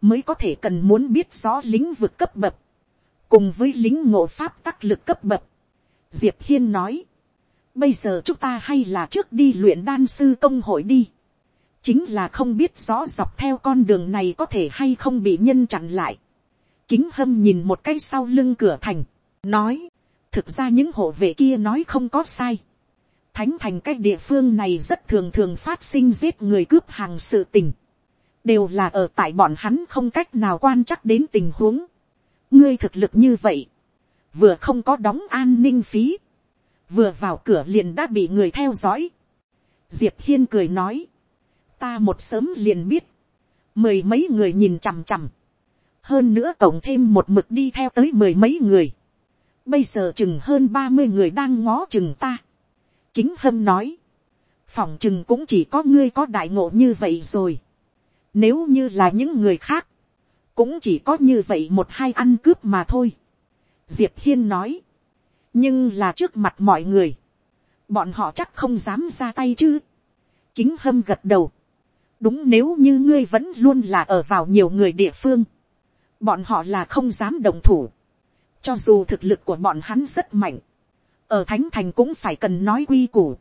Mới có thể cần muốn biết rõ lính vượt cấp bậc. Cùng với lính ngộ pháp tắc lực cấp bậc. Diệp Hiên nói. Bây giờ chúng ta hay là trước đi luyện đan sư công hội đi. Chính là không biết rõ dọc theo con đường này có thể hay không bị nhân chặn lại. Kính hâm nhìn một cái sau lưng cửa thành. Nói thực ra những hộ vệ kia nói không có sai. thánh thành cái địa phương này rất thường thường phát sinh giết người cướp hàng sự tình. đều là ở tại bọn hắn không cách nào quan chắc đến tình huống. ngươi thực lực như vậy, vừa không có đóng an ninh phí, vừa vào cửa liền đã bị người theo dõi. diệp hiên cười nói, ta một sớm liền biết, mười mấy người nhìn chằm chằm, hơn nữa cộng thêm một mực đi theo tới mười mấy người, Bây giờ chừng hơn ba mươi người đang ngó chừng ta. Kính hâm nói. Phòng chừng cũng chỉ có ngươi có đại ngộ như vậy rồi. Nếu như là những người khác. Cũng chỉ có như vậy một hai ăn cướp mà thôi. Diệp Hiên nói. Nhưng là trước mặt mọi người. Bọn họ chắc không dám ra tay chứ. Kính hâm gật đầu. Đúng nếu như ngươi vẫn luôn là ở vào nhiều người địa phương. Bọn họ là không dám đồng thủ cho dù thực lực của bọn hắn rất mạnh. Ở Thánh Thành cũng phải cần nói quy củ.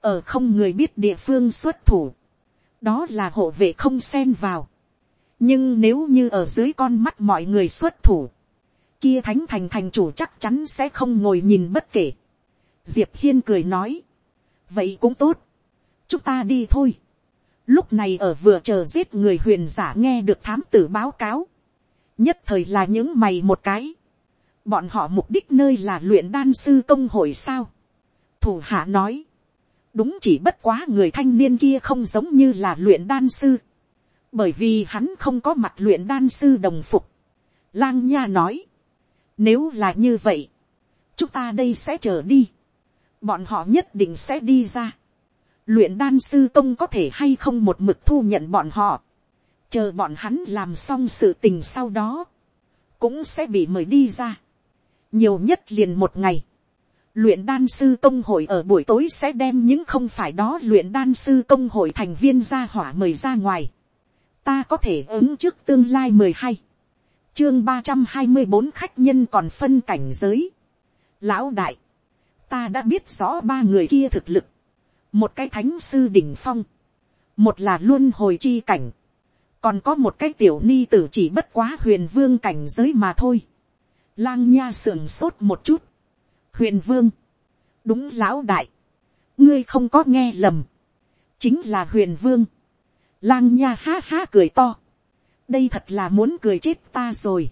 Ở không người biết địa phương xuất thủ. Đó là hộ vệ không xen vào. Nhưng nếu như ở dưới con mắt mọi người xuất thủ. Kia Thánh Thành thành chủ chắc chắn sẽ không ngồi nhìn bất kể. Diệp Hiên cười nói. Vậy cũng tốt. Chúng ta đi thôi. Lúc này ở vừa chờ giết người huyền giả nghe được thám tử báo cáo. Nhất thời là những mày một cái bọn họ mục đích nơi là luyện đan sư công hội sao. thủ hạ nói, đúng chỉ bất quá người thanh niên kia không giống như là luyện đan sư, bởi vì hắn không có mặt luyện đan sư đồng phục. lang nha nói, nếu là như vậy, chúng ta đây sẽ chờ đi, bọn họ nhất định sẽ đi ra. luyện đan sư công có thể hay không một mực thu nhận bọn họ, chờ bọn hắn làm xong sự tình sau đó, cũng sẽ bị mời đi ra nhiều nhất liền một ngày. Luyện đan sư công hội ở buổi tối sẽ đem những không phải đó luyện đan sư công hội thành viên ra hỏa mời ra ngoài. Ta có thể ứng trước tương lai mười hai Chương ba trăm hai mươi bốn khách nhân còn phân cảnh giới. Lão đại. Ta đã biết rõ ba người kia thực lực. Một cái thánh sư đỉnh phong. Một là luân hồi chi cảnh. Còn có một cái tiểu ni tử chỉ bất quá huyền vương cảnh giới mà thôi lang nha sườn sốt một chút, huyền vương, đúng lão đại, ngươi không có nghe lầm, chính là huyền vương, lang nha ha ha cười to, đây thật là muốn cười chết ta rồi,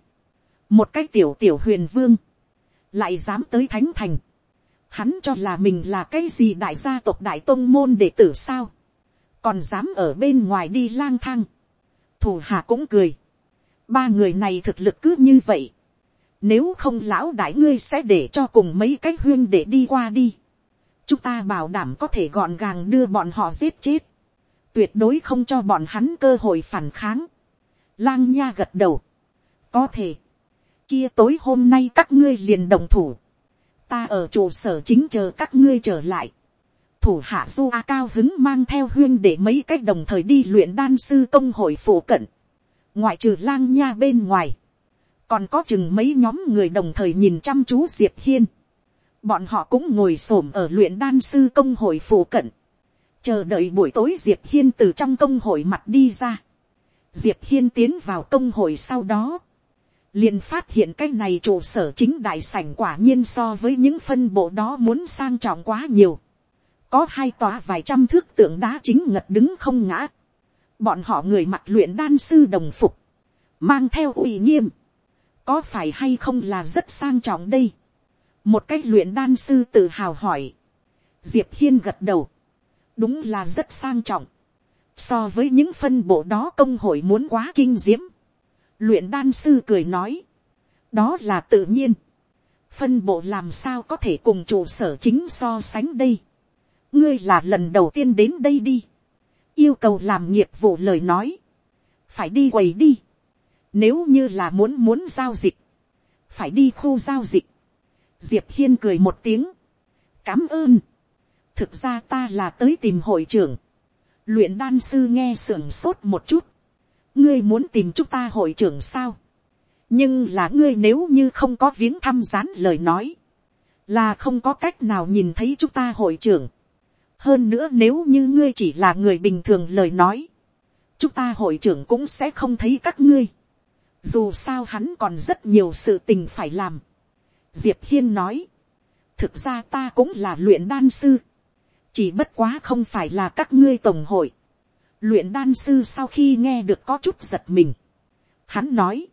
một cái tiểu tiểu huyền vương, lại dám tới thánh thành, hắn cho là mình là cái gì đại gia tộc đại tôn môn đệ tử sao, còn dám ở bên ngoài đi lang thang, thủ hạ cũng cười, ba người này thực lực cứ như vậy, nếu không lão đại ngươi sẽ để cho cùng mấy cái huyên để đi qua đi. chúng ta bảo đảm có thể gọn gàng đưa bọn họ giết chết, tuyệt đối không cho bọn hắn cơ hội phản kháng. Lang nha gật đầu, có thể, kia tối hôm nay các ngươi liền đồng thủ, ta ở trụ sở chính chờ các ngươi trở lại, thủ hạ du a cao hứng mang theo huyên để mấy cách đồng thời đi luyện đan sư công hội phổ cận, ngoại trừ lang nha bên ngoài, còn có chừng mấy nhóm người đồng thời nhìn chăm chú diệp hiên, bọn họ cũng ngồi s ổ m ở luyện đan sư công hội phổ cận, chờ đợi buổi tối diệp hiên từ trong công hội mặt đi ra, diệp hiên tiến vào công hội sau đó, liền phát hiện cái này trụ sở chính đại sảnh quả nhiên so với những phân bộ đó muốn sang trọng quá nhiều. Có hai tòa vài trăm thước tượng đá chính ngật đứng không ngã. Bọn họ người mặc luyện đan sư đồng phục. Mang theo uy nghiêm. Có phải hay không là rất sang trọng đây? Một cách luyện đan sư tự hào hỏi. Diệp Hiên gật đầu. Đúng là rất sang trọng. So với những phân bộ đó công hội muốn quá kinh diễm. Luyện đan sư cười nói, đó là tự nhiên, phân bộ làm sao có thể cùng trụ sở chính so sánh đây, ngươi là lần đầu tiên đến đây đi, yêu cầu làm nghiệp vụ lời nói, phải đi quầy đi, nếu như là muốn muốn giao dịch, phải đi khu giao dịch, diệp hiên cười một tiếng, cảm ơn, thực ra ta là tới tìm hội trưởng, luyện đan sư nghe sưởng sốt một chút, ngươi muốn tìm chúng ta hội trưởng sao. nhưng là ngươi nếu như không có viếng thăm gián lời nói, là không có cách nào nhìn thấy chúng ta hội trưởng. hơn nữa nếu như ngươi chỉ là người bình thường lời nói, chúng ta hội trưởng cũng sẽ không thấy các ngươi. dù sao hắn còn rất nhiều sự tình phải làm. diệp hiên nói, thực ra ta cũng là luyện đan sư, chỉ bất quá không phải là các ngươi tổng hội luyện đan sư sau khi nghe được có chút giật mình. Hắn nói,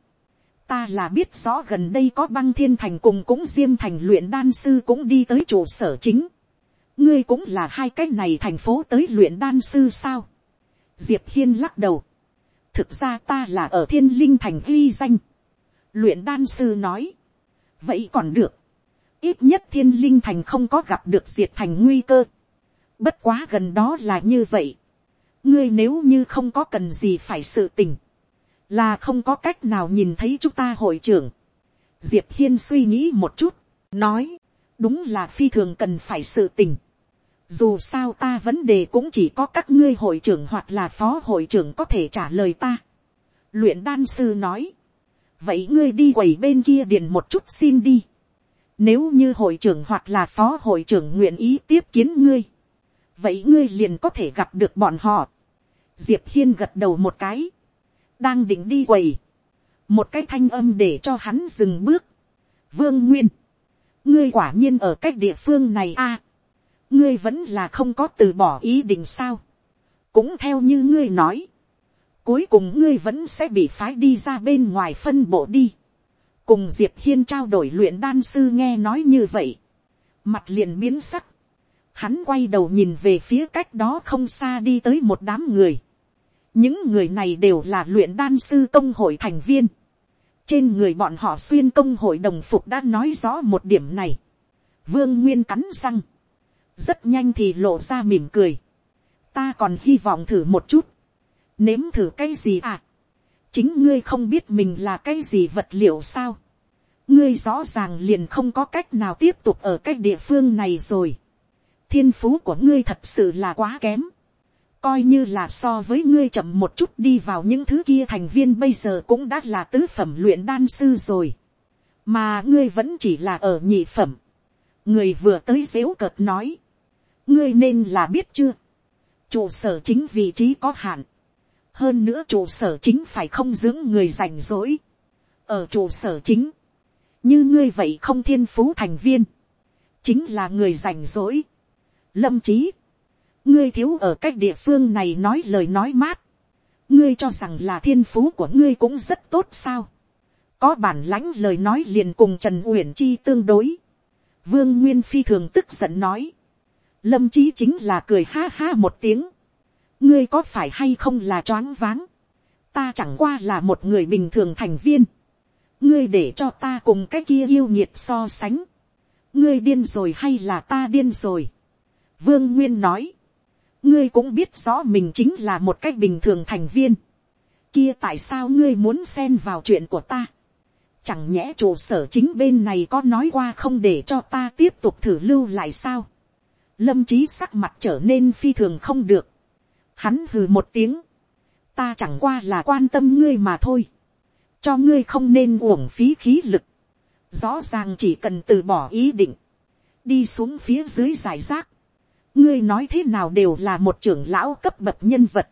ta là biết rõ gần đây có băng thiên thành cùng cũng diêm thành luyện đan sư cũng đi tới trụ sở chính. ngươi cũng là hai cái này thành phố tới luyện đan sư sao. diệp hiên lắc đầu. thực ra ta là ở thiên linh thành ghi danh. luyện đan sư nói, vậy còn được. ít nhất thiên linh thành không có gặp được diệt thành nguy cơ bất quá gần đó là như vậy ngươi nếu như không có cần gì phải sự tình, là không có cách nào nhìn thấy chúng ta hội trưởng. diệp hiên suy nghĩ một chút, nói, đúng là phi thường cần phải sự tình. dù sao ta vấn đề cũng chỉ có các ngươi hội trưởng hoặc là phó hội trưởng có thể trả lời ta. luyện đan sư nói, vậy ngươi đi quầy bên kia điền một chút xin đi. Nếu như hội trưởng hoặc là phó hội trưởng nguyện ý tiếp kiến ngươi, vậy ngươi liền có thể gặp được bọn họ. diệp hiên gật đầu một cái, đang định đi quầy, một cái thanh âm để cho hắn dừng bước. vương nguyên, ngươi quả nhiên ở cách địa phương này a, ngươi vẫn là không có từ bỏ ý định sao, cũng theo như ngươi nói, cuối cùng ngươi vẫn sẽ bị phái đi ra bên ngoài phân bộ đi, cùng diệp hiên trao đổi luyện đan sư nghe nói như vậy, mặt liền biến sắc, Hắn quay đầu nhìn về phía cách đó không xa đi tới một đám người. Những người này đều là luyện đan sư công hội thành viên. Trên người bọn họ xuyên công hội đồng phục đã nói rõ một điểm này. Vương Nguyên cắn răng. Rất nhanh thì lộ ra mỉm cười. Ta còn hy vọng thử một chút. Nếm thử cái gì à? Chính ngươi không biết mình là cái gì vật liệu sao? Ngươi rõ ràng liền không có cách nào tiếp tục ở cái địa phương này rồi thiên phú của ngươi thật sự là quá kém. Coi như là so với ngươi chậm một chút đi vào những thứ kia thành viên bây giờ cũng đã là tứ phẩm luyện đan sư rồi. Mà ngươi vẫn chỉ là ở nhị phẩm. Người vừa tới dễu cợt nói. Ngươi nên là biết chưa. Trụ sở chính vị trí có hạn. Hơn nữa trụ sở chính phải không dưỡng người rảnh rỗi. Ở trụ sở chính. Như ngươi vậy không thiên phú thành viên. Chính là người rảnh rỗi lâm trí, ngươi thiếu ở cách địa phương này nói lời nói mát, ngươi cho rằng là thiên phú của ngươi cũng rất tốt sao, có bản lãnh lời nói liền cùng trần uyển chi tương đối, vương nguyên phi thường tức giận nói, lâm trí chính là cười ha ha một tiếng, ngươi có phải hay không là choáng váng, ta chẳng qua là một người bình thường thành viên, ngươi để cho ta cùng cái kia yêu nhiệt so sánh, ngươi điên rồi hay là ta điên rồi, Vương Nguyên nói. Ngươi cũng biết rõ mình chính là một cách bình thường thành viên. Kia tại sao ngươi muốn xen vào chuyện của ta? Chẳng nhẽ trụ sở chính bên này có nói qua không để cho ta tiếp tục thử lưu lại sao? Lâm trí sắc mặt trở nên phi thường không được. Hắn hừ một tiếng. Ta chẳng qua là quan tâm ngươi mà thôi. Cho ngươi không nên uổng phí khí lực. Rõ ràng chỉ cần từ bỏ ý định. Đi xuống phía dưới giải rác. Ngươi nói thế nào đều là một trưởng lão cấp bậc nhân vật.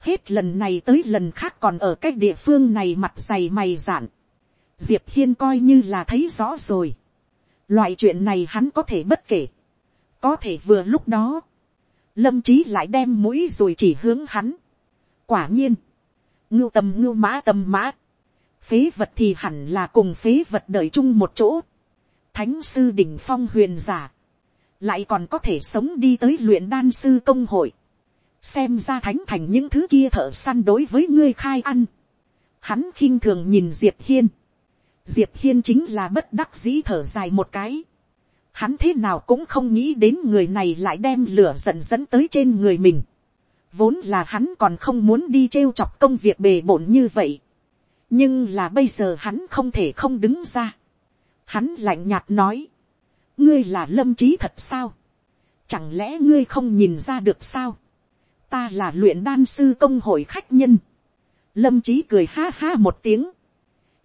Hết lần này tới lần khác còn ở cái địa phương này mặt dày mày dạn. Diệp Hiên coi như là thấy rõ rồi. Loại chuyện này hắn có thể bất kể. Có thể vừa lúc đó. Lâm Chí lại đem mũi rồi chỉ hướng hắn. Quả nhiên. Ngưu tầm ngưu mã tầm mã. Phế vật thì hẳn là cùng phế vật đợi chung một chỗ. Thánh sư đỉnh phong huyền giả. Lại còn có thể sống đi tới luyện đan sư công hội. Xem ra thánh thành những thứ kia thợ săn đối với ngươi khai ăn. Hắn khinh thường nhìn Diệp Hiên. Diệp Hiên chính là bất đắc dĩ thở dài một cái. Hắn thế nào cũng không nghĩ đến người này lại đem lửa giận dẫn tới trên người mình. Vốn là hắn còn không muốn đi trêu chọc công việc bề bộn như vậy. Nhưng là bây giờ hắn không thể không đứng ra. Hắn lạnh nhạt nói. Ngươi là lâm trí thật sao? Chẳng lẽ ngươi không nhìn ra được sao? Ta là luyện đan sư công hội khách nhân. Lâm trí cười ha ha một tiếng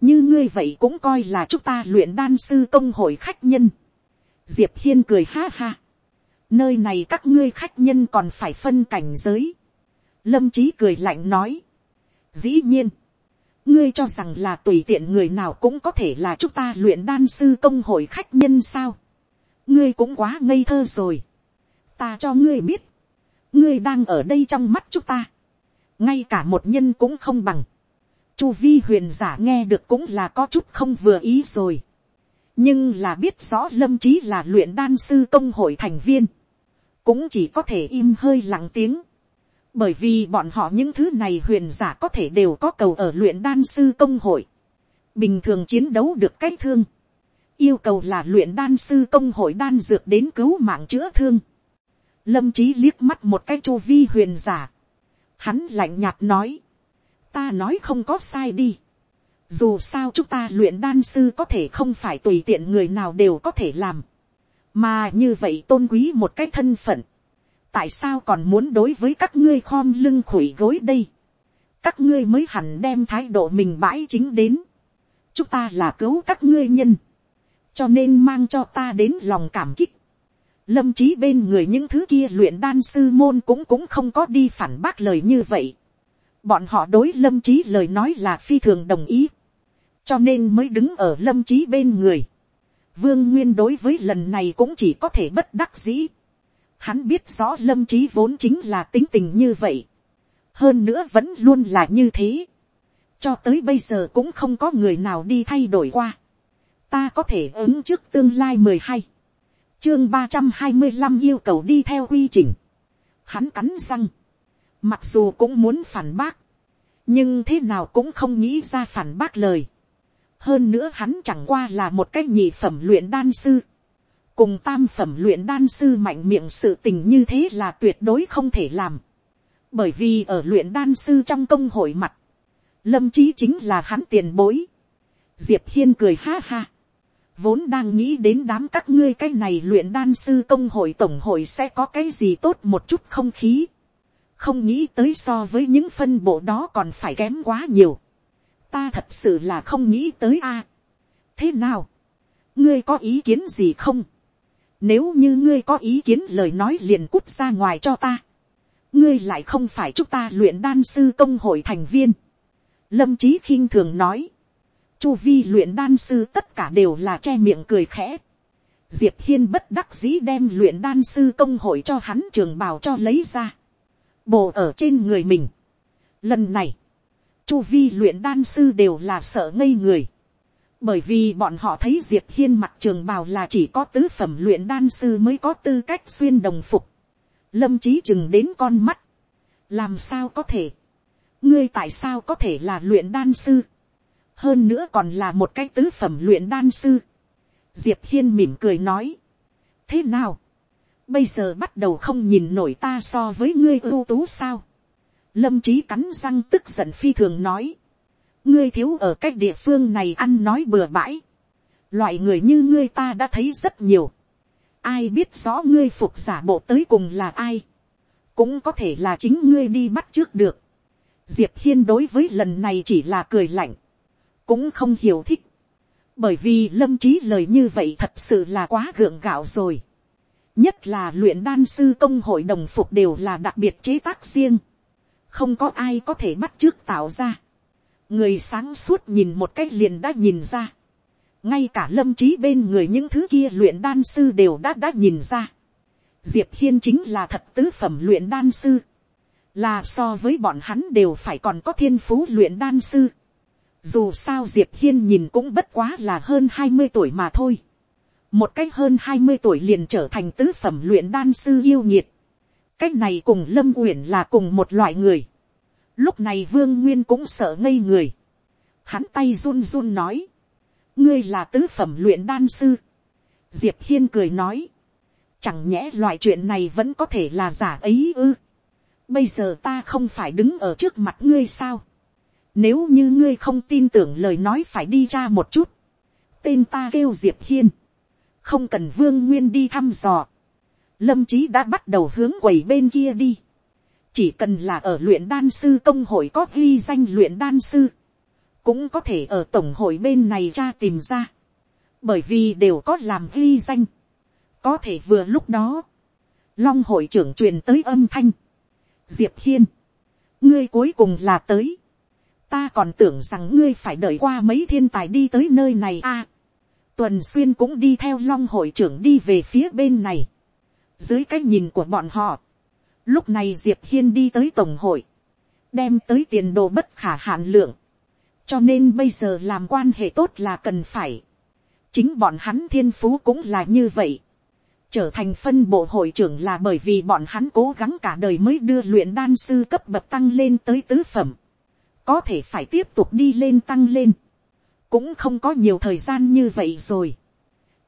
như ngươi vậy cũng coi là chúng ta luyện đan sư công hội khách nhân. diệp hiên cười ha ha. nơi này các ngươi khách nhân còn phải phân cảnh giới. lâm trí cười lạnh nói. dĩ nhiên, ngươi cho rằng là tùy tiện người nào cũng có thể là chúng ta luyện đan sư công hội khách nhân sao ngươi cũng quá ngây thơ rồi. ta cho ngươi biết, ngươi đang ở đây trong mắt chúng ta. ngay cả một nhân cũng không bằng Chu vi huyền giả nghe được cũng là có chút không vừa ý rồi. Nhưng là biết rõ lâm trí là luyện đan sư công hội thành viên. Cũng chỉ có thể im hơi lặng tiếng. Bởi vì bọn họ những thứ này huyền giả có thể đều có cầu ở luyện đan sư công hội. Bình thường chiến đấu được cách thương. Yêu cầu là luyện đan sư công hội đan dược đến cứu mạng chữa thương. Lâm trí liếc mắt một cái chu vi huyền giả. Hắn lạnh nhạt nói ta nói không có sai đi. Dù sao chúng ta luyện đan sư có thể không phải tùy tiện người nào đều có thể làm. Mà như vậy tôn quý một cái thân phận. Tại sao còn muốn đối với các ngươi khom lưng khủy gối đây? Các ngươi mới hẳn đem thái độ mình bãi chính đến. Chúng ta là cứu các ngươi nhân. Cho nên mang cho ta đến lòng cảm kích. Lâm trí bên người những thứ kia luyện đan sư môn cũng cũng không có đi phản bác lời như vậy bọn họ đối lâm trí lời nói là phi thường đồng ý, cho nên mới đứng ở lâm trí bên người. vương nguyên đối với lần này cũng chỉ có thể bất đắc dĩ. hắn biết rõ lâm trí vốn chính là tính tình như vậy. hơn nữa vẫn luôn là như thế. cho tới bây giờ cũng không có người nào đi thay đổi qua ta có thể ứng trước tương lai mười hai, chương ba trăm hai mươi năm yêu cầu đi theo quy trình. hắn cắn răng Mặc dù cũng muốn phản bác. Nhưng thế nào cũng không nghĩ ra phản bác lời. Hơn nữa hắn chẳng qua là một cái nhị phẩm luyện đan sư. Cùng tam phẩm luyện đan sư mạnh miệng sự tình như thế là tuyệt đối không thể làm. Bởi vì ở luyện đan sư trong công hội mặt. Lâm trí chính là hắn tiền bối. Diệp Hiên cười ha ha vốn đang nghĩ đến đám các ngươi cái này luyện đan sư công hội tổng hội sẽ có cái gì tốt một chút không khí không nghĩ tới so với những phân bộ đó còn phải kém quá nhiều. ta thật sự là không nghĩ tới a. thế nào, ngươi có ý kiến gì không, nếu như ngươi có ý kiến lời nói liền cút ra ngoài cho ta, ngươi lại không phải chúc ta luyện đan sư công hội thành viên. lâm trí khinh thường nói, chu vi luyện đan sư tất cả đều là che miệng cười khẽ. diệp hiên bất đắc dĩ đem luyện đan sư công hội cho hắn trường bào cho lấy ra bộ ở trên người mình. Lần này, chu vi luyện đan sư đều là sợ ngây người. Bởi vì bọn họ thấy Diệp Hiên mặt trường bào là chỉ có tứ phẩm luyện đan sư mới có tư cách xuyên đồng phục. Lâm trí chừng đến con mắt. Làm sao có thể? Ngươi tại sao có thể là luyện đan sư? Hơn nữa còn là một cái tứ phẩm luyện đan sư. Diệp Hiên mỉm cười nói. Thế nào? bây giờ bắt đầu không nhìn nổi ta so với ngươi ưu tú sao. lâm trí cắn răng tức giận phi thường nói. ngươi thiếu ở cách địa phương này ăn nói bừa bãi. loại người như ngươi ta đã thấy rất nhiều. ai biết rõ ngươi phục giả bộ tới cùng là ai. cũng có thể là chính ngươi đi bắt trước được. diệp hiên đối với lần này chỉ là cười lạnh cũng không hiểu thích. bởi vì lâm trí lời như vậy thật sự là quá gượng gạo rồi nhất là luyện đan sư công hội đồng phục đều là đặc biệt chế tác riêng, không có ai có thể bắt trước tạo ra. người sáng suốt nhìn một cách liền đã nhìn ra, ngay cả lâm trí bên người những thứ kia luyện đan sư đều đã đã nhìn ra. diệp hiên chính là thật tứ phẩm luyện đan sư, là so với bọn hắn đều phải còn có thiên phú luyện đan sư dù sao diệp hiên nhìn cũng bất quá là hơn hai mươi tuổi mà thôi một cách hơn hai mươi tuổi liền trở thành tứ phẩm luyện đan sư yêu nhiệt. cách này cùng lâm uyển là cùng một loại người. lúc này vương nguyên cũng sợ ngây người. hắn tay run run nói. ngươi là tứ phẩm luyện đan sư. diệp hiên cười nói. chẳng nhẽ loại chuyện này vẫn có thể là giả ấy ư. bây giờ ta không phải đứng ở trước mặt ngươi sao nếu như ngươi không tin tưởng lời nói phải đi ra một chút. tên ta kêu diệp hiên. Không cần vương nguyên đi thăm dò, lâm trí đã bắt đầu hướng quầy bên kia đi, chỉ cần là ở luyện đan sư công hội có ghi danh luyện đan sư, cũng có thể ở tổng hội bên này ra tìm ra, bởi vì đều có làm ghi danh, có thể vừa lúc đó, long hội trưởng truyền tới âm thanh, diệp hiên, ngươi cuối cùng là tới, ta còn tưởng rằng ngươi phải đợi qua mấy thiên tài đi tới nơi này a, tuần xuyên cũng đi theo long hội trưởng đi về phía bên này. dưới cái nhìn của bọn họ, lúc này diệp hiên đi tới tổng hội, đem tới tiền đồ bất khả hạn lượng, cho nên bây giờ làm quan hệ tốt là cần phải. chính bọn hắn thiên phú cũng là như vậy. trở thành phân bộ hội trưởng là bởi vì bọn hắn cố gắng cả đời mới đưa luyện đan sư cấp bậc tăng lên tới tứ phẩm có thể phải tiếp tục đi lên tăng lên cũng không có nhiều thời gian như vậy rồi.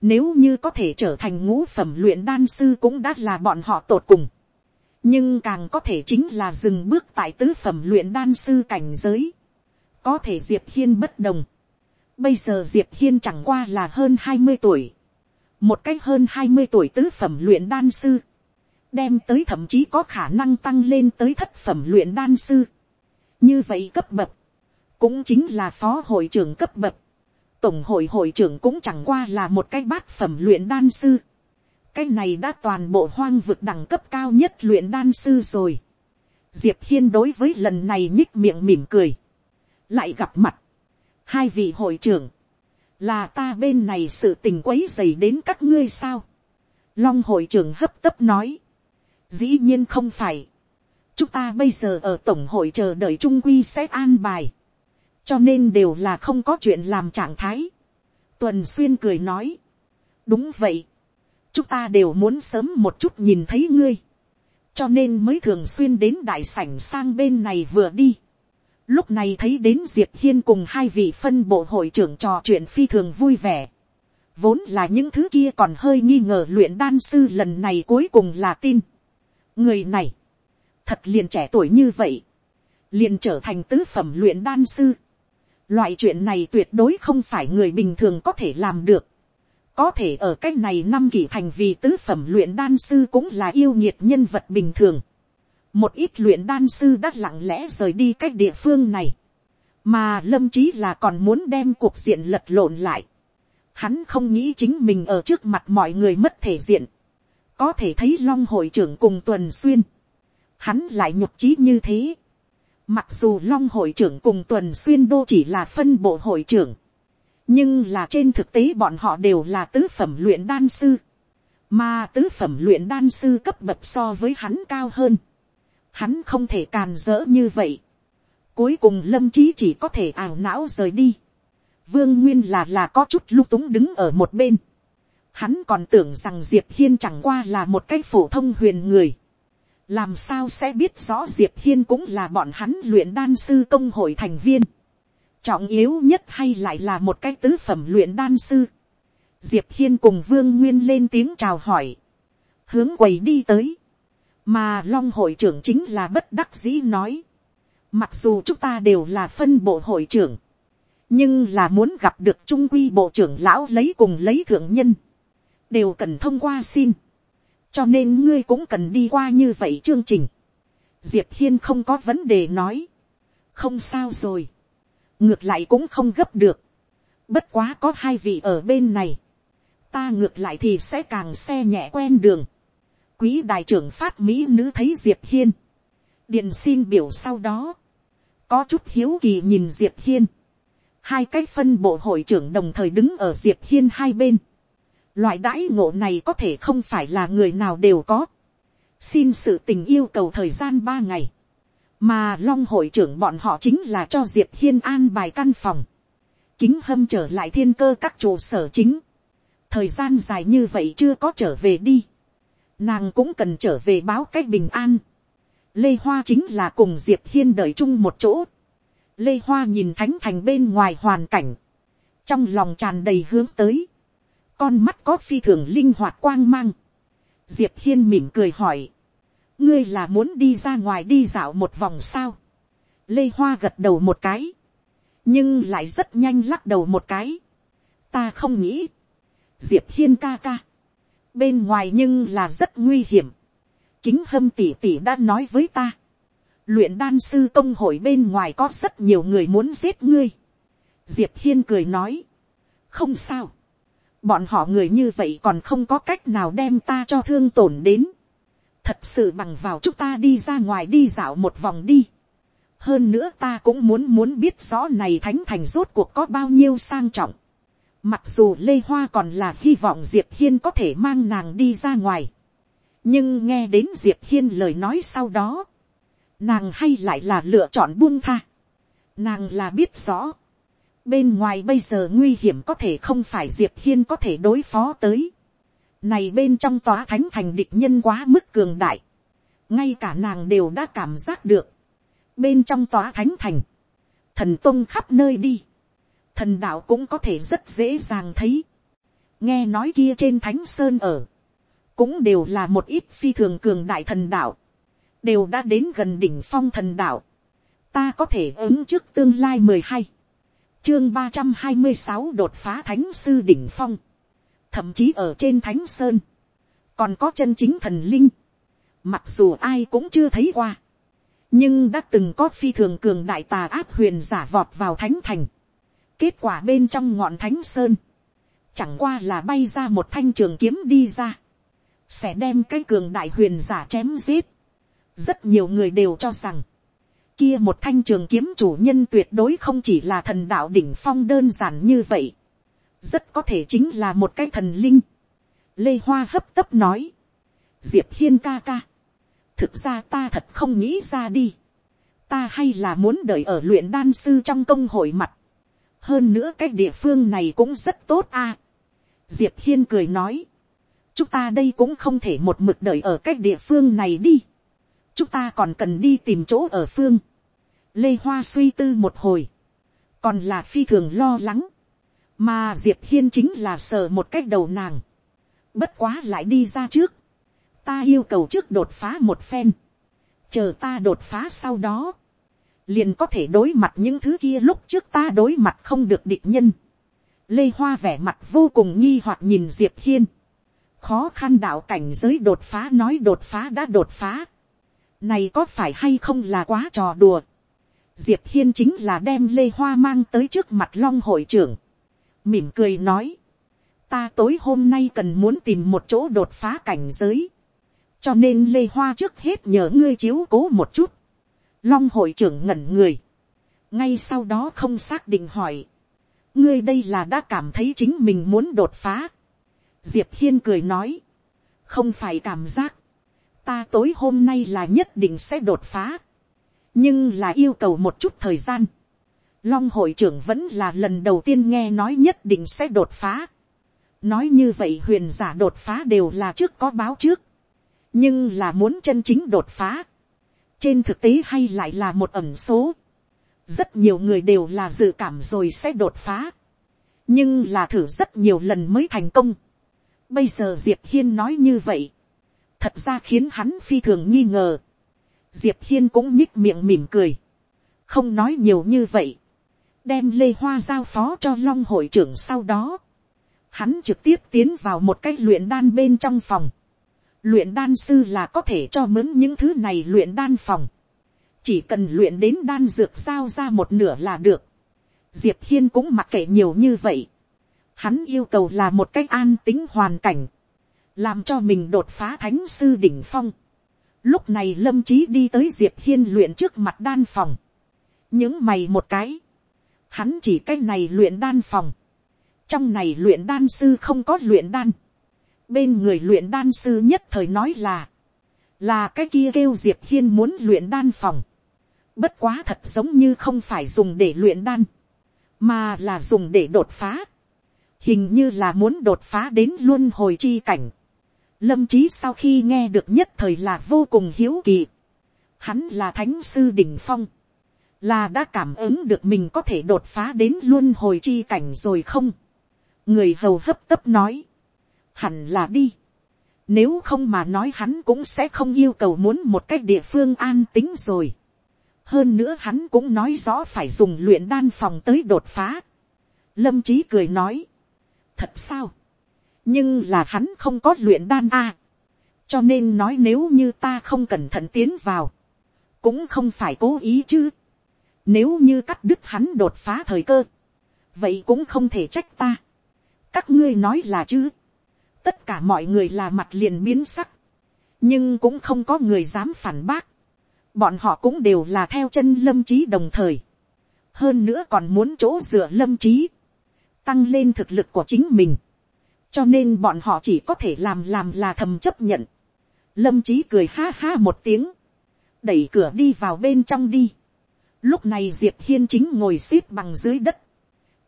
Nếu như có thể trở thành ngũ phẩm luyện đan sư cũng đã là bọn họ tột cùng. Nhưng càng có thể chính là dừng bước tại tứ phẩm luyện đan sư cảnh giới. Có thể Diệp Hiên bất đồng. Bây giờ Diệp Hiên chẳng qua là hơn hai mươi tuổi. Một cách hơn hai mươi tuổi tứ phẩm luyện đan sư. Đem tới thậm chí có khả năng tăng lên tới thất phẩm luyện đan sư. Như vậy cấp bậc. Cũng chính là phó hội trưởng cấp bậc, tổng hội hội trưởng cũng chẳng qua là một cái bát phẩm luyện đan sư, cái này đã toàn bộ hoang vực đẳng cấp cao nhất luyện đan sư rồi. diệp hiên đối với lần này nhích miệng mỉm cười, lại gặp mặt, hai vị hội trưởng, là ta bên này sự tình quấy dày đến các ngươi sao. long hội trưởng hấp tấp nói, dĩ nhiên không phải, chúng ta bây giờ ở tổng hội chờ đợi trung quy sẽ an bài cho nên đều là không có chuyện làm trạng thái. tuần xuyên cười nói, đúng vậy, chúng ta đều muốn sớm một chút nhìn thấy ngươi, cho nên mới thường xuyên đến đại sảnh sang bên này vừa đi. lúc này thấy đến diệp hiên cùng hai vị phân bộ hội trưởng trò chuyện phi thường vui vẻ. vốn là những thứ kia còn hơi nghi ngờ luyện đan sư lần này cuối cùng là tin. người này, thật liền trẻ tuổi như vậy, liền trở thành tứ phẩm luyện đan sư Loại chuyện này tuyệt đối không phải người bình thường có thể làm được. Có thể ở cách này năm kỷ thành vì tứ phẩm luyện đan sư cũng là yêu nhiệt nhân vật bình thường. Một ít luyện đan sư đã lặng lẽ rời đi cách địa phương này. Mà lâm trí là còn muốn đem cuộc diện lật lộn lại. Hắn không nghĩ chính mình ở trước mặt mọi người mất thể diện. Có thể thấy long hội trưởng cùng tuần xuyên. Hắn lại nhục trí như thế Mặc dù Long hội trưởng cùng Tuần Xuyên Đô chỉ là phân bộ hội trưởng. Nhưng là trên thực tế bọn họ đều là tứ phẩm luyện đan sư. Mà tứ phẩm luyện đan sư cấp bậc so với hắn cao hơn. Hắn không thể càn rỡ như vậy. Cuối cùng lâm trí chỉ có thể ảo não rời đi. Vương Nguyên là là có chút lúc túng đứng ở một bên. Hắn còn tưởng rằng Diệp Hiên chẳng qua là một cái phổ thông huyền người làm sao sẽ biết rõ diệp hiên cũng là bọn hắn luyện đan sư công hội thành viên. trọng yếu nhất hay lại là một cái tứ phẩm luyện đan sư. diệp hiên cùng vương nguyên lên tiếng chào hỏi. hướng quầy đi tới, mà long hội trưởng chính là bất đắc dĩ nói, mặc dù chúng ta đều là phân bộ hội trưởng, nhưng là muốn gặp được trung quy bộ trưởng lão lấy cùng lấy thượng nhân, đều cần thông qua xin, cho nên ngươi cũng cần đi qua như vậy chương trình. diệp hiên không có vấn đề nói, không sao rồi, ngược lại cũng không gấp được, bất quá có hai vị ở bên này, ta ngược lại thì sẽ càng xe nhẹ quen đường, quý đại trưởng phát mỹ nữ thấy diệp hiên, điện xin biểu sau đó, có chút hiếu kỳ nhìn diệp hiên, hai cái phân bộ hội trưởng đồng thời đứng ở diệp hiên hai bên, loại đãi ngộ này có thể không phải là người nào đều có, xin sự tình yêu cầu thời gian ba ngày, mà long hội trưởng bọn họ chính là cho diệp hiên an bài căn phòng, kính hâm trở lại thiên cơ các trụ sở chính, thời gian dài như vậy chưa có trở về đi, nàng cũng cần trở về báo cách bình an, lê hoa chính là cùng diệp hiên đợi chung một chỗ, lê hoa nhìn thánh thành bên ngoài hoàn cảnh, trong lòng tràn đầy hướng tới, con mắt có phi thường linh hoạt quang mang, diệp hiên mỉm cười hỏi, ngươi là muốn đi ra ngoài đi dạo một vòng sao, lê hoa gật đầu một cái, nhưng lại rất nhanh lắc đầu một cái, ta không nghĩ, diệp hiên ca ca, bên ngoài nhưng là rất nguy hiểm, kính hâm tỉ tỉ đã nói với ta, luyện đan sư công hội bên ngoài có rất nhiều người muốn giết ngươi. diệp hiên cười nói, không sao, bọn họ người như vậy còn không có cách nào đem ta cho thương tổn đến. thật sự bằng vào chúng ta đi ra ngoài đi dạo một vòng đi. hơn nữa ta cũng muốn muốn biết rõ này thánh thành rốt cuộc có bao nhiêu sang trọng. mặc dù lê hoa còn là hy vọng diệp hiên có thể mang nàng đi ra ngoài. nhưng nghe đến diệp hiên lời nói sau đó, nàng hay lại là lựa chọn buông tha. nàng là biết rõ, bên ngoài bây giờ nguy hiểm có thể không phải diệp hiên có thể đối phó tới. này bên trong tòa thánh thành địch nhân quá mức cường đại, ngay cả nàng đều đã cảm giác được. bên trong tòa thánh thành, thần tông khắp nơi đi, thần đạo cũng có thể rất dễ dàng thấy. nghe nói kia trên thánh sơn ở, cũng đều là một ít phi thường cường đại thần đạo. Đều đã đến gần đỉnh phong thần đạo, ta có thể ứng trước tương lai mười hai, chương ba trăm hai mươi sáu đột phá thánh sư đỉnh phong, thậm chí ở trên thánh sơn, còn có chân chính thần linh, mặc dù ai cũng chưa thấy qua, nhưng đã từng có phi thường cường đại tà áp huyền giả vọt vào thánh thành, kết quả bên trong ngọn thánh sơn, chẳng qua là bay ra một thanh trường kiếm đi ra, sẽ đem cái cường đại huyền giả chém giết, rất nhiều người đều cho rằng, kia một thanh trường kiếm chủ nhân tuyệt đối không chỉ là thần đạo đỉnh phong đơn giản như vậy, rất có thể chính là một cái thần linh. Lê Hoa hấp tấp nói, diệp hiên ca ca, thực ra ta thật không nghĩ ra đi, ta hay là muốn đợi ở luyện đan sư trong công hội mặt, hơn nữa cái địa phương này cũng rất tốt a. diệp hiên cười nói, chúng ta đây cũng không thể một mực đợi ở cái địa phương này đi. Chúng ta còn cần đi tìm chỗ ở phương lê hoa suy tư một hồi, còn là phi thường lo lắng, mà diệp hiên chính là sờ một cách đầu nàng, bất quá lại đi ra trước, ta yêu cầu trước đột phá một phen, chờ ta đột phá sau đó, liền có thể đối mặt những thứ kia lúc trước ta đối mặt không được địch nhân. Lê Hoa vẻ mặt vô cùng nghi hoặc nhìn Diệp Hiên. Khó khăn đạo cảnh giới đột phá nói đột phá đã đột phá. Này có phải hay không là quá trò đùa. Diệp Hiên chính là đem Lê Hoa mang tới trước mặt Long hội trưởng. Mỉm cười nói. Ta tối hôm nay cần muốn tìm một chỗ đột phá cảnh giới. Cho nên Lê Hoa trước hết nhờ ngươi chiếu cố một chút. Long hội trưởng ngẩn người. Ngay sau đó không xác định hỏi. Ngươi đây là đã cảm thấy chính mình muốn đột phá. Diệp Hiên cười nói. Không phải cảm giác ta tối hôm nay là nhất định sẽ đột phá, nhưng là yêu cầu một chút thời gian. Long hội trưởng vẫn là lần đầu tiên nghe nói nhất định sẽ đột phá. nói như vậy huyền giả đột phá đều là trước có báo trước, nhưng là muốn chân chính đột phá. trên thực tế hay lại là một ẩm số. rất nhiều người đều là dự cảm rồi sẽ đột phá, nhưng là thử rất nhiều lần mới thành công. bây giờ diệp hiên nói như vậy, thật ra khiến hắn phi thường nghi ngờ diệp hiên cũng nhích miệng mỉm cười, không nói nhiều như vậy, đem lê hoa giao phó cho long hội trưởng sau đó, hắn trực tiếp tiến vào một cái luyện đan bên trong phòng, luyện đan sư là có thể cho mướn những thứ này luyện đan phòng, chỉ cần luyện đến đan dược sao ra một nửa là được, diệp hiên cũng mặc kệ nhiều như vậy, hắn yêu cầu là một cách an tính hoàn cảnh, làm cho mình đột phá thánh sư đỉnh phong. Lúc này lâm trí đi tới diệp hiên luyện trước mặt đan phòng, những mày một cái, hắn chỉ cái này luyện đan phòng, trong này luyện đan sư không có luyện đan, bên người luyện đan sư nhất thời nói là, là cái kia kêu diệp hiên muốn luyện đan phòng, bất quá thật giống như không phải dùng để luyện đan, mà là dùng để đột phá, hình như là muốn đột phá đến luôn hồi chi cảnh. Lâm trí sau khi nghe được nhất thời là vô cùng hiếu kỳ. Hắn là thánh sư đỉnh phong. Là đã cảm ứng được mình có thể đột phá đến luôn hồi chi cảnh rồi không? Người hầu hấp tấp nói. Hẳn là đi. Nếu không mà nói hắn cũng sẽ không yêu cầu muốn một cách địa phương an tính rồi. Hơn nữa hắn cũng nói rõ phải dùng luyện đan phòng tới đột phá. Lâm trí cười nói thật sao nhưng là hắn không có luyện đan a. cho nên nói nếu như ta không cẩn thận tiến vào, cũng không phải cố ý chứ. nếu như cắt đứt hắn đột phá thời cơ, vậy cũng không thể trách ta. các ngươi nói là chứ. tất cả mọi người là mặt liền biến sắc, nhưng cũng không có người dám phản bác. bọn họ cũng đều là theo chân lâm trí đồng thời. hơn nữa còn muốn chỗ dựa lâm trí tăng lên thực lực của chính mình, cho nên bọn họ chỉ có thể làm làm là thầm chấp nhận. Lâm trí cười ha ha một tiếng, đẩy cửa đi vào bên trong đi. Lúc này diệp hiên chính ngồi xếp bằng dưới đất,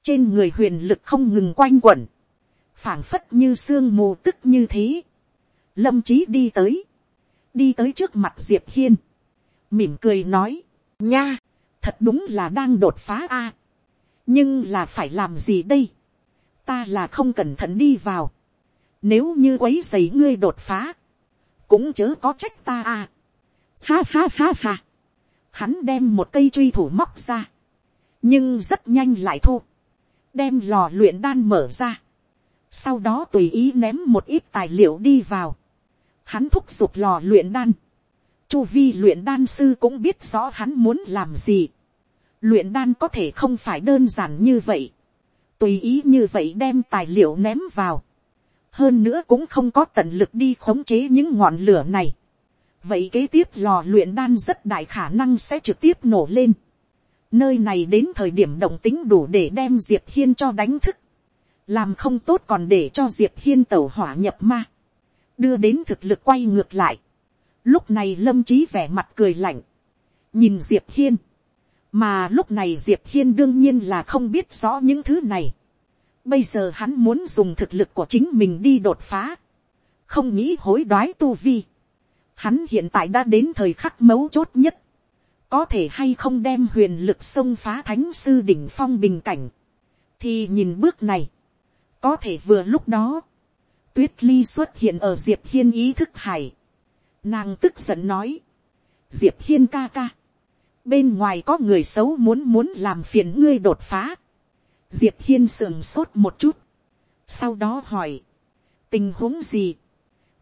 trên người huyền lực không ngừng quanh quẩn, phảng phất như sương mù tức như thế. Lâm trí đi tới, đi tới trước mặt diệp hiên, mỉm cười nói, nha, thật đúng là đang đột phá a nhưng là phải làm gì đây, ta là không cẩn thận đi vào, nếu như quấy dày ngươi đột phá, cũng chớ có trách ta à. Ha ha ha ha. Hắn đem một cây truy thủ móc ra. Nhưng rất nhanh lại thu. Đem lò luyện đan mở ra. Sau đó tùy ý ném một ít tài liệu đi vào. Hắn thúc giục lò luyện đan. Chu vi luyện đan sư cũng biết rõ hắn muốn làm gì luyện đan có thể không phải đơn giản như vậy, tùy ý như vậy đem tài liệu ném vào, hơn nữa cũng không có tận lực đi khống chế những ngọn lửa này, vậy kế tiếp lò luyện đan rất đại khả năng sẽ trực tiếp nổ lên, nơi này đến thời điểm động tính đủ để đem diệp hiên cho đánh thức, làm không tốt còn để cho diệp hiên tẩu hỏa nhập ma, đưa đến thực lực quay ngược lại, lúc này lâm trí vẻ mặt cười lạnh, nhìn diệp hiên, mà lúc này diệp hiên đương nhiên là không biết rõ những thứ này. bây giờ hắn muốn dùng thực lực của chính mình đi đột phá, không nghĩ hối đoái tu vi. hắn hiện tại đã đến thời khắc mấu chốt nhất, có thể hay không đem huyền lực xông phá thánh sư đỉnh phong bình cảnh, thì nhìn bước này, có thể vừa lúc đó, tuyết ly xuất hiện ở diệp hiên ý thức hải, nàng tức giận nói, diệp hiên ca ca, bên ngoài có người xấu muốn muốn làm phiền ngươi đột phá. diệp hiên sườn sốt một chút, sau đó hỏi, tình huống gì,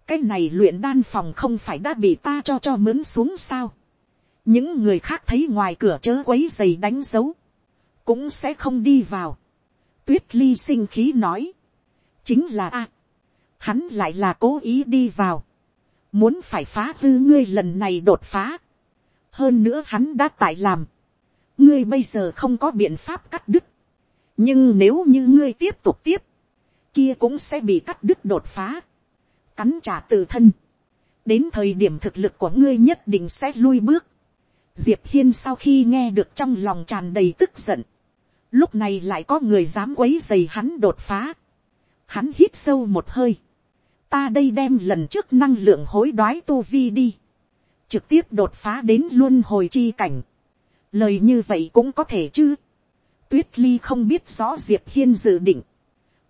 cái này luyện đan phòng không phải đã bị ta cho cho mướn xuống sao. những người khác thấy ngoài cửa chớ quấy giày đánh dấu, cũng sẽ không đi vào. tuyết ly sinh khí nói, chính là a, hắn lại là cố ý đi vào, muốn phải phá hư ngươi lần này đột phá hơn nữa hắn đã tại làm, ngươi bây giờ không có biện pháp cắt đứt, nhưng nếu như ngươi tiếp tục tiếp, kia cũng sẽ bị cắt đứt đột phá, cắn trả tự thân, đến thời điểm thực lực của ngươi nhất định sẽ lui bước. Diệp hiên sau khi nghe được trong lòng tràn đầy tức giận, lúc này lại có người dám quấy dày hắn đột phá, hắn hít sâu một hơi, ta đây đem lần trước năng lượng hối đoái tu vi đi, trực tiếp đột phá đến luôn hồi chi cảnh. Lời như vậy cũng có thể chứ. Tuyết Ly không biết rõ Diệp Hiên dự định.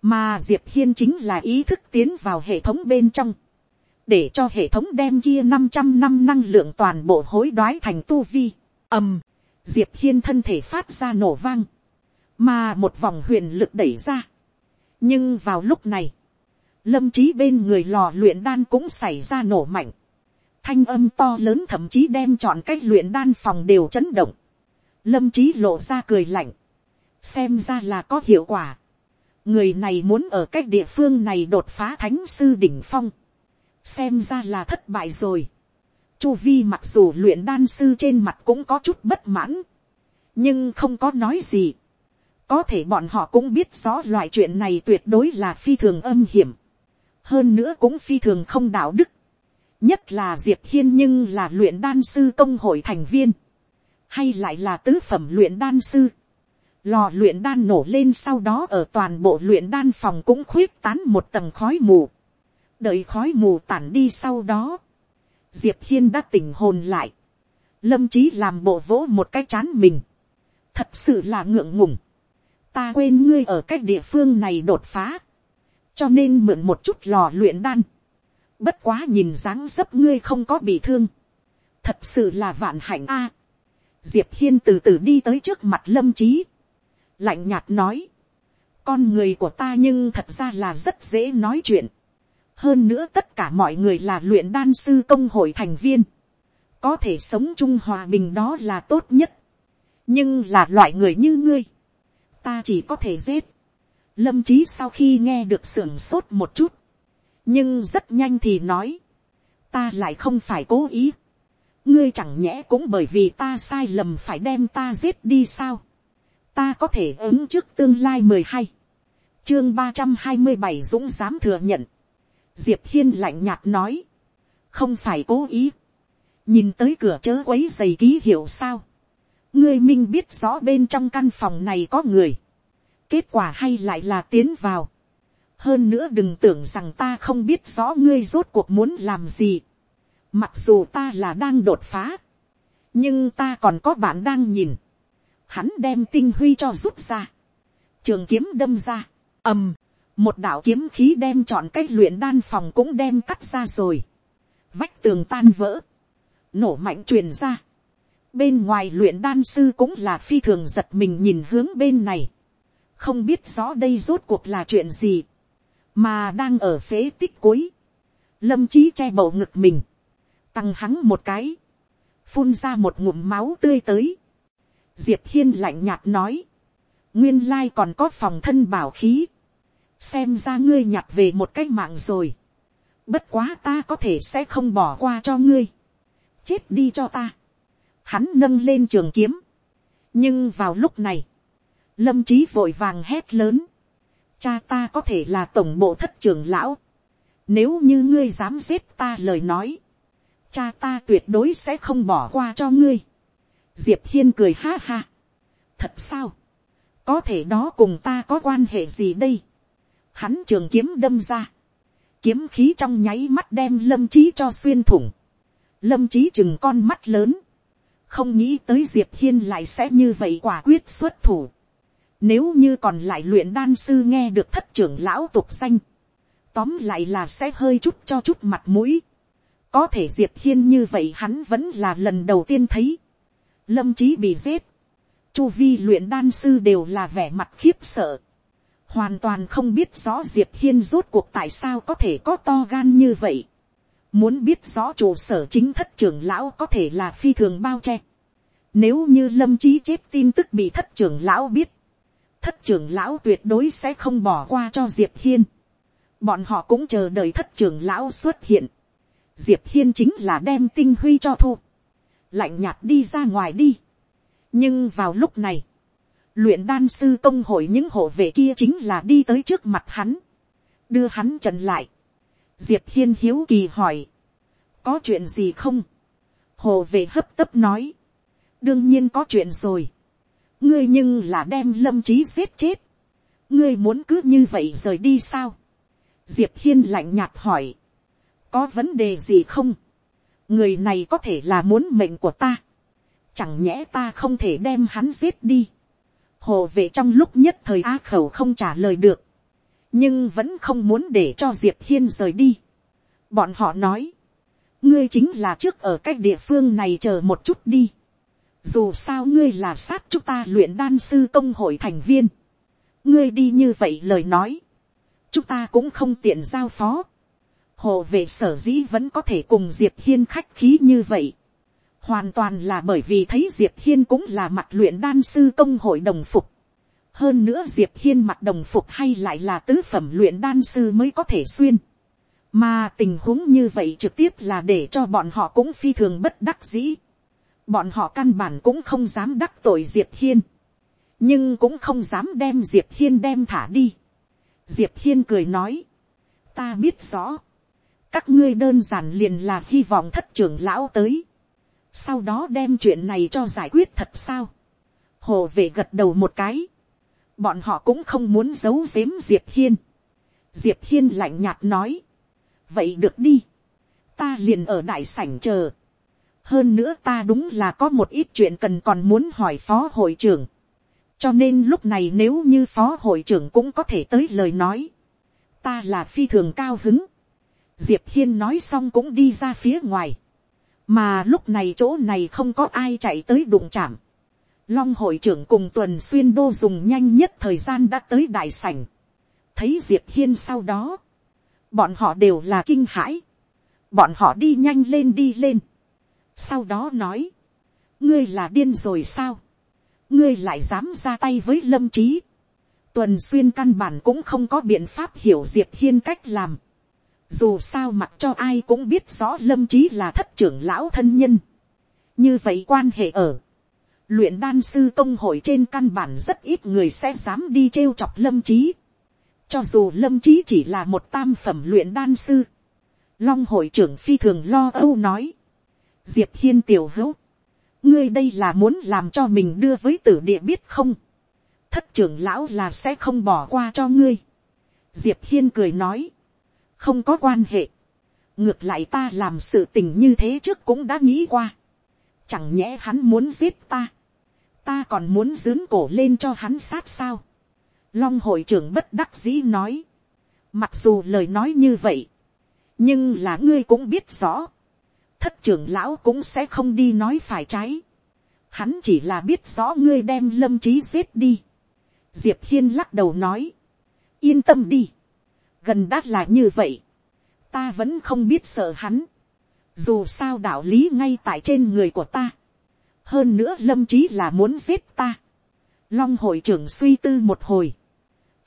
Mà Diệp Hiên chính là ý thức tiến vào hệ thống bên trong. để cho hệ thống đem kia năm trăm năm năng lượng toàn bộ hối đoái thành tu vi, ầm, diệp hiên thân thể phát ra nổ vang, mà một vòng huyền lực đẩy ra. nhưng vào lúc này, lâm trí bên người lò luyện đan cũng xảy ra nổ mạnh, thanh âm to lớn thậm chí đem chọn cách luyện đan phòng đều chấn động, lâm trí lộ ra cười lạnh, xem ra là có hiệu quả, người này muốn ở cách địa phương này đột phá thánh sư đỉnh phong, xem ra là thất bại rồi. Chu vi mặc dù luyện đan sư trên mặt cũng có chút bất mãn, nhưng không có nói gì. có thể bọn họ cũng biết rõ loại chuyện này tuyệt đối là phi thường âm hiểm, hơn nữa cũng phi thường không đạo đức nhất là diệp hiên nhưng là luyện đan sư công hội thành viên, hay lại là tứ phẩm luyện đan sư Lò luyện đan nổ lên sau đó ở toàn bộ luyện đan phòng cũng khuyết tán một tầng khói mù. Đợi khói mù tản đi sau đó. Diệp Hiên đã tỉnh hồn lại. Lâm Chí làm bộ vỗ một cái chán mình. Thật sự là ngượng ngùng. Ta quên ngươi ở cái địa phương này đột phá. Cho nên mượn một chút lò luyện đan. Bất quá nhìn dáng dấp ngươi không có bị thương. Thật sự là vạn hạnh a. Diệp Hiên từ từ đi tới trước mặt Lâm trí lạnh nhạt nói, con người của ta nhưng thật ra là rất dễ nói chuyện. hơn nữa tất cả mọi người là luyện đan sư công hội thành viên, có thể sống chung hòa bình đó là tốt nhất. nhưng là loại người như ngươi, ta chỉ có thể giết. lâm trí sau khi nghe được sưởng sốt một chút, nhưng rất nhanh thì nói, ta lại không phải cố ý. ngươi chẳng nhẽ cũng bởi vì ta sai lầm phải đem ta giết đi sao? Ta có thể ứng trước tương lai mười hai, chương ba trăm hai mươi bảy dũng dám thừa nhận, diệp hiên lạnh nhạt nói, không phải cố ý, nhìn tới cửa chớ quấy giày ký hiệu sao, ngươi minh biết rõ bên trong căn phòng này có người, kết quả hay lại là tiến vào, hơn nữa đừng tưởng rằng ta không biết rõ ngươi rốt cuộc muốn làm gì, mặc dù ta là đang đột phá, nhưng ta còn có bạn đang nhìn, hắn đem tinh huy cho rút ra, trường kiếm đâm ra, ầm, một đạo kiếm khí đem chọn cái luyện đan phòng cũng đem cắt ra rồi, vách tường tan vỡ, nổ mạnh truyền ra, bên ngoài luyện đan sư cũng là phi thường giật mình nhìn hướng bên này, không biết rõ đây rốt cuộc là chuyện gì, mà đang ở phế tích cuối, lâm trí che bầu ngực mình, tăng hắn một cái, phun ra một ngụm máu tươi tới, diệp hiên lạnh nhạt nói, nguyên lai còn có phòng thân bảo khí, xem ra ngươi nhặt về một cái mạng rồi, bất quá ta có thể sẽ không bỏ qua cho ngươi, chết đi cho ta, hắn nâng lên trường kiếm, nhưng vào lúc này, lâm trí vội vàng hét lớn, cha ta có thể là tổng bộ thất trưởng lão, nếu như ngươi dám giết ta lời nói, cha ta tuyệt đối sẽ không bỏ qua cho ngươi diệp hiên cười ha ha. thật sao, có thể đó cùng ta có quan hệ gì đây. hắn trường kiếm đâm ra, kiếm khí trong nháy mắt đem lâm trí cho xuyên thủng. lâm trí chừng con mắt lớn, không nghĩ tới diệp hiên lại sẽ như vậy quả quyết xuất thủ. Nếu như còn lại luyện đan sư nghe được thất trưởng lão tục danh, tóm lại là sẽ hơi chút cho chút mặt mũi. Có thể diệp hiên như vậy hắn vẫn là lần đầu tiên thấy. Lâm trí bị giết, chu vi luyện đan sư đều là vẻ mặt khiếp sợ, hoàn toàn không biết rõ diệp hiên rốt cuộc tại sao có thể có to gan như vậy, muốn biết rõ trụ sở chính thất trưởng lão có thể là phi thường bao che, nếu như lâm trí chết tin tức bị thất trưởng lão biết, thất trưởng lão tuyệt đối sẽ không bỏ qua cho diệp hiên, bọn họ cũng chờ đợi thất trưởng lão xuất hiện, diệp hiên chính là đem tinh huy cho thu, lạnh nhạt đi ra ngoài đi. nhưng vào lúc này, luyện đan sư công hội những hộ vệ kia chính là đi tới trước mặt hắn, đưa hắn trần lại. diệp hiên hiếu kỳ hỏi, có chuyện gì không, hộ vệ hấp tấp nói, đương nhiên có chuyện rồi, ngươi nhưng là đem lâm trí giết chết, ngươi muốn cứ như vậy rời đi sao, diệp hiên lạnh nhạt hỏi, có vấn đề gì không, người này có thể là muốn mệnh của ta, chẳng nhẽ ta không thể đem hắn giết đi. hồ vệ trong lúc nhất thời a khẩu không trả lời được, nhưng vẫn không muốn để cho diệp hiên rời đi, Bọn họ nói, ngươi chính là trước ở cái địa phương này chờ một chút đi. Dù sao ngươi là sát chúng ta luyện đan sư công hội thành viên. Ngươi đi như vậy lời nói. Chúng ta cũng không tiện giao phó. Hồ vệ sở dĩ vẫn có thể cùng Diệp Hiên khách khí như vậy. Hoàn toàn là bởi vì thấy Diệp Hiên cũng là mặt luyện đan sư công hội đồng phục. Hơn nữa Diệp Hiên mặc đồng phục hay lại là tứ phẩm luyện đan sư mới có thể xuyên. Mà tình huống như vậy trực tiếp là để cho bọn họ cũng phi thường bất đắc dĩ. Bọn họ căn bản cũng không dám đắc tội Diệp Hiên. Nhưng cũng không dám đem Diệp Hiên đem thả đi. Diệp Hiên cười nói. Ta biết rõ. Các ngươi đơn giản liền là hy vọng thất trưởng lão tới. Sau đó đem chuyện này cho giải quyết thật sao. Hồ vệ gật đầu một cái. Bọn họ cũng không muốn giấu giếm Diệp Hiên. Diệp Hiên lạnh nhạt nói vậy được đi, ta liền ở đại sảnh chờ, hơn nữa ta đúng là có một ít chuyện cần còn muốn hỏi phó hội trưởng, cho nên lúc này nếu như phó hội trưởng cũng có thể tới lời nói, ta là phi thường cao hứng, diệp hiên nói xong cũng đi ra phía ngoài, mà lúc này chỗ này không có ai chạy tới đụng chạm, long hội trưởng cùng tuần xuyên đô dùng nhanh nhất thời gian đã tới đại sảnh, thấy diệp hiên sau đó, bọn họ đều là kinh hãi, bọn họ đi nhanh lên đi lên, sau đó nói, ngươi là điên rồi sao, ngươi lại dám ra tay với lâm trí, tuần xuyên căn bản cũng không có biện pháp hiểu diệp hiên cách làm, dù sao mặc cho ai cũng biết rõ lâm trí là thất trưởng lão thân nhân, như vậy quan hệ ở, luyện đan sư công hội trên căn bản rất ít người sẽ dám đi trêu chọc lâm trí, cho dù lâm trí chỉ là một tam phẩm luyện đan sư. Long hội trưởng phi thường lo âu nói. Diệp hiên tiểu hữu. Ngươi đây là muốn làm cho mình đưa với tử địa biết không. Thất trưởng lão là sẽ không bỏ qua cho ngươi. Diệp hiên cười nói. Không có quan hệ. Ngược lại ta làm sự tình như thế trước cũng đã nghĩ qua. Chẳng nhẽ hắn muốn giết ta. Ta còn muốn dướn cổ lên cho hắn sát sao Long hội trưởng bất đắc dĩ nói. Mặc dù lời nói như vậy. Nhưng là ngươi cũng biết rõ. Thất trưởng lão cũng sẽ không đi nói phải trái. Hắn chỉ là biết rõ ngươi đem lâm trí giết đi. Diệp Hiên lắc đầu nói. Yên tâm đi. Gần đát là như vậy. Ta vẫn không biết sợ hắn. Dù sao đạo lý ngay tại trên người của ta. Hơn nữa lâm trí là muốn giết ta. Long hội trưởng suy tư một hồi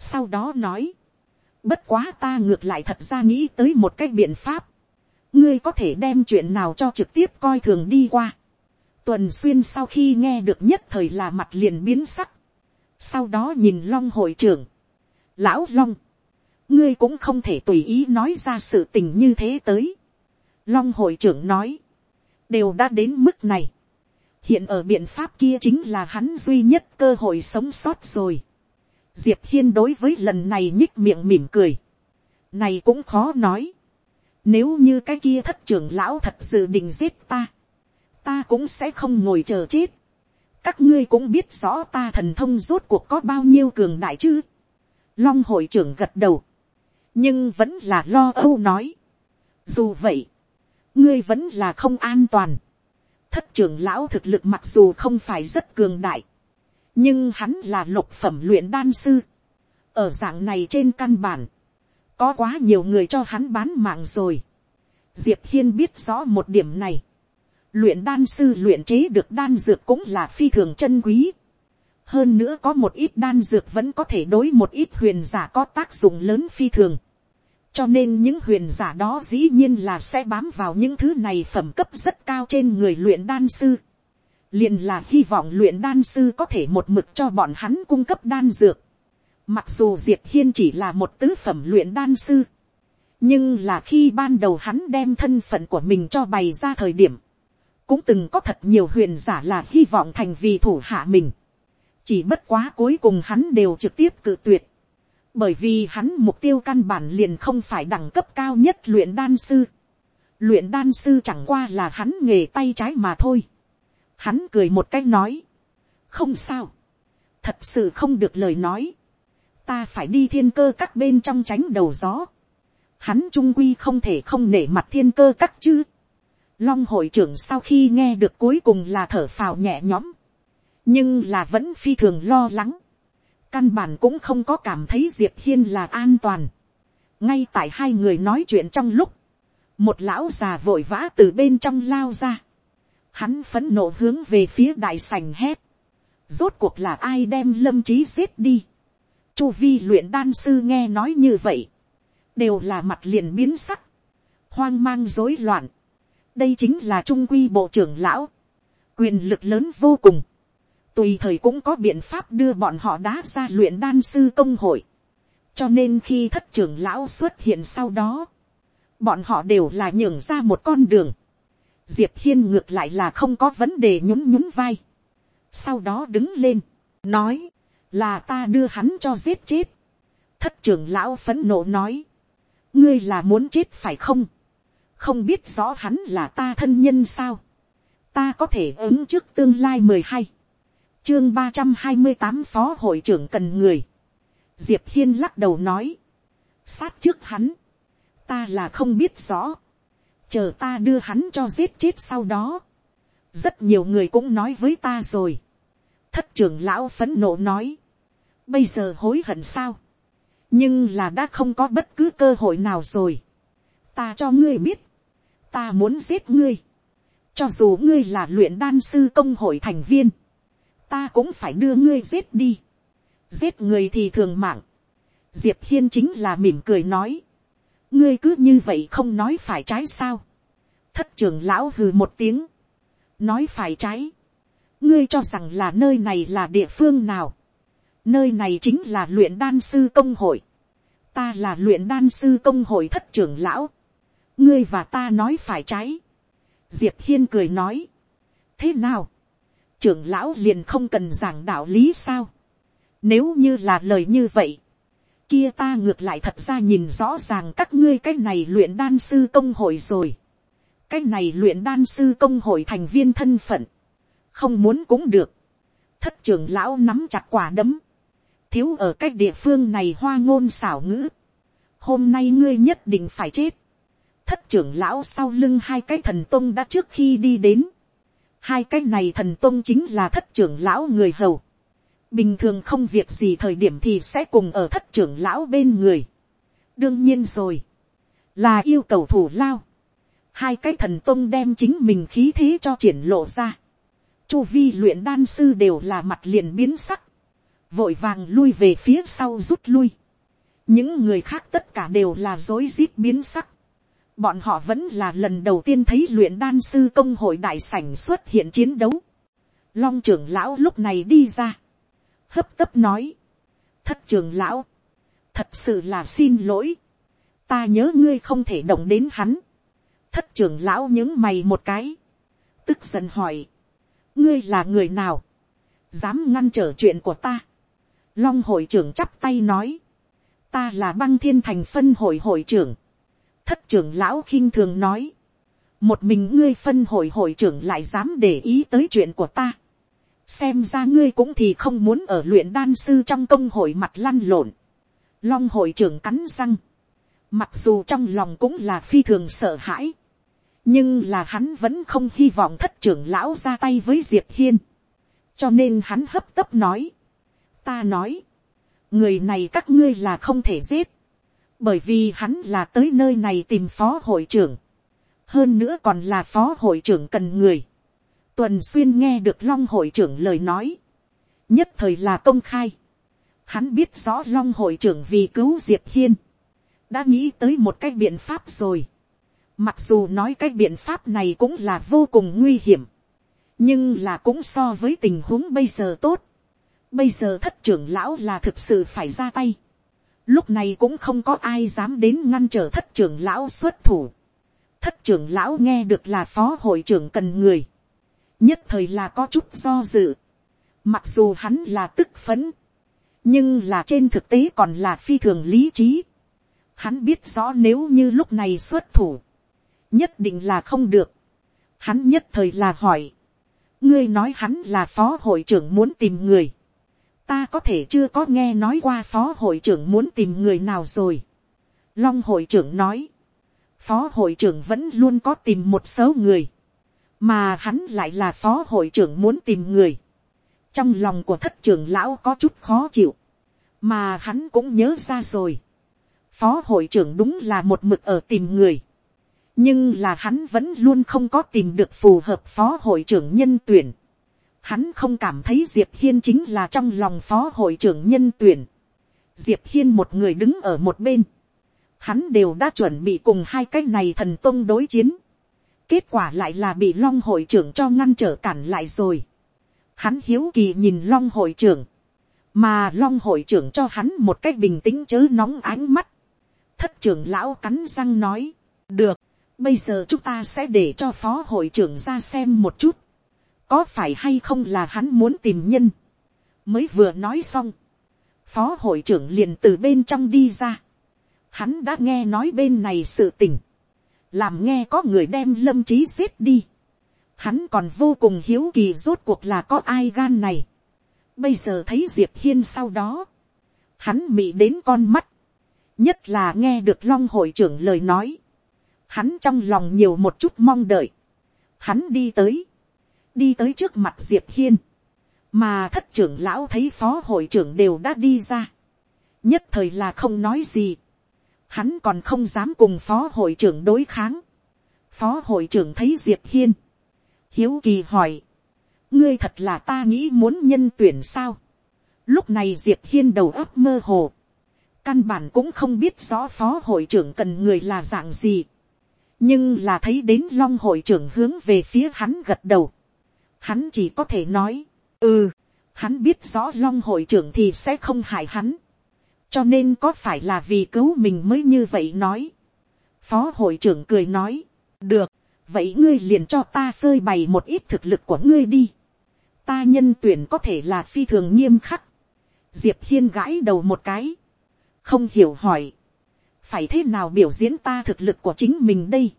sau đó nói, bất quá ta ngược lại thật ra nghĩ tới một cái biện pháp, ngươi có thể đem chuyện nào cho trực tiếp coi thường đi qua. tuần xuyên sau khi nghe được nhất thời là mặt liền biến sắc, sau đó nhìn long hội trưởng, lão long, ngươi cũng không thể tùy ý nói ra sự tình như thế tới. long hội trưởng nói, đều đã đến mức này, hiện ở biện pháp kia chính là hắn duy nhất cơ hội sống sót rồi. Diệp hiên đối với lần này nhích miệng mỉm cười, này cũng khó nói, nếu như cái kia thất trưởng lão thật sự định giết ta, ta cũng sẽ không ngồi chờ chết, các ngươi cũng biết rõ ta thần thông rốt cuộc có bao nhiêu cường đại chứ, long hội trưởng gật đầu, nhưng vẫn là lo âu nói, dù vậy, ngươi vẫn là không an toàn, thất trưởng lão thực lực mặc dù không phải rất cường đại, nhưng hắn là lục phẩm luyện đan sư. ở dạng này trên căn bản, có quá nhiều người cho hắn bán mạng rồi. diệp hiên biết rõ một điểm này. luyện đan sư luyện chế được đan dược cũng là phi thường chân quý. hơn nữa có một ít đan dược vẫn có thể đối một ít huyền giả có tác dụng lớn phi thường. cho nên những huyền giả đó dĩ nhiên là sẽ bám vào những thứ này phẩm cấp rất cao trên người luyện đan sư liền là hy vọng luyện đan sư có thể một mực cho bọn hắn cung cấp đan dược. Mặc dù diệp hiên chỉ là một tứ phẩm luyện đan sư, nhưng là khi ban đầu hắn đem thân phận của mình cho bày ra thời điểm, cũng từng có thật nhiều huyền giả là hy vọng thành vì thủ hạ mình. chỉ bất quá cuối cùng hắn đều trực tiếp cự tuyệt, bởi vì hắn mục tiêu căn bản liền không phải đẳng cấp cao nhất luyện đan sư. luyện đan sư chẳng qua là hắn nghề tay trái mà thôi Hắn cười một cách nói. Không sao. Thật sự không được lời nói. Ta phải đi thiên cơ các bên trong tránh đầu gió. hắn trung quy không thể không nể mặt thiên cơ các chứ. Long hội trưởng sau khi nghe được cuối cùng là thở phào nhẹ nhõm, nhưng là vẫn phi thường lo lắng, căn bản cũng không có cảm thấy diệp hiên là an toàn. ngay tại hai người nói chuyện trong lúc, một lão già vội vã từ bên trong lao ra, hắn phấn nộ hướng về phía đại sành hét, rốt cuộc là ai đem lâm trí giết đi chu vi luyện đan sư nghe nói như vậy, đều là mặt liền biến sắc, hoang mang rối loạn. đây chính là trung quy bộ trưởng lão, quyền lực lớn vô cùng, tùy thời cũng có biện pháp đưa bọn họ đá ra luyện đan sư công hội. cho nên khi thất trưởng lão xuất hiện sau đó, bọn họ đều là nhường ra một con đường. diệp hiên ngược lại là không có vấn đề nhún nhún vai. sau đó đứng lên, nói, là ta đưa hắn cho giết chết. thất trưởng lão phấn nộ nói, ngươi là muốn chết phải không, không biết rõ hắn là ta thân nhân sao, ta có thể ứng trước tương lai mười hai, chương ba trăm hai mươi tám phó hội trưởng cần người, diệp hiên lắc đầu nói, sát trước hắn, ta là không biết rõ, chờ ta đưa hắn cho giết chết sau đó, rất nhiều người cũng nói với ta rồi, thất trưởng lão phấn nộ nói, bây giờ hối hận sao, nhưng là đã không có bất cứ cơ hội nào rồi. ta cho ngươi biết, ta muốn giết ngươi, cho dù ngươi là luyện đan sư công hội thành viên, ta cũng phải đưa ngươi giết đi, giết người thì thường mạng, diệp hiên chính là mỉm cười nói, ngươi cứ như vậy không nói phải trái sao, thất trưởng lão hừ một tiếng, nói phải trái, ngươi cho rằng là nơi này là địa phương nào, Nơi này chính là luyện đan sư công hội. Ta là luyện đan sư công hội thất trưởng lão. Ngươi và ta nói phải trái. Diệp Hiên cười nói. Thế nào? Trưởng lão liền không cần giảng đạo lý sao? Nếu như là lời như vậy. Kia ta ngược lại thật ra nhìn rõ ràng các ngươi cái này luyện đan sư công hội rồi. Cái này luyện đan sư công hội thành viên thân phận. Không muốn cũng được. Thất trưởng lão nắm chặt quả đấm thiếu ở cái địa phương này hoa ngôn xảo ngữ. Hôm nay ngươi nhất định phải chết. Thất trưởng lão sau lưng hai cái thần tông đã trước khi đi đến. Hai cái này thần tông chính là thất trưởng lão người hầu. Bình thường không việc gì thời điểm thì sẽ cùng ở thất trưởng lão bên người. Đương nhiên rồi. Là yêu cầu thủ lao. Hai cái thần tông đem chính mình khí thế cho triển lộ ra. Chu vi luyện đan sư đều là mặt liền biến sắc vội vàng lui về phía sau rút lui. những người khác tất cả đều là dối rít biến sắc. bọn họ vẫn là lần đầu tiên thấy luyện đan sư công hội đại sảnh xuất hiện chiến đấu. long trưởng lão lúc này đi ra. hấp tấp nói. thất trưởng lão. thật sự là xin lỗi. ta nhớ ngươi không thể động đến hắn. thất trưởng lão những mày một cái. tức giận hỏi. ngươi là người nào. dám ngăn trở chuyện của ta Long hội trưởng chắp tay nói. Ta là băng thiên thành phân hội hội trưởng. Thất trưởng lão khinh thường nói. Một mình ngươi phân hội hội trưởng lại dám để ý tới chuyện của ta. Xem ra ngươi cũng thì không muốn ở luyện đan sư trong công hội mặt lăn lộn. Long hội trưởng cắn răng. Mặc dù trong lòng cũng là phi thường sợ hãi. Nhưng là hắn vẫn không hy vọng thất trưởng lão ra tay với Diệp Hiên. Cho nên hắn hấp tấp nói ta nói, người này các ngươi là không thể giết, bởi vì hắn là tới nơi này tìm phó hội trưởng, hơn nữa còn là phó hội trưởng cần người. tuần xuyên nghe được long hội trưởng lời nói, nhất thời là công khai, hắn biết rõ long hội trưởng vì cứu diệp hiên, đã nghĩ tới một cái biện pháp rồi. Mặc dù nói cái biện pháp này cũng là vô cùng nguy hiểm, nhưng là cũng so với tình huống bây giờ tốt. Bây giờ thất trưởng lão là thực sự phải ra tay. Lúc này cũng không có ai dám đến ngăn trở thất trưởng lão xuất thủ. Thất trưởng lão nghe được là phó hội trưởng cần người. Nhất thời là có chút do dự. Mặc dù hắn là tức phấn. Nhưng là trên thực tế còn là phi thường lý trí. Hắn biết rõ nếu như lúc này xuất thủ. Nhất định là không được. Hắn nhất thời là hỏi. Ngươi nói hắn là phó hội trưởng muốn tìm người ta có thể chưa có nghe nói qua phó hội trưởng muốn tìm người nào rồi. long hội trưởng nói, phó hội trưởng vẫn luôn có tìm một số người, mà hắn lại là phó hội trưởng muốn tìm người. trong lòng của thất trưởng lão có chút khó chịu, mà hắn cũng nhớ ra rồi. phó hội trưởng đúng là một mực ở tìm người, nhưng là hắn vẫn luôn không có tìm được phù hợp phó hội trưởng nhân tuyển. Hắn không cảm thấy diệp hiên chính là trong lòng phó hội trưởng nhân tuyển. diệp hiên một người đứng ở một bên hắn đều đã chuẩn bị cùng hai cái này thần tông đối chiến. kết quả lại là bị long hội trưởng cho ngăn trở cản lại rồi. hắn hiếu kỳ nhìn long hội trưởng, mà long hội trưởng cho hắn một cách bình tĩnh chớ nóng ánh mắt. thất trưởng lão cắn răng nói, được, bây giờ chúng ta sẽ để cho phó hội trưởng ra xem một chút, có phải hay không là hắn muốn tìm nhân, mới vừa nói xong, phó hội trưởng liền từ bên trong đi ra, hắn đã nghe nói bên này sự tình, làm nghe có người đem lâm trí giết đi, hắn còn vô cùng hiếu kỳ rốt cuộc là có ai gan này, bây giờ thấy diệp hiên sau đó, hắn mị đến con mắt, nhất là nghe được long hội trưởng lời nói, hắn trong lòng nhiều một chút mong đợi, hắn đi tới, đi tới trước mặt diệp hiên, mà thất trưởng lão thấy phó hội trưởng đều đã đi ra, nhất thời là không nói gì, hắn còn không dám cùng phó hội trưởng đối kháng. phó hội trưởng thấy diệp hiên, hiếu kỳ hỏi, ngươi thật là ta nghĩ muốn nhân tuyển sao. lúc này diệp hiên đầu óc mơ hồ, căn bản cũng không biết rõ phó hội trưởng cần người là dạng gì. nhưng là thấy đến long hội trưởng hướng về phía hắn gật đầu hắn chỉ có thể nói, ừ, hắn biết rõ long hội trưởng thì sẽ không hại hắn cho nên có phải là vì cứu mình mới như vậy nói. phó hội trưởng cười nói, được, vậy ngươi liền cho ta phơi bày một ít thực lực của ngươi đi. ta nhân tuyển có thể là phi thường nghiêm khắc. diệp hiên gãi đầu một cái, không hiểu hỏi, phải thế nào biểu diễn ta thực lực của chính mình đây,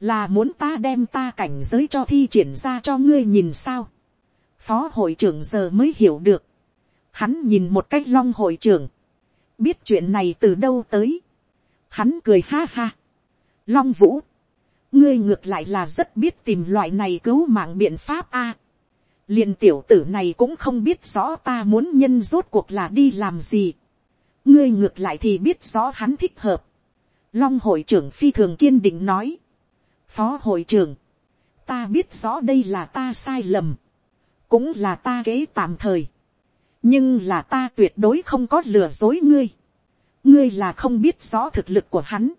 là muốn ta đem ta cảnh giới cho thi triển ra cho ngươi nhìn sao. phó hội trưởng giờ mới hiểu được, hắn nhìn một cách long hội trưởng, biết chuyện này từ đâu tới, hắn cười ha ha. long vũ, ngươi ngược lại là rất biết tìm loại này cứu mạng biện pháp a. liền tiểu tử này cũng không biết rõ ta muốn nhân rốt cuộc là đi làm gì. ngươi ngược lại thì biết rõ hắn thích hợp. long hội trưởng phi thường kiên định nói phó hội trưởng, ta biết rõ đây là ta sai lầm, cũng là ta kế tạm thời. Nhưng là ta tuyệt đối không có lừa dối ngươi. ngươi là không biết rõ thực lực của hắn.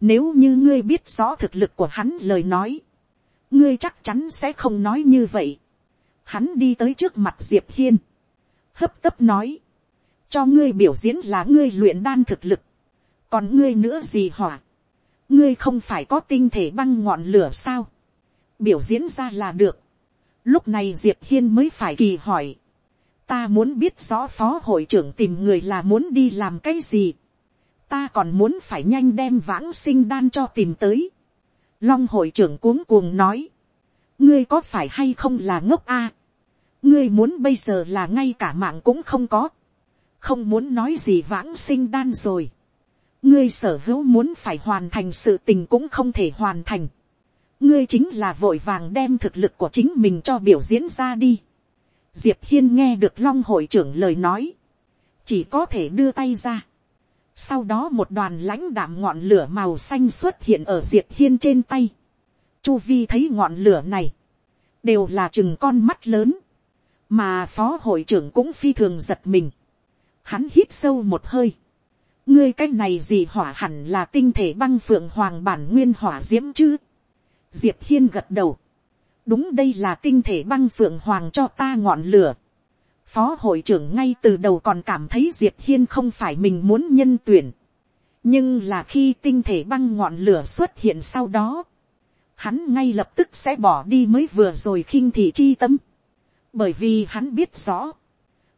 nếu như ngươi biết rõ thực lực của hắn lời nói, ngươi chắc chắn sẽ không nói như vậy. hắn đi tới trước mặt diệp hiên, hấp tấp nói, cho ngươi biểu diễn là ngươi luyện đan thực lực, còn ngươi nữa gì hỏa, ngươi không phải có tinh thể băng ngọn lửa sao, biểu diễn ra là được. lúc này diệp hiên mới phải kỳ hỏi, ta muốn biết rõ phó hội trưởng tìm người là muốn đi làm cái gì. ta còn muốn phải nhanh đem vãng sinh đan cho tìm tới. long hội trưởng cuống cuồng nói. ngươi có phải hay không là ngốc a. ngươi muốn bây giờ là ngay cả mạng cũng không có. không muốn nói gì vãng sinh đan rồi ngươi sở hữu muốn phải hoàn thành sự tình cũng không thể hoàn thành. ngươi chính là vội vàng đem thực lực của chính mình cho biểu diễn ra đi diệp hiên nghe được long hội trưởng lời nói, chỉ có thể đưa tay ra. sau đó một đoàn lãnh đạm ngọn lửa màu xanh xuất hiện ở diệp hiên trên tay. chu vi thấy ngọn lửa này, đều là chừng con mắt lớn, mà phó hội trưởng cũng phi thường giật mình. hắn hít sâu một hơi ngươi cái này gì hỏa hẳn là tinh thể băng phượng hoàng bản nguyên hỏa diễm chứ. diệp hiên gật đầu đúng đây là tinh thể băng phượng hoàng cho ta ngọn lửa. phó hội trưởng ngay từ đầu còn cảm thấy diệp hiên không phải mình muốn nhân tuyển. nhưng là khi tinh thể băng ngọn lửa xuất hiện sau đó, hắn ngay lập tức sẽ bỏ đi mới vừa rồi khinh thị chi tâm. bởi vì hắn biết rõ,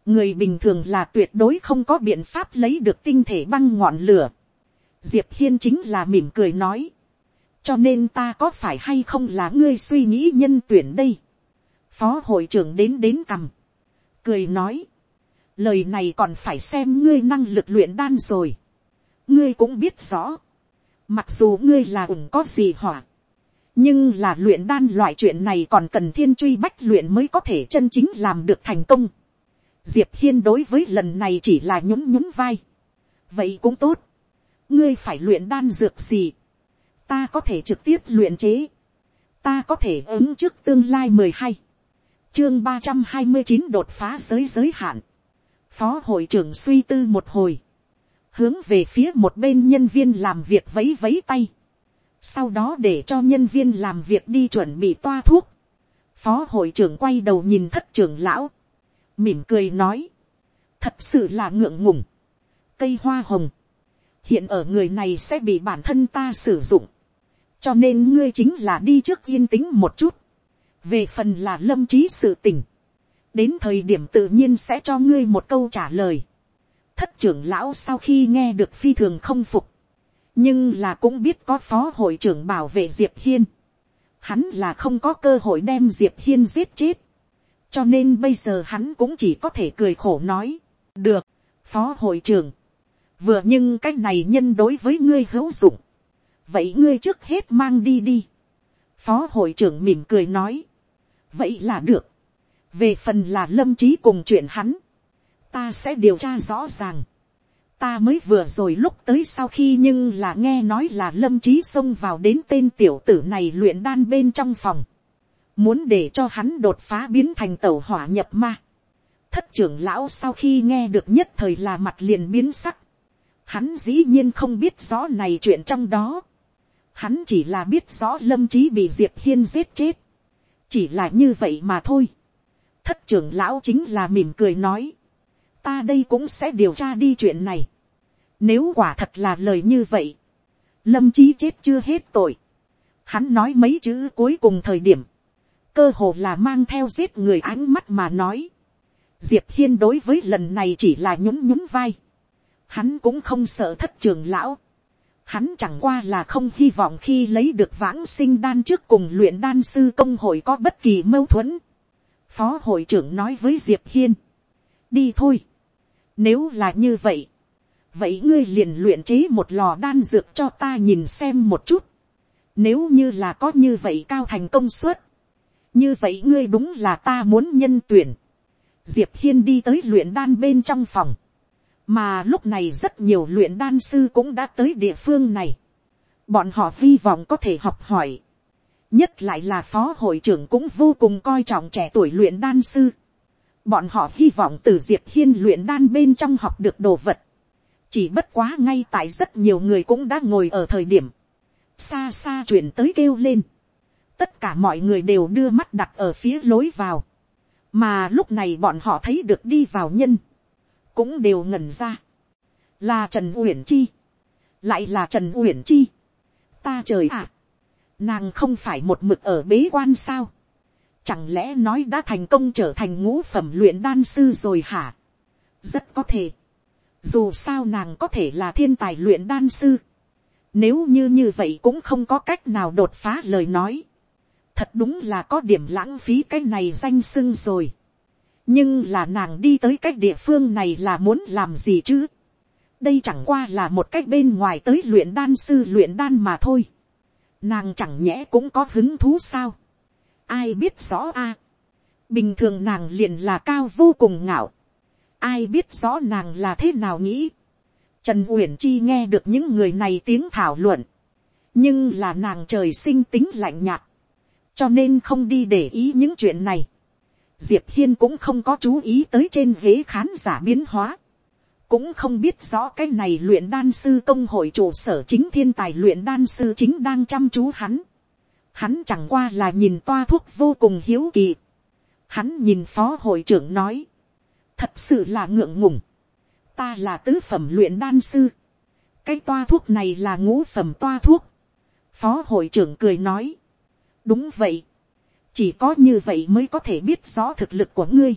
người bình thường là tuyệt đối không có biện pháp lấy được tinh thể băng ngọn lửa. diệp hiên chính là mỉm cười nói, cho nên ta có phải hay không là ngươi suy nghĩ nhân tuyển đây. phó hội trưởng đến đến cằm, cười nói, lời này còn phải xem ngươi năng lực luyện đan rồi. ngươi cũng biết rõ, mặc dù ngươi là ủng có gì hỏa, nhưng là luyện đan loại chuyện này còn cần thiên truy bách luyện mới có thể chân chính làm được thành công diệp hiên đối với lần này chỉ là nhún nhún vai. vậy cũng tốt. ngươi phải luyện đan dược gì. ta có thể trực tiếp luyện chế. ta có thể ứng trước tương lai mười hai. chương ba trăm hai mươi chín đột phá giới giới hạn. phó hội trưởng suy tư một hồi. hướng về phía một bên nhân viên làm việc vấy vấy tay sau đó để cho nhân viên làm việc đi chuẩn bị toa thuốc. phó hội trưởng quay đầu nhìn thất trưởng lão, mỉm cười nói, thật sự là ngượng ngùng, cây hoa hồng, hiện ở người này sẽ bị bản thân ta sử dụng, cho nên ngươi chính là đi trước yên tĩnh một chút, về phần là lâm trí sự tình, đến thời điểm tự nhiên sẽ cho ngươi một câu trả lời. thất trưởng lão sau khi nghe được phi thường không phục, nhưng là cũng biết có phó hội trưởng bảo vệ diệp hiên. hắn là không có cơ hội đem diệp hiên giết chết cho nên bây giờ hắn cũng chỉ có thể cười khổ nói. được, phó hội trưởng. vừa nhưng cái này nhân đối với ngươi hữu dụng. vậy ngươi trước hết mang đi đi. phó hội trưởng mỉm cười nói. vậy là được. về phần là lâm trí cùng chuyện hắn. ta sẽ điều tra rõ ràng ta mới vừa rồi lúc tới sau khi nhưng là nghe nói là lâm trí xông vào đến tên tiểu tử này luyện đan bên trong phòng. Muốn để cho hắn đột phá biến thành tẩu hỏa nhập ma. Thất trưởng lão sau khi nghe được nhất thời là mặt liền biến sắc. Hắn dĩ nhiên không biết rõ này chuyện trong đó. Hắn chỉ là biết rõ lâm trí bị diệp hiên giết chết. Chỉ là như vậy mà thôi. Thất trưởng lão chính là mỉm cười nói ta đây cũng sẽ điều tra đi chuyện này. Nếu quả thật là lời như vậy, lâm trí chết chưa hết tội. Hắn nói mấy chữ cuối cùng thời điểm, cơ hồ là mang theo giết người ánh mắt mà nói. Diệp hiên đối với lần này chỉ là nhún nhún vai. Hắn cũng không sợ thất trường lão. Hắn chẳng qua là không hy vọng khi lấy được vãng sinh đan trước cùng luyện đan sư công hội có bất kỳ mâu thuẫn. Phó hội trưởng nói với Diệp Hiên. Đi thôi. Nếu là như vậy. Vậy ngươi liền luyện chế một lò đan dược cho ta nhìn xem một chút. Nếu như là có như vậy cao thành công suất. Như vậy ngươi đúng là ta muốn nhân tuyển. Diệp Hiên đi tới luyện đan bên trong phòng. Mà lúc này rất nhiều luyện đan sư cũng đã tới địa phương này. Bọn họ hy vọng có thể học hỏi. Nhất lại là phó hội trưởng cũng vô cùng coi trọng trẻ tuổi luyện đan sư Bọn họ hy vọng từ Diệp Hiên luyện đan bên trong học được đồ vật. Chỉ bất quá ngay tại rất nhiều người cũng đã ngồi ở thời điểm. Xa xa chuyển tới kêu lên. Tất cả mọi người đều đưa mắt đặt ở phía lối vào. Mà lúc này bọn họ thấy được đi vào nhân. Cũng đều ngẩn ra. Là Trần Uyển Chi. Lại là Trần Uyển Chi. Ta trời ạ. Nàng không phải một mực ở bế quan sao Chẳng lẽ nói đã thành công trở thành ngũ phẩm luyện đan sư rồi hả? Rất có thể. Dù sao nàng có thể là thiên tài luyện đan sư. Nếu như như vậy cũng không có cách nào đột phá lời nói. Thật đúng là có điểm lãng phí cái này danh sưng rồi. Nhưng là nàng đi tới cái địa phương này là muốn làm gì chứ? Đây chẳng qua là một cách bên ngoài tới luyện đan sư luyện đan mà thôi. Nàng chẳng nhẽ cũng có hứng thú sao? ai biết rõ a. bình thường nàng liền là cao vô cùng ngạo. ai biết rõ nàng là thế nào nghĩ. trần uyển chi nghe được những người này tiếng thảo luận. nhưng là nàng trời sinh tính lạnh nhạt cho nên không đi để ý những chuyện này. diệp hiên cũng không có chú ý tới trên ghế khán giả biến hóa cũng không biết rõ cái này luyện đan sư công hội trụ sở chính thiên tài luyện đan sư chính đang chăm chú hắn hắn chẳng qua là nhìn toa thuốc vô cùng hiếu kỳ. Hắn nhìn phó hội trưởng nói, thật sự là ngượng ngùng. Ta là tứ phẩm luyện đan sư. cái toa thuốc này là ngũ phẩm toa thuốc. phó hội trưởng cười nói, đúng vậy. chỉ có như vậy mới có thể biết rõ thực lực của ngươi.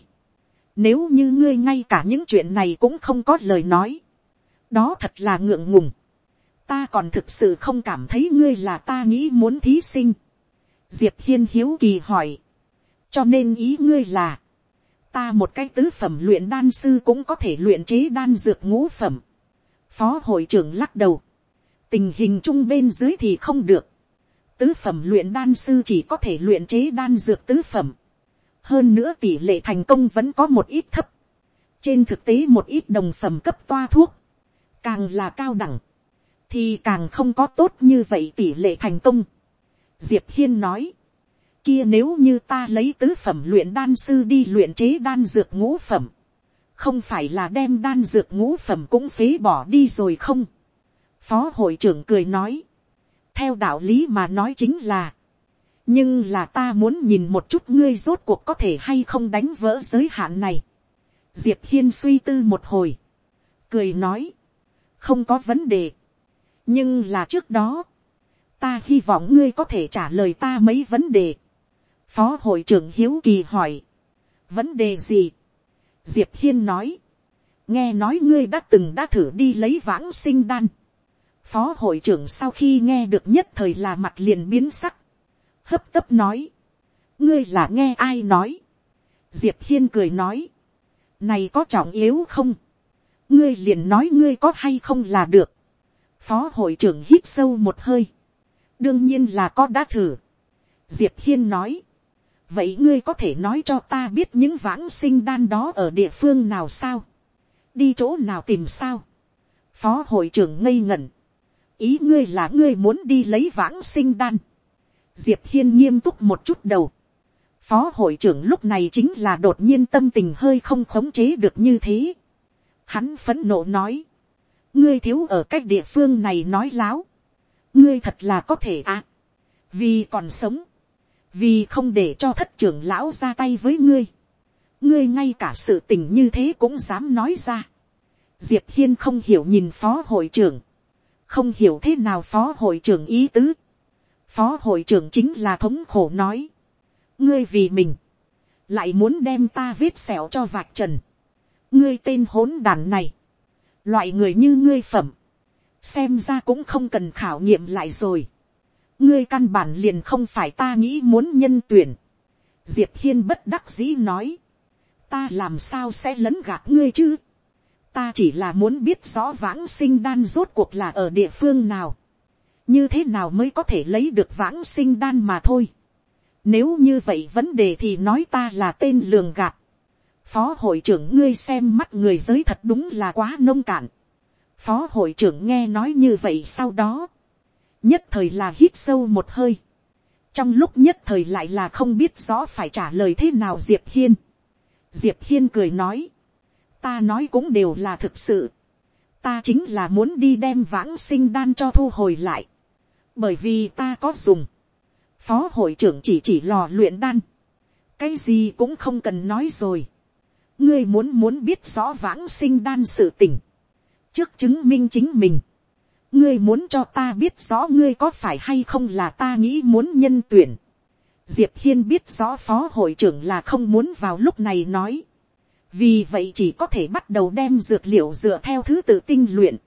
Nếu như ngươi ngay cả những chuyện này cũng không có lời nói, đó thật là ngượng ngùng. Ta còn thực sự không cảm thấy ngươi là ta nghĩ muốn thí sinh diệp hiên hiếu kỳ hỏi, cho nên ý ngươi là, ta một cái tứ phẩm luyện đan sư cũng có thể luyện chế đan dược ngũ phẩm. phó hội trưởng lắc đầu, tình hình chung bên dưới thì không được, tứ phẩm luyện đan sư chỉ có thể luyện chế đan dược tứ phẩm, hơn nữa tỷ lệ thành công vẫn có một ít thấp, trên thực tế một ít đồng phẩm cấp toa thuốc, càng là cao đẳng, thì càng không có tốt như vậy tỷ lệ thành công. Diệp hiên nói, kia nếu như ta lấy tứ phẩm luyện đan sư đi luyện chế đan dược ngũ phẩm, không phải là đem đan dược ngũ phẩm cũng phế bỏ đi rồi không. Phó hội trưởng cười nói, theo đạo lý mà nói chính là, nhưng là ta muốn nhìn một chút ngươi rốt cuộc có thể hay không đánh vỡ giới hạn này. Diệp hiên suy tư một hồi, cười nói, không có vấn đề, nhưng là trước đó, ta hy vọng ngươi có thể trả lời ta mấy vấn đề. Phó hội trưởng hiếu kỳ hỏi, vấn đề gì, diệp hiên nói, nghe nói ngươi đã từng đã thử đi lấy vãng sinh đan. Phó hội trưởng sau khi nghe được nhất thời là mặt liền biến sắc, hấp tấp nói, ngươi là nghe ai nói. Diệp hiên cười nói, này có trọng yếu không, ngươi liền nói ngươi có hay không là được. Phó hội trưởng hít sâu một hơi, đương nhiên là có đã thử. Diệp hiên nói, vậy ngươi có thể nói cho ta biết những vãng sinh đan đó ở địa phương nào sao, đi chỗ nào tìm sao. Phó hội trưởng ngây ngẩn, ý ngươi là ngươi muốn đi lấy vãng sinh đan. Diệp hiên nghiêm túc một chút đầu. Phó hội trưởng lúc này chính là đột nhiên tâm tình hơi không khống chế được như thế. Hắn phấn nộ nói. Ngươi thiếu ở cách địa phương này nói láo. Ngươi thật là có thể à. Vì còn sống. Vì không để cho thất trưởng lão ra tay với ngươi. Ngươi ngay cả sự tình như thế cũng dám nói ra. Diệp Hiên không hiểu nhìn phó hội trưởng. Không hiểu thế nào phó hội trưởng ý tứ. Phó hội trưởng chính là thống khổ nói. Ngươi vì mình. Lại muốn đem ta vết sẹo cho vạch trần. Ngươi tên hỗn đàn này. Loại người như ngươi phẩm. Xem ra cũng không cần khảo nghiệm lại rồi. Ngươi căn bản liền không phải ta nghĩ muốn nhân tuyển. Diệp Hiên bất đắc dĩ nói. Ta làm sao sẽ lấn gạt ngươi chứ? Ta chỉ là muốn biết rõ vãng sinh đan rốt cuộc là ở địa phương nào. Như thế nào mới có thể lấy được vãng sinh đan mà thôi. Nếu như vậy vấn đề thì nói ta là tên lường gạt. Phó hội trưởng ngươi xem mắt người giới thật đúng là quá nông cạn. Phó hội trưởng nghe nói như vậy sau đó. Nhất thời là hít sâu một hơi. Trong lúc nhất thời lại là không biết rõ phải trả lời thế nào Diệp Hiên. Diệp Hiên cười nói. Ta nói cũng đều là thực sự. Ta chính là muốn đi đem vãng sinh đan cho thu hồi lại. Bởi vì ta có dùng. Phó hội trưởng chỉ chỉ lò luyện đan, cái gì cũng không cần nói rồi, ngươi muốn muốn biết rõ vãng sinh đan sự tình, trước chứng minh chính mình, ngươi muốn cho ta biết rõ ngươi có phải hay không là ta nghĩ muốn nhân tuyển, diệp hiên biết rõ phó hội trưởng là không muốn vào lúc này nói, vì vậy chỉ có thể bắt đầu đem dược liệu dựa theo thứ tự tinh luyện,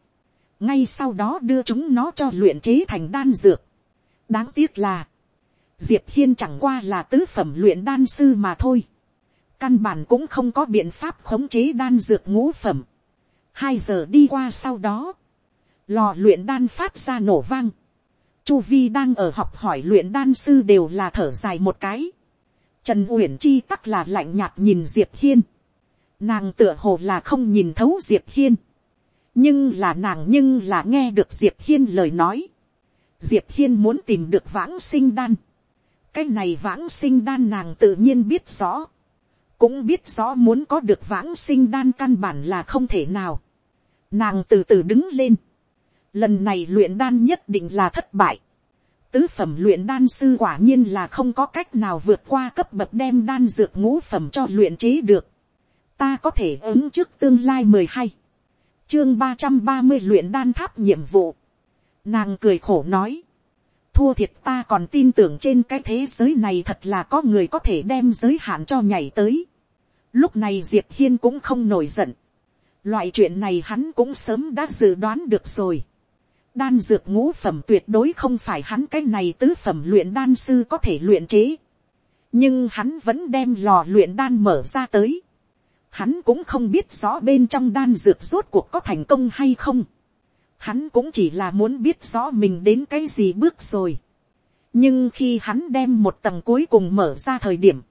ngay sau đó đưa chúng nó cho luyện chế thành đan dược. đáng tiếc là, diệp hiên chẳng qua là tứ phẩm luyện đan sư mà thôi. căn bản cũng không có biện pháp khống chế đan dược ngũ phẩm. hai giờ đi qua sau đó, lò luyện đan phát ra nổ vang. chu vi đang ở học hỏi luyện đan sư đều là thở dài một cái. trần uyển chi tắc là lạnh nhạt nhìn diệp hiên nàng tựa hồ là không nhìn thấu diệp hiên. nhưng là nàng nhưng là nghe được diệp hiên lời nói. diệp hiên muốn tìm được vãng sinh đan cái này vãng sinh đan nàng tự nhiên biết rõ, cũng biết rõ muốn có được vãng sinh đan căn bản là không thể nào. Nàng từ từ đứng lên, lần này luyện đan nhất định là thất bại. Tứ phẩm luyện đan sư quả nhiên là không có cách nào vượt qua cấp bậc đem đan dược ngũ phẩm cho luyện chế được. Ta có thể ứng trước tương lai mười hai chương ba trăm ba mươi luyện đan tháp nhiệm vụ. Nàng cười khổ nói thua thiệt ta còn tin tưởng trên cái thế giới này thật là có người có thể đem giới hạn cho nhảy tới. Lúc này Diệp Hiên cũng không nổi giận. Loại chuyện này hắn cũng sớm đã dự đoán được rồi. Đan dược ngũ phẩm tuyệt đối không phải hắn cái này tứ phẩm luyện đan sư có thể luyện chế. Nhưng hắn vẫn đem lò luyện đan mở ra tới. Hắn cũng không biết rõ bên trong đan dược rốt cuộc có thành công hay không. hắn cũng chỉ là muốn biết rõ mình đến cái gì bước rồi. nhưng khi hắn đem một tầng cuối cùng mở ra thời điểm,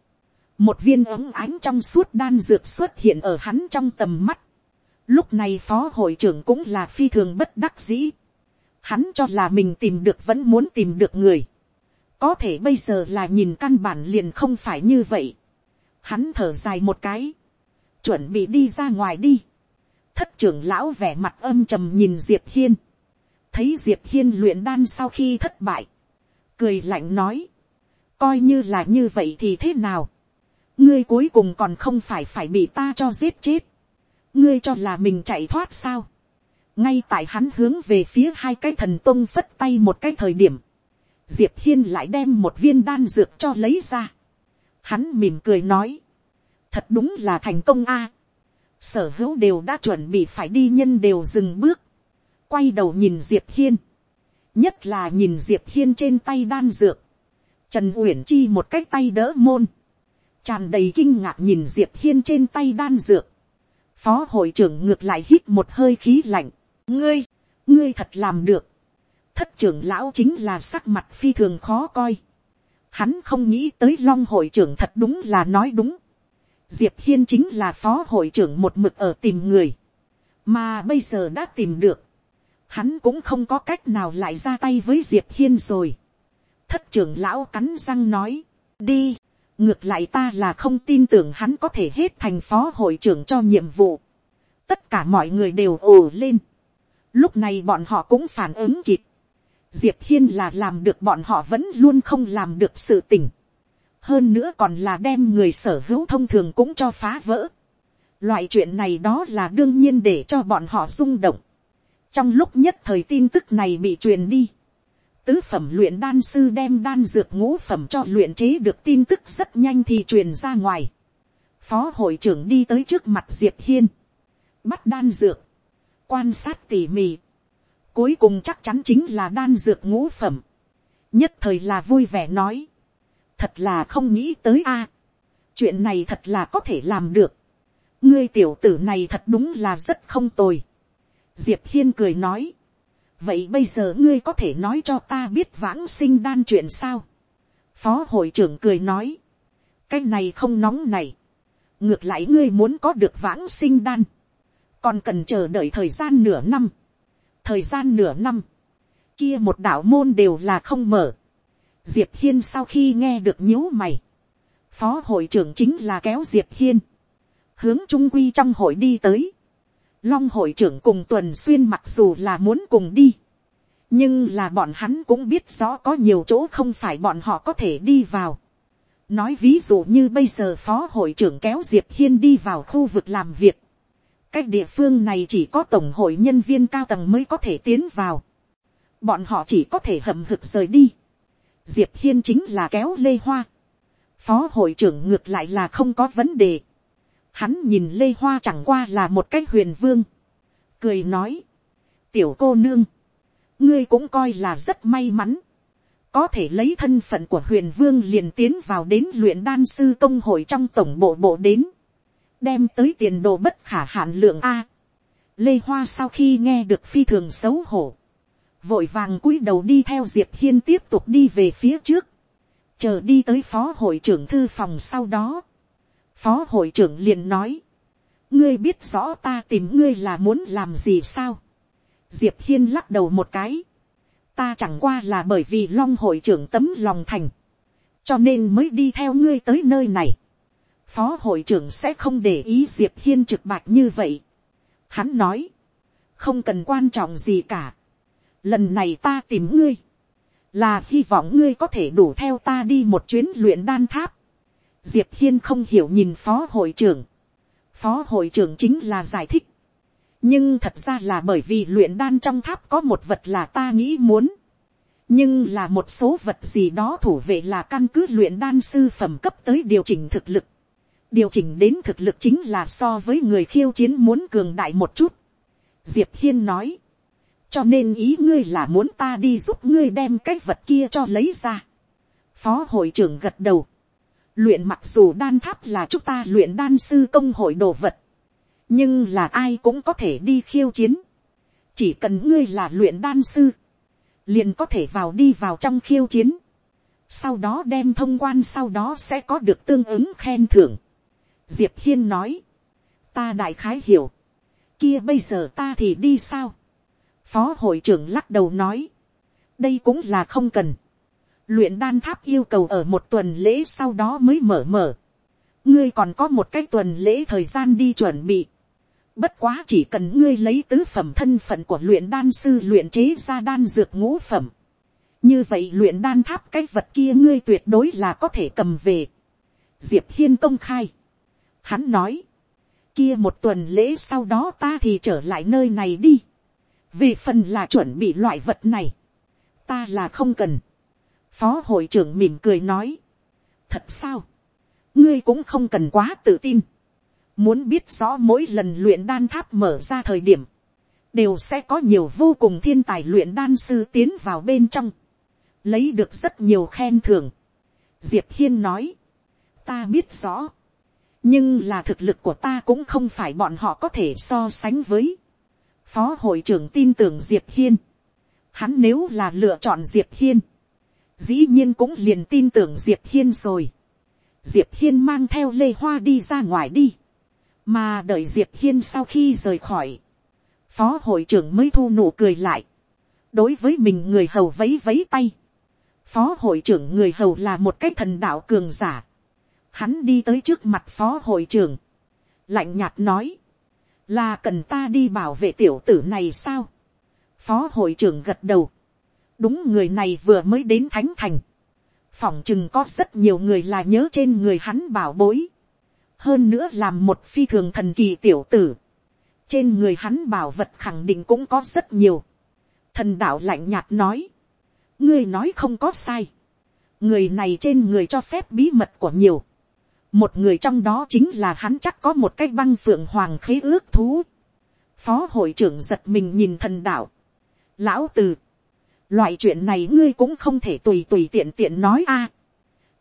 một viên ống ánh trong suốt đan dược xuất hiện ở hắn trong tầm mắt. lúc này phó hội trưởng cũng là phi thường bất đắc dĩ. hắn cho là mình tìm được vẫn muốn tìm được người. có thể bây giờ là nhìn căn bản liền không phải như vậy. hắn thở dài một cái, chuẩn bị đi ra ngoài đi. Thất trưởng lão vẻ mặt âm trầm nhìn diệp hiên, thấy diệp hiên luyện đan sau khi thất bại, cười lạnh nói, coi như là như vậy thì thế nào, ngươi cuối cùng còn không phải phải bị ta cho giết chết, ngươi cho là mình chạy thoát sao, ngay tại hắn hướng về phía hai cái thần tông phất tay một cái thời điểm, diệp hiên lại đem một viên đan dược cho lấy ra, hắn mỉm cười nói, thật đúng là thành công a, sở hữu đều đã chuẩn bị phải đi nhân đều dừng bước, quay đầu nhìn diệp hiên, nhất là nhìn diệp hiên trên tay đan dược, trần uyển chi một cách tay đỡ môn, tràn đầy kinh ngạc nhìn diệp hiên trên tay đan dược, phó hội trưởng ngược lại hít một hơi khí lạnh, ngươi, ngươi thật làm được, thất trưởng lão chính là sắc mặt phi thường khó coi, hắn không nghĩ tới long hội trưởng thật đúng là nói đúng, diệp hiên chính là phó hội trưởng một mực ở tìm người, mà bây giờ đã tìm được, hắn cũng không có cách nào lại ra tay với diệp hiên rồi. thất trưởng lão cắn răng nói, đi, ngược lại ta là không tin tưởng hắn có thể hết thành phó hội trưởng cho nhiệm vụ. tất cả mọi người đều ồ lên. lúc này bọn họ cũng phản ứng kịp. diệp hiên là làm được bọn họ vẫn luôn không làm được sự tình hơn nữa còn là đem người sở hữu thông thường cũng cho phá vỡ. Loại chuyện này đó là đương nhiên để cho bọn họ rung động. Trong lúc nhất thời tin tức này bị truyền đi. Tứ phẩm luyện đan sư đem đan dược ngũ phẩm cho luyện chế được tin tức rất nhanh thì truyền ra ngoài. Phó hội trưởng đi tới trước mặt Diệp Hiên. Bắt đan dược. Quan sát tỉ mỉ. Cuối cùng chắc chắn chính là đan dược ngũ phẩm. Nhất thời là vui vẻ nói thật là không nghĩ tới a. chuyện này thật là có thể làm được. ngươi tiểu tử này thật đúng là rất không tồi. diệp hiên cười nói. vậy bây giờ ngươi có thể nói cho ta biết vãng sinh đan chuyện sao. phó hội trưởng cười nói. cái này không nóng này. ngược lại ngươi muốn có được vãng sinh đan. còn cần chờ đợi thời gian nửa năm. thời gian nửa năm. kia một đạo môn đều là không mở diệp hiên sau khi nghe được nhíu mày, phó hội trưởng chính là kéo diệp hiên, hướng trung quy trong hội đi tới, long hội trưởng cùng tuần xuyên mặc dù là muốn cùng đi, nhưng là bọn hắn cũng biết rõ có nhiều chỗ không phải bọn họ có thể đi vào. nói ví dụ như bây giờ phó hội trưởng kéo diệp hiên đi vào khu vực làm việc, cái địa phương này chỉ có tổng hội nhân viên cao tầng mới có thể tiến vào, bọn họ chỉ có thể hậm hực rời đi diệp hiên chính là kéo lê hoa. phó hội trưởng ngược lại là không có vấn đề. hắn nhìn lê hoa chẳng qua là một cái huyền vương. cười nói, tiểu cô nương, ngươi cũng coi là rất may mắn. có thể lấy thân phận của huyền vương liền tiến vào đến luyện đan sư công hội trong tổng bộ bộ đến. đem tới tiền đồ bất khả hạn lượng a. lê hoa sau khi nghe được phi thường xấu hổ vội vàng cúi đầu đi theo diệp hiên tiếp tục đi về phía trước, chờ đi tới phó hội trưởng thư phòng sau đó, phó hội trưởng liền nói, ngươi biết rõ ta tìm ngươi là muốn làm gì sao, diệp hiên lắc đầu một cái, ta chẳng qua là bởi vì long hội trưởng tấm lòng thành, cho nên mới đi theo ngươi tới nơi này, phó hội trưởng sẽ không để ý diệp hiên trực bạc như vậy, hắn nói, không cần quan trọng gì cả, lần này ta tìm ngươi, là hy vọng ngươi có thể đủ theo ta đi một chuyến luyện đan tháp. diệp hiên không hiểu nhìn phó hội trưởng, phó hội trưởng chính là giải thích, nhưng thật ra là bởi vì luyện đan trong tháp có một vật là ta nghĩ muốn, nhưng là một số vật gì đó thủ vệ là căn cứ luyện đan sư phẩm cấp tới điều chỉnh thực lực. điều chỉnh đến thực lực chính là so với người khiêu chiến muốn cường đại một chút. diệp hiên nói, cho nên ý ngươi là muốn ta đi giúp ngươi đem cái vật kia cho lấy ra. phó hội trưởng gật đầu. luyện mặc dù đan tháp là chúng ta luyện đan sư công hội đồ vật. nhưng là ai cũng có thể đi khiêu chiến. chỉ cần ngươi là luyện đan sư, liền có thể vào đi vào trong khiêu chiến, sau đó đem thông quan sau đó sẽ có được tương ứng khen thưởng. diệp hiên nói, ta đại khái hiểu, kia bây giờ ta thì đi sao, phó hội trưởng lắc đầu nói, đây cũng là không cần, luyện đan tháp yêu cầu ở một tuần lễ sau đó mới mở mở, ngươi còn có một cái tuần lễ thời gian đi chuẩn bị, Bất quá chỉ cần ngươi lấy tứ phẩm thân phận của luyện đan sư luyện chế ra đan dược ngũ phẩm. Như vậy luyện đan tháp cái vật kia ngươi tuyệt đối là có thể cầm về. Diệp Hiên công khai. Hắn nói. Kia một tuần lễ sau đó ta thì trở lại nơi này đi. Về phần là chuẩn bị loại vật này. Ta là không cần. Phó hội trưởng mỉm cười nói. Thật sao? Ngươi cũng không cần quá tự tin Muốn biết rõ mỗi lần luyện đan tháp mở ra thời điểm, đều sẽ có nhiều vô cùng thiên tài luyện đan sư tiến vào bên trong, lấy được rất nhiều khen thưởng. Diệp Hiên nói, ta biết rõ, nhưng là thực lực của ta cũng không phải bọn họ có thể so sánh với. Phó hội trưởng tin tưởng Diệp Hiên, hắn nếu là lựa chọn Diệp Hiên, dĩ nhiên cũng liền tin tưởng Diệp Hiên rồi. Diệp Hiên mang theo Lê Hoa đi ra ngoài đi. Mà đợi diệp hiên sau khi rời khỏi, phó hội trưởng mới thu nụ cười lại, đối với mình người hầu vấy vấy tay, phó hội trưởng người hầu là một cái thần đạo cường giả, hắn đi tới trước mặt phó hội trưởng, lạnh nhạt nói, là cần ta đi bảo vệ tiểu tử này sao, phó hội trưởng gật đầu, đúng người này vừa mới đến thánh thành, phỏng chừng có rất nhiều người là nhớ trên người hắn bảo bối, hơn nữa làm một phi thường thần kỳ tiểu tử, trên người hắn bảo vật khẳng định cũng có rất nhiều. thần đạo lạnh nhạt nói, ngươi nói không có sai, người này trên người cho phép bí mật của nhiều, một người trong đó chính là hắn chắc có một cái băng phượng hoàng khế ước thú. phó hội trưởng giật mình nhìn thần đạo, lão từ, loại chuyện này ngươi cũng không thể tùy tùy tiện tiện nói a.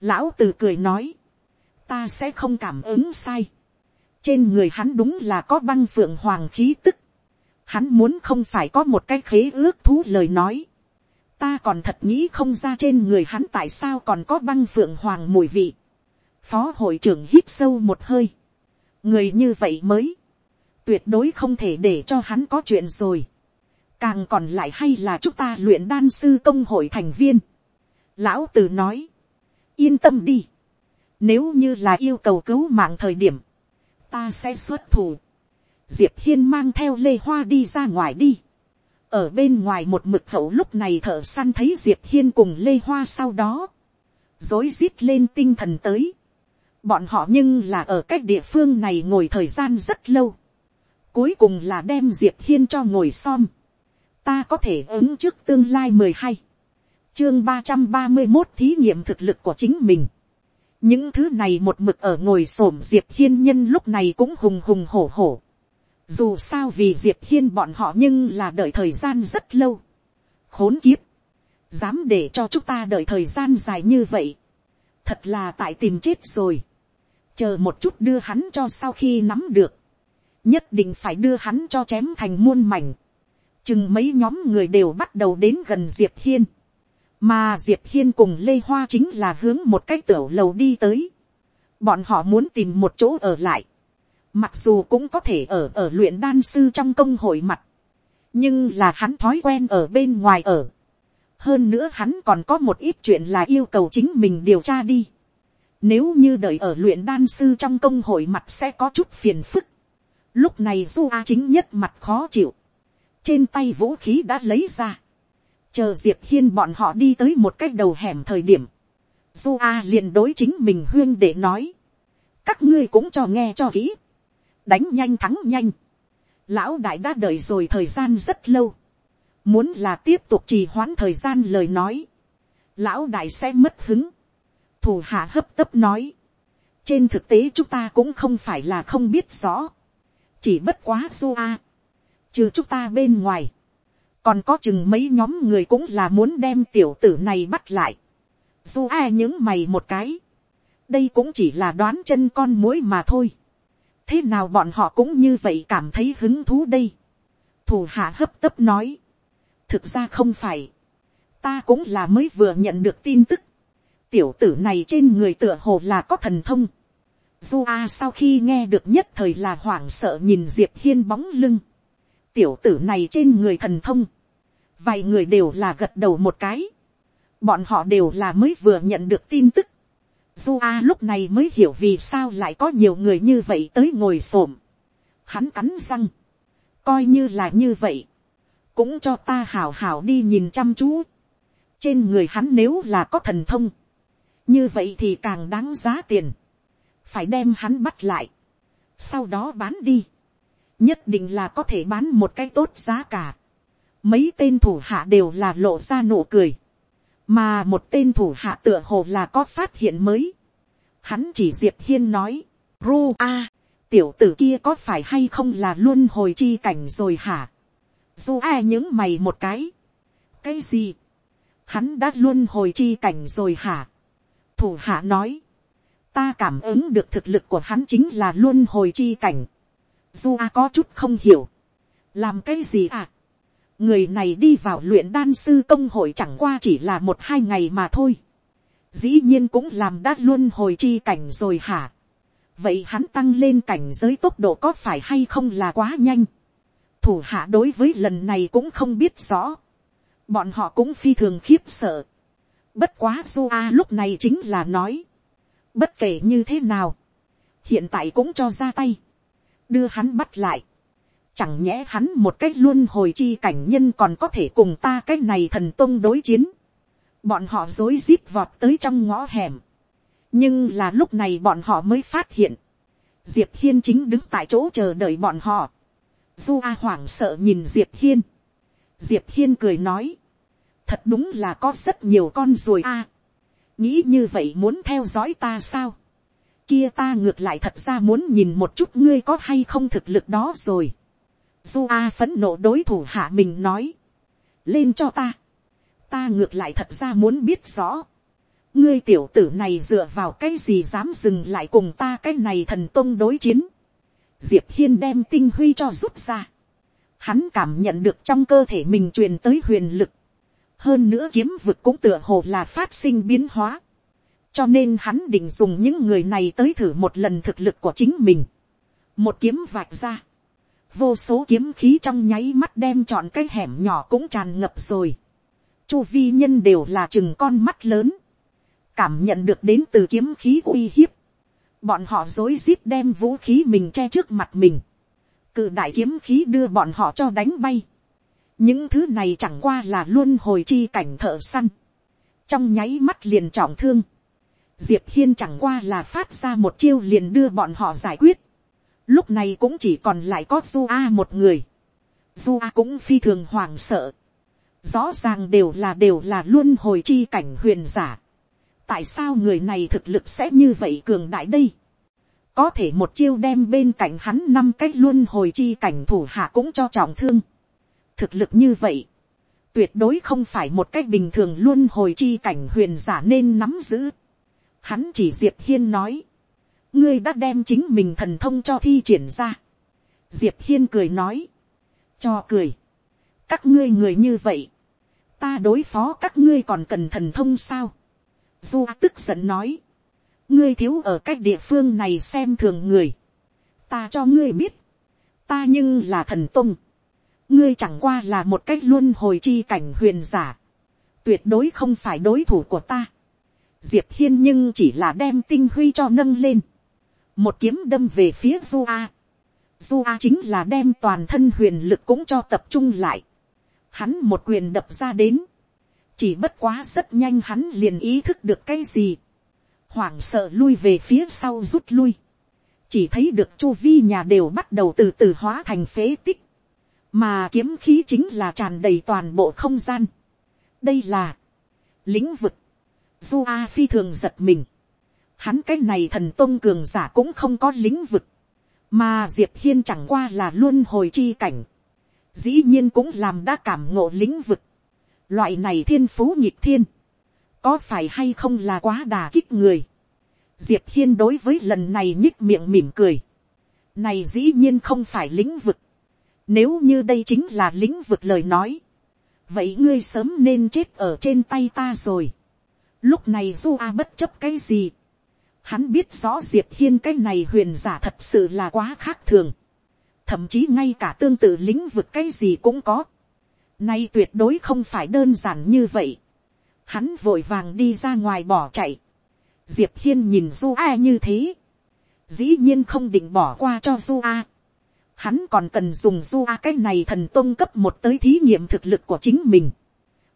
lão từ cười nói, ta sẽ không cảm ứng sai. trên người hắn đúng là có băng phượng hoàng khí tức. hắn muốn không phải có một cái khế ước thú lời nói. ta còn thật nghĩ không ra trên người hắn tại sao còn có băng phượng hoàng mùi vị phó hội trưởng hít sâu một hơi. người như vậy mới, tuyệt đối không thể để cho hắn có chuyện rồi. càng còn lại hay là chúng ta luyện đan sư công hội thành viên. lão tử nói, yên tâm đi nếu như là yêu cầu cứu mạng thời điểm, ta sẽ xuất thủ. Diệp Hiên mang theo Lê Hoa đi ra ngoài đi. Ở bên ngoài một mực hậu lúc này thợ săn thấy Diệp Hiên cùng Lê Hoa sau đó. Dối rít lên tinh thần tới. Bọn họ nhưng là ở cách địa phương này ngồi thời gian rất lâu. Cuối cùng là đem Diệp Hiên cho ngồi xom. Ta có thể ứng trước tương lai mười hai Chương ba trăm ba mươi một thí nghiệm thực lực của chính mình những thứ này một mực ở ngồi s ổ m diệp hiên nhân lúc này cũng hùng hùng hổ hổ. dù sao vì diệp hiên bọn họ nhưng là đợi thời gian rất lâu. khốn kiếp, dám để cho chúng ta đợi thời gian dài như vậy. thật là tại tìm chết rồi chờ một chút đưa hắn cho sau khi nắm được. nhất định phải đưa hắn cho chém thành muôn mảnh. chừng mấy nhóm người đều bắt đầu đến gần diệp hiên mà diệp hiên cùng lê hoa chính là hướng một cái tiểu lầu đi tới. bọn họ muốn tìm một chỗ ở lại. mặc dù cũng có thể ở ở luyện đan sư trong công hội mặt. nhưng là hắn thói quen ở bên ngoài ở. hơn nữa hắn còn có một ít chuyện là yêu cầu chính mình điều tra đi nếu như đợi ở luyện đan sư trong công hội mặt sẽ có chút phiền phức. lúc này du a chính nhất mặt khó chịu. trên tay vũ khí đã lấy ra. Chờ diệp hiên bọn họ đi tới một cái đầu hẻm thời điểm, du a liền đối chính mình huyên để nói, các ngươi cũng cho nghe cho kỹ, đánh nhanh thắng nhanh, lão đại đã đợi rồi thời gian rất lâu, muốn là tiếp tục trì hoãn thời gian lời nói, lão đại sẽ mất hứng, thủ hạ hấp tấp nói, trên thực tế chúng ta cũng không phải là không biết rõ, chỉ bất quá du a, trừ chúng ta bên ngoài, còn có chừng mấy nhóm người cũng là muốn đem tiểu tử này bắt lại. du a những mày một cái, đây cũng chỉ là đoán chân con mối mà thôi. thế nào bọn họ cũng như vậy cảm thấy hứng thú đây. thủ hạ hấp tấp nói, thực ra không phải, ta cũng là mới vừa nhận được tin tức, tiểu tử này trên người tựa hồ là có thần thông, du a sau khi nghe được nhất thời là hoảng sợ nhìn diệp hiên bóng lưng, tiểu tử này trên người thần thông, vài người đều là gật đầu một cái, bọn họ đều là mới vừa nhận được tin tức, du a lúc này mới hiểu vì sao lại có nhiều người như vậy tới ngồi xổm. hắn cắn răng, coi như là như vậy, cũng cho ta hào hào đi nhìn chăm chú, trên người hắn nếu là có thần thông, như vậy thì càng đáng giá tiền, phải đem hắn bắt lại, sau đó bán đi, nhất định là có thể bán một cái tốt giá cả. Mấy tên thủ hạ đều là lộ ra nụ cười, mà một tên thủ hạ tựa hồ là có phát hiện mới. Hắn chỉ diệp hiên nói, ru a, tiểu tử kia có phải hay không là luôn hồi chi cảnh rồi hả? Du a những mày một cái. cái gì? hắn đã luôn hồi chi cảnh rồi hả? Thủ hạ nói, ta cảm ứng được thực lực của hắn chính là luôn hồi chi cảnh. Du A có chút không hiểu. Làm cái gì à? Người này đi vào luyện đan sư công hội chẳng qua chỉ là một hai ngày mà thôi. Dĩ nhiên cũng làm đã luôn hồi chi cảnh rồi hả? Vậy hắn tăng lên cảnh giới tốc độ có phải hay không là quá nhanh? Thủ hạ đối với lần này cũng không biết rõ. Bọn họ cũng phi thường khiếp sợ. Bất quá Du A lúc này chính là nói. Bất kể như thế nào. Hiện tại cũng cho ra tay đưa hắn bắt lại. Chẳng nhẽ hắn một cách luôn hồi chi cảnh nhân còn có thể cùng ta cái này thần tông đối chiến. Bọn họ dối rít vọt tới trong ngõ hẻm. Nhưng là lúc này bọn họ mới phát hiện. Diệp Hiên chính đứng tại chỗ chờ đợi bọn họ. Du A hoảng sợ nhìn Diệp Hiên. Diệp Hiên cười nói. Thật đúng là có rất nhiều con rồi a. nghĩ như vậy muốn theo dõi ta sao? kia ta ngược lại thật ra muốn nhìn một chút ngươi có hay không thực lực đó rồi. Du A phấn nộ đối thủ hạ mình nói. Lên cho ta. Ta ngược lại thật ra muốn biết rõ. Ngươi tiểu tử này dựa vào cái gì dám dừng lại cùng ta cái này thần tông đối chiến. Diệp Hiên đem tinh huy cho rút ra. Hắn cảm nhận được trong cơ thể mình truyền tới huyền lực. Hơn nữa kiếm vực cũng tựa hồ là phát sinh biến hóa cho nên hắn định dùng những người này tới thử một lần thực lực của chính mình. một kiếm vạch ra, vô số kiếm khí trong nháy mắt đem chọn cái hẻm nhỏ cũng tràn ngập rồi. chu vi nhân đều là chừng con mắt lớn, cảm nhận được đến từ kiếm khí uy hiếp. bọn họ dối rít đem vũ khí mình che trước mặt mình. cự đại kiếm khí đưa bọn họ cho đánh bay những thứ này chẳng qua là luôn hồi chi cảnh thợ săn. trong nháy mắt liền trọng thương diệp hiên chẳng qua là phát ra một chiêu liền đưa bọn họ giải quyết. lúc này cũng chỉ còn lại có du a một người. du a cũng phi thường hoảng sợ. rõ ràng đều là đều là luôn hồi chi cảnh huyền giả. tại sao người này thực lực sẽ như vậy cường đại đây. có thể một chiêu đem bên cạnh hắn năm cách luôn hồi chi cảnh thủ hạ cũng cho trọng thương thực lực như vậy tuyệt đối không phải một cách bình thường luôn hồi chi cảnh huyền giả nên nắm giữ. Hắn chỉ Diệp Hiên nói. Ngươi đã đem chính mình thần thông cho thi triển ra. Diệp Hiên cười nói. Cho cười. Các ngươi người như vậy. Ta đối phó các ngươi còn cần thần thông sao? Du tức giận nói. Ngươi thiếu ở cách địa phương này xem thường người. Ta cho ngươi biết. Ta nhưng là thần tông. Ngươi chẳng qua là một cách luôn hồi chi cảnh huyền giả. Tuyệt đối không phải đối thủ của ta. Diệp hiên nhưng chỉ là đem tinh huy cho nâng lên, một kiếm đâm về phía du a. du a chính là đem toàn thân huyền lực cũng cho tập trung lại, hắn một quyền đập ra đến, chỉ bất quá rất nhanh hắn liền ý thức được cái gì, hoảng sợ lui về phía sau rút lui, chỉ thấy được chu vi nhà đều bắt đầu từ từ hóa thành phế tích, mà kiếm khí chính là tràn đầy toàn bộ không gian. đây là lĩnh vực Du A phi thường giật mình. Hắn cái này thần tôn cường giả cũng không có lĩnh vực. Mà Diệp Hiên chẳng qua là luôn hồi chi cảnh. Dĩ nhiên cũng làm đã cảm ngộ lĩnh vực. Loại này thiên phú nhịp thiên. Có phải hay không là quá đà kích người. Diệp Hiên đối với lần này nhích miệng mỉm cười. Này dĩ nhiên không phải lĩnh vực. Nếu như đây chính là lĩnh vực lời nói. Vậy ngươi sớm nên chết ở trên tay ta rồi. Lúc này Du A bất chấp cái gì. Hắn biết rõ Diệp Hiên cái này huyền giả thật sự là quá khác thường. Thậm chí ngay cả tương tự lĩnh vực cái gì cũng có. Nay tuyệt đối không phải đơn giản như vậy. Hắn vội vàng đi ra ngoài bỏ chạy. Diệp Hiên nhìn Du A như thế. Dĩ nhiên không định bỏ qua cho Du A. Hắn còn cần dùng Du A cái này thần tôn cấp một tới thí nghiệm thực lực của chính mình.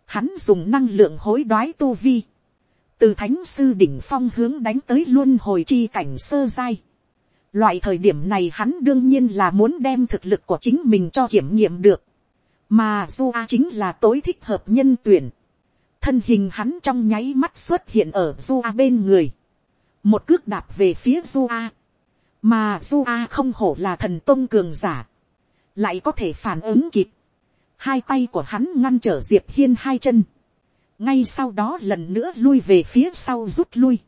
Hắn dùng năng lượng hối đoái tu vi. Từ thánh sư đỉnh phong hướng đánh tới luôn hồi chi cảnh sơ giai. Loại thời điểm này hắn đương nhiên là muốn đem thực lực của chính mình cho kiểm nghiệm được. Mà Du A chính là tối thích hợp nhân tuyển thân hình hắn trong nháy mắt xuất hiện ở du a bên người, một cước đạp về phía du a, mà du a không hổ là thần tôn cường giả, lại có thể phản ứng kịp, hai tay của hắn ngăn trở diệp hiên hai chân, ngay sau đó lần nữa lui về phía sau rút lui,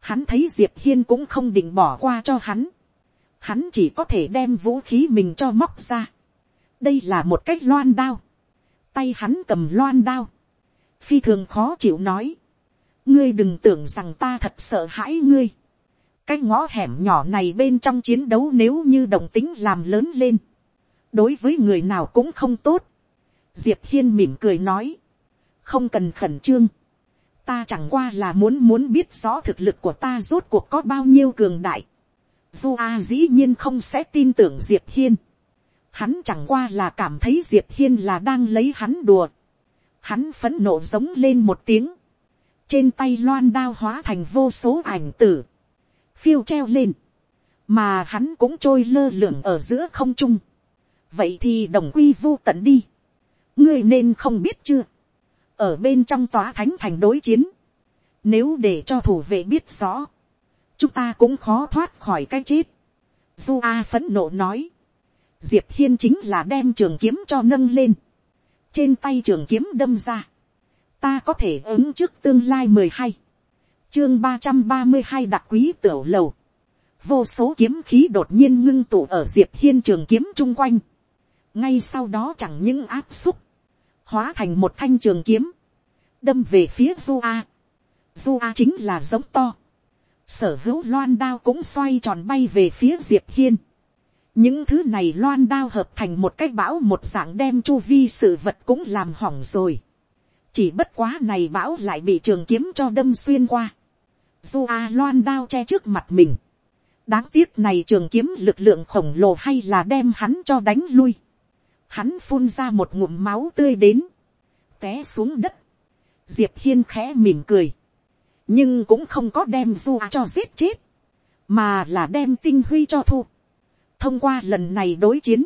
hắn thấy diệp hiên cũng không định bỏ qua cho hắn, hắn chỉ có thể đem vũ khí mình cho móc ra, đây là một cách loan đao, tay hắn cầm loan đao, phi thường khó chịu nói, ngươi đừng tưởng rằng ta thật sợ hãi ngươi, cái ngõ hẻm nhỏ này bên trong chiến đấu nếu như đồng tính làm lớn lên, đối với người nào cũng không tốt, diệp hiên mỉm cười nói, không cần khẩn trương, ta chẳng qua là muốn muốn biết rõ thực lực của ta rốt cuộc có bao nhiêu cường đại, du a dĩ nhiên không sẽ tin tưởng diệp hiên, hắn chẳng qua là cảm thấy diệp hiên là đang lấy hắn đùa, hắn phấn nộ giống lên một tiếng, trên tay loan đao hóa thành vô số ảnh tử, phiêu treo lên, mà hắn cũng trôi lơ lửng ở giữa không trung, vậy thì đồng quy vô tận đi, ngươi nên không biết chưa, ở bên trong tòa thánh thành đối chiến, nếu để cho thủ vệ biết rõ, chúng ta cũng khó thoát khỏi cái chết. Du A phấn nộ nói, diệp hiên chính là đem trường kiếm cho nâng lên, trên tay trường kiếm đâm ra, ta có thể ứng trước tương lai mười hai, chương ba trăm ba mươi hai đặc quý tiểu lầu, vô số kiếm khí đột nhiên ngưng tụ ở diệp hiên trường kiếm chung quanh, ngay sau đó chẳng những áp xúc, hóa thành một thanh trường kiếm, đâm về phía du a. du a chính là giống to, sở hữu loan đao cũng xoay tròn bay về phía diệp hiên, những thứ này loan đao hợp thành một cái bão một dạng đem chu vi sự vật cũng làm hỏng rồi. chỉ bất quá này bão lại bị trường kiếm cho đâm xuyên qua du a loan đao che trước mặt mình. đáng tiếc này trường kiếm lực lượng khổng lồ hay là đem hắn cho đánh lui. hắn phun ra một ngụm máu tươi đến. té xuống đất. diệp hiên khẽ mỉm cười. nhưng cũng không có đem du a cho giết chết. mà là đem tinh huy cho thu thông qua lần này đối chiến,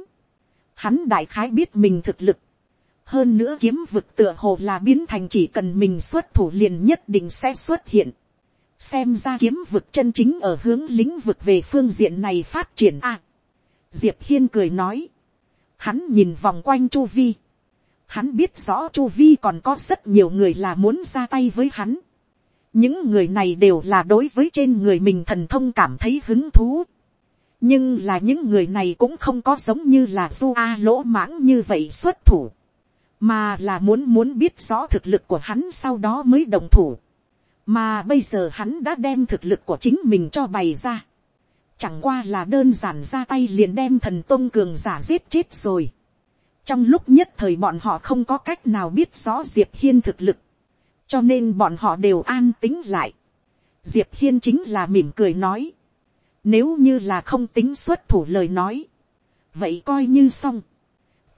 hắn đại khái biết mình thực lực, hơn nữa kiếm vực tựa hồ là biến thành chỉ cần mình xuất thủ liền nhất định sẽ xuất hiện xem ra kiếm vực chân chính ở hướng lĩnh vực về phương diện này phát triển a. diệp hiên cười nói, hắn nhìn vòng quanh chu vi, hắn biết rõ chu vi còn có rất nhiều người là muốn ra tay với hắn. những người này đều là đối với trên người mình thần thông cảm thấy hứng thú. Nhưng là những người này cũng không có giống như là du a lỗ mãng như vậy xuất thủ, mà là muốn muốn biết rõ thực lực của hắn sau đó mới đồng thủ, mà bây giờ hắn đã đem thực lực của chính mình cho bày ra, chẳng qua là đơn giản ra tay liền đem thần tôn cường giả giết chết rồi. trong lúc nhất thời bọn họ không có cách nào biết rõ diệp hiên thực lực, cho nên bọn họ đều an tính lại. diệp hiên chính là mỉm cười nói, nếu như là không tính xuất thủ lời nói. Vậy coi như xong.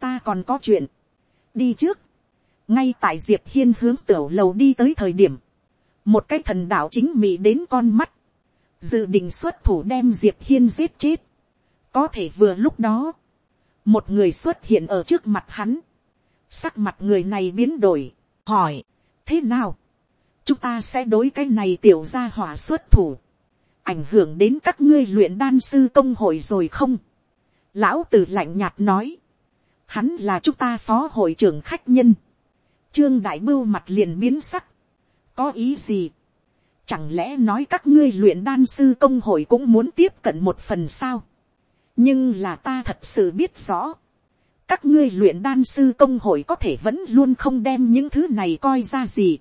Ta còn có chuyện. Đi trước. Ngay tại Diệp Hiên hướng tiểu lầu đi tới thời điểm. Một cái thần đạo chính mị đến con mắt. Dự định xuất thủ đem Diệp Hiên giết chết. Có thể vừa lúc đó. Một người xuất hiện ở trước mặt hắn. Sắc mặt người này biến đổi. Hỏi. Thế nào? Chúng ta sẽ đối cái này tiểu ra hỏa xuất thủ ảnh hưởng đến các ngươi luyện đan sư công hội rồi không? Lão tử lạnh nhạt nói. Hắn là chúng ta phó hội trưởng khách nhân. Trương Đại Bưu mặt liền biến sắc. Có ý gì? Chẳng lẽ nói các ngươi luyện đan sư công hội cũng muốn tiếp cận một phần sao? Nhưng là ta thật sự biết rõ. các ngươi luyện đan sư công hội có thể vẫn luôn không đem những thứ này coi ra gì.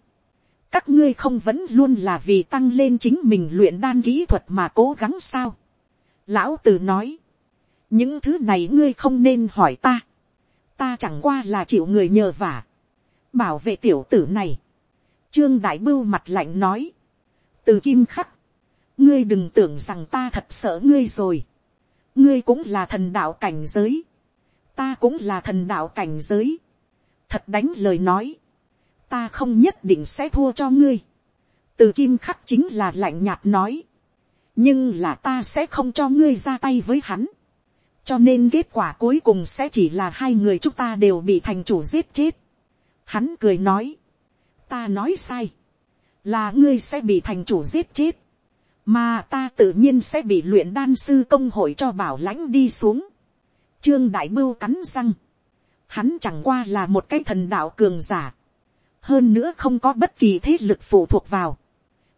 các ngươi không vẫn luôn là vì tăng lên chính mình luyện đan kỹ thuật mà cố gắng sao. lão tử nói, những thứ này ngươi không nên hỏi ta. ta chẳng qua là chịu người nhờ vả. bảo vệ tiểu tử này trương đại bưu mặt lạnh nói. từ kim khắc, ngươi đừng tưởng rằng ta thật sợ ngươi rồi. ngươi cũng là thần đạo cảnh giới. Ta cũng là thần đạo cảnh giới, thật đánh lời nói, ta không nhất định sẽ thua cho ngươi, từ kim khắc chính là lạnh nhạt nói, nhưng là ta sẽ không cho ngươi ra tay với hắn, cho nên kết quả cuối cùng sẽ chỉ là hai người chúng ta đều bị thành chủ giết chết. Hắn cười nói, ta nói sai, là ngươi sẽ bị thành chủ giết chết, mà ta tự nhiên sẽ bị luyện đan sư công hội cho bảo lãnh đi xuống. Trương Đại Bưu cắn răng. Hắn chẳng qua là một cái thần đạo cường giả. Hơn nữa không có bất kỳ thế lực phụ thuộc vào.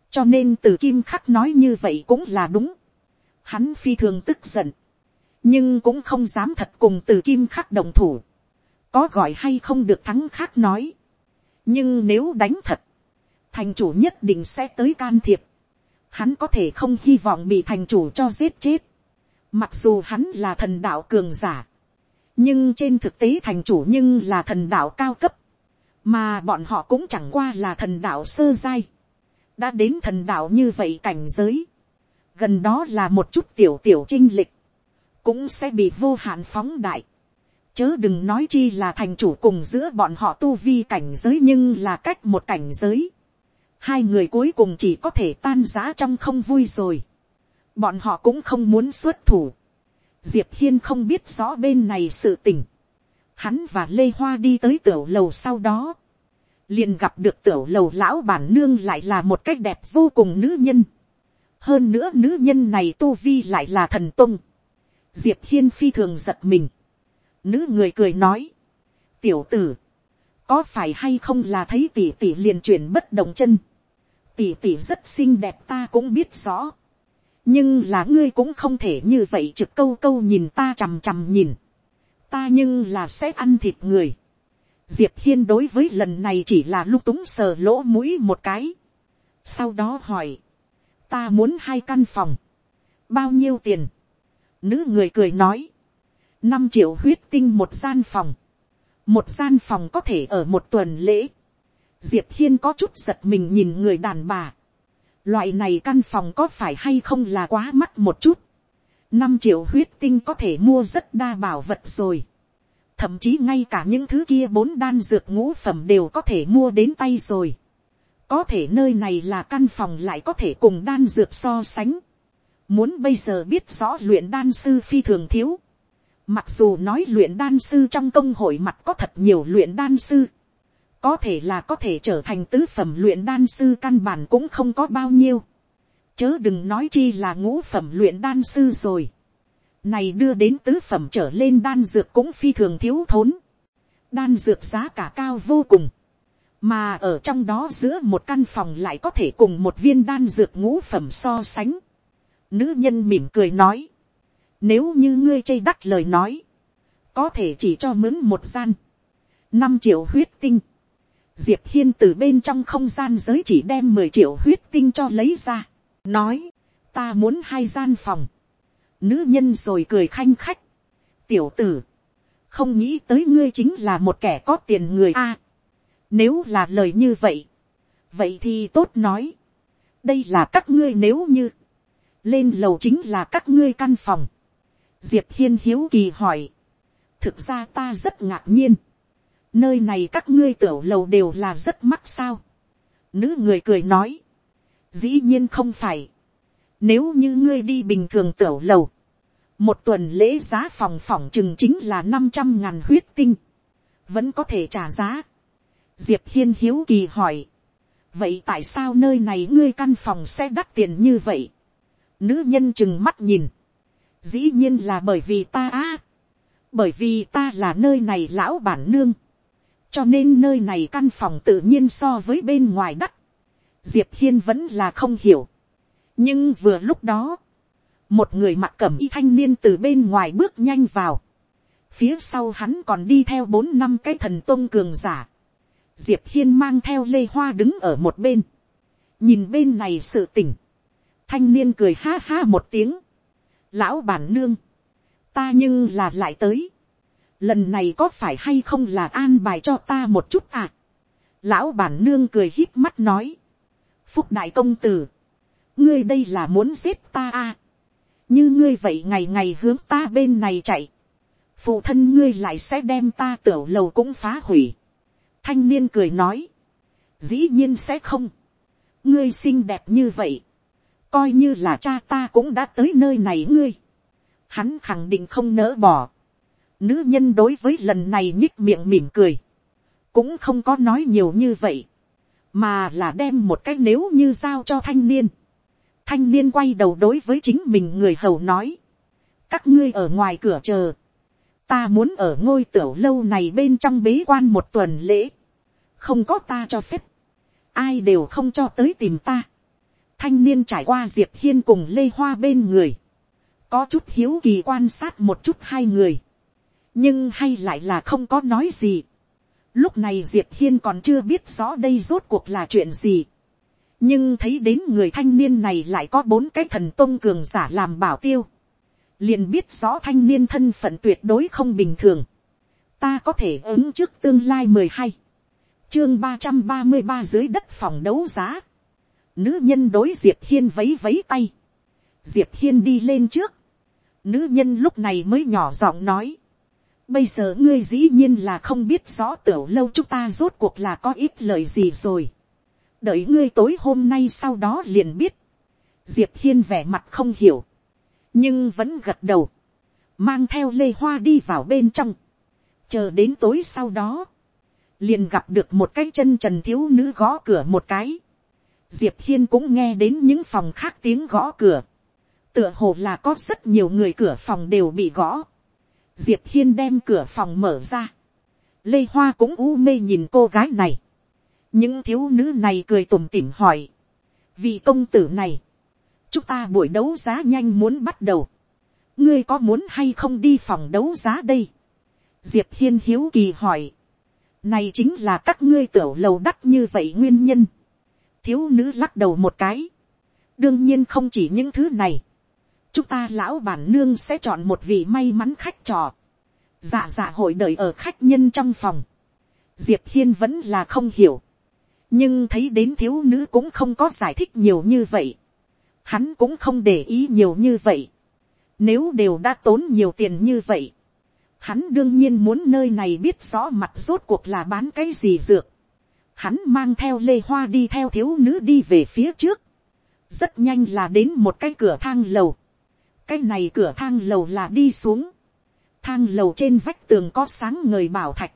Cho nên từ Kim Khắc nói như vậy cũng là đúng. Hắn phi thường tức giận. Nhưng cũng không dám thật cùng từ Kim Khắc đồng thủ. Có gọi hay không được thắng khắc nói. Nhưng nếu đánh thật. Thành chủ nhất định sẽ tới can thiệp. Hắn có thể không hy vọng bị thành chủ cho giết chết Mặc dù hắn là thần đạo cường giả. Nhưng trên thực tế thành chủ nhưng là thần đạo cao cấp. Mà bọn họ cũng chẳng qua là thần đạo sơ giai. Đã đến thần đạo như vậy cảnh giới. Gần đó là một chút tiểu tiểu trinh lịch. Cũng sẽ bị vô hạn phóng đại. Chớ đừng nói chi là thành chủ cùng giữa bọn họ tu vi cảnh giới nhưng là cách một cảnh giới. Hai người cuối cùng chỉ có thể tan giã trong không vui rồi bọn họ cũng không muốn xuất thủ. diệp hiên không biết rõ bên này sự tình. hắn và lê hoa đi tới tiểu lầu sau đó. liền gặp được tiểu lầu lão bản nương lại là một cách đẹp vô cùng nữ nhân. hơn nữa nữ nhân này tu vi lại là thần tung. diệp hiên phi thường giật mình nữ người cười nói. tiểu tử, có phải hay không là thấy tỷ tỷ liền chuyển bất động chân. tỷ tỷ rất xinh đẹp ta cũng biết rõ nhưng là ngươi cũng không thể như vậy trực câu câu nhìn ta chằm chằm nhìn. ta nhưng là sẽ ăn thịt người. diệp hiên đối với lần này chỉ là lúc túng sờ lỗ mũi một cái. sau đó hỏi, ta muốn hai căn phòng, bao nhiêu tiền. nữ người cười nói, năm triệu huyết tinh một gian phòng, một gian phòng có thể ở một tuần lễ. diệp hiên có chút giật mình nhìn người đàn bà Loại này căn phòng có phải hay không là quá mắc một chút. năm triệu huyết tinh có thể mua rất đa bảo vật rồi. Thậm chí ngay cả những thứ kia bốn đan dược ngũ phẩm đều có thể mua đến tay rồi. Có thể nơi này là căn phòng lại có thể cùng đan dược so sánh. Muốn bây giờ biết rõ luyện đan sư phi thường thiếu. Mặc dù nói luyện đan sư trong công hội mặt có thật nhiều luyện đan sư. Có thể là có thể trở thành tứ phẩm luyện đan sư căn bản cũng không có bao nhiêu, chớ đừng nói chi là ngũ phẩm luyện đan sư rồi, này đưa đến tứ phẩm trở lên đan dược cũng phi thường thiếu thốn, đan dược giá cả cao vô cùng, mà ở trong đó giữa một căn phòng lại có thể cùng một viên đan dược ngũ phẩm so sánh. Nữ nhân mỉm cười nói, nếu như ngươi chây đắt lời nói, có thể chỉ cho mướn một gian, năm triệu huyết tinh, diệp hiên từ bên trong không gian giới chỉ đem mười triệu huyết tinh cho lấy ra, nói, ta muốn hai gian phòng, nữ nhân rồi cười khanh khách, tiểu tử, không nghĩ tới ngươi chính là một kẻ có tiền người a, nếu là lời như vậy, vậy thì tốt nói, đây là các ngươi nếu như, lên lầu chính là các ngươi căn phòng, diệp hiên hiếu kỳ hỏi, thực ra ta rất ngạc nhiên, nơi này các ngươi tiểu lầu đều là rất mắc sao. Nữ người cười nói, dĩ nhiên không phải. Nếu như ngươi đi bình thường tiểu lầu, một tuần lễ giá phòng phòng chừng chính là năm trăm ngàn huyết tinh, vẫn có thể trả giá. Diệp hiên hiếu kỳ hỏi, vậy tại sao nơi này ngươi căn phòng sẽ đắt tiền như vậy. Nữ nhân chừng mắt nhìn, dĩ nhiên là bởi vì ta á, bởi vì ta là nơi này lão bản nương. Cho nên nơi này căn phòng tự nhiên so với bên ngoài đắt, diệp hiên vẫn là không hiểu. nhưng vừa lúc đó, một người mặc cẩm y thanh niên từ bên ngoài bước nhanh vào, phía sau hắn còn đi theo bốn năm cái thần tôn cường giả, diệp hiên mang theo lê hoa đứng ở một bên, nhìn bên này sự tỉnh, thanh niên cười ha ha một tiếng, lão bản nương, ta nhưng là lại tới, lần này có phải hay không là an bài cho ta một chút à, lão bản nương cười hít mắt nói, phúc đại công tử, ngươi đây là muốn giết ta à, như ngươi vậy ngày ngày hướng ta bên này chạy, phụ thân ngươi lại sẽ đem ta tiểu lầu cũng phá hủy, thanh niên cười nói, dĩ nhiên sẽ không, ngươi xinh đẹp như vậy, coi như là cha ta cũng đã tới nơi này ngươi, hắn khẳng định không nỡ bỏ, nữ nhân đối với lần này nhích miệng mỉm cười, cũng không có nói nhiều như vậy, mà là đem một cái nếu như giao cho thanh niên. thanh niên quay đầu đối với chính mình người hầu nói, các ngươi ở ngoài cửa chờ, ta muốn ở ngôi tiểu lâu này bên trong bế quan một tuần lễ, không có ta cho phép, ai đều không cho tới tìm ta thanh niên trải qua diệp hiên cùng lê hoa bên người, có chút hiếu kỳ quan sát một chút hai người, nhưng hay lại là không có nói gì. Lúc này diệp hiên còn chưa biết rõ đây rốt cuộc là chuyện gì. nhưng thấy đến người thanh niên này lại có bốn cái thần tôn cường giả làm bảo tiêu. liền biết rõ thanh niên thân phận tuyệt đối không bình thường. ta có thể ứng trước tương lai mười hai chương ba trăm ba mươi ba dưới đất phòng đấu giá. Nữ nhân đối diệp hiên vấy vấy tay. diệp hiên đi lên trước. nữ nhân lúc này mới nhỏ giọng nói. bây giờ ngươi dĩ nhiên là không biết rõ tiểu lâu chúng ta rốt cuộc là có ít lời gì rồi. đợi ngươi tối hôm nay sau đó liền biết. diệp hiên vẻ mặt không hiểu. nhưng vẫn gật đầu. mang theo lê hoa đi vào bên trong. chờ đến tối sau đó liền gặp được một cái chân trần thiếu nữ gõ cửa một cái. Diệp hiên cũng nghe đến những phòng khác tiếng gõ cửa. tựa hồ là có rất nhiều người cửa phòng đều bị gõ. Diệp hiên đem cửa phòng mở ra. Lê Hoa cũng u mê nhìn cô gái này. những thiếu nữ này cười tủm tỉm hỏi. vì công tử này, chúng ta buổi đấu giá nhanh muốn bắt đầu. ngươi có muốn hay không đi phòng đấu giá đây. Diệp hiên hiếu kỳ hỏi này chính là các ngươi tiểu lầu đắt như vậy nguyên nhân. Thiếu nữ lắc đầu một cái. Đương nhiên không chỉ những thứ này. Chúng ta lão bản nương sẽ chọn một vị may mắn khách trò. Dạ dạ hội đợi ở khách nhân trong phòng. Diệp Hiên vẫn là không hiểu. Nhưng thấy đến thiếu nữ cũng không có giải thích nhiều như vậy. Hắn cũng không để ý nhiều như vậy. Nếu đều đã tốn nhiều tiền như vậy Hắn đương nhiên muốn nơi này biết rõ mặt rốt cuộc là bán cái gì dược. Hắn mang theo lê hoa đi theo thiếu nữ đi về phía trước. Rất nhanh là đến một cái cửa thang lầu. Cái này cửa thang lầu là đi xuống. Thang lầu trên vách tường có sáng ngời bảo thạch.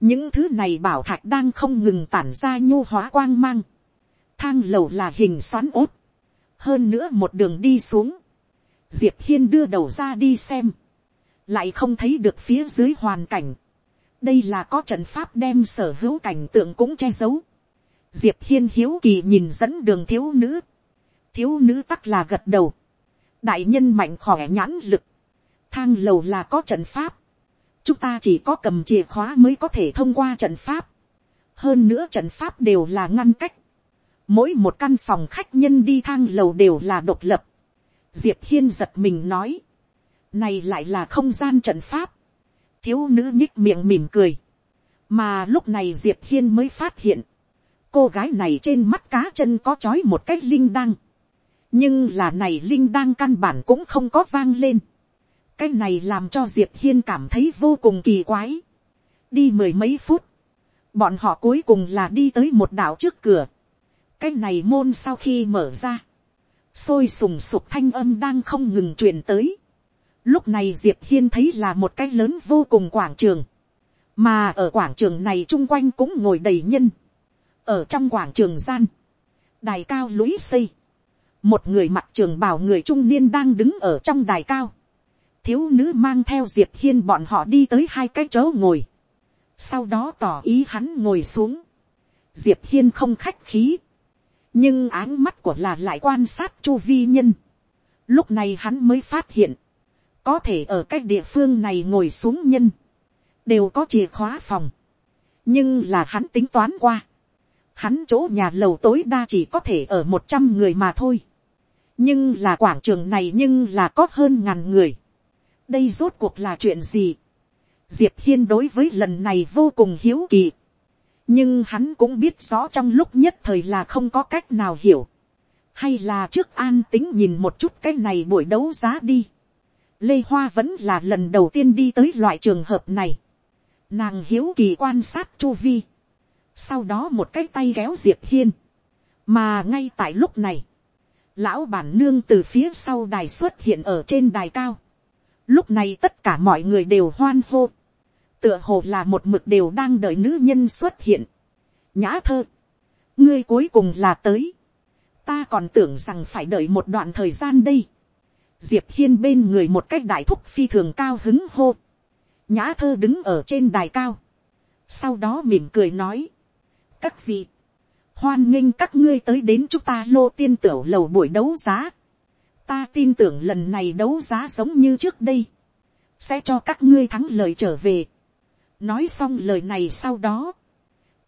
Những thứ này bảo thạch đang không ngừng tản ra nhu hóa quang mang. Thang lầu là hình xoắn ốt. Hơn nữa một đường đi xuống. Diệp Hiên đưa đầu ra đi xem lại không thấy được phía dưới hoàn cảnh đây là có trận pháp đem sở hữu cảnh tượng cũng che giấu. diệp hiên hiếu kỳ nhìn dẫn đường thiếu nữ. thiếu nữ tắc là gật đầu. đại nhân mạnh khỏe nhãn lực. thang lầu là có trận pháp. chúng ta chỉ có cầm chìa khóa mới có thể thông qua trận pháp. hơn nữa trận pháp đều là ngăn cách. mỗi một căn phòng khách nhân đi thang lầu đều là độc lập. diệp hiên giật mình nói này lại là không gian trận pháp. Thiếu nữ nhích miệng mỉm cười. Mà lúc này Diệp Hiên mới phát hiện. Cô gái này trên mắt cá chân có chói một cái linh đăng. Nhưng là này linh đăng căn bản cũng không có vang lên. Cái này làm cho Diệp Hiên cảm thấy vô cùng kỳ quái. Đi mười mấy phút. Bọn họ cuối cùng là đi tới một đảo trước cửa. Cái này môn sau khi mở ra. Sôi sùng sục thanh âm đang không ngừng truyền tới Lúc này Diệp Hiên thấy là một cái lớn vô cùng quảng trường. Mà ở quảng trường này chung quanh cũng ngồi đầy nhân. Ở trong quảng trường gian. Đài cao lũy xây. Một người mặt trường bào người trung niên đang đứng ở trong đài cao. Thiếu nữ mang theo Diệp Hiên bọn họ đi tới hai cái chỗ ngồi. Sau đó tỏ ý hắn ngồi xuống. Diệp Hiên không khách khí. Nhưng áng mắt của là lại quan sát chu vi nhân. Lúc này hắn mới phát hiện có thể ở cái địa phương này ngồi xuống nhân, đều có chìa khóa phòng, nhưng là hắn tính toán qua, hắn chỗ nhà lầu tối đa chỉ có thể ở một trăm người mà thôi, nhưng là quảng trường này nhưng là có hơn ngàn người, đây rốt cuộc là chuyện gì, diệp hiên đối với lần này vô cùng hiếu kỳ, nhưng hắn cũng biết rõ trong lúc nhất thời là không có cách nào hiểu, hay là trước an tính nhìn một chút cái này buổi đấu giá đi. Lê Hoa vẫn là lần đầu tiên đi tới loại trường hợp này. Nàng hiếu kỳ quan sát chu vi. Sau đó một cái tay kéo Diệp Hiên. Mà ngay tại lúc này. Lão bản nương từ phía sau đài xuất hiện ở trên đài cao. Lúc này tất cả mọi người đều hoan hô. Tựa hồ là một mực đều đang đợi nữ nhân xuất hiện. Nhã thơ. Ngươi cuối cùng là tới ta còn tưởng rằng phải đợi một đoạn thời gian đây diệp hiên bên người một cách đại thúc phi thường cao hứng hô. nhã thơ đứng ở trên đài cao. sau đó mỉm cười nói. các vị, hoan nghênh các ngươi tới đến chúng ta lô tiên tiểu lầu buổi đấu giá. ta tin tưởng lần này đấu giá giống như trước đây. sẽ cho các ngươi thắng lời trở về. nói xong lời này sau đó.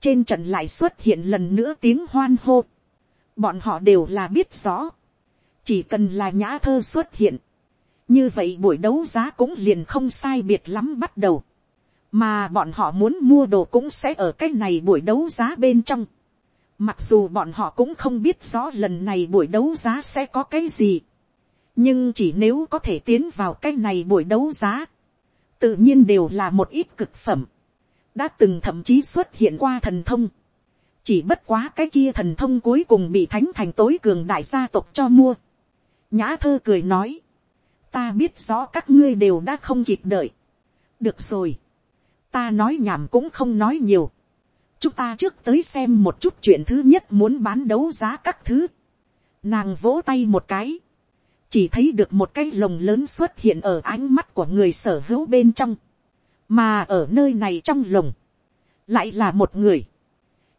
trên trận lại xuất hiện lần nữa tiếng hoan hô bọn họ đều là biết rõ, chỉ cần là nhã thơ xuất hiện, như vậy buổi đấu giá cũng liền không sai biệt lắm bắt đầu, mà bọn họ muốn mua đồ cũng sẽ ở cái này buổi đấu giá bên trong, mặc dù bọn họ cũng không biết rõ lần này buổi đấu giá sẽ có cái gì, nhưng chỉ nếu có thể tiến vào cái này buổi đấu giá, tự nhiên đều là một ít cực phẩm, đã từng thậm chí xuất hiện qua thần thông, chỉ bất quá cái kia thần thông cuối cùng bị thánh thành tối cường đại gia tộc cho mua nhã thơ cười nói, ta biết rõ các ngươi đều đã không kịp đợi. được rồi, ta nói nhảm cũng không nói nhiều. chúng ta trước tới xem một chút chuyện thứ nhất muốn bán đấu giá các thứ. nàng vỗ tay một cái, chỉ thấy được một cái lồng lớn xuất hiện ở ánh mắt của người sở hữu bên trong, mà ở nơi này trong lồng, lại là một người,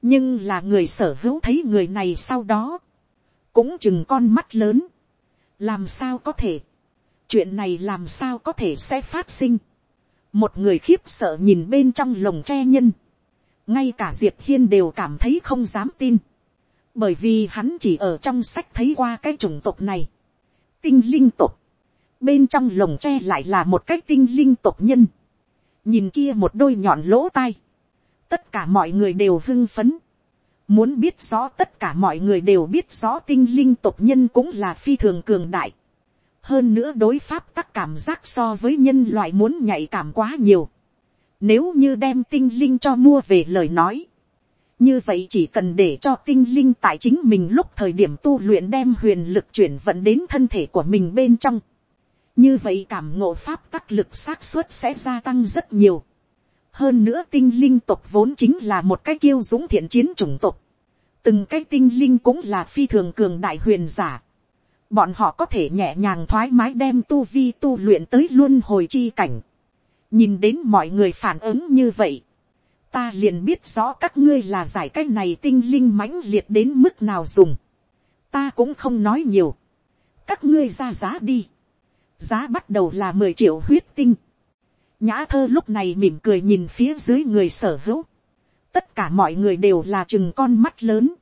nhưng là người sở hữu thấy người này sau đó, cũng chừng con mắt lớn, làm sao có thể, chuyện này làm sao có thể sẽ phát sinh, một người khiếp sợ nhìn bên trong lồng tre nhân, ngay cả diệp hiên đều cảm thấy không dám tin, bởi vì hắn chỉ ở trong sách thấy qua cái chủng tộc này, tinh linh tộc, bên trong lồng tre lại là một cái tinh linh tộc nhân, nhìn kia một đôi nhọn lỗ tai, tất cả mọi người đều hưng phấn. Muốn biết rõ tất cả mọi người đều biết rõ tinh linh tộc nhân cũng là phi thường cường đại. Hơn nữa đối pháp các cảm giác so với nhân loại muốn nhạy cảm quá nhiều. Nếu như đem tinh linh cho mua về lời nói. Như vậy chỉ cần để cho tinh linh tại chính mình lúc thời điểm tu luyện đem huyền lực chuyển vận đến thân thể của mình bên trong. Như vậy cảm ngộ pháp các lực xác suất sẽ gia tăng rất nhiều hơn nữa tinh linh tộc vốn chính là một cái kiêu dũng thiện chiến chủng tộc. từng cái tinh linh cũng là phi thường cường đại huyền giả. bọn họ có thể nhẹ nhàng thoải mái đem tu vi tu luyện tới luôn hồi chi cảnh. nhìn đến mọi người phản ứng như vậy. ta liền biết rõ các ngươi là giải cái này tinh linh mãnh liệt đến mức nào dùng. ta cũng không nói nhiều. các ngươi ra giá đi. giá bắt đầu là mười triệu huyết tinh nhã thơ lúc này mỉm cười nhìn phía dưới người sở hữu. tất cả mọi người đều là chừng con mắt lớn.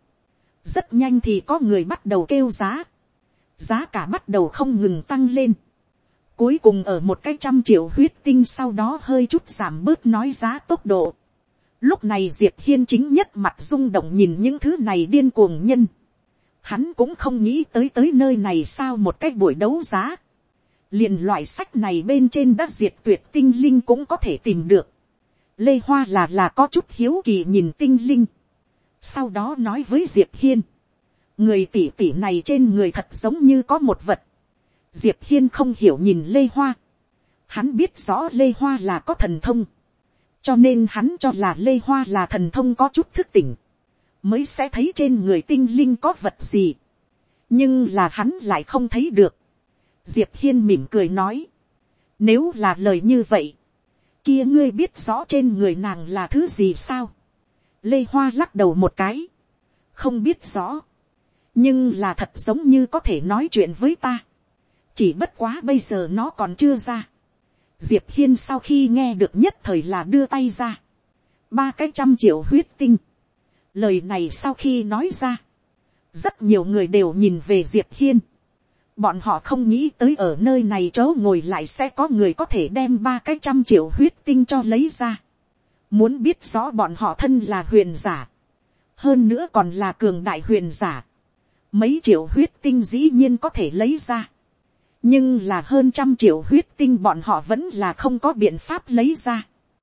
rất nhanh thì có người bắt đầu kêu giá. giá cả bắt đầu không ngừng tăng lên. cuối cùng ở một cái trăm triệu huyết tinh sau đó hơi chút giảm bớt nói giá tốc độ. lúc này diệp hiên chính nhất mặt rung động nhìn những thứ này điên cuồng nhân. hắn cũng không nghĩ tới tới nơi này sao một cái buổi đấu giá liền loại sách này bên trên đã diệt tuyệt tinh linh cũng có thể tìm được. lê hoa là là có chút hiếu kỳ nhìn tinh linh. sau đó nói với diệp hiên. người tỷ tỷ này trên người thật giống như có một vật. diệp hiên không hiểu nhìn lê hoa. hắn biết rõ lê hoa là có thần thông. cho nên hắn cho là lê hoa là thần thông có chút thức tỉnh. mới sẽ thấy trên người tinh linh có vật gì. nhưng là hắn lại không thấy được diệp hiên mỉm cười nói, nếu là lời như vậy, kia ngươi biết rõ trên người nàng là thứ gì sao. lê hoa lắc đầu một cái, không biết rõ, nhưng là thật giống như có thể nói chuyện với ta, chỉ bất quá bây giờ nó còn chưa ra. diệp hiên sau khi nghe được nhất thời là đưa tay ra, ba cái trăm triệu huyết tinh, lời này sau khi nói ra, rất nhiều người đều nhìn về diệp hiên, bọn họ không nghĩ tới ở nơi này chỗ ngồi lại sẽ có người có thể đem ba cái trăm triệu huyết tinh cho lấy ra, muốn biết rõ bọn họ thân là huyền giả, hơn nữa còn là cường đại huyền giả, mấy triệu huyết tinh dĩ nhiên có thể lấy ra, nhưng là hơn trăm triệu huyết tinh bọn họ vẫn là không có biện pháp lấy ra.